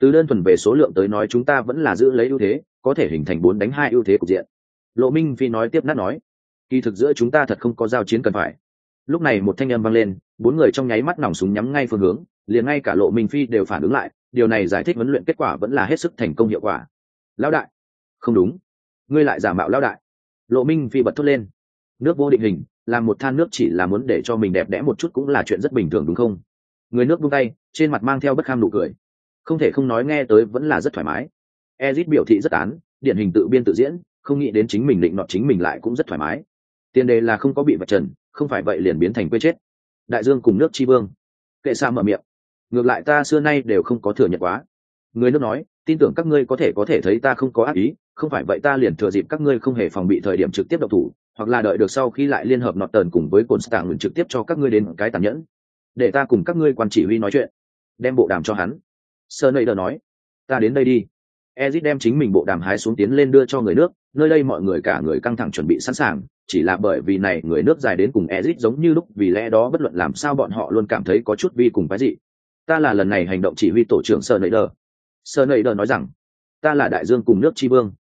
Từ đơn thuần về số lượng tới nói chúng ta vẫn là giữ lấy ưu thế, có thể hình thành bốn đánh hai ưu thế cục diện. Lộ minh phi nói tiếp nát nói, kỳ thực giữa chúng ta thật không có giao chiến cần phải lúc này một thanh âm vang lên, bốn người trong nháy mắt nòng súng nhắm ngay phương hướng, liền ngay cả lộ minh phi đều phản ứng lại, điều này giải thích huấn luyện kết quả vẫn là hết sức thành công hiệu quả. Lão đại. Không đúng. Ngươi lại giả mạo lão đại. Lộ minh phi bật thốt lên. Nước vô định hình làm một than nước chỉ là muốn để cho mình đẹp đẽ một chút cũng là chuyện rất bình thường đúng không? Người nước buông tay, trên mặt mang theo bất kham nụ cười. Không thể không nói nghe tới vẫn là rất thoải mái. Ezit biểu thị rất án, điển hình tự biên tự diễn, không nghĩ đến chính mình định nọ chính mình lại cũng rất thoải mái. Tiền đề là không có bị vật trần không phải vậy liền biến thành quê chết. Đại dương cùng nước tri vương. Kệ xa mở miệng. Ngược lại ta xưa nay đều không có thừa nhận quá. Người nước nói, tin tưởng các ngươi có thể có thể thấy ta không có ác ý, không phải vậy ta liền thừa dịp các ngươi không hề phòng bị thời điểm trực tiếp độc thủ, hoặc là đợi được sau khi lại liên hợp nọt tờn cùng với cồn stạng trực tiếp cho các ngươi đến cái tàn nhẫn. Để ta cùng các ngươi quan chỉ huy nói chuyện. Đem bộ đàm cho hắn. Sơ nầy đờ nói. Ta đến đây đi. Ezit đem chính mình bộ đàm hái xuống tiến lên đưa cho người nước, nơi đây mọi người cả người căng thẳng chuẩn bị sẵn sàng chỉ là bởi vì này người nước dài đến cùng Ezic giống như lúc, vì lẽ đó bất luận làm sao bọn họ luôn cảm thấy có chút vi cùng cái gì ta là lần này hành động chỉ huy tổ trưởng sơ nầy đờ sơ nầy đờ nói rằng, ta là đại dương cùng nước tri vương.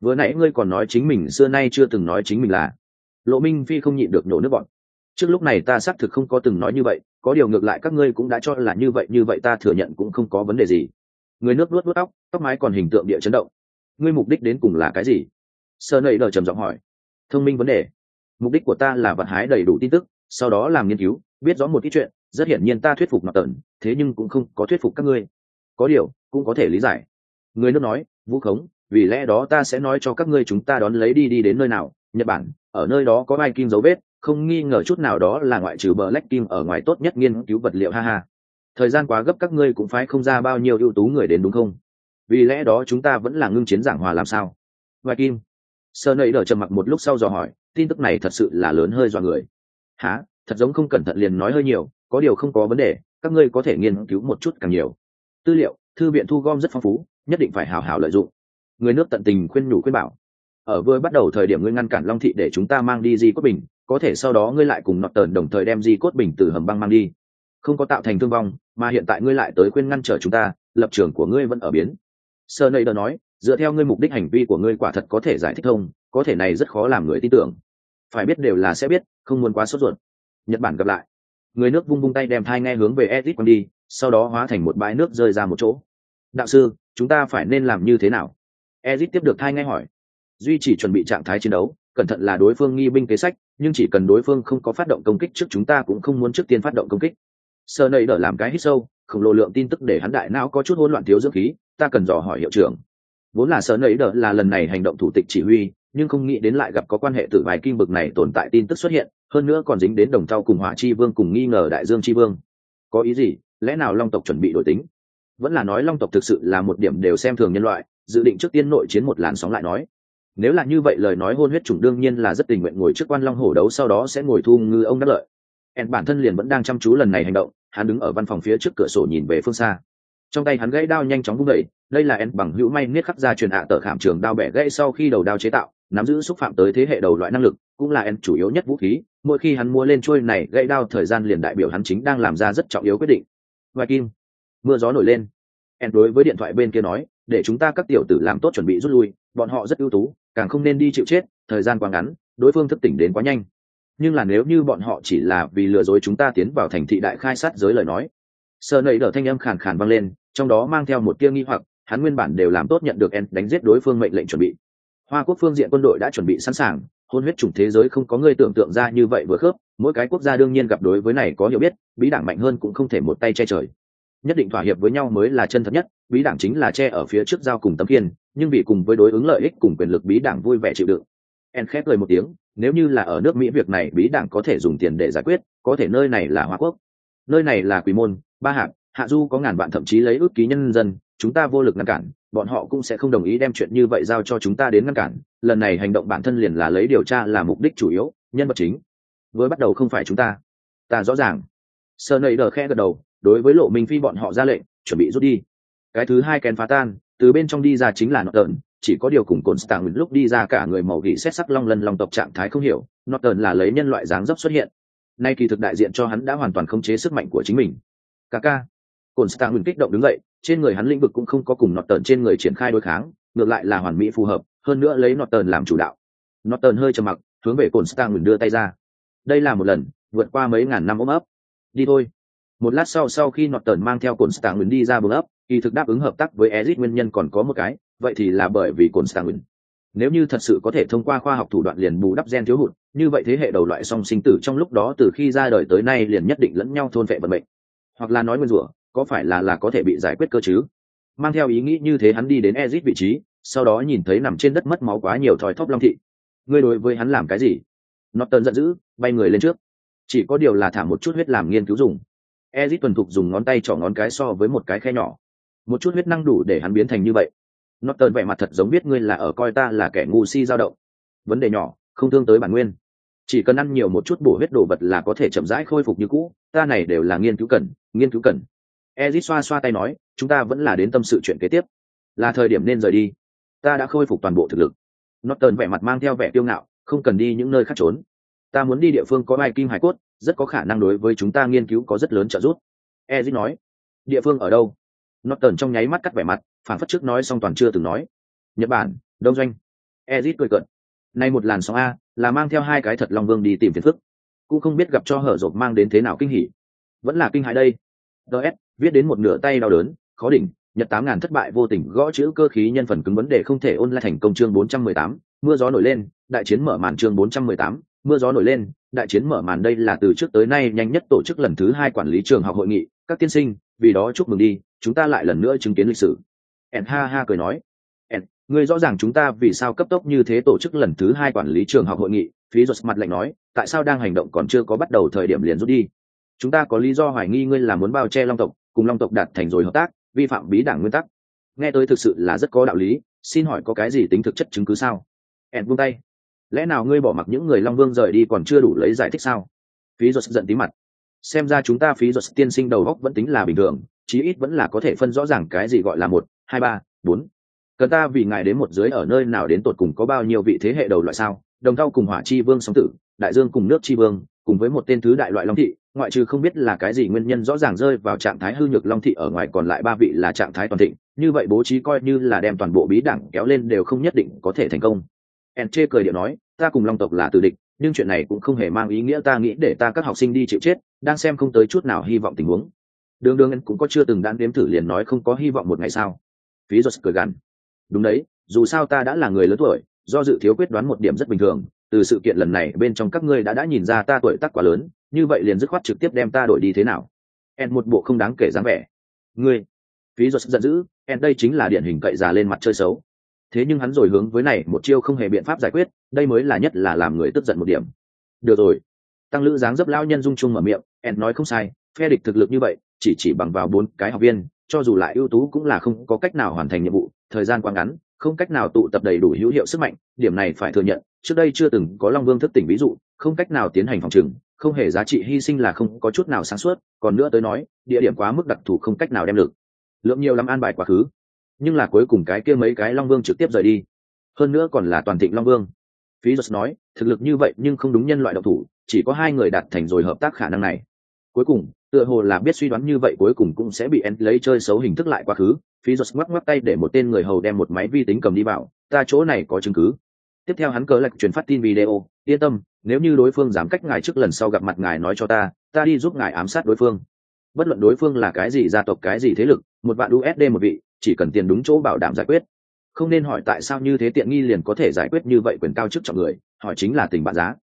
Vừa nãy ngươi còn nói chính mình, xưa nay chưa từng nói chính mình là. Lộ minh phi không nhịn được nổ nước bọn. Trước lúc này ta xác thực không có từng nói như vậy, có điều ngược lại các ngươi cũng đã cho là như vậy như vậy ta thừa nhận cũng không có vấn đề gì. Người nước luốt luốt tóc tóc mái còn hình tượng địa chấn động. Ngươi mục đích đến cùng là cái gì? Sơ Nậy đờ trầm giọng hỏi thông minh vấn đề. Mục đích của ta là vận hái đầy đủ tin tức, sau đó làm nghiên cứu, biết rõ một ít chuyện, rất hiển nhiên ta thuyết phục mặt tần thế nhưng cũng không có thuyết phục các ngươi. Có điều, cũng có thể lý giải. Người nước nói, vũ khống, vì lẽ đó ta sẽ nói cho các ngươi chúng ta đón lấy đi đi đến nơi nào. Nhật bản, ở nơi đó có vai kim dấu vết, không nghi ngờ chút nào đó là ngoại trừ bờ lách kim ở ngoài tốt nhất nghiên cứu vật liệu, ha ha. Thời gian quá gấp các ngươi cũng phải không ra bao nhiêu ưu tú người đến đúng không? Vì lẽ đó chúng ta vẫn là ngưng chiến giảng hòa làm sao? Vai kim sơ nầy đờ trầm mặc một lúc sau dò hỏi, tin tức này thật sự là lớn hơi dọa người. Há thật giống không cẩn thận liền nói hơi nhiều, có điều không có vấn đề, các ngươi có thể nghiên cứu một chút càng nhiều. Tư liệu, thư viện thu gom rất phong phú, nhất định phải hào hào lợi dụng. Người nước tận tình khuyên nhủ khuyên bảo. Ở vừa bắt đầu thời điểm ngươi ngăn cản long thị để chúng ta mang đi di cốt bình, có thể sau đó ngươi lại cùng nọt tờn đồng thời đem di cốt bình từ hầm băng mang đi. Không có tạo thành thương vong, mà hiện tại ngươi lại tới khuyên ngăn trở chúng ta, lập trường của ngươi vẫn ở biến. Sơ nầy đờ nói dựa theo ngươi mục đích hành vi của ngươi quả thật có thể giải thích thông, có thể này rất khó làm người tin tưởng. Phải biết đều là sẽ biết, không muốn quá sốt ruột. Nhật bản gặp lại. Người nước vung vung tay đem thai nghe hướng về edit quăng đi, sau đó hóa thành một bãi nước rơi ra một chỗ. Đạo sư, chúng ta phải nên làm như thế nào? Edit tiếp được thai ngay hỏi. Duy chỉ chuẩn bị trạng thái chiến đấu, cẩn thận là đối phương nghi binh kế sách, nhưng chỉ cần đối phương không có phát động công kích trước chúng ta cũng không muốn trước tiên phát động công kích. Sơ nầy đỡ làm cái hít sâu, khổng lồ lượng tin tức để hắn đại não có chút hỗn loạn thiếu dưỡng khí, ta cần dò hỏi hiệu trưởng vốn là sợ nấy đỡ là lần này hành động thủ tịch chỉ huy, nhưng không nghĩ đến lại gặp có quan hệ tử bài kim bực này tồn tại tin tức xuất hiện, hơn nữa còn dính đến đồng trao cùng hỏa chi vương cùng nghi ngờ đại dương chi vương. Có ý gì? Lẽ nào long tộc chuẩn bị đổi tính? Vẫn là nói long tộc thực sự là một điểm đều xem thường nhân loại, dự định trước tiên nội chiến một làn sóng lại nói. Nếu là như vậy lời nói hôn huyết chủng đương nhiên là rất tình nguyện ngồi trước quan long hổ đấu sau đó sẽ ngồi thu ngư ông đắc lợi. En bản thân liền vẫn đang chăm chú lần này hành động, hắn đứng ở văn phòng phía trước cửa sổ nhìn về phương xa trong tay hắn gãy đao nhanh chóng vung đẩy đây là en bằng hữu may niết khắc ra truyền hạ tờ khảm trường đao bẻ gãy sau khi đầu đao chế tạo, nắm giữ xúc phạm tới thế hệ đầu loại năng lực, cũng là en chủ yếu nhất vũ khí. Mỗi khi hắn mua lên trôi này, gãy đao thời gian liền đại biểu hắn chính đang làm ra rất trọng yếu quyết định. Ngoài kim, mưa gió nổi lên. En đối với điện thoại bên kia nói, để chúng ta các tiểu tử làm tốt chuẩn bị rút lui, bọn họ rất ưu tú, càng không nên đi chịu chết, thời gian quá ngắn, đối phương thức tỉnh đến quá nhanh. Nhưng là nếu như bọn họ chỉ là vì lừa dối chúng ta tiến vào thành thị đại khai sát giới lời nói sợ nảy đỡ thanh âm khàn khàn vang lên, trong đó mang theo một tia nghi hoặc, hắn nguyên bản đều làm tốt nhận được en, đánh giết đối phương mệnh lệnh chuẩn bị. Hoa quốc phương diện quân đội đã chuẩn bị sẵn sàng, hôn huyết chủng thế giới không có người tưởng tượng ra như vậy vừa khớp, mỗi cái quốc gia đương nhiên gặp đối với này có hiểu biết, bí đảng mạnh hơn cũng không thể một tay che trời. Nhất định thỏa hiệp với nhau mới là chân thật nhất, bí đảng chính là che ở phía trước giao cùng tấm kiên nhưng vì cùng với đối ứng lợi ích cùng quyền lực bí đảng vui vẻ chịu đựng. En khép cười một tiếng, nếu như là ở nước mỹ việc này, bí đảng có thể dùng tiền để giải quyết, có thể nơi này là hoa quốc. Nơi này là quỷ môn ba hạng, hạ du có ngàn bạn thậm chí lấy ước ký nhân dân, chúng ta vô lực ngăn cản, bọn họ cũng sẽ không đồng ý đem chuyện như vậy giao cho chúng ta đến ngăn cản. Lần này hành động bản thân liền là lấy điều tra là mục đích chủ yếu, nhân vật chính. Với bắt đầu không phải chúng ta. Ta rõ ràng. Sơ nầy đờ khe gật đầu, đối với lộ minh phi bọn họ ra lệnh, chuẩn bị rút đi. Cái thứ hai kén phá tan, từ bên trong đi ra chính là norton, chỉ có điều cùng cồn stạng lúc đi ra cả người màu gỉ xét sắc long lân long tộc trạng thái không hiểu, norton là lấy nhân loại dáng dấp xuất hiện. Nay kỳ thực đại diện cho hắn đã hoàn toàn khống chế sức mạnh của chính mình ca. Ca cồn stạng kích động đứng dậy, trên người hắn lĩnh vực cũng không có cùng nọt tờn trên người triển khai đối kháng, ngược lại là hoàn mỹ phù hợp, hơn nữa lấy nọt tờn làm chủ đạo. Nọt tờn hơi trầm mặc, hướng về cồn stạng đưa tay ra. Đây là một lần, vượt qua mấy ngàn năm ôm ấp. Đi thôi. Một lát sau sau khi nọt tần mang theo cồn stạng đi ra bờ ấp kỳ thực đáp ứng hợp tác với ezit nguyên nhân còn có một cái, vậy thì là bởi vì cồn stạng nếu như thật sự có thể thông qua khoa học thủ đoạn liền bù đắp gen thiếu hụt, như vậy thế hệ đầu loại song sinh tử trong lúc đó từ khi ra đời tới nay liền nhất định lẫn nhau thôn vệ vận mệnh hoặc là nói nguyên rủa có phải là là có thể bị giải quyết cơ chứ mang theo ý nghĩ như thế hắn đi đến ezit vị trí sau đó nhìn thấy nằm trên đất mất máu quá nhiều thòi thóp long thị ngươi đối với hắn làm cái gì Norton giận dữ, bay người lên trước. Chỉ có điều là thả một chút huyết làm nghiên cứu dùng. Ezit tuần thục dùng ngón tay trỏ ngón cái so với một cái khe nhỏ. Một chút huyết năng đủ để hắn biến thành như vậy. Norton vẻ mặt thật giống biết ngươi là ở coi ta là kẻ ngu si dao động. Vấn đề nhỏ, không thương tới bản nguyên. Chỉ cần ăn nhiều một chút bổ huyết đồ vật là có thể chậm rãi khôi phục như cũ, ta này đều là nghiên cứu cần nghiên cứu cần. Ezit xoa xoa tay nói chúng ta vẫn là đến tâm sự chuyện kế tiếp. Là thời điểm nên rời đi. Ta đã khôi phục toàn bộ thực lực. Norton vẻ mặt mang theo vẻ tiêu ngạo không cần đi những nơi khác trốn. Ta muốn đi địa phương có ai kim hải cốt rất có khả năng đối với chúng ta nghiên cứu có rất lớn trợ giúp. Ezit nói địa phương ở đâu? Norton trong nháy mắt cắt vẻ mặt phản phất trước nói xong toàn chưa từng nói. Nhật bản đông doanh. Ezit cười cận nay một làn sóng a là mang theo hai cái thật long vương đi tìm phiền phức. Cũng không biết gặp cho hở rộp mang đến thế nào kinh hỉ. Vẫn là kinh hãi đây. Ts viết đến một nửa tay đau đớn, khó đỉnh, nhật tám ngàn thất bại vô tình, gõ chữ cơ khí nhân phần cứng vấn đề không thể ôn lại thành công chương bốn trăm mười tám, mưa gió nổi lên, đại chiến mở màn chương bốn trăm mười tám, mưa gió nổi lên, đại chiến mở màn đây là từ trước tới nay nhanh nhất tổ chức lần thứ hai quản lý trường học hội nghị. Các tiên sinh, vì đó chúc mừng đi, chúng ta lại lần nữa chứng kiến lịch sử. Ẹn ha ha cười nói người rõ ràng chúng ta vì sao cấp tốc như thế tổ chức lần thứ hai quản lý trường học hội nghị, phí ruột mặt lạnh nói, tại sao đang hành động còn chưa có bắt đầu thời điểm liền rút đi? Chúng ta có lý do hoài nghi ngươi là muốn bao che long tộc, cùng long tộc đạt thành rồi hợp tác, vi phạm bí đảng nguyên tắc. Nghe tới thực sự là rất có đạo lý, xin hỏi có cái gì tính thực chất chứng cứ sao? Ed buông tay. Lẽ nào ngươi bỏ mặc những người long vương rời đi còn chưa đủ lấy giải thích sao? Phí ruột giận tí mặt. Xem ra chúng ta phí ruột tiên sinh đầu góc vẫn tính là bình thường, chí ít vẫn là có thể phân rõ ràng cái gì gọi là một, hai, ba, bốn cần ta vì ngài đến một dưới ở nơi nào đến tột cùng có bao nhiêu vị thế hệ đầu loại sao? Đồng thau cùng hỏa chi vương song tử, đại dương cùng nước chi vương, cùng với một tên thứ đại loại long thị, ngoại trừ không biết là cái gì nguyên nhân rõ ràng rơi vào trạng thái hư nhược long thị ở ngoài còn lại ba vị là trạng thái toàn thịnh, như vậy bố trí coi như là đem toàn bộ bí đảng kéo lên đều không nhất định có thể thành công. En chê cười điệu nói, ta cùng long tộc là tử địch, nhưng chuyện này cũng không hề mang ý nghĩa ta nghĩ để ta các học sinh đi chịu chết, đang xem không tới chút nào hy vọng tình huống. Đường đường cũng có chưa từng đan đếm thử liền nói không có hy vọng một ngày sao? Phí giật cười gằn đúng đấy, dù sao ta đã là người lớn tuổi, do dự thiếu quyết đoán một điểm rất bình thường. Từ sự kiện lần này, bên trong các ngươi đã đã nhìn ra ta tuổi tác quá lớn, như vậy liền dứt khoát trực tiếp đem ta đổi đi thế nào? En một bộ không đáng kể dáng vẻ. Ngươi, phí ruột giận dữ, en đây chính là điển hình cậy già lên mặt chơi xấu. Thế nhưng hắn rồi hướng với này, một chiêu không hề biện pháp giải quyết, đây mới là nhất là làm người tức giận một điểm. Được rồi. Tăng lữ dáng dấp lão nhân dung chung mở miệng, en nói không sai, phe địch thực lực như vậy chỉ chỉ bằng vào bốn cái học viên, cho dù lại ưu tú cũng là không có cách nào hoàn thành nhiệm vụ, thời gian quá ngắn, không cách nào tụ tập đầy đủ hữu hiệu sức mạnh, điểm này phải thừa nhận, trước đây chưa từng có long vương thức tỉnh ví dụ, không cách nào tiến hành phòng trừng, không hề giá trị hy sinh là không có chút nào sáng suốt, còn nữa tới nói, địa điểm quá mức đặc thù không cách nào đem được. Lượng nhiều lắm an bài quá khứ, nhưng là cuối cùng cái kia mấy cái long vương trực tiếp rời đi. Hơn nữa còn là toàn thịnh long vương. Phí giật nói, thực lực như vậy nhưng không đúng nhân loại độc thủ, chỉ có hai người đạt thành rồi hợp tác khả năng này cuối cùng, tựa hồ là biết suy đoán như vậy cuối cùng cũng sẽ bị end lấy chơi xấu hình thức lại quá khứ, phí giật ngoắc ngoắc tay để một tên người hầu đem một máy vi tính cầm đi vào ta chỗ này có chứng cứ. Tiếp theo hắn cờ lạch truyền phát tin video, yên tâm, nếu như đối phương dám cách ngài trước lần sau gặp mặt ngài nói cho ta ta đi giúp ngài ám sát đối phương. Bất luận đối phương là cái gì gia tộc, cái gì thế lực, một vạn usd một vị, chỉ cần tiền đúng chỗ bảo đảm giải quyết. Không nên hỏi tại sao như thế tiện nghi liền có thể giải quyết như vậy quyền cao chức trọng người, hỏi chính là tình bạn giá.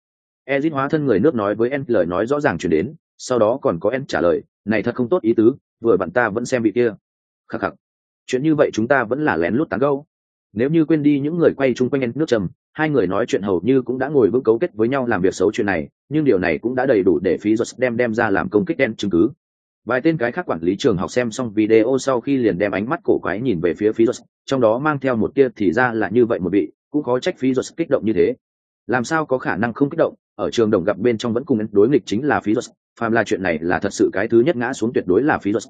Ezit hóa thân người nước nói với en lời nói rõ ràng chuyển đến sau đó còn có em trả lời, này thật không tốt ý tứ, vừa bạn ta vẫn xem bị kia. Khắc khắc. Chuyện như vậy chúng ta vẫn là lén lút tán gâu nếu như quên đi những người quay chung quanh em nước trầm hai người nói chuyện hầu như cũng đã ngồi vững cấu kết với nhau làm việc xấu chuyện này, nhưng điều này cũng đã đầy đủ để phí giật đem đem ra làm công kích đen chứng cứ. Vài tên cái khác quản lý trường học xem xong video sau khi liền đem ánh mắt cổ quái nhìn về phía phí giật trong đó mang theo một tia thì ra là như vậy một vị, cũng có trách phí giật kích động như thế. Làm sao có khả năng không kích động? Ở trường đồng gặp bên trong vẫn cùng đối nghịch chính là phí luật. phàm là chuyện này là thật sự cái thứ nhất ngã xuống tuyệt đối là phí luật.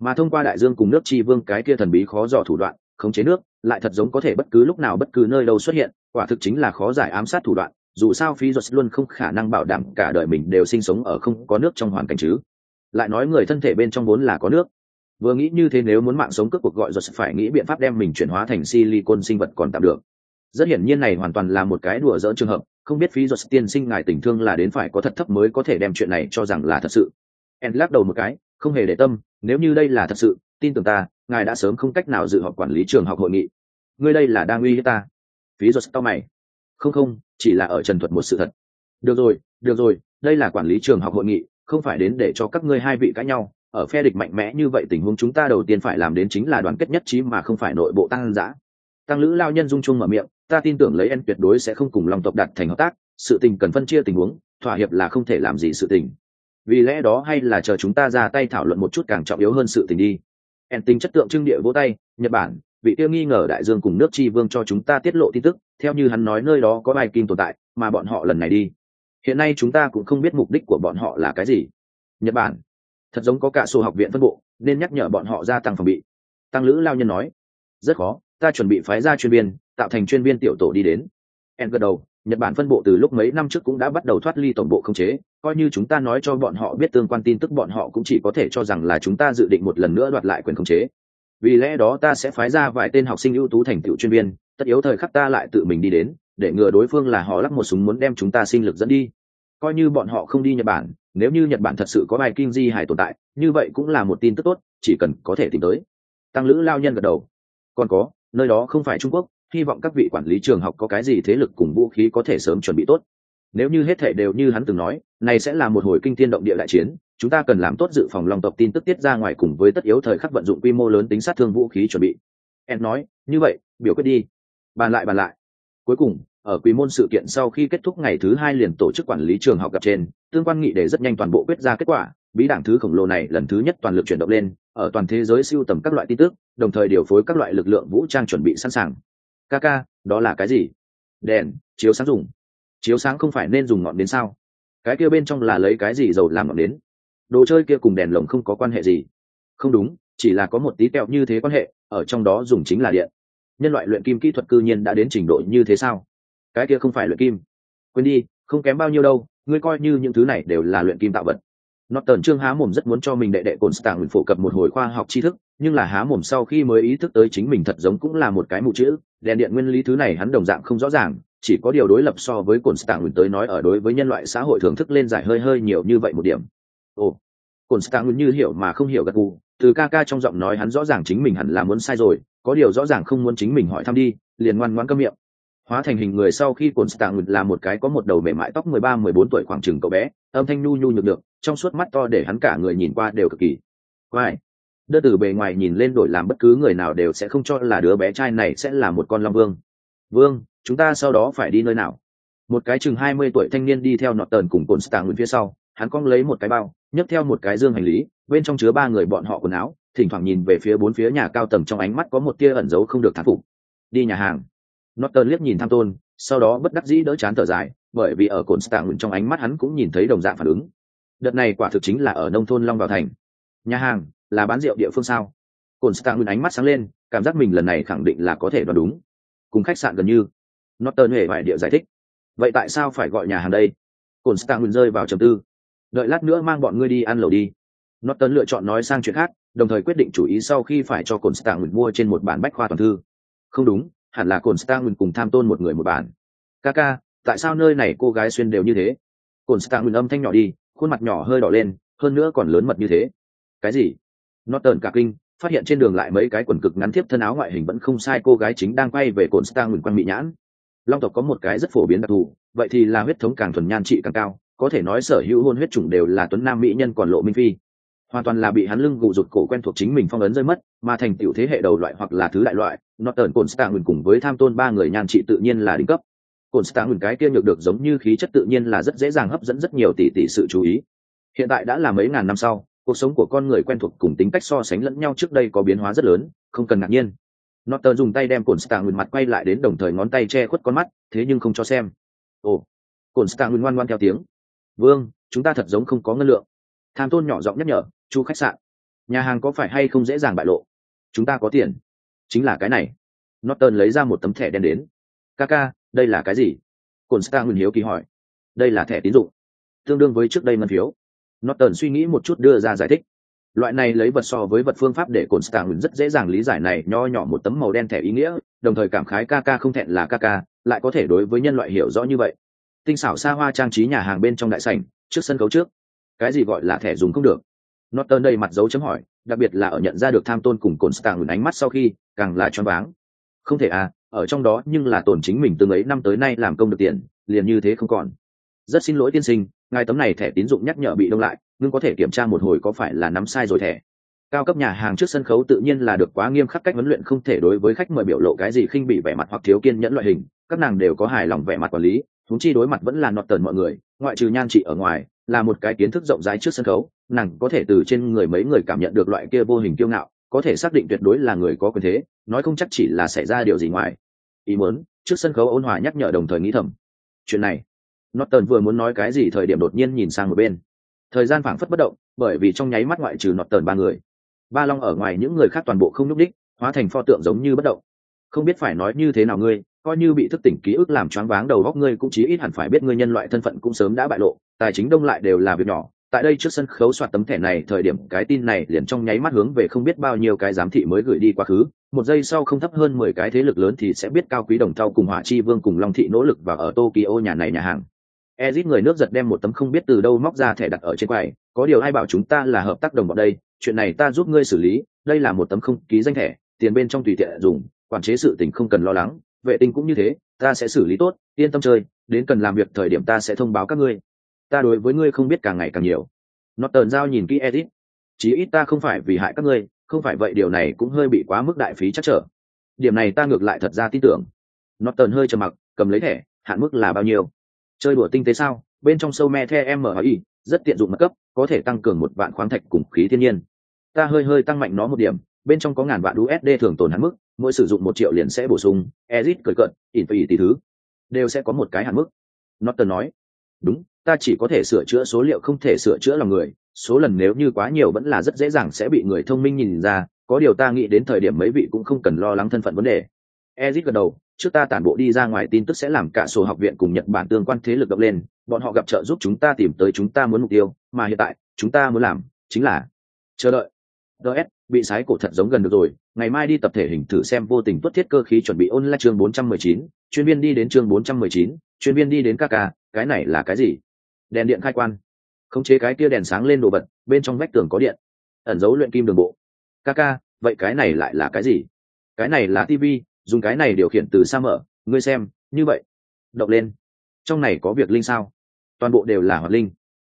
mà thông qua đại dương cùng nước chi vương, cái kia thần bí khó dò thủ đoạn, khống chế nước, lại thật giống có thể bất cứ lúc nào bất cứ nơi đâu xuất hiện, quả thực chính là khó giải ám sát thủ đoạn, dù sao phi luật luôn không khả năng bảo đảm cả đời mình đều sinh sống ở không có nước trong hoàn cảnh chứ lại nói người thân thể bên trong vốn là có nước vừa nghĩ như thế nếu muốn mạng sống cướp cuộc gọi giật phải nghĩ biện pháp đem mình chuyển hóa thành silicon sinh vật còn tạm được rất hiển nhiên này hoàn toàn là một cái đùa dỡ trường hợp không biết phí giật tiên sinh ngài tình thương là đến phải có thật thấp mới có thể đem chuyện này cho rằng là thật sự. En lắc đầu một cái, không hề để tâm, nếu như đây là thật sự, tin tưởng ta, ngài đã sớm không cách nào dự họp quản lý trường học hội nghị. Ngươi đây là đang uy hiếp ta. Phí giật tao mày. Không không, chỉ là ở trần thuật một sự thật. Được rồi được rồi, đây là quản lý trường học hội nghị, không phải đến để cho các ngươi hai vị cãi nhau. Ở phe địch mạnh mẽ như vậy tình huống chúng ta đầu tiên phải làm đến chính là đoàn kết nhất trí mà không phải nội bộ tăng giã. Tăng lữ lao nhân dung chung mở miệng ta tin tưởng lấy en tuyệt đối sẽ không cùng lòng tộc đặt thành hợp tác, sự tình cần phân chia tình huống, thỏa hiệp là không thể làm gì sự tình. Vì lẽ đó hay là chờ chúng ta ra tay thảo luận một chút càng trọng yếu hơn sự tình đi. En tính chất tượng trưng địa vỗ tay, nhật bản, vị tiêu nghi ngờ đại dương cùng nước tri vương cho chúng ta tiết lộ tin tức, theo như hắn nói nơi đó có bài kim tồn tại, mà bọn họ lần này đi. Hiện nay chúng ta cũng không biết mục đích của bọn họ là cái gì. Nhật bản, thật giống có cả sổ học viện phân bộ, nên nhắc nhở bọn họ gia tăng phòng bị. Tăng lữ lao nhân nói, rất khó ta chuẩn bị phái ra chuyên viên, tạo thành chuyên viên tiểu tổ đi đến. En gật đầu, nhật bản phân bộ từ lúc mấy năm trước cũng đã bắt đầu thoát ly tổng bộ không chế, coi như chúng ta nói cho bọn họ biết tương quan tin tức bọn họ cũng chỉ có thể cho rằng là chúng ta dự định một lần nữa đoạt lại quyền không chế. Vì lẽ đó ta sẽ phái ra vài tên học sinh ưu tú thành tựu chuyên viên, tất yếu thời khắc ta lại tự mình đi đến, để ngừa đối phương là họ lắp một súng muốn đem chúng ta sinh lực dẫn đi. Coi như bọn họ không đi nhật bản, nếu như nhật bản thật sự có bài kinh di hải tồn tại, như vậy cũng là một tin tức tốt, chỉ cần có thể tìm tới. Tăng lữ lao nhân gật đầu. Còn có nơi đó không phải trung quốc, hy vọng các vị quản lý trường học có cái gì thế lực cùng vũ khí có thể sớm chuẩn bị tốt. Nếu như hết thể đều như hắn từng nói, này sẽ là một hồi kinh thiên động địa đại chiến, chúng ta cần làm tốt dự phòng lòng tộc tin tức tiết ra ngoài cùng với tất yếu thời khắc vận dụng quy mô lớn tính sát thương vũ khí chuẩn bị. Em nói, như vậy, biểu quyết đi. Bàn lại bàn lại. Cuối cùng, ở quy môn sự kiện sau khi kết thúc ngày thứ hai liền tổ chức quản lý trường học gặp trên, tương quan nghị để rất nhanh toàn bộ quyết ra kết quả bí đảng thứ khổng lồ này lần thứ nhất toàn lực chuyển động lên, ở toàn thế giới siêu tầm các loại tin tức, đồng thời điều phối các loại lực lượng vũ trang chuẩn bị sẵn sàng. Ca đó là cái gì? Đèn, chiếu sáng dùng. Chiếu sáng không phải nên dùng ngọn đến sao? Cái kia bên trong là lấy cái gì dầu làm ngọn đến đồ chơi kia cùng đèn lồng không có quan hệ gì. Không đúng, chỉ là có một tí kẹo như thế quan hệ, ở trong đó dùng chính là điện. Nhân loại luyện kim kỹ thuật cư nhiên đã đến trình độ như thế sao? Cái kia không phải luyện kim. Quên đi, không kém bao nhiêu đâu, ngươi coi như những thứ này đều là luyện kim tạo vật. Norton Trương há mồm rất muốn cho mình đệ đệ Constant phổ cập một hồi khoa học tri thức, nhưng là há mồm sau khi mới ý thức tới chính mình thật giống cũng là một cái mù chữ, đèn điện nguyên lý thứ này hắn đồng dạng không rõ ràng, chỉ có điều đối lập so với Constant tới nói ở đối với nhân loại xã hội thưởng thức lên giải hơi hơi nhiều như vậy một điểm. Ồ, Constant như hiểu mà không hiểu gật gù, từ ca ca trong giọng nói hắn rõ ràng chính mình hẳn là muốn sai rồi, có điều rõ ràng không muốn chính mình hỏi thăm đi, liền ngoan ngoãn câm miệng. Hóa thành hình người sau khi Constant là một cái có một đầu mềm mại tóc 13-14 tuổi khoảng chừng cậu bé, âm thanh nhu nhu nhược được, trong suốt mắt to để hắn cả người nhìn qua đều cực kỳ quái. Đơn từ bề ngoài nhìn lên đổi làm bất cứ người nào đều sẽ không cho là đứa bé trai này sẽ là một con long vương. Vương chúng ta sau đó phải đi nơi nào? Một cái chừng hai mươi tuổi thanh niên đi theo nọt tờn cùng cồn stạng phía sau hắn cong lấy một cái bao nhấc theo một cái dương hành lý bên trong chứa ba người bọn họ quần áo thỉnh thoảng nhìn về phía bốn phía nhà cao tầng trong ánh mắt có một tia ẩn giấu không được thán phục. Đi nhà hàng. Norton liếc nhìn tham tôn, sau đó bất đắc dĩ đỡ chán thở dài, bởi vì ở cồn stạng trong ánh mắt hắn cũng nhìn thấy đồng dạng phản ứng. Đợt này quả thực chính là ở nông thôn long vào thành. Nhà hàng, là bán rượu địa phương sao? Cồn stạng ánh mắt sáng lên, cảm giác mình lần này khẳng định là có thể đoán đúng. Cùng khách sạn gần như. Norton hề vài địa giải thích. Vậy tại sao phải gọi nhà hàng đây? Cồn stạng rơi vào trầm tư. Đợi lát nữa mang bọn ngươi đi ăn lẩu đi. Norton lựa chọn nói sang chuyện khác, đồng thời quyết định chủ ý sau khi phải cho cồn stạng mua trên một bản bách khoa toàn thư. Không đúng hẳn là cồn stạng nguyên cùng tham tôn một người một bản. Ca tại sao nơi này cô gái xuyên đều như thế? Cồn stạng nguyên âm thanh nhỏ đi, khuôn mặt nhỏ hơi đỏ lên, hơn nữa còn lớn mật như thế. Cái gì? Nó tờn cả kinh, phát hiện trên đường lại mấy cái quần cực ngắn tiếp thân áo ngoại hình vẫn không sai cô gái chính đang quay về cồn stang quanh mỹ nhãn. Long tộc có một cái rất phổ biến đặc thù, vậy thì là huyết thống càng thuần nhan trị càng cao, có thể nói sở hữu hôn huyết chủng đều là tuấn nam mỹ nhân còn lộ minh phi hoàn toàn là bị hắn lưng gù rụt cổ quen thuộc chính mình phong ấn rơi mất, mà thành tiểu thế hệ đầu loại hoặc là thứ đại loại nó tờn cồn stang cùng với tham tôn ba người nhan trị tự nhiên là đỉnh cấp. Cồn stang cái kia nhược được giống như khí chất tự nhiên là rất dễ dàng hấp dẫn rất nhiều tỷ tỷ sự chú ý. Hiện tại đã là mấy ngàn năm sau, cuộc sống của con người quen thuộc cùng tính cách so sánh lẫn nhau trước đây có biến hóa rất lớn, không cần ngạc nhiên. Notter dùng tay đem cồn stang mặt quay lại đến đồng thời ngón tay che khuất con mắt, thế nhưng không cho xem. Ồ cồn stang ngoan ngoan theo tiếng. Vương, chúng ta thật giống không có ngân lượng. Tham tôn nhỏ giọng nhắc nhở chu khách sạn nhà hàng có phải hay không dễ dàng bại lộ chúng ta có tiền chính là cái này Norton lấy ra một tấm thẻ đen đến. Kaka, đây là cái gì? Constant hiếu kỳ hỏi. Đây là thẻ tín dụng, tương đương với trước đây ngân phiếu. Norton suy nghĩ một chút đưa ra giải thích. Loại này lấy vật so với vật phương pháp để Constant rất dễ dàng lý giải này nho nhỏ một tấm màu đen thẻ ý nghĩa, đồng thời cảm khái Kaka không thẹn là Kaka, lại có thể đối với nhân loại hiểu rõ như vậy. Tinh xảo xa hoa trang trí nhà hàng bên trong đại sảnh, trước sân khấu trước. Cái gì gọi là thẻ dùng không được? Norton đầy mặt dấu chấm hỏi, đặc biệt là ở nhận ra được tham tôn cùng Constant ánh mắt sau khi, càng là choáng váng. Không thể à ở trong đó nhưng là tổn chính mình từng ấy năm tới nay làm công được tiền liền như thế không còn. Rất xin lỗi tiên sinh ngài tấm này thẻ tín dụng nhắc nhở bị đông lại nhưng có thể kiểm tra một hồi có phải là nắm sai rồi thẻ. Cao cấp nhà hàng trước sân khấu tự nhiên là được quá nghiêm khắc cách huấn luyện không thể đối với khách mời biểu lộ cái gì khinh bị vẻ mặt hoặc thiếu kiên nhẫn loại hình các nàng đều có hài lòng vẻ mặt quản lý huống chi đối mặt vẫn là nọt mọi người ngoại trừ nhan trị ở ngoài là một cái kiến thức rộng rãi trước sân khấu nàng có thể từ trên người mấy người cảm nhận được loại kia vô hình kiêu ngạo, có thể xác định tuyệt đối là người có quyền thế, nói không chắc chỉ là xảy ra điều gì ngoài. Ý muốn, trước sân khấu ôn hòa nhắc nhở đồng thời nghĩ thầm. Chuyện này, norton vừa muốn nói cái gì thời điểm đột nhiên nhìn sang một bên. Thời gian phảng phất bất động, bởi vì trong nháy mắt ngoại trừ norton ba người. Ba long ở ngoài những người khác toàn bộ không nhúc đích hóa thành pho tượng giống như bất động. Không biết phải nói như thế nào ngươi, coi như bị thức tỉnh ký ức làm choáng váng đầu góc ngươi cũng chí ít hẳn phải biết ngươi nhân loại thân phận cũng sớm đã bại lộ, tài chính đông lại đều là việc nhỏ tại đây trước sân khấu soạt tấm thẻ này, thời điểm cái tin này liền trong nháy mắt hướng về không biết bao nhiêu cái giám thị mới gửi đi quá khứ. Một giây sau không thấp hơn mười cái thế lực lớn thì sẽ biết cao quý đồng thau cùng hỏa chi vương cùng long thị nỗ lực và ở tokyo nhà này nhà hàng. Ezit người nước giật đem một tấm không biết từ đâu móc ra thẻ đặt ở trên quầy. Có điều ai bảo chúng ta là hợp tác đồng bọn đây? Chuyện này ta giúp ngươi xử lý. Đây là một tấm không ký danh thẻ. Tiền bên trong tùy tiện dùng. Quản chế sự tình không cần lo lắng. Vệ tinh cũng như thế. Ta sẽ xử lý tốt. Yên tâm chơi. Đến cần làm việc thời điểm ta sẽ thông báo các ngươi ta đối với ngươi không biết càng ngày càng nhiều. Nó tờn giao nhìn kỹ edit chí ít ta không phải vì hại các ngươi, không phải vậy điều này cũng hơi bị quá mức đại phí chắc trở. Điểm này ta ngược lại thật ra tin tưởng. Nó tờn hơi trầm mặc, cầm lấy thẻ, hạn mức là bao nhiêu? Chơi đùa tinh tế sao? Bên trong sâu me the m hỏi rất tiện dụng mật cấp, có thể tăng cường một vạn khoáng thạch cùng khí thiên nhiên. Ta hơi hơi tăng mạnh nó một điểm, bên trong có ngàn vạn usd thường tồn hạn mức, mỗi sử dụng một triệu liền sẽ bổ sung, ezit cười cận ỉn phải tỷ thứ. Đều sẽ có một cái hạn mức. Norton nói, đúng ta chỉ có thể sửa chữa số liệu không thể sửa chữa lòng người số lần nếu như quá nhiều vẫn là rất dễ dàng sẽ bị người thông minh nhìn ra có điều ta nghĩ đến thời điểm mấy vị cũng không cần lo lắng thân phận vấn đề. Ezit gật đầu trước ta tản bộ đi ra ngoài tin tức sẽ làm cả sổ học viện cùng nhật bản tương quan thế lực động lên bọn họ gặp trợ giúp chúng ta tìm tới chúng ta muốn mục tiêu mà hiện tại chúng ta muốn làm chính là chờ đợi. Ds bị sái cổ thật giống gần được rồi ngày mai đi tập thể hình thử xem vô tình tuất thiết cơ khí chuẩn bị ôn lại chương 419, chuyên viên đi đến chương 419, chuyên viên đi đến ca ca cái này là cái gì? Đèn điện khai quan, khống chế cái kia đèn sáng lên đồ vật, bên trong vách tường có điện, ẩn dấu luyện kim đường bộ. Ca ca, vậy cái này lại là cái gì? Cái này là tv dùng cái này điều khiển từ xa mở, ngươi xem, như vậy. Động lên. Trong này có việc linh sao? Toàn bộ đều là hoạt linh.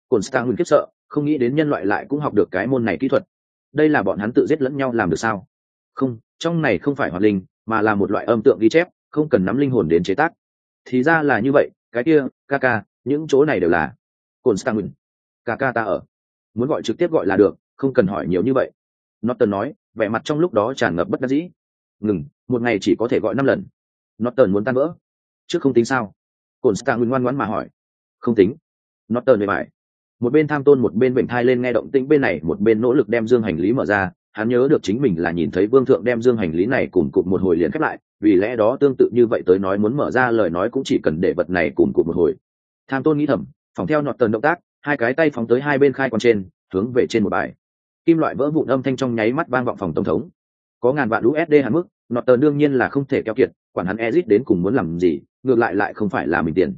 Cồn star nguyên kiếp sợ, không nghĩ đến nhân loại lại cũng học được cái môn này kỹ thuật. Đây là bọn hắn tự giết lẫn nhau làm được sao? Không, trong này không phải hoạt linh, mà là một loại âm tượng ghi chép, không cần nắm linh hồn đến chế tác. Thì ra là như vậy, cái kia, ca ca, những chỗ này đều là constantin. Star ca ca ta ở. Muốn gọi trực tiếp gọi là được, không cần hỏi nhiều như vậy. Norton nói, vẻ mặt trong lúc đó tràn ngập bất đắc dĩ. Ngừng, một ngày chỉ có thể gọi năm lần. Norton muốn tan vỡ. Trước không tính sao? Constantin ngoan ngoãn mà hỏi. Không tính. Norton về bài một bên tham tôn, một bên bệnh thai lên nghe động tĩnh bên này, một bên nỗ lực đem dương hành lý mở ra. Hắn nhớ được chính mình là nhìn thấy vương thượng đem dương hành lý này cùng cụt một hồi liền khép lại. Vì lẽ đó tương tự như vậy tới nói muốn mở ra, lời nói cũng chỉ cần để vật này cùng cụt một hồi. Tham tôn nghĩ thầm phòng theo nọt tần động tác, hai cái tay phóng tới hai bên khai con trên, hướng về trên một bài. Kim loại vỡ vụn âm thanh trong nháy mắt vang vọng phòng tổng thống. Có ngàn vạn usd hạn mức, nọt tờ đương nhiên là không thể keo kiệt, quản hắn ezit đến cùng muốn làm gì, ngược lại lại không phải là mình tiền.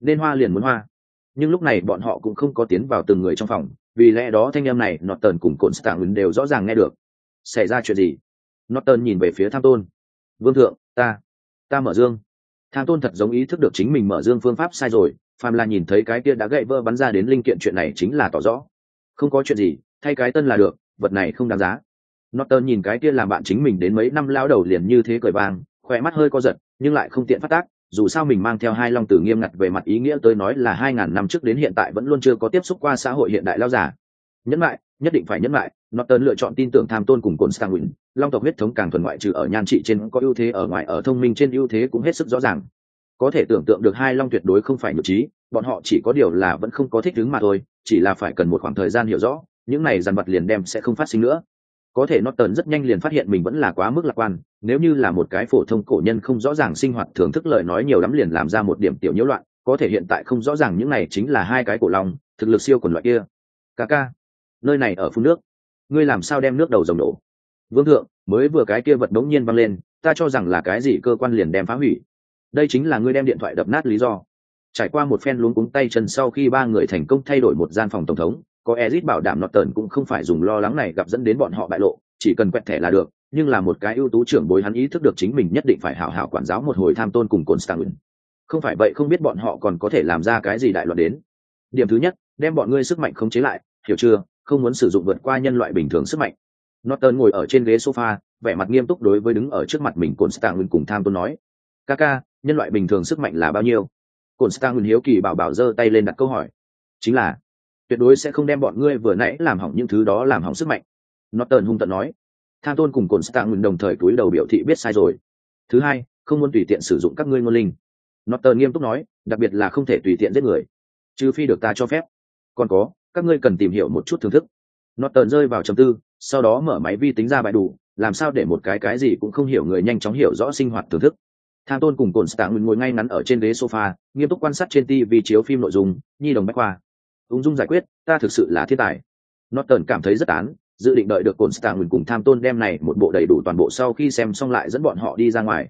Nên hoa liền muốn hoa. Nhưng lúc này bọn họ cũng không có tiến vào từng người trong phòng, vì lẽ đó thanh em này nọt tờn cùng cồn stạng đều rõ ràng nghe được. Xảy ra chuyện gì? Nọt tờn nhìn về phía tham tôn. Vương thượng, ta ta mở dương. Tham tôn thật giống ý thức được chính mình mở dương phương pháp sai rồi phàm là nhìn thấy cái kia đã gậy vỡ bắn ra đến linh kiện chuyện này chính là tỏ rõ. Không có chuyện gì thay cái tân là được vật này không đáng giá. Norton nhìn cái kia làm bạn chính mình đến mấy năm lao đầu liền như thế cởi vang, khỏe mắt hơi co giật, nhưng lại không tiện phát tác, dù sao mình mang theo hai long tử nghiêm ngặt về mặt ý nghĩa tới nói là hai ngàn năm trước đến hiện tại vẫn luôn chưa có tiếp xúc qua xã hội hiện đại lao giả. Nhẫn lại nhất định phải nhẫn lại norton lựa chọn tin tưởng tham tôn cùng cồn stangwin long tộc huyết thống càng thuần ngoại trừ ở nhan trị trên có ưu thế ở ngoài ở thông minh trên ưu thế cũng hết sức rõ ràng có thể tưởng tượng được hai long tuyệt đối không phải nhược trí bọn họ chỉ có điều là vẫn không có thích ứng mà thôi chỉ là phải cần một khoảng thời gian hiểu rõ những này dàn vật liền đem sẽ không phát sinh nữa có thể nó tần rất nhanh liền phát hiện mình vẫn là quá mức lạc quan, nếu như là một cái phổ thông cổ nhân không rõ ràng sinh hoạt thưởng thức lời nói nhiều lắm liền làm ra một điểm tiểu nhiễu loạn, có thể hiện tại không rõ ràng những này chính là hai cái cổ long, thực lực siêu quần loại kia. Ca ca, nơi này ở phun nước, ngươi làm sao đem nước đầu dòng nổ? Vương thượng, mới vừa cái kia vật đống nhiên văng lên, ta cho rằng là cái gì cơ quan liền đem phá hủy. Đây chính là ngươi đem điện thoại đập nát lý do. Trải qua một phen luống cuống tay chân sau khi ba người thành công thay đổi một gian phòng tổng thống, có Ezit bảo đảm Norton cũng không phải dùng lo lắng này gặp dẫn đến bọn họ bại lộ, chỉ cần quẹt thẻ là được, nhưng là một cái ưu tú trưởng bối hắn ý thức được chính mình nhất định phải hảo hảo quản giáo một hồi tham tôn cùng Constantine. Không phải vậy không biết bọn họ còn có thể làm ra cái gì đại loạn đến. Điểm thứ nhất, đem bọn ngươi sức mạnh khống chế lại, hiểu chưa, không muốn sử dụng vượt qua nhân loại bình thường sức mạnh. Norton ngồi ở trên ghế sofa, vẻ mặt nghiêm túc đối với đứng ở trước mặt mình Constantine cùng tham tôn nói: "Kaka, nhân loại bình thường sức mạnh là bao nhiêu?" Constantine hiếu kỳ bảo bảo giơ tay lên đặt câu hỏi. "Chính là, tuyệt đối sẽ không đem bọn ngươi vừa nãy làm hỏng những thứ đó làm hỏng sức mạnh. Nó tờn hung tận nói. Tham tôn cùng cồn stạng đồng thời túi đầu biểu thị biết sai rồi. Thứ hai, không muốn tùy tiện sử dụng các ngươi ngôn linh. Nó tờn nghiêm túc nói, đặc biệt là không thể tùy tiện giết người. Trừ phi được ta cho phép. Còn có, các ngươi cần tìm hiểu một chút thưởng thức. Nó tờn rơi vào trầm tư, sau đó mở máy vi tính ra bài đủ, làm sao để một cái cái gì cũng không hiểu người nhanh chóng hiểu rõ sinh hoạt thưởng thức tham tôn cùng cồn stạng ngồi ngay ngắn ở trên ghế sofa, nghiêm túc quan sát trên tv chiếu phim nội dung, nhi đồng bách khoa. Ung dung giải quyết, ta thực sự là thiên tài. Norton cảm thấy rất án dự định đợi được cồn stạng cùng tham tôn đem này một bộ đầy đủ toàn bộ sau khi xem xong lại dẫn bọn họ đi ra ngoài.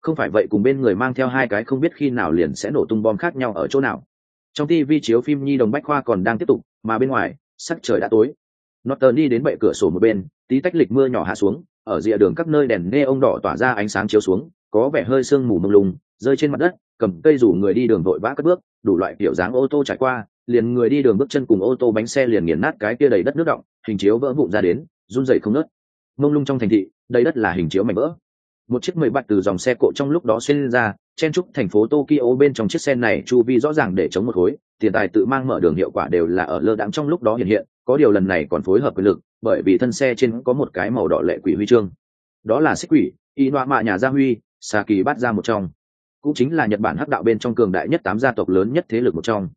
Không phải vậy cùng bên người mang theo hai cái không biết khi nào liền sẽ nổ tung bom khác nhau ở chỗ nào. Trong tv chiếu phim nhi đồng bách khoa còn đang tiếp tục, mà bên ngoài, sắc trời đã tối. Norton đi đến bệ cửa sổ một bên, tí tách lịch mưa nhỏ hạ xuống, ở rìa đường các nơi đèn nê ông đỏ tỏa ra ánh sáng chiếu xuống có vẻ hơi sương mù mông lung, rơi trên mặt đất, cầm cây rủ người đi đường vội vã cất bước, đủ loại kiểu dáng ô tô trải qua, liền người đi đường bước chân cùng ô tô bánh xe liền nghiền nát cái kia đầy đất nước động, hình chiếu vỡ vụn ra đến, run dậy không nớt mông lung trong thành thị đây đất là hình chiếu mảnh vỡ. Một chiếc mười bạt từ dòng xe cộ trong lúc đó xuyên ra, chen trúc thành phố tokyo bên trong chiếc xe này chu vi rõ ràng để chống một khối, tiền tài tự mang mở đường hiệu quả đều là ở lơ đãng trong lúc đó hiện hiện, có điều lần này còn phối hợp quyền lực, bởi vì thân xe trên có một cái màu đỏ lệ quỷ huy chương. Đó là xích quỷ, y đoạ mạ nhà gia huy xà kỳ bát ra một trong. Cũng chính là nhật bản hắc đạo bên trong cường đại nhất tám gia tộc lớn nhất thế lực một trong.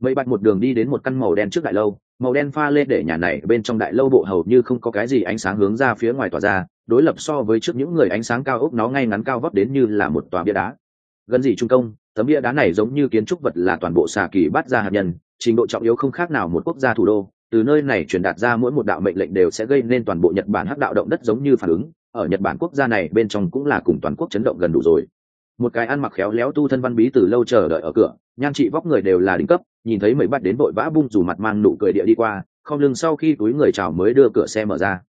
Mây bạch một đường đi đến một căn màu đen trước đại lâu, màu đen pha lên để nhà này bên trong đại lâu bộ hầu như không có cái gì ánh sáng hướng ra phía ngoài tỏa ra, đối lập so với trước những người ánh sáng cao ốc nó ngay ngắn cao vấp đến như là một tòa bia đá. Gần gì trung công, tấm bia đá này giống như kiến trúc vật là toàn bộ xà kỳ bát ra hạt nhân, trình độ trọng yếu không khác nào một quốc gia thủ đô, từ nơi này truyền đạt ra mỗi một đạo mệnh lệnh đều sẽ gây nên toàn bộ nhật bản hắc đạo động đất giống như phản ứng ở nhật bản quốc gia này, bên trong cũng là cùng toàn quốc chấn động gần đủ rồi. Một cái ăn mặc khéo léo tu thân văn bí từ lâu chờ đợi ở cửa, nhan trị vóc người đều là đỉnh cấp, nhìn thấy mấy bắt đến vội vã bung dù mặt mang nụ cười địa đi qua, không lưng sau khi túi người chào mới đưa cửa xe mở ra.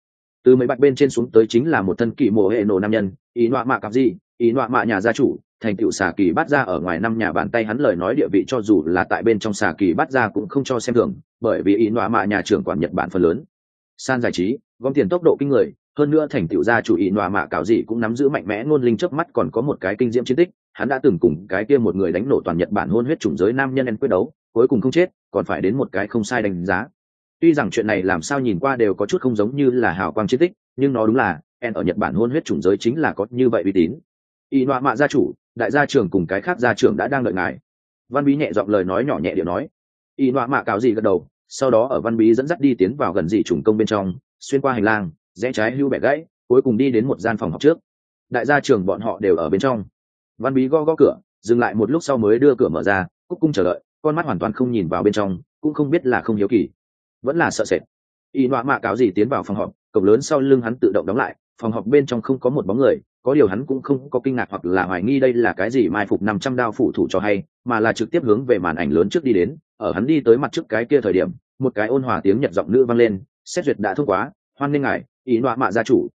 Từ mấy bạch bên trên xuống tới chính là một thân kỵ mộ hệ nổ nam nhân, ý nọa mạ cặp gì, ý nọa mạ nhà gia chủ, thành tựu xà kỳ bắt ra ở ngoài năm nhà bàn tay hắn lời nói địa vị cho dù là tại bên trong xà kỳ bắt ra cũng không cho xem thường, bởi vì ý nọa mạ nhà trưởng quản nhật bản phần lớn. San giải trí, gom tiền tốc độ kinh người hơn nữa thành tựu gia chủ ý nọa mạ cảo gì cũng nắm giữ mạnh mẽ ngôn linh trước mắt còn có một cái kinh diễm chiến tích, hắn đã từng cùng cái kia một người đánh nổ toàn nhật bản hôn huyết chủng giới nam nhân en quyết đấu, cuối cùng không chết, còn phải đến một cái không sai đánh giá. Tuy rằng chuyện này làm sao nhìn qua đều có chút không giống như là hào quang chiến tích, nhưng nó đúng là, en ở nhật bản hôn huyết chủng giới chính là có như vậy uy tín. Y nọa mạ gia chủ, đại gia trưởng cùng cái khác gia trưởng đã đang đợi ngài. Văn bí nhẹ giọng lời nói nhỏ nhẹ điệu nói. Y nọa mạ cáo gì gật đầu, sau đó ở văn bí dẫn dắt đi tiến vào gần dị trùng công bên trong, xuyên qua hành lang rẽ trái hưu bẻ gãy, cuối cùng đi đến một gian phòng học trước. Đại gia trưởng bọn họ đều ở bên trong. Văn bí go go cửa, dừng lại một lúc sau mới đưa cửa mở ra, cúc cung chờ đợi, con mắt hoàn toàn không nhìn vào bên trong, cũng không biết là không hiếu kỳ, vẫn là sợ sệt. Y nọa mạ cáo gì tiến vào phòng họp, cổng lớn sau lưng hắn tự động đóng lại, phòng họp bên trong không có một bóng người, có điều hắn cũng không có kinh ngạc hoặc là hoài nghi đây là cái gì mai phục năm trăm đao phủ thủ cho hay, mà là trực tiếp hướng về màn ảnh lớn trước đi đến, ở hắn đi tới mặt trước cái kia thời điểm, một cái ôn hòa tiếng nhật giọng nữ vang lên, xét duyệt đã thông quá, hoan nghênh ngài ý nọa mạ gia chủ.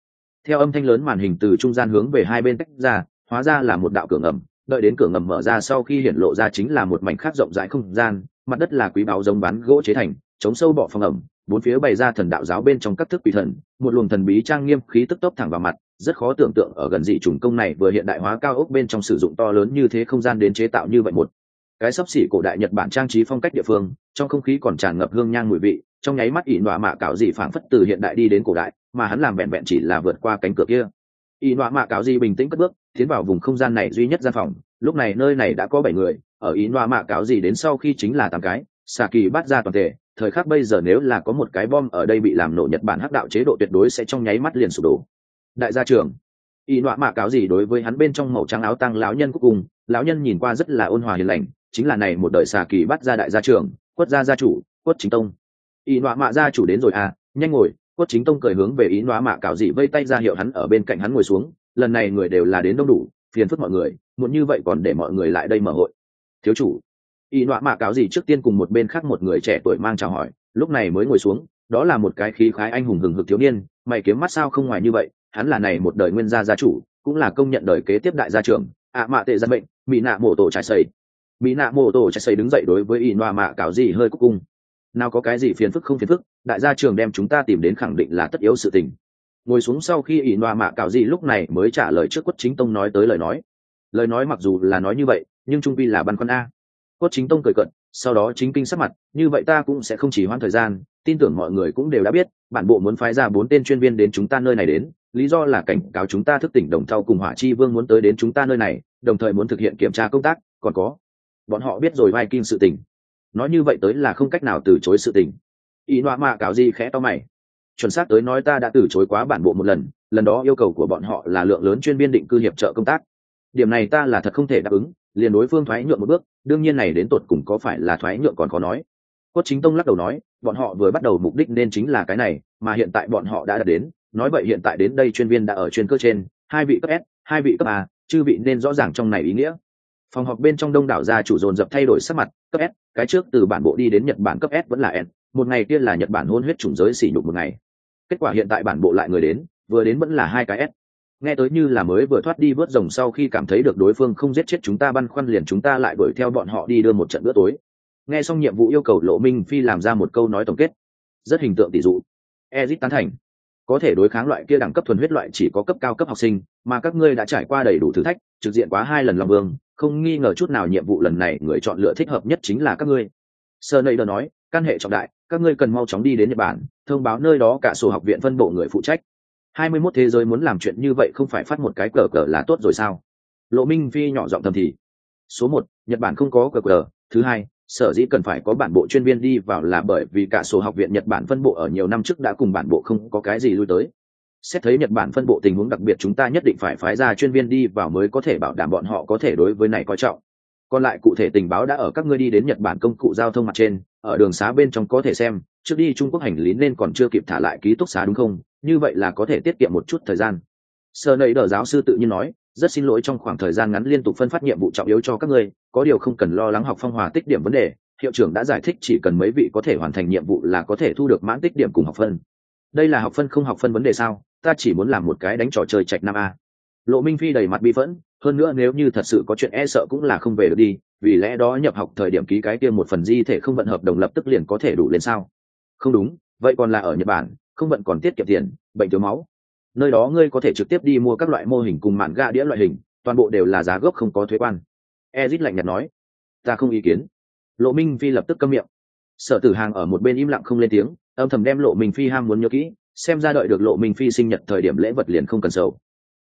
Theo âm thanh lớn màn hình từ trung gian hướng về hai bên tách ra, hóa ra là một đạo cửa ngầm, đợi đến cửa ngầm mở ra sau khi hiện lộ ra chính là một mảnh khác rộng rãi không gian, mặt đất là quý báo giống bán gỗ chế thành, chống sâu bọ phòng ẩm, bốn phía bày ra thần đạo giáo bên trong các thức quỷ thần, một luồng thần bí trang nghiêm khí tức tốc thẳng vào mặt, rất khó tưởng tượng ở gần dị trùng công này vừa hiện đại hóa cao ốc bên trong sử dụng to lớn như thế không gian đến chế tạo như vậy một cái sắp xỉ cổ đại nhật bản trang trí phong cách địa phương, trong không khí còn tràn ngập hương nhang mùi vị, trong nháy mắt ỉ nọa mạ cạo dị phảng phất từ hiện đại đi đến cổ đại mà hắn làm vẹn vẹn chỉ là vượt qua cánh cửa kia. Y nọa mạ cáo di bình tĩnh cất bước, tiến vào vùng không gian này duy nhất gian phòng. Lúc này nơi này đã có bảy người, ở Y nọa mạ cáo di đến sau khi chính là tám cái xà kỳ bắt ra toàn thể. Thời khắc bây giờ nếu là có một cái bom ở đây bị làm nổ nhật bản hắc đạo chế độ tuyệt đối sẽ trong nháy mắt liền sụp đổ. Đại gia trưởng, y nọa mạ cáo gì đối với hắn bên trong màu trắng áo tăng lão nhân cuối cùng, lão nhân nhìn qua rất là ôn hòa hiền lành, chính là này một đời xà kỳ bắt ra đại gia trưởng, quất gia gia chủ, quất chính tông. Y nọa mạ gia chủ đến rồi à nhanh ngồi quất chính tông cười hướng về ý nọa mạ cạo gì vây tay ra hiệu hắn ở bên cạnh hắn ngồi xuống, lần này người đều là đến đông đủ, phiền phức mọi người muốn như vậy còn để mọi người lại đây mở hội. Thiếu chủ. Y nọa mạ cạo gì trước tiên cùng một bên khác một người trẻ tuổi mang chào hỏi, lúc này mới ngồi xuống, đó là một cái khí khái anh hùng hừng hực thiếu niên, mày kiếm mắt sao không ngoài như vậy, hắn là này một đời nguyên gia gia chủ, cũng là công nhận đời kế tiếp đại gia trưởng, ạ mạ tệ dân bệnh mỹ nạ mổ tổ trái xây mỹ nạ mổ tổ trái xây đứng dậy đối với y Noa mạ cáo gì hơi cúc cung. Nào có cái gì phiền phức không phiền phức đại gia trưởng đem chúng ta tìm đến khẳng định là tất yếu sự tình. Ngồi xuống sau khi ỷ noa mạ cạo gì lúc này mới trả lời trước quất chính tông nói tới lời nói. Lời nói mặc dù là nói như vậy, nhưng trung vi là băn khoăn a. Quất chính tông cười cận sau đó chính kinh sắc mặt, như vậy ta cũng sẽ không chỉ hoãn thời gian, tin tưởng mọi người cũng đều đã biết, bản bộ muốn phái ra bốn tên chuyên viên đến chúng ta nơi này đến, lý do là cảnh cáo chúng ta thức tỉnh đồng thau cùng hỏa chi vương muốn tới đến chúng ta nơi này, đồng thời muốn thực hiện kiểm tra công tác, còn có, bọn họ biết rồi vai kinh sự tình. Nói như vậy tới là không cách nào từ chối sự tình ý nọa mạ cáo gì khẽ to mày. Chuẩn xác tới nói ta đã từ chối quá bản bộ một lần lần đó yêu cầu của bọn họ là lượng lớn chuyên viên định cư hiệp trợ công tác. Điểm này ta là thật không thể đáp ứng, liền đối phương thoái nhượng một bước, đương nhiên này đến tột cùng có phải là thoái nhượng còn khó nói. Quất chính tông lắc đầu nói, bọn họ vừa bắt đầu mục đích nên chính là cái này, mà hiện tại bọn họ đã đạt đến, nói vậy hiện tại đến đây chuyên viên đã ở chuyên cơ trên, hai vị cấp s, hai vị cấp a, chư vị nên rõ ràng trong này ý nghĩa. Phòng họp bên trong đông đảo gia chủ dồn dập thay đổi sắc mặt, cấp s, cái trước từ bản bộ đi đến nhật bản cấp s vẫn là n một ngày kia là nhật bản hôn huyết chủng giới xỉ nhục một ngày. Kết quả hiện tại bản bộ lại người đến, vừa đến vẫn là hai cái s. Nghe tới như là mới vừa thoát đi vớt rồng sau khi cảm thấy được đối phương không giết chết chúng ta băn khoăn liền chúng ta lại đuổi theo bọn họ đi đưa một trận bữa tối. Nghe xong nhiệm vụ yêu cầu lộ minh phi làm ra một câu nói tổng kết. Rất hình tượng tỷ dụ. Ezit tán thành. Có thể đối kháng loại kia đẳng cấp thuần huyết loại chỉ có cấp cao cấp học sinh, mà các ngươi đã trải qua đầy đủ thử thách, trực diện quá hai lần long vương, không nghi ngờ chút nào nhiệm vụ lần này người chọn lựa thích hợp nhất chính là các ngươi. Sơ nây đờ nói, căn hệ trọng đại các ngươi cần mau chóng đi đến nhật bản, thông báo nơi đó cả sổ học viện phân bộ người phụ trách. Hai mươi 21 thế giới muốn làm chuyện như vậy không phải phát một cái cờ cờ là tốt rồi sao? Lộ minh phi nhỏ giọng thầm thì. Số một, nhật bản không có cờ cờ. Thứ hai, sở dĩ cần phải có bản bộ chuyên viên đi vào là bởi vì cả số học viện nhật bản phân bộ ở nhiều năm trước đã cùng bản bộ không có cái gì lui tới. Xét thấy nhật bản phân bộ tình huống đặc biệt, chúng ta nhất định phải phái ra chuyên viên đi vào mới có thể bảo đảm bọn họ có thể đối với này coi trọng còn lại cụ thể tình báo đã ở các ngươi đi đến nhật bản công cụ giao thông mặt trên, ở đường xá bên trong có thể xem, trước đi trung quốc hành lý nên còn chưa kịp thả lại ký túc xá đúng không? Như vậy là có thể tiết kiệm một chút thời gian. Sơ nầy đờ giáo sư tự nhiên nói, rất xin lỗi trong khoảng thời gian ngắn liên tục phân phát nhiệm vụ trọng yếu cho các ngươi, có điều không cần lo lắng học phong hòa tích điểm vấn đề, hiệu trưởng đã giải thích chỉ cần mấy vị có thể hoàn thành nhiệm vụ là có thể thu được mãn tích điểm cùng học phân. Đây là học phân không học phân vấn đề sao? Ta chỉ muốn làm một cái đánh trò chơi trạch nam a lộ minh phi đầy mặt bi phẫn, hơn nữa nếu như thật sự có chuyện e sợ cũng là không về được đi, vì lẽ đó nhập học thời điểm ký cái kia một phần di thể không vận hợp đồng lập tức liền có thể đủ lên sao? Không đúng, vậy còn là ở nhật bản, không vận còn tiết kiệm tiền, bệnh thiếu máu. Nơi đó ngươi có thể trực tiếp đi mua các loại mô hình cùng mạn ga đĩa loại hình, toàn bộ đều là giá gốc không có thuế quan. Ezit lạnh nhạt nói. Ta không ý kiến. Lộ minh phi lập tức câm miệng. Sở tử hàng ở một bên im lặng không lên tiếng, âm thầm đem lộ minh phi ham muốn nhớ kỹ, xem ra đợi được lộ minh phi sinh nhật thời điểm lễ vật liền không cần sầu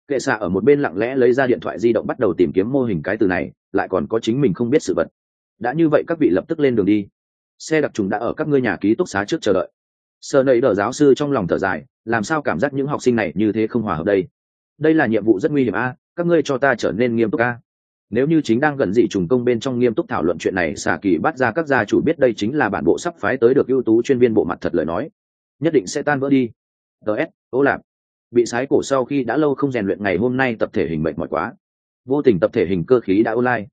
kệ xạ ở một bên lặng lẽ lấy ra điện thoại di động bắt đầu tìm kiếm mô hình cái từ này, lại còn có chính mình không biết sự vật. Đã như vậy các vị lập tức lên đường đi. Xe đặc trùng đã ở các ngươi nhà ký túc xá trước chờ đợi. Sợ nầy đờ giáo sư trong lòng thở dài, làm sao cảm giác những học sinh này như thế không hòa hợp đây? Đây là nhiệm vụ rất nguy hiểm a, các ngươi cho ta trở nên nghiêm túc a. Nếu như chính đang gần dị trùng công bên trong nghiêm túc thảo luận chuyện này xà kỳ bắt ra các gia chủ biết đây chính là bản bộ sắp phái tới được ưu tú chuyên viên bộ mặt thật lời nói. Nhất định sẽ tan vỡ đi. Ts ô lạp bị sái cổ sau khi đã lâu không rèn luyện ngày hôm nay tập thể hình mệt mỏi quá. Vô tình tập thể hình cơ khí đã online.